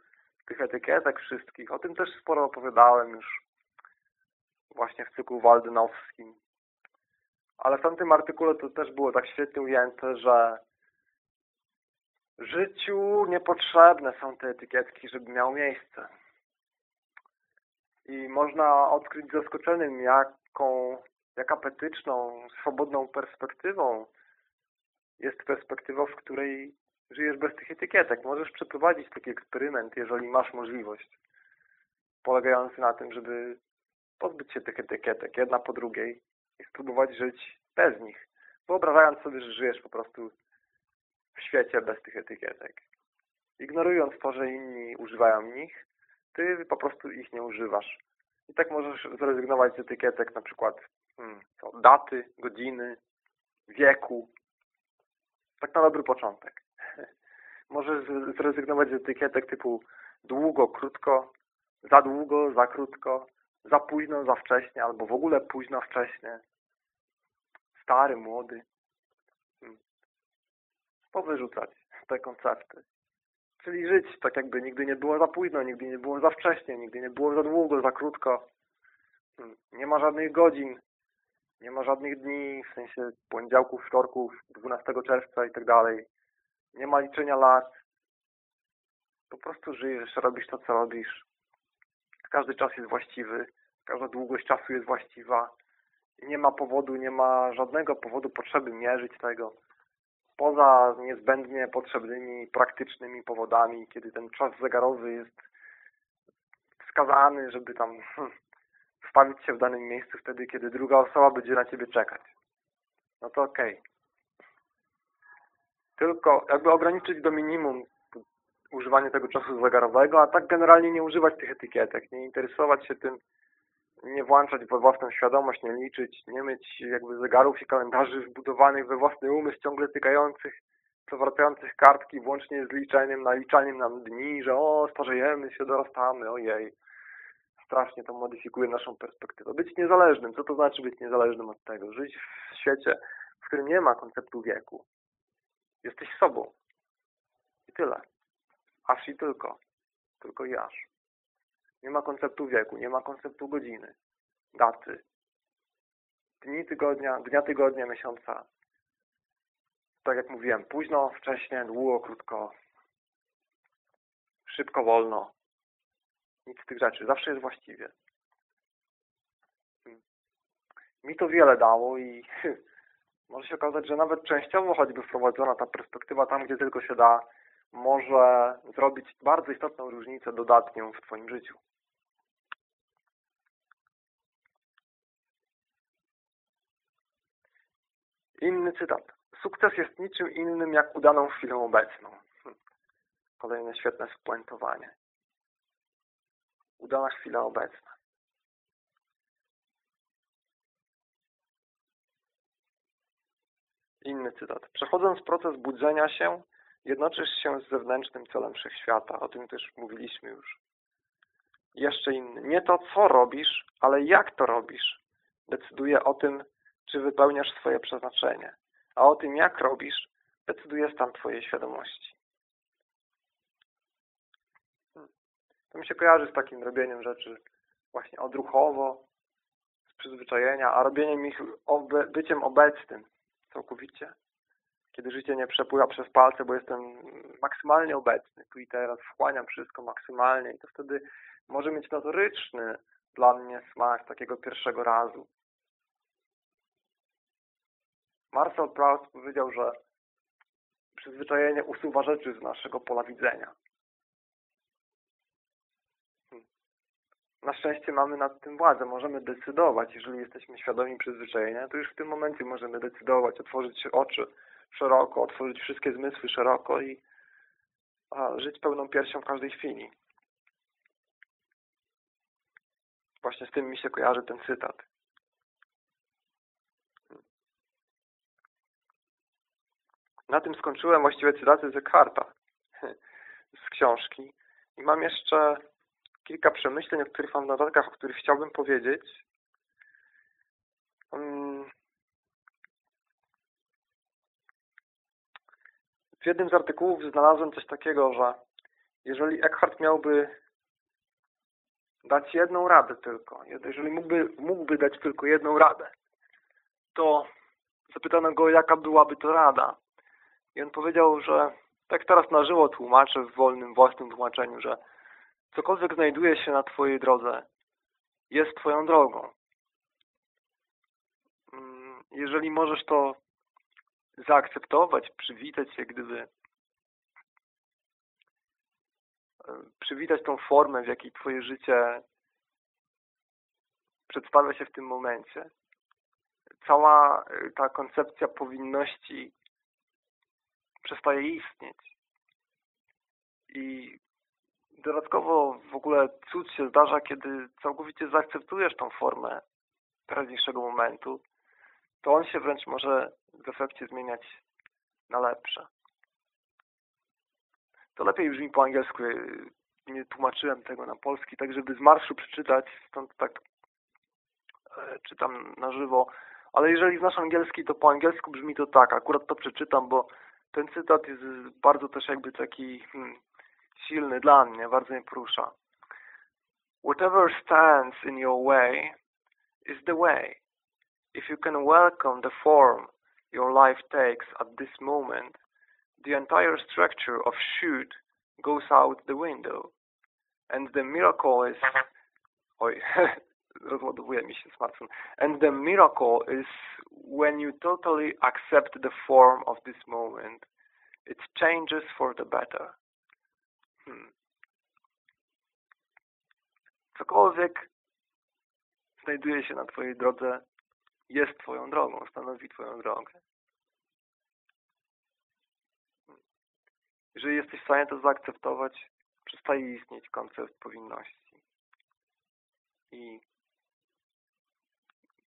tych etykietek wszystkich. O tym też sporo opowiadałem już właśnie w cyklu waldynowskim. Ale w tamtym artykule to też było tak świetnie ujęte, że życiu niepotrzebne są te etykietki, żeby miało miejsce. I można odkryć zaskoczonym, jaką jak apetyczną, swobodną perspektywą jest perspektywa, w której żyjesz bez tych etykietek. Możesz przeprowadzić taki eksperyment, jeżeli masz możliwość, polegający na tym, żeby pozbyć się tych etykietek, jedna po drugiej i spróbować żyć bez nich. Wyobrażając sobie, że żyjesz po prostu w świecie bez tych etykietek. Ignorując to, że inni używają nich, ty po prostu ich nie używasz. I tak możesz zrezygnować z etykietek na przykład hmm, co, daty, godziny, wieku. Tak na dobry początek. Możesz zrezygnować z etykietek typu długo, krótko, za długo, za krótko, za późno, za wcześnie, albo w ogóle późno, wcześnie. Stary, młody. Powyrzucać te koncepty. Czyli żyć tak jakby nigdy nie było za późno, nigdy nie było za wcześnie, nigdy nie było za długo, za krótko. Hmm. Nie ma żadnych godzin, nie ma żadnych dni, w sensie poniedziałków, wtorków, 12 czerwca i tak dalej. Nie ma liczenia lat. Po prostu żyjesz, robisz to, co robisz. Każdy czas jest właściwy, każda długość czasu jest właściwa. Nie ma powodu, nie ma żadnego powodu potrzeby mierzyć tego. Poza niezbędnie potrzebnymi, praktycznymi powodami, kiedy ten czas zegarowy jest wskazany, żeby tam hmm, wstawić się w danym miejscu wtedy, kiedy druga osoba będzie na Ciebie czekać. No to okej. Okay. Tylko jakby ograniczyć do minimum używanie tego czasu zegarowego, a tak generalnie nie używać tych etykietek, nie interesować się tym, nie włączać we własną świadomość, nie liczyć, nie mieć jakby zegarów i kalendarzy wbudowanych we własny umysł, ciągle tykających, przewracających kartki, włącznie z liczeniem, naliczaniem nam dni, że o, starzejemy się, dorastamy, ojej strasznie to modyfikuje naszą perspektywę. Być niezależnym. Co to znaczy być niezależnym od tego? Żyć w świecie, w którym nie ma konceptu wieku. Jesteś sobą. I tyle. Aż i tylko. Tylko i aż. Nie ma konceptu wieku, nie ma konceptu godziny, daty, dni tygodnia, dnia tygodnia, miesiąca. Tak jak mówiłem, późno, wcześnie, długo, krótko, szybko, wolno, nic z tych rzeczy. Zawsze jest właściwie. Hmm. Mi to wiele dało i może się okazać, że nawet częściowo choćby wprowadzona ta perspektywa tam, gdzie tylko się da, może zrobić bardzo istotną różnicę dodatnią w Twoim życiu. Inny cytat. Sukces jest niczym innym jak udaną chwilą obecną. Hmm. Kolejne świetne spuentowanie udana chwila obecna. Inny cytat. Przechodząc proces budzenia się, jednoczysz się z zewnętrznym celem wszechświata. O tym też mówiliśmy już. Jeszcze inny. Nie to, co robisz, ale jak to robisz, decyduje o tym, czy wypełniasz swoje przeznaczenie. A o tym, jak robisz, decyduje stan Twojej świadomości. To mi się kojarzy z takim robieniem rzeczy właśnie odruchowo, z przyzwyczajenia, a robieniem ich obe, byciem obecnym całkowicie. kiedy życie nie przepływa przez palce, bo jestem maksymalnie obecny, tu i teraz wchłaniam wszystko maksymalnie i to wtedy może mieć notoryczny dla mnie smak takiego pierwszego razu. Marcel Proust powiedział, że przyzwyczajenie usuwa rzeczy z naszego pola widzenia. Hmm. Na szczęście mamy nad tym władzę, możemy decydować, jeżeli jesteśmy świadomi przyzwyczajenia, to już w tym momencie możemy decydować, otworzyć oczy szeroko, otworzyć wszystkie zmysły szeroko i a, żyć pełną piersią w każdej chwili. Właśnie z tym mi się kojarzy ten cytat. Na tym skończyłem właściwie cytaty z Eckharta z książki. I mam jeszcze kilka przemyśleń, o których mam w notatkach, o których chciałbym powiedzieć. Mm. W jednym z artykułów znalazłem coś takiego, że jeżeli Eckhart miałby dać jedną radę tylko, jeżeli mógłby, mógłby dać tylko jedną radę, to zapytano go, jaka byłaby to rada. I on powiedział, że tak teraz na żywo tłumaczę w wolnym, własnym tłumaczeniu, że cokolwiek znajduje się na Twojej drodze, jest Twoją drogą. Mm, jeżeli możesz to zaakceptować, przywitać się, gdyby e, przywitać tą formę, w jakiej Twoje życie przedstawia się w tym momencie. Cała e, ta koncepcja powinności przestaje istnieć. I dodatkowo w ogóle cud się zdarza, kiedy całkowicie zaakceptujesz tą formę teraźniejszego momentu, to on się wręcz może w efekcie zmieniać na lepsze. To lepiej brzmi po angielsku. Nie tłumaczyłem tego na polski, tak żeby z marszu przeczytać, stąd tak e, czytam na żywo. Ale jeżeli znasz angielski, to po angielsku brzmi to tak. Akurat to przeczytam, bo ten cytat jest bardzo też jakby taki hmm, silny dla mnie, bardzo mnie porusza. Whatever stands in your way is the way. If you can welcome the form your life takes at this moment, the entire structure of shoot goes out the window. And the miracle is... rozładowuje mi się smartfon. And the miracle is when you totally accept the form of this moment. It changes for the better. Hmm. Cokolwiek znajduje się na Twojej drodze, jest Twoją drogą, stanowi Twoją drogę. Jeżeli jesteś w stanie to zaakceptować, przestaje istnieć koncept powinności. I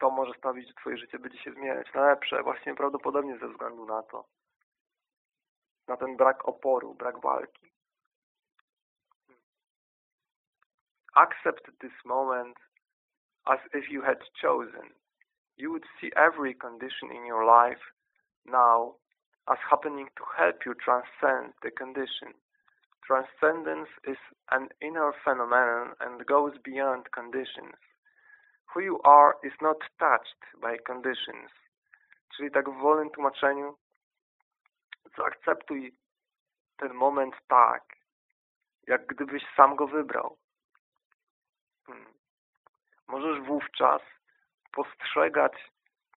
to może sprawić, że Twoje życie będzie się zmieniać na lepsze, właśnie prawdopodobnie ze względu na to, na ten brak oporu, brak walki. Accept this moment as if you had chosen. You would see every condition in your life now as happening to help you transcend the condition. Transcendence is an inner phenomenon and goes beyond conditions. Who you are is not touched by conditions. Czyli tak w wolnym tłumaczeniu zaakceptuj ten moment tak, jak gdybyś sam go wybrał. Hmm. Możesz wówczas postrzegać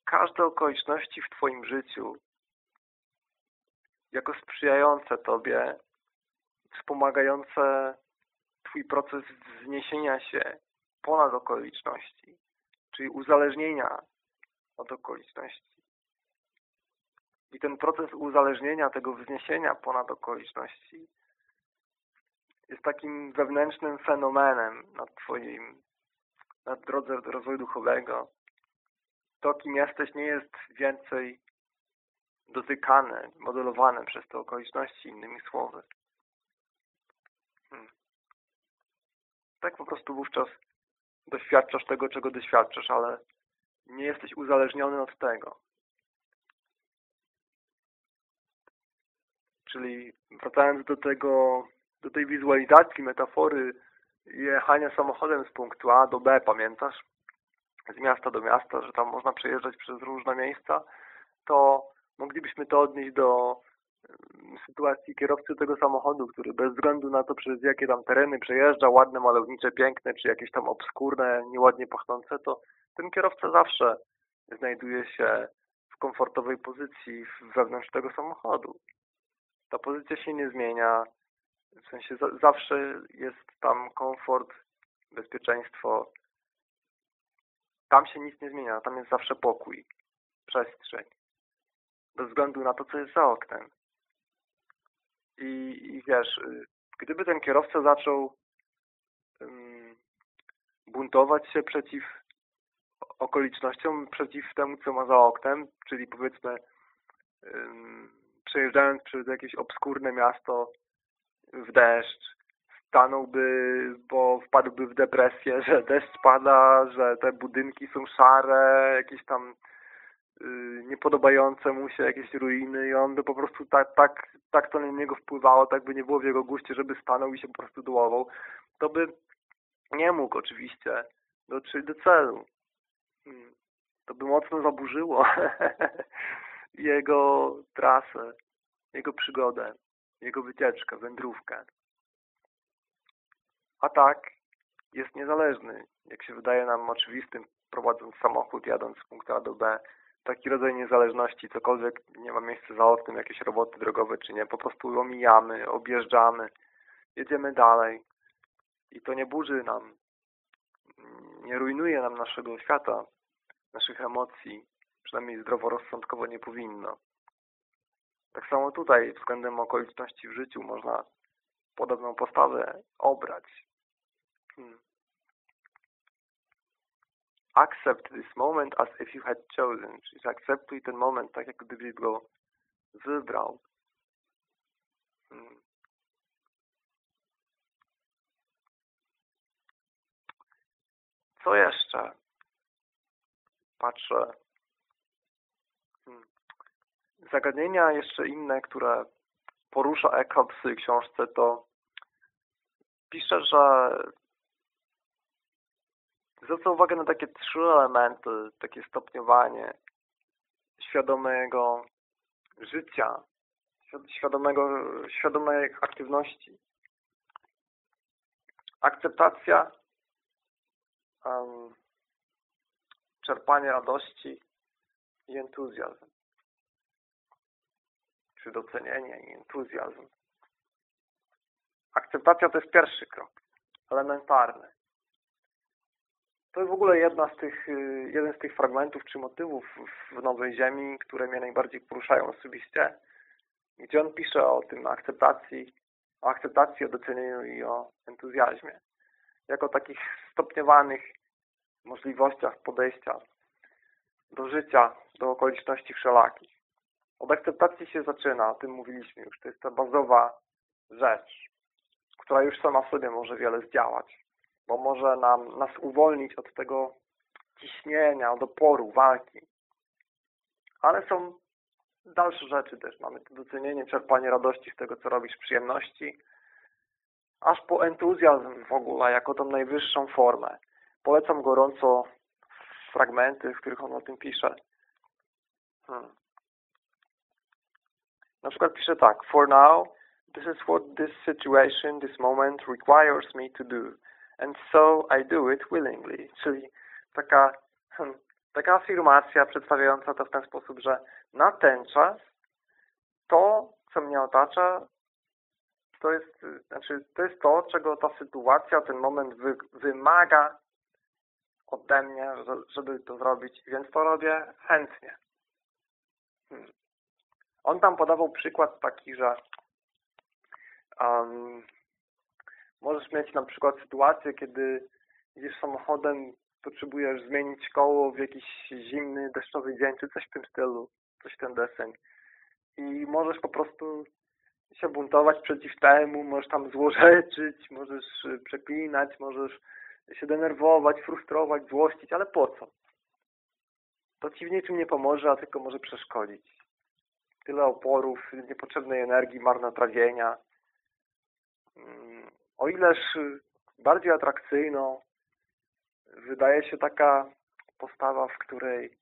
każde okoliczności w Twoim życiu jako sprzyjające Tobie, wspomagające Twój proces wzniesienia się ponad okoliczności czyli uzależnienia od okoliczności. I ten proces uzależnienia, tego wzniesienia ponad okoliczności jest takim wewnętrznym fenomenem na Twoim, na drodze rozwoju duchowego. To, kim jesteś, nie jest więcej dotykane, modelowane przez te okoliczności, innymi słowy. Hmm. Tak po prostu wówczas doświadczasz tego, czego doświadczasz, ale nie jesteś uzależniony od tego. Czyli wracając do tego, do tej wizualizacji, metafory jechania samochodem z punktu A do B, pamiętasz? Z miasta do miasta, że tam można przejeżdżać przez różne miejsca, to moglibyśmy to odnieść do sytuacji kierowcy tego samochodu, który bez względu na to, przez jakie tam tereny przejeżdża, ładne, malownicze, piękne, czy jakieś tam obskurne, nieładnie pachnące, to ten kierowca zawsze znajduje się w komfortowej pozycji wewnątrz tego samochodu. Ta pozycja się nie zmienia, w sensie zawsze jest tam komfort, bezpieczeństwo. Tam się nic nie zmienia, tam jest zawsze pokój, przestrzeń. Bez względu na to, co jest za oknem. I, i wiesz, y, gdyby ten kierowca zaczął um, buntować się przeciw okolicznościom, przeciw temu, co ma za oknem, czyli powiedzmy um, przejeżdżając przez jakieś obskurne miasto w deszcz, stanąłby, bo wpadłby w depresję, że deszcz pada, że te budynki są szare, jakieś tam niepodobające mu się jakieś ruiny i on by po prostu tak, tak, tak to na niego wpływało, tak by nie było w jego guście, żeby stanął i się po prostu dołował, to by nie mógł oczywiście dotrzeć do celu. Hmm. To by mocno zaburzyło jego trasę, jego przygodę, jego wycieczkę, wędrówkę. A tak jest niezależny, jak się wydaje nam oczywistym, prowadząc samochód, jadąc z punktu A do B, taki rodzaj niezależności, cokolwiek nie ma miejsca za jakieś roboty drogowe czy nie, po prostu omijamy, objeżdżamy, jedziemy dalej i to nie burzy nam, nie rujnuje nam naszego świata, naszych emocji, przynajmniej zdroworozsądkowo nie powinno. Tak samo tutaj względem okoliczności w życiu można podobną postawę obrać. Hmm accept this moment as if you had chosen, czyli zaakceptuj ten moment tak, jak gdybyś go wybrał. Hmm. Co jeszcze? Patrzę. Hmm. Zagadnienia jeszcze inne, które porusza Eckhart w swojej książce, to pisze, że Zwrócę uwagę na takie trzy elementy, takie stopniowanie świadomego życia, świadomego, świadomej aktywności. Akceptacja, um, czerpanie radości i entuzjazm. Czy docenienie i entuzjazm. Akceptacja to jest pierwszy krok, elementarny. To jest w ogóle jedna z tych, y, jeden z tych fragmentów czy motywów w Nowej Ziemi, które mnie najbardziej poruszają osobiście, gdzie on pisze o tym akceptacji, o akceptacji, o docenieniu i o entuzjazmie. Jako takich stopniowanych możliwościach podejścia do życia, do okoliczności wszelakich. Od akceptacji się zaczyna, o tym mówiliśmy już. To jest ta bazowa rzecz, która już sama w sobie może wiele zdziałać bo może nam, nas uwolnić od tego ciśnienia, od oporu, walki. Ale są dalsze rzeczy też. Mamy to docenienie, czerpanie radości z tego, co robisz, przyjemności, aż po entuzjazm w ogóle, jako tą najwyższą formę. Polecam gorąco fragmenty, w których on o tym pisze. Hmm. Na przykład pisze tak, For now, this is what this situation, this moment requires me to do and so I do it willingly, czyli taka, hmm, taka afirmacja przedstawiająca to w ten sposób, że na ten czas to, co mnie otacza, to jest, znaczy, to jest to, czego ta sytuacja, ten moment wy, wymaga ode mnie, żeby to zrobić, więc to robię chętnie. Hmm. On tam podawał przykład taki, że um, Możesz mieć na przykład sytuację, kiedy jedziesz samochodem, potrzebujesz zmienić koło w jakiś zimny, deszczowy dzień, czy coś w tym stylu, coś ten deseń. I możesz po prostu się buntować przeciw temu, możesz tam złorzeczyć, możesz przeklinać, możesz się denerwować, frustrować, złościć, ale po co? To ci w niczym nie pomoże, a tylko może przeszkodzić. Tyle oporów, niepotrzebnej energii, marnotrawienia. O ileż y, bardziej atrakcyjną wydaje się taka postawa, w której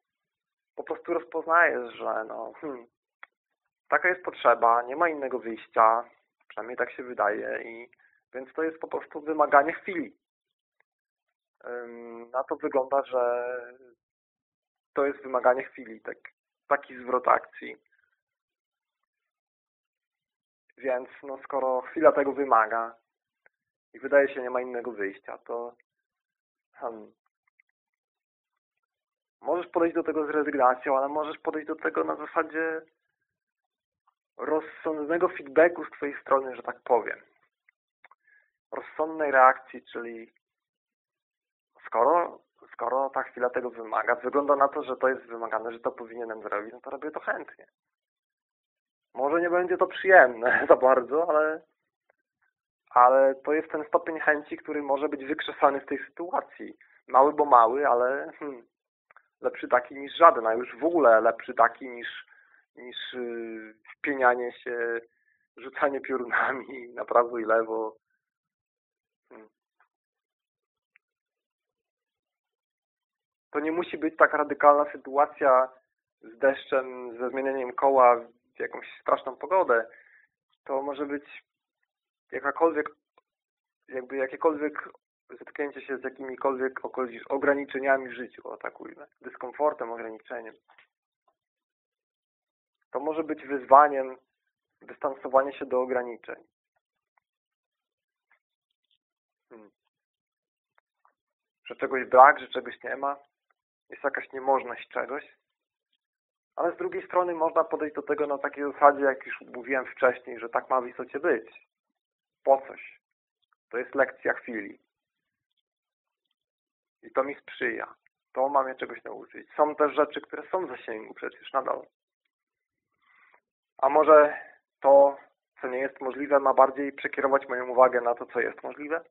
po prostu rozpoznajesz, że no, hmm, taka jest potrzeba, nie ma innego wyjścia, przynajmniej tak się wydaje, i więc to jest po prostu wymaganie chwili. Na to wygląda, że to jest wymaganie chwili, tak, taki zwrot akcji. Więc no, skoro chwila tego wymaga i wydaje się nie ma innego wyjścia, to hmm, możesz podejść do tego z rezygnacją, ale możesz podejść do tego na zasadzie rozsądnego feedbacku z Twojej strony, że tak powiem. Rozsądnej reakcji, czyli skoro, skoro ta chwila tego wymaga, wygląda na to, że to jest wymagane, że to powinienem zrobić, no to robię to chętnie. Może nie będzie to przyjemne za bardzo, ale, ale to jest ten stopień chęci, który może być wykrzesany z tej sytuacji. Mały, bo mały, ale hmm, lepszy taki niż żaden, a już w ogóle lepszy taki niż, niż yy, wpienianie się, rzucanie piorunami na prawo i lewo. Hmm. To nie musi być tak radykalna sytuacja z deszczem, ze zmienianiem koła w jakąś straszną pogodę. To może być jakakolwiek, jakby jakiekolwiek zetknięcie się z jakimikolwiek ograniczeniami w życiu, atakujmy, dyskomfortem, ograniczeniem. To może być wyzwaniem dystansowanie się do ograniczeń. Hmm. Że czegoś brak, że czegoś nie ma, jest jakaś niemożność czegoś, ale z drugiej strony można podejść do tego na takiej zasadzie, jak już mówiłem wcześniej, że tak ma w istocie być. Po coś. To jest lekcja chwili. I to mi sprzyja. To ma mnie czegoś nauczyć. Są też rzeczy, które są w zasięgu przecież nadal. A może to, co nie jest możliwe, ma bardziej przekierować moją uwagę na to, co jest możliwe?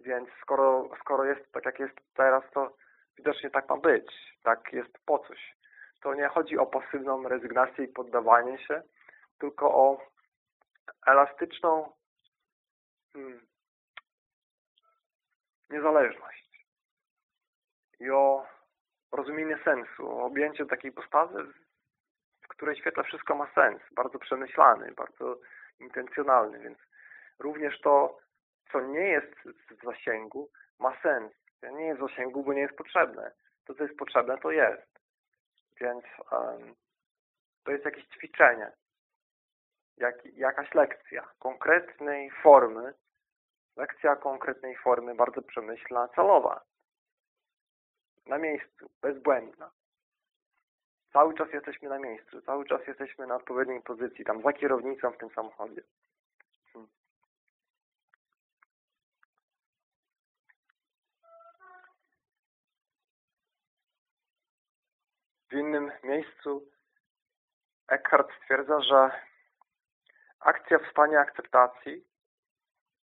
Więc skoro, skoro jest tak, jak jest teraz, to widocznie tak ma być. Tak jest po coś. To nie chodzi o pasywną rezygnację i poddawanie się, tylko o elastyczną hmm, niezależność i o rozumienie sensu, o objęcie takiej postawy, w której świetle wszystko ma sens, bardzo przemyślany, bardzo intencjonalny, więc również to, co nie jest w zasięgu, ma sens. Nie jest w zasięgu, bo nie jest potrzebne. To, co jest potrzebne, to jest. Więc um, to jest jakieś ćwiczenie, jak, jakaś lekcja konkretnej formy, Lekcja konkretnej formy, bardzo przemyślna, celowa. Na miejscu, bezbłędna. Cały czas jesteśmy na miejscu, cały czas jesteśmy na odpowiedniej pozycji, tam za kierownicą w tym samochodzie. Hmm. W innym miejscu Eckhart stwierdza, że akcja w stanie akceptacji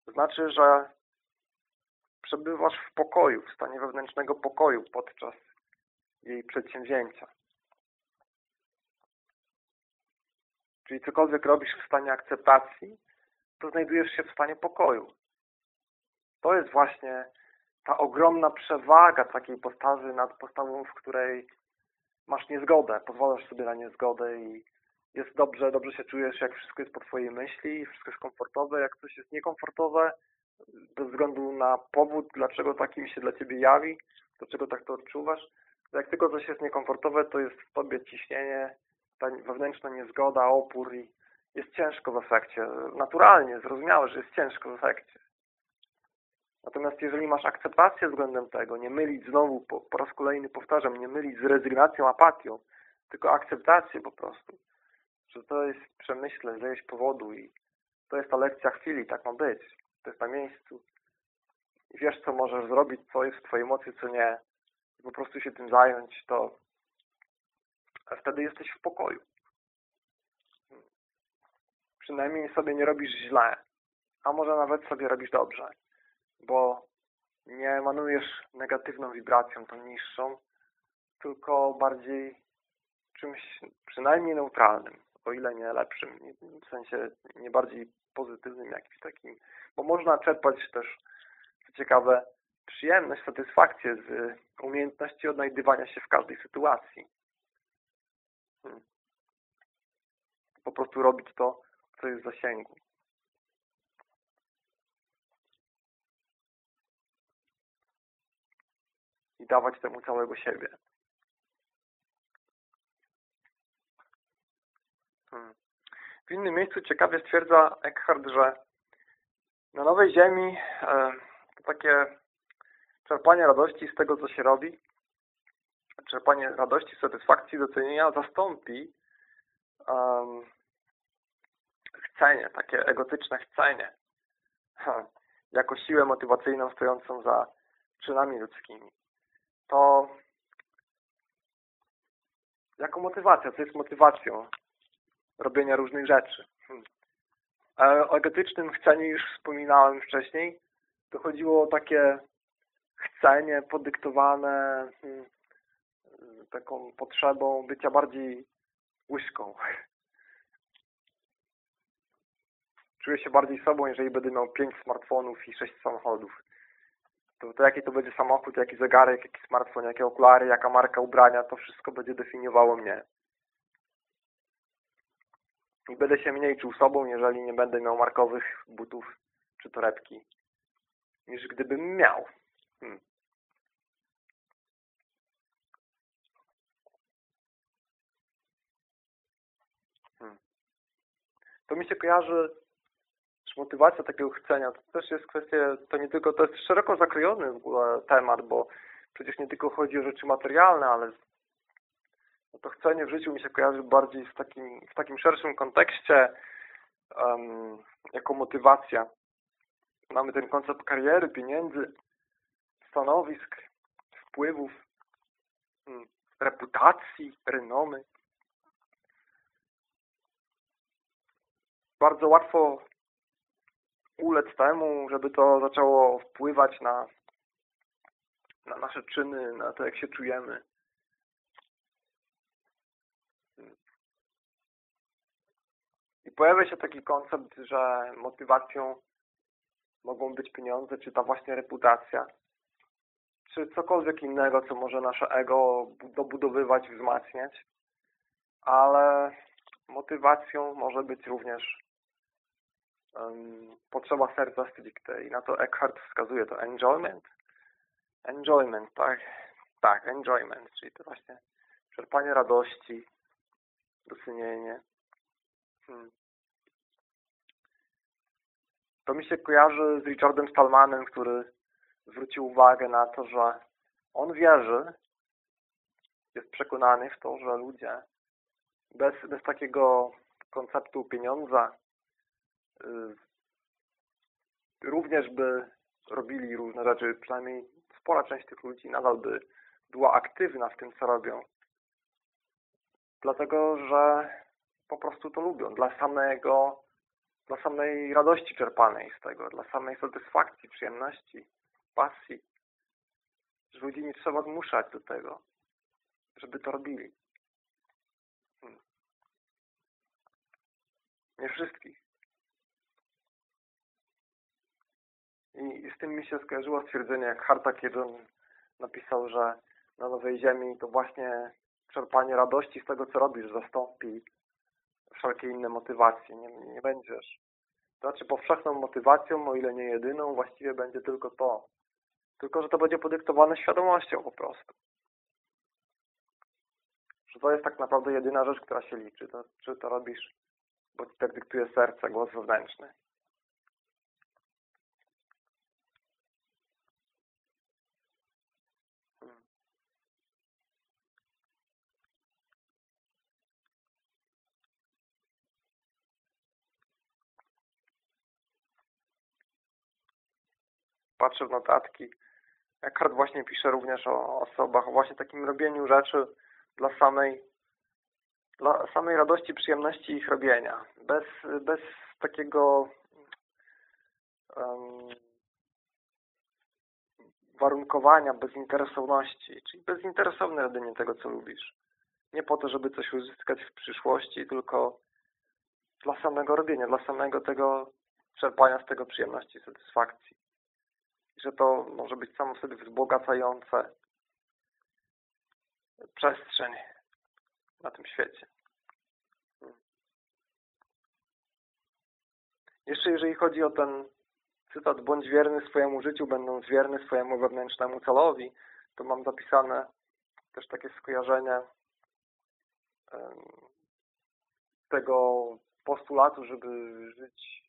znaczy, że przebywasz w pokoju, w stanie wewnętrznego pokoju podczas jej przedsięwzięcia. Czyli cokolwiek robisz w stanie akceptacji, to znajdujesz się w stanie pokoju. To jest właśnie ta ogromna przewaga takiej postawy nad postawą, w której masz niezgodę, pozwalasz sobie na niezgodę i jest dobrze, dobrze się czujesz, jak wszystko jest po Twojej myśli, wszystko jest komfortowe, jak coś jest niekomfortowe, bez względu na powód, dlaczego takim się dla Ciebie jawi, dlaczego tak to odczuwasz. Jak tylko coś jest niekomfortowe, to jest w Tobie ciśnienie, ta wewnętrzna niezgoda, opór i jest ciężko w efekcie. Naturalnie, zrozumiałe, że jest ciężko w efekcie. Natomiast jeżeli masz akceptację względem tego, nie mylić znowu, po, po raz kolejny powtarzam, nie mylić z rezygnacją, apatią, tylko akceptację po prostu, że to jest przemyśle z jakiegoś powodu i to jest ta lekcja chwili, tak ma być. To jest na miejscu. I wiesz, co możesz zrobić, co jest w Twojej mocy, co nie. I po prostu się tym zająć, to wtedy jesteś w pokoju. Przynajmniej sobie nie robisz źle, a może nawet sobie robisz dobrze, bo nie emanujesz negatywną wibracją, tą niższą, tylko bardziej czymś przynajmniej neutralnym o ile nie lepszym, w sensie nie bardziej pozytywnym jakimś takim, bo można czerpać też, co ciekawe, przyjemność, satysfakcję z umiejętności odnajdywania się w każdej sytuacji. Hmm. Po prostu robić to, co jest w zasięgu. I dawać temu całego siebie. W innym miejscu ciekawie stwierdza Eckhart, że na nowej ziemi to takie czerpanie radości z tego, co się robi, czerpanie radości, satysfakcji, docenienia zastąpi um, chcenie, takie egotyczne chcenie, jako siłę motywacyjną stojącą za czynami ludzkimi. To jako motywacja, co jest motywacją robienia różnych rzeczy. Hmm. O egetycznym chceniu już wspominałem wcześniej. To chodziło o takie chcenie podyktowane hmm, taką potrzebą bycia bardziej łyżką. Czuję się bardziej sobą, jeżeli będę miał pięć smartfonów i sześć samochodów. To, to jaki to będzie samochód, jaki zegarek, jaki smartfon, jakie okulary, jaka marka ubrania, to wszystko będzie definiowało mnie. I będę się mniej czuł sobą, jeżeli nie będę miał markowych butów czy torebki, niż gdybym miał. Hmm. Hmm. To mi się kojarzy, że motywacja takiego chcenia to też jest kwestia, to nie tylko, to jest szeroko zakrojony w ogóle temat, bo przecież nie tylko chodzi o rzeczy materialne, ale no to chcenie w życiu mi się kojarzy bardziej z takim, w takim szerszym kontekście um, jako motywacja. Mamy ten koncept kariery, pieniędzy, stanowisk, wpływów, hmm, reputacji, renomy. Bardzo łatwo ulec temu, żeby to zaczęło wpływać na, na nasze czyny, na to, jak się czujemy. Pojawia się taki koncept, że motywacją mogą być pieniądze, czy ta właśnie reputacja, czy cokolwiek innego, co może nasze ego dobudowywać, wzmacniać, ale motywacją może być również um, potrzeba serca stricte i na to Eckhart wskazuje to enjoyment. Enjoyment, tak, tak, enjoyment, czyli to właśnie czerpanie radości, docenienie. Hmm. To mi się kojarzy z Richardem Stallmanem, który zwrócił uwagę na to, że on wierzy, jest przekonany w to, że ludzie bez, bez takiego konceptu pieniądza yy, również by robili różne rzeczy, przynajmniej spora część tych ludzi nadal by była aktywna w tym, co robią. Dlatego, że po prostu to lubią, dla samego, dla samej radości czerpanej z tego, dla samej satysfakcji, przyjemności, pasji. Że ludzi nie trzeba zmuszać do tego, żeby to robili. Hmm. Nie wszystkich. I z tym mi się skojarzyło stwierdzenie, jak Harta Kiedon napisał, że na Nowej Ziemi to właśnie czerpanie radości z tego, co robisz, zastąpi wszelkie inne motywacje. Nie, nie będziesz. To znaczy powszechną motywacją, o ile nie jedyną, właściwie będzie tylko to. Tylko, że to będzie podyktowane świadomością po prostu. Że to jest tak naprawdę jedyna rzecz, która się liczy. To, czy to robisz, bo ci tak dyktuje serce, głos wewnętrzny. Patrzę w notatki. Eckhart właśnie pisze również o osobach, o właśnie takim robieniu rzeczy dla samej, dla samej radości, przyjemności ich robienia. Bez, bez takiego um, warunkowania, bezinteresowności, czyli bezinteresowne robienie tego, co lubisz. Nie po to, żeby coś uzyskać w przyszłości, tylko dla samego robienia, dla samego tego czerpania z tego przyjemności, satysfakcji że to może być samo w sobie wzbogacające przestrzeń na tym świecie. Jeszcze jeżeli chodzi o ten cytat, bądź wierny swojemu życiu, będąc wierny swojemu wewnętrznemu celowi, to mam zapisane też takie skojarzenie tego postulatu, żeby żyć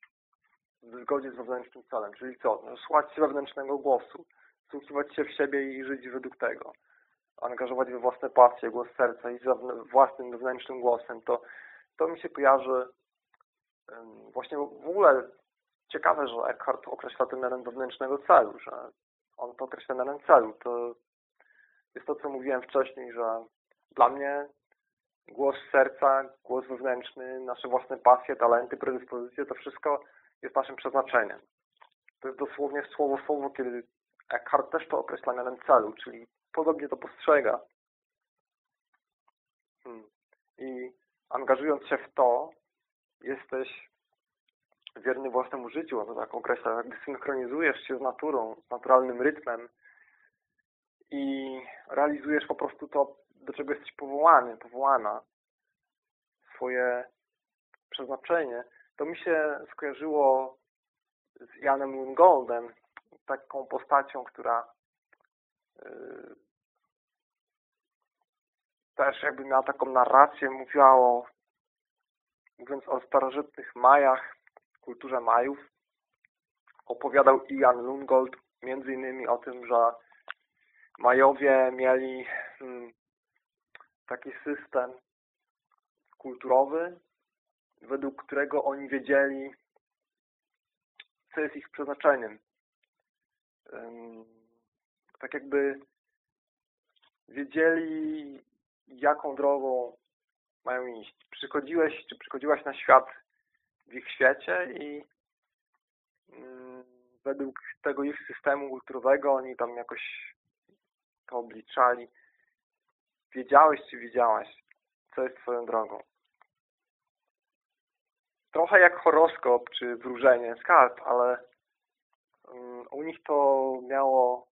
zgodzie z wewnętrznym celem. Czyli co? No, słuchać się wewnętrznego głosu, wsłuchiwać się w siebie i żyć według tego. Angażować we własne pasje, głos serca i za własnym wewnętrznym głosem. To, to mi się kojarzy właśnie w ogóle ciekawe, że Eckhart określa ten element wewnętrznego celu, że on to określa element celu. To jest to, co mówiłem wcześniej, że dla mnie głos serca, głos wewnętrzny, nasze własne pasje, talenty, predyspozycje, to wszystko jest naszym przeznaczeniem. To jest dosłownie słowo słowo, kiedy Eckhart też to określa mianem celu, czyli podobnie to postrzega. Hmm. I angażując się w to, jesteś wierny własnemu życiu, on to tak określa, jakby synchronizujesz się z naturą, z naturalnym rytmem i realizujesz po prostu to, do czego jesteś powołany, powołana, swoje przeznaczenie, to mi się skojarzyło z Janem Lungoldem, taką postacią, która yy, też jakby miała taką narrację, mówiła o, mówiąc o starożytnych Majach, kulturze Majów, opowiadał Ian Lungold między innymi o tym, że Majowie mieli hmm, taki system kulturowy, według którego oni wiedzieli, co jest ich przeznaczeniem. Tak jakby wiedzieli, jaką drogą mają iść. Przychodziłeś, czy przychodziłaś na świat w ich świecie i według tego ich systemu kulturowego oni tam jakoś to obliczali. Wiedziałeś, czy wiedziałaś, co jest twoją drogą trochę jak horoskop czy wróżenie z kart, ale um, u nich to miało,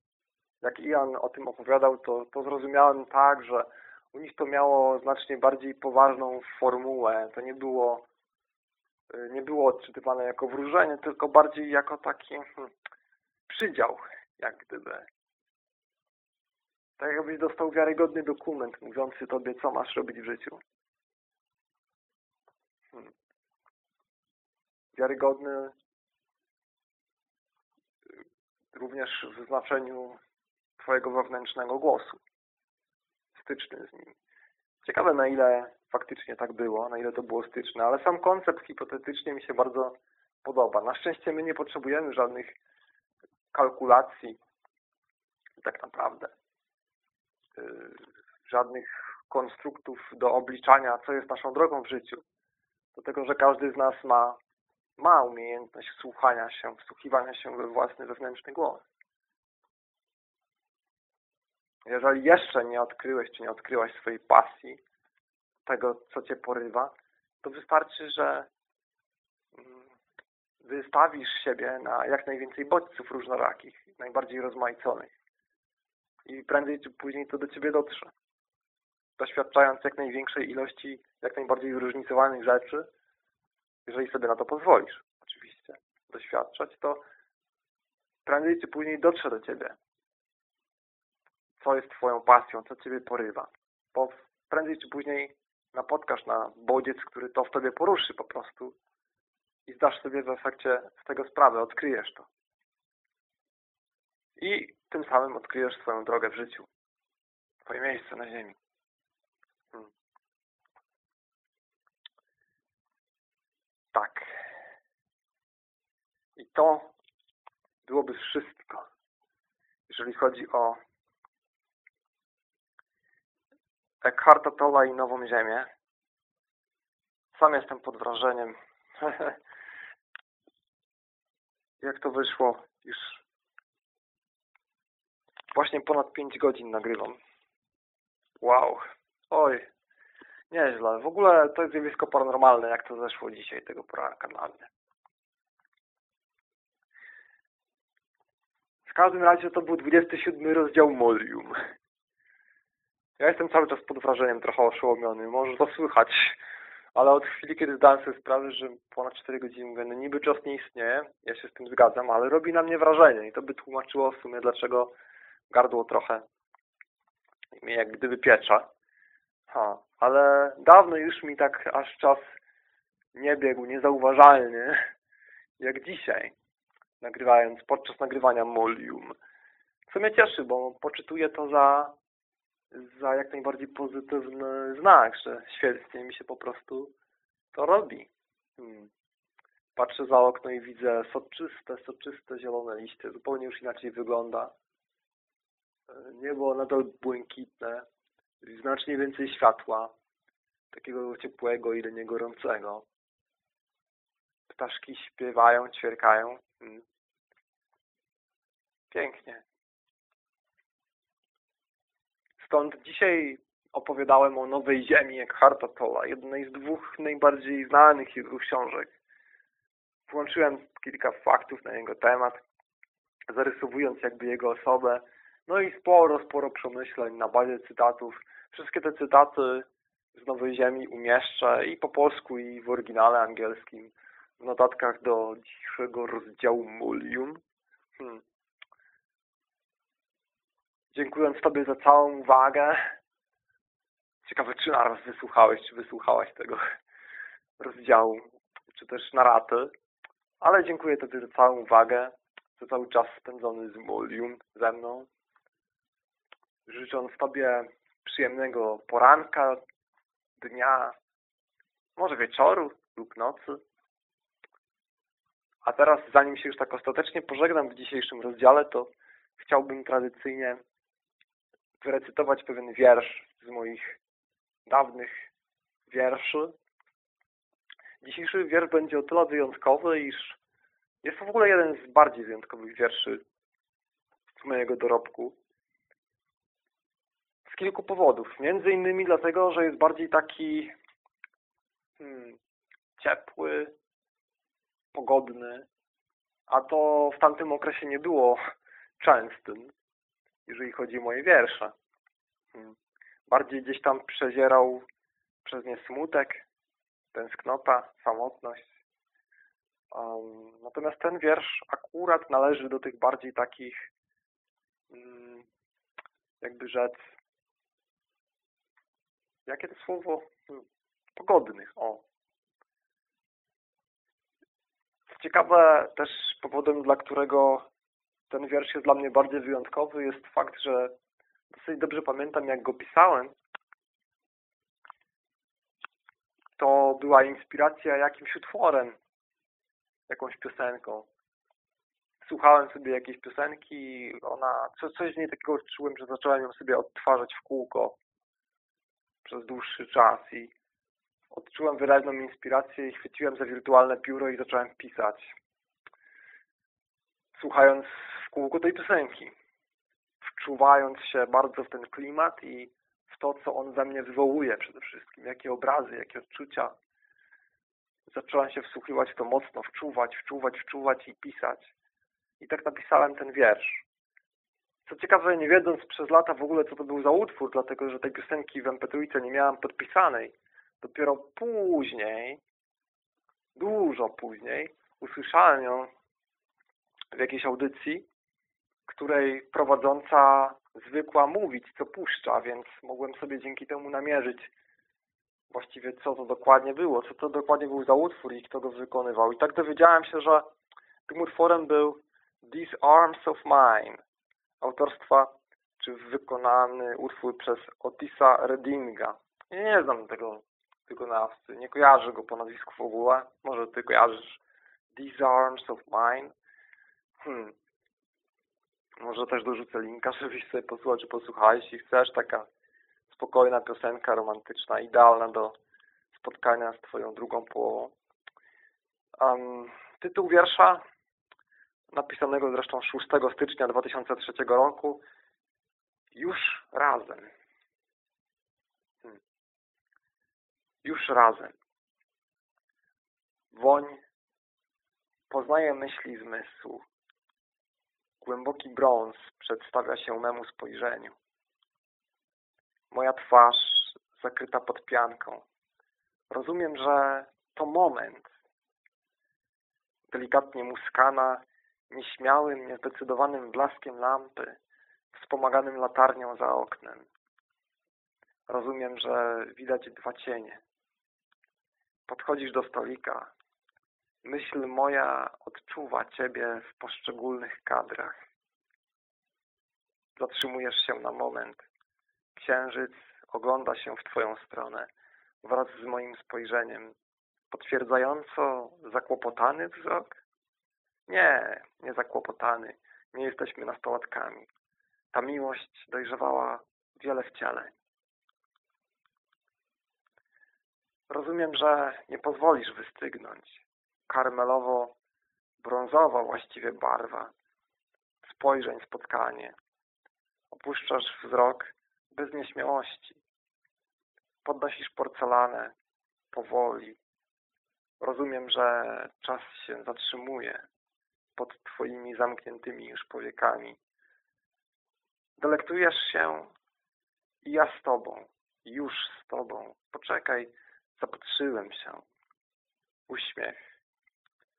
jak Ian o tym opowiadał, to, to zrozumiałem tak, że u nich to miało znacznie bardziej poważną formułę. To nie było nie było odczytywane jako wróżenie, tylko bardziej jako taki hmm, przydział, jak gdyby. Tak jakbyś dostał wiarygodny dokument mówiący tobie, co masz robić w życiu. Wiarygodny również w znaczeniu Twojego wewnętrznego głosu. Styczny z nim. Ciekawe na ile faktycznie tak było, na ile to było styczne, ale sam koncept hipotetycznie mi się bardzo podoba. Na szczęście my nie potrzebujemy żadnych kalkulacji tak naprawdę. Yy, żadnych konstruktów do obliczania, co jest naszą drogą w życiu. Do tego, że każdy z nas ma ma umiejętność słuchania się, wsłuchiwania się we własny wewnętrzny głos. Jeżeli jeszcze nie odkryłeś, czy nie odkryłaś swojej pasji, tego, co Cię porywa, to wystarczy, że mm, wystawisz siebie na jak najwięcej bodźców różnorakich, najbardziej rozmaiconych. I prędzej czy później to do Ciebie dotrze. Doświadczając jak największej ilości, jak najbardziej zróżnicowanych rzeczy, jeżeli sobie na to pozwolisz, oczywiście, doświadczać, to prędzej czy później dotrze do Ciebie, co jest Twoją pasją, co Ciebie porywa. Bo prędzej czy później napotkasz na bodziec, który to w Tobie poruszy po prostu i zdasz sobie w efekcie z tego sprawę, odkryjesz to. I tym samym odkryjesz swoją drogę w życiu, Twoje miejsce na ziemi. Tak. I to byłoby wszystko, jeżeli chodzi o Eckharta Tolla i Nową Ziemię. Sam jestem pod wrażeniem. Jak to wyszło? Już właśnie ponad 5 godzin nagrywam. Wow. Oj, Nieźle. W ogóle to jest zjawisko paranormalne, jak to zeszło dzisiaj tego poranka dla mnie. W każdym razie to był 27 rozdział Molium. Ja jestem cały czas pod wrażeniem, trochę oszołomiony. Może to słychać, ale od chwili, kiedy zdałem sobie sprawę, że ponad 4 godziny mówię, no niby czas nie istnieje, ja się z tym zgadzam, ale robi na mnie wrażenie i to by tłumaczyło w sumie, dlaczego gardło trochę mnie jak gdyby piecze. Ha, ale dawno już mi tak aż czas nie biegł niezauważalnie, jak dzisiaj, nagrywając, podczas nagrywania Molium. Co mnie cieszy, bo poczytuję to za, za jak najbardziej pozytywny znak, że świetnie mi się po prostu to robi. Hmm. Patrzę za okno i widzę soczyste, soczyste zielone liście. Zupełnie już inaczej wygląda. Niebo nadal błękitne. Znacznie więcej światła. Takiego ciepłego i nie gorącego. Ptaszki śpiewają, ćwierkają. Hmm. Pięknie. Stąd dzisiaj opowiadałem o Nowej Ziemi jak Harta Tola, jednej z dwóch najbardziej znanych jego książek. Włączyłem kilka faktów na jego temat, zarysowując jakby jego osobę, no i sporo, sporo przemyśleń na bazie cytatów. Wszystkie te cytaty z Nowej Ziemi umieszczę i po polsku, i w oryginale angielskim w notatkach do dzisiejszego rozdziału Mulium. Hmm. Dziękując Tobie za całą uwagę. Ciekawe, czy naraz wysłuchałeś, czy wysłuchałaś tego rozdziału, czy też naraty. Ale dziękuję Tobie za całą uwagę, za cały czas spędzony z Mulium ze mną. Życząc Tobie przyjemnego poranka, dnia, może wieczoru lub nocy. A teraz, zanim się już tak ostatecznie pożegnam w dzisiejszym rozdziale, to chciałbym tradycyjnie wyrecytować pewien wiersz z moich dawnych wierszy. Dzisiejszy wiersz będzie o tyle wyjątkowy, iż jest to w ogóle jeden z bardziej wyjątkowych wierszy z mojego dorobku. Kilku powodów. Między innymi dlatego, że jest bardziej taki hmm, ciepły, pogodny, a to w tamtym okresie nie było częstym jeżeli chodzi o moje wiersze. Hmm. Bardziej gdzieś tam przezierał przez nie smutek, tęsknota, samotność. Um, natomiast ten wiersz akurat należy do tych bardziej takich um, jakby rzec jakie to słowo? Hmm, pogodnych, o. Ciekawe też powodem, dla którego ten wiersz jest dla mnie bardziej wyjątkowy, jest fakt, że dosyć dobrze pamiętam, jak go pisałem. To była inspiracja jakimś utworem, jakąś piosenką. Słuchałem sobie jakiejś piosenki, ona, co, coś z niej takiego czułem, że zacząłem ją sobie odtwarzać w kółko przez dłuższy czas i odczułem wyraźną inspirację i chwyciłem za wirtualne pióro i zacząłem pisać. Słuchając kółko tej piosenki, wczuwając się bardzo w ten klimat i w to, co on we mnie wywołuje przede wszystkim, jakie obrazy, jakie odczucia. Zacząłem się wsłuchiwać w to mocno, wczuwać, wczuwać, wczuwać i pisać. I tak napisałem ten wiersz. Co ciekawe, nie wiedząc przez lata w ogóle, co to był za utwór, dlatego że tej piosenki w mp nie miałem podpisanej. Dopiero później, dużo później, usłyszałem ją w jakiejś audycji której prowadząca zwykła mówić, co puszcza, więc mogłem sobie dzięki temu namierzyć właściwie co to dokładnie było, co to dokładnie był za utwór i kto go wykonywał. I tak dowiedziałem się, że tym utworem był These Arms of Mine autorstwa, czy wykonany utwór przez Otisa Reddinga. Ja nie znam tego wykonawcy, nie kojarzę go po nazwisku w ogóle. Może ty kojarzysz These Arms of Mine? Hmm. Może też dorzucę linka, żebyś sobie posłuchał, czy posłuchałeś, jeśli chcesz. Taka spokojna piosenka romantyczna, idealna do spotkania z Twoją drugą połową. Um, tytuł wiersza, napisanego zresztą 6 stycznia 2003 roku, Już razem. Hmm. Już razem. Woń poznaje myśli zmysłu Głęboki brąz przedstawia się memu spojrzeniu. Moja twarz zakryta pod pianką. Rozumiem, że to moment. Delikatnie muskana, nieśmiałym, niezdecydowanym blaskiem lampy, wspomaganym latarnią za oknem. Rozumiem, że widać dwa cienie. Podchodzisz do stolika. Myśl moja odczuwa Ciebie w poszczególnych kadrach. Zatrzymujesz się na moment. Księżyc ogląda się w Twoją stronę wraz z moim spojrzeniem. Potwierdzająco zakłopotany wzrok? Nie, nie zakłopotany. Nie jesteśmy nastolatkami. Ta miłość dojrzewała wiele wcieleń. Rozumiem, że nie pozwolisz wystygnąć. Karmelowo-brązowa właściwie barwa. Spojrzeń spotkanie. Opuszczasz wzrok bez nieśmiałości. Podnosisz porcelanę powoli. Rozumiem, że czas się zatrzymuje pod twoimi zamkniętymi już powiekami. Delektujesz się i ja z tobą, już z tobą. Poczekaj, zapatrzyłem się. Uśmiech,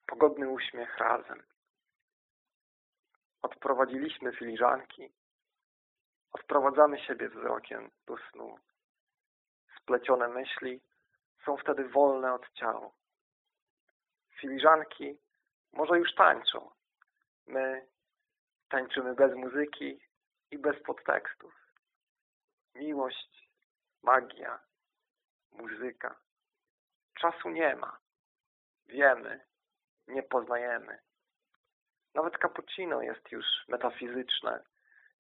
pogodny uśmiech razem. Odprowadziliśmy filiżanki, odprowadzamy siebie wzrokiem do snu. Splecione myśli są wtedy wolne od ciała. Filiżanki może już tańczą. My tańczymy bez muzyki i bez podtekstów. Miłość, magia, muzyka. Czasu nie ma. Wiemy, nie poznajemy. Nawet cappuccino jest już metafizyczne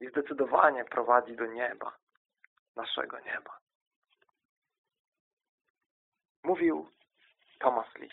i zdecydowanie prowadzi do nieba, naszego nieba. Mówił Thomas Lee.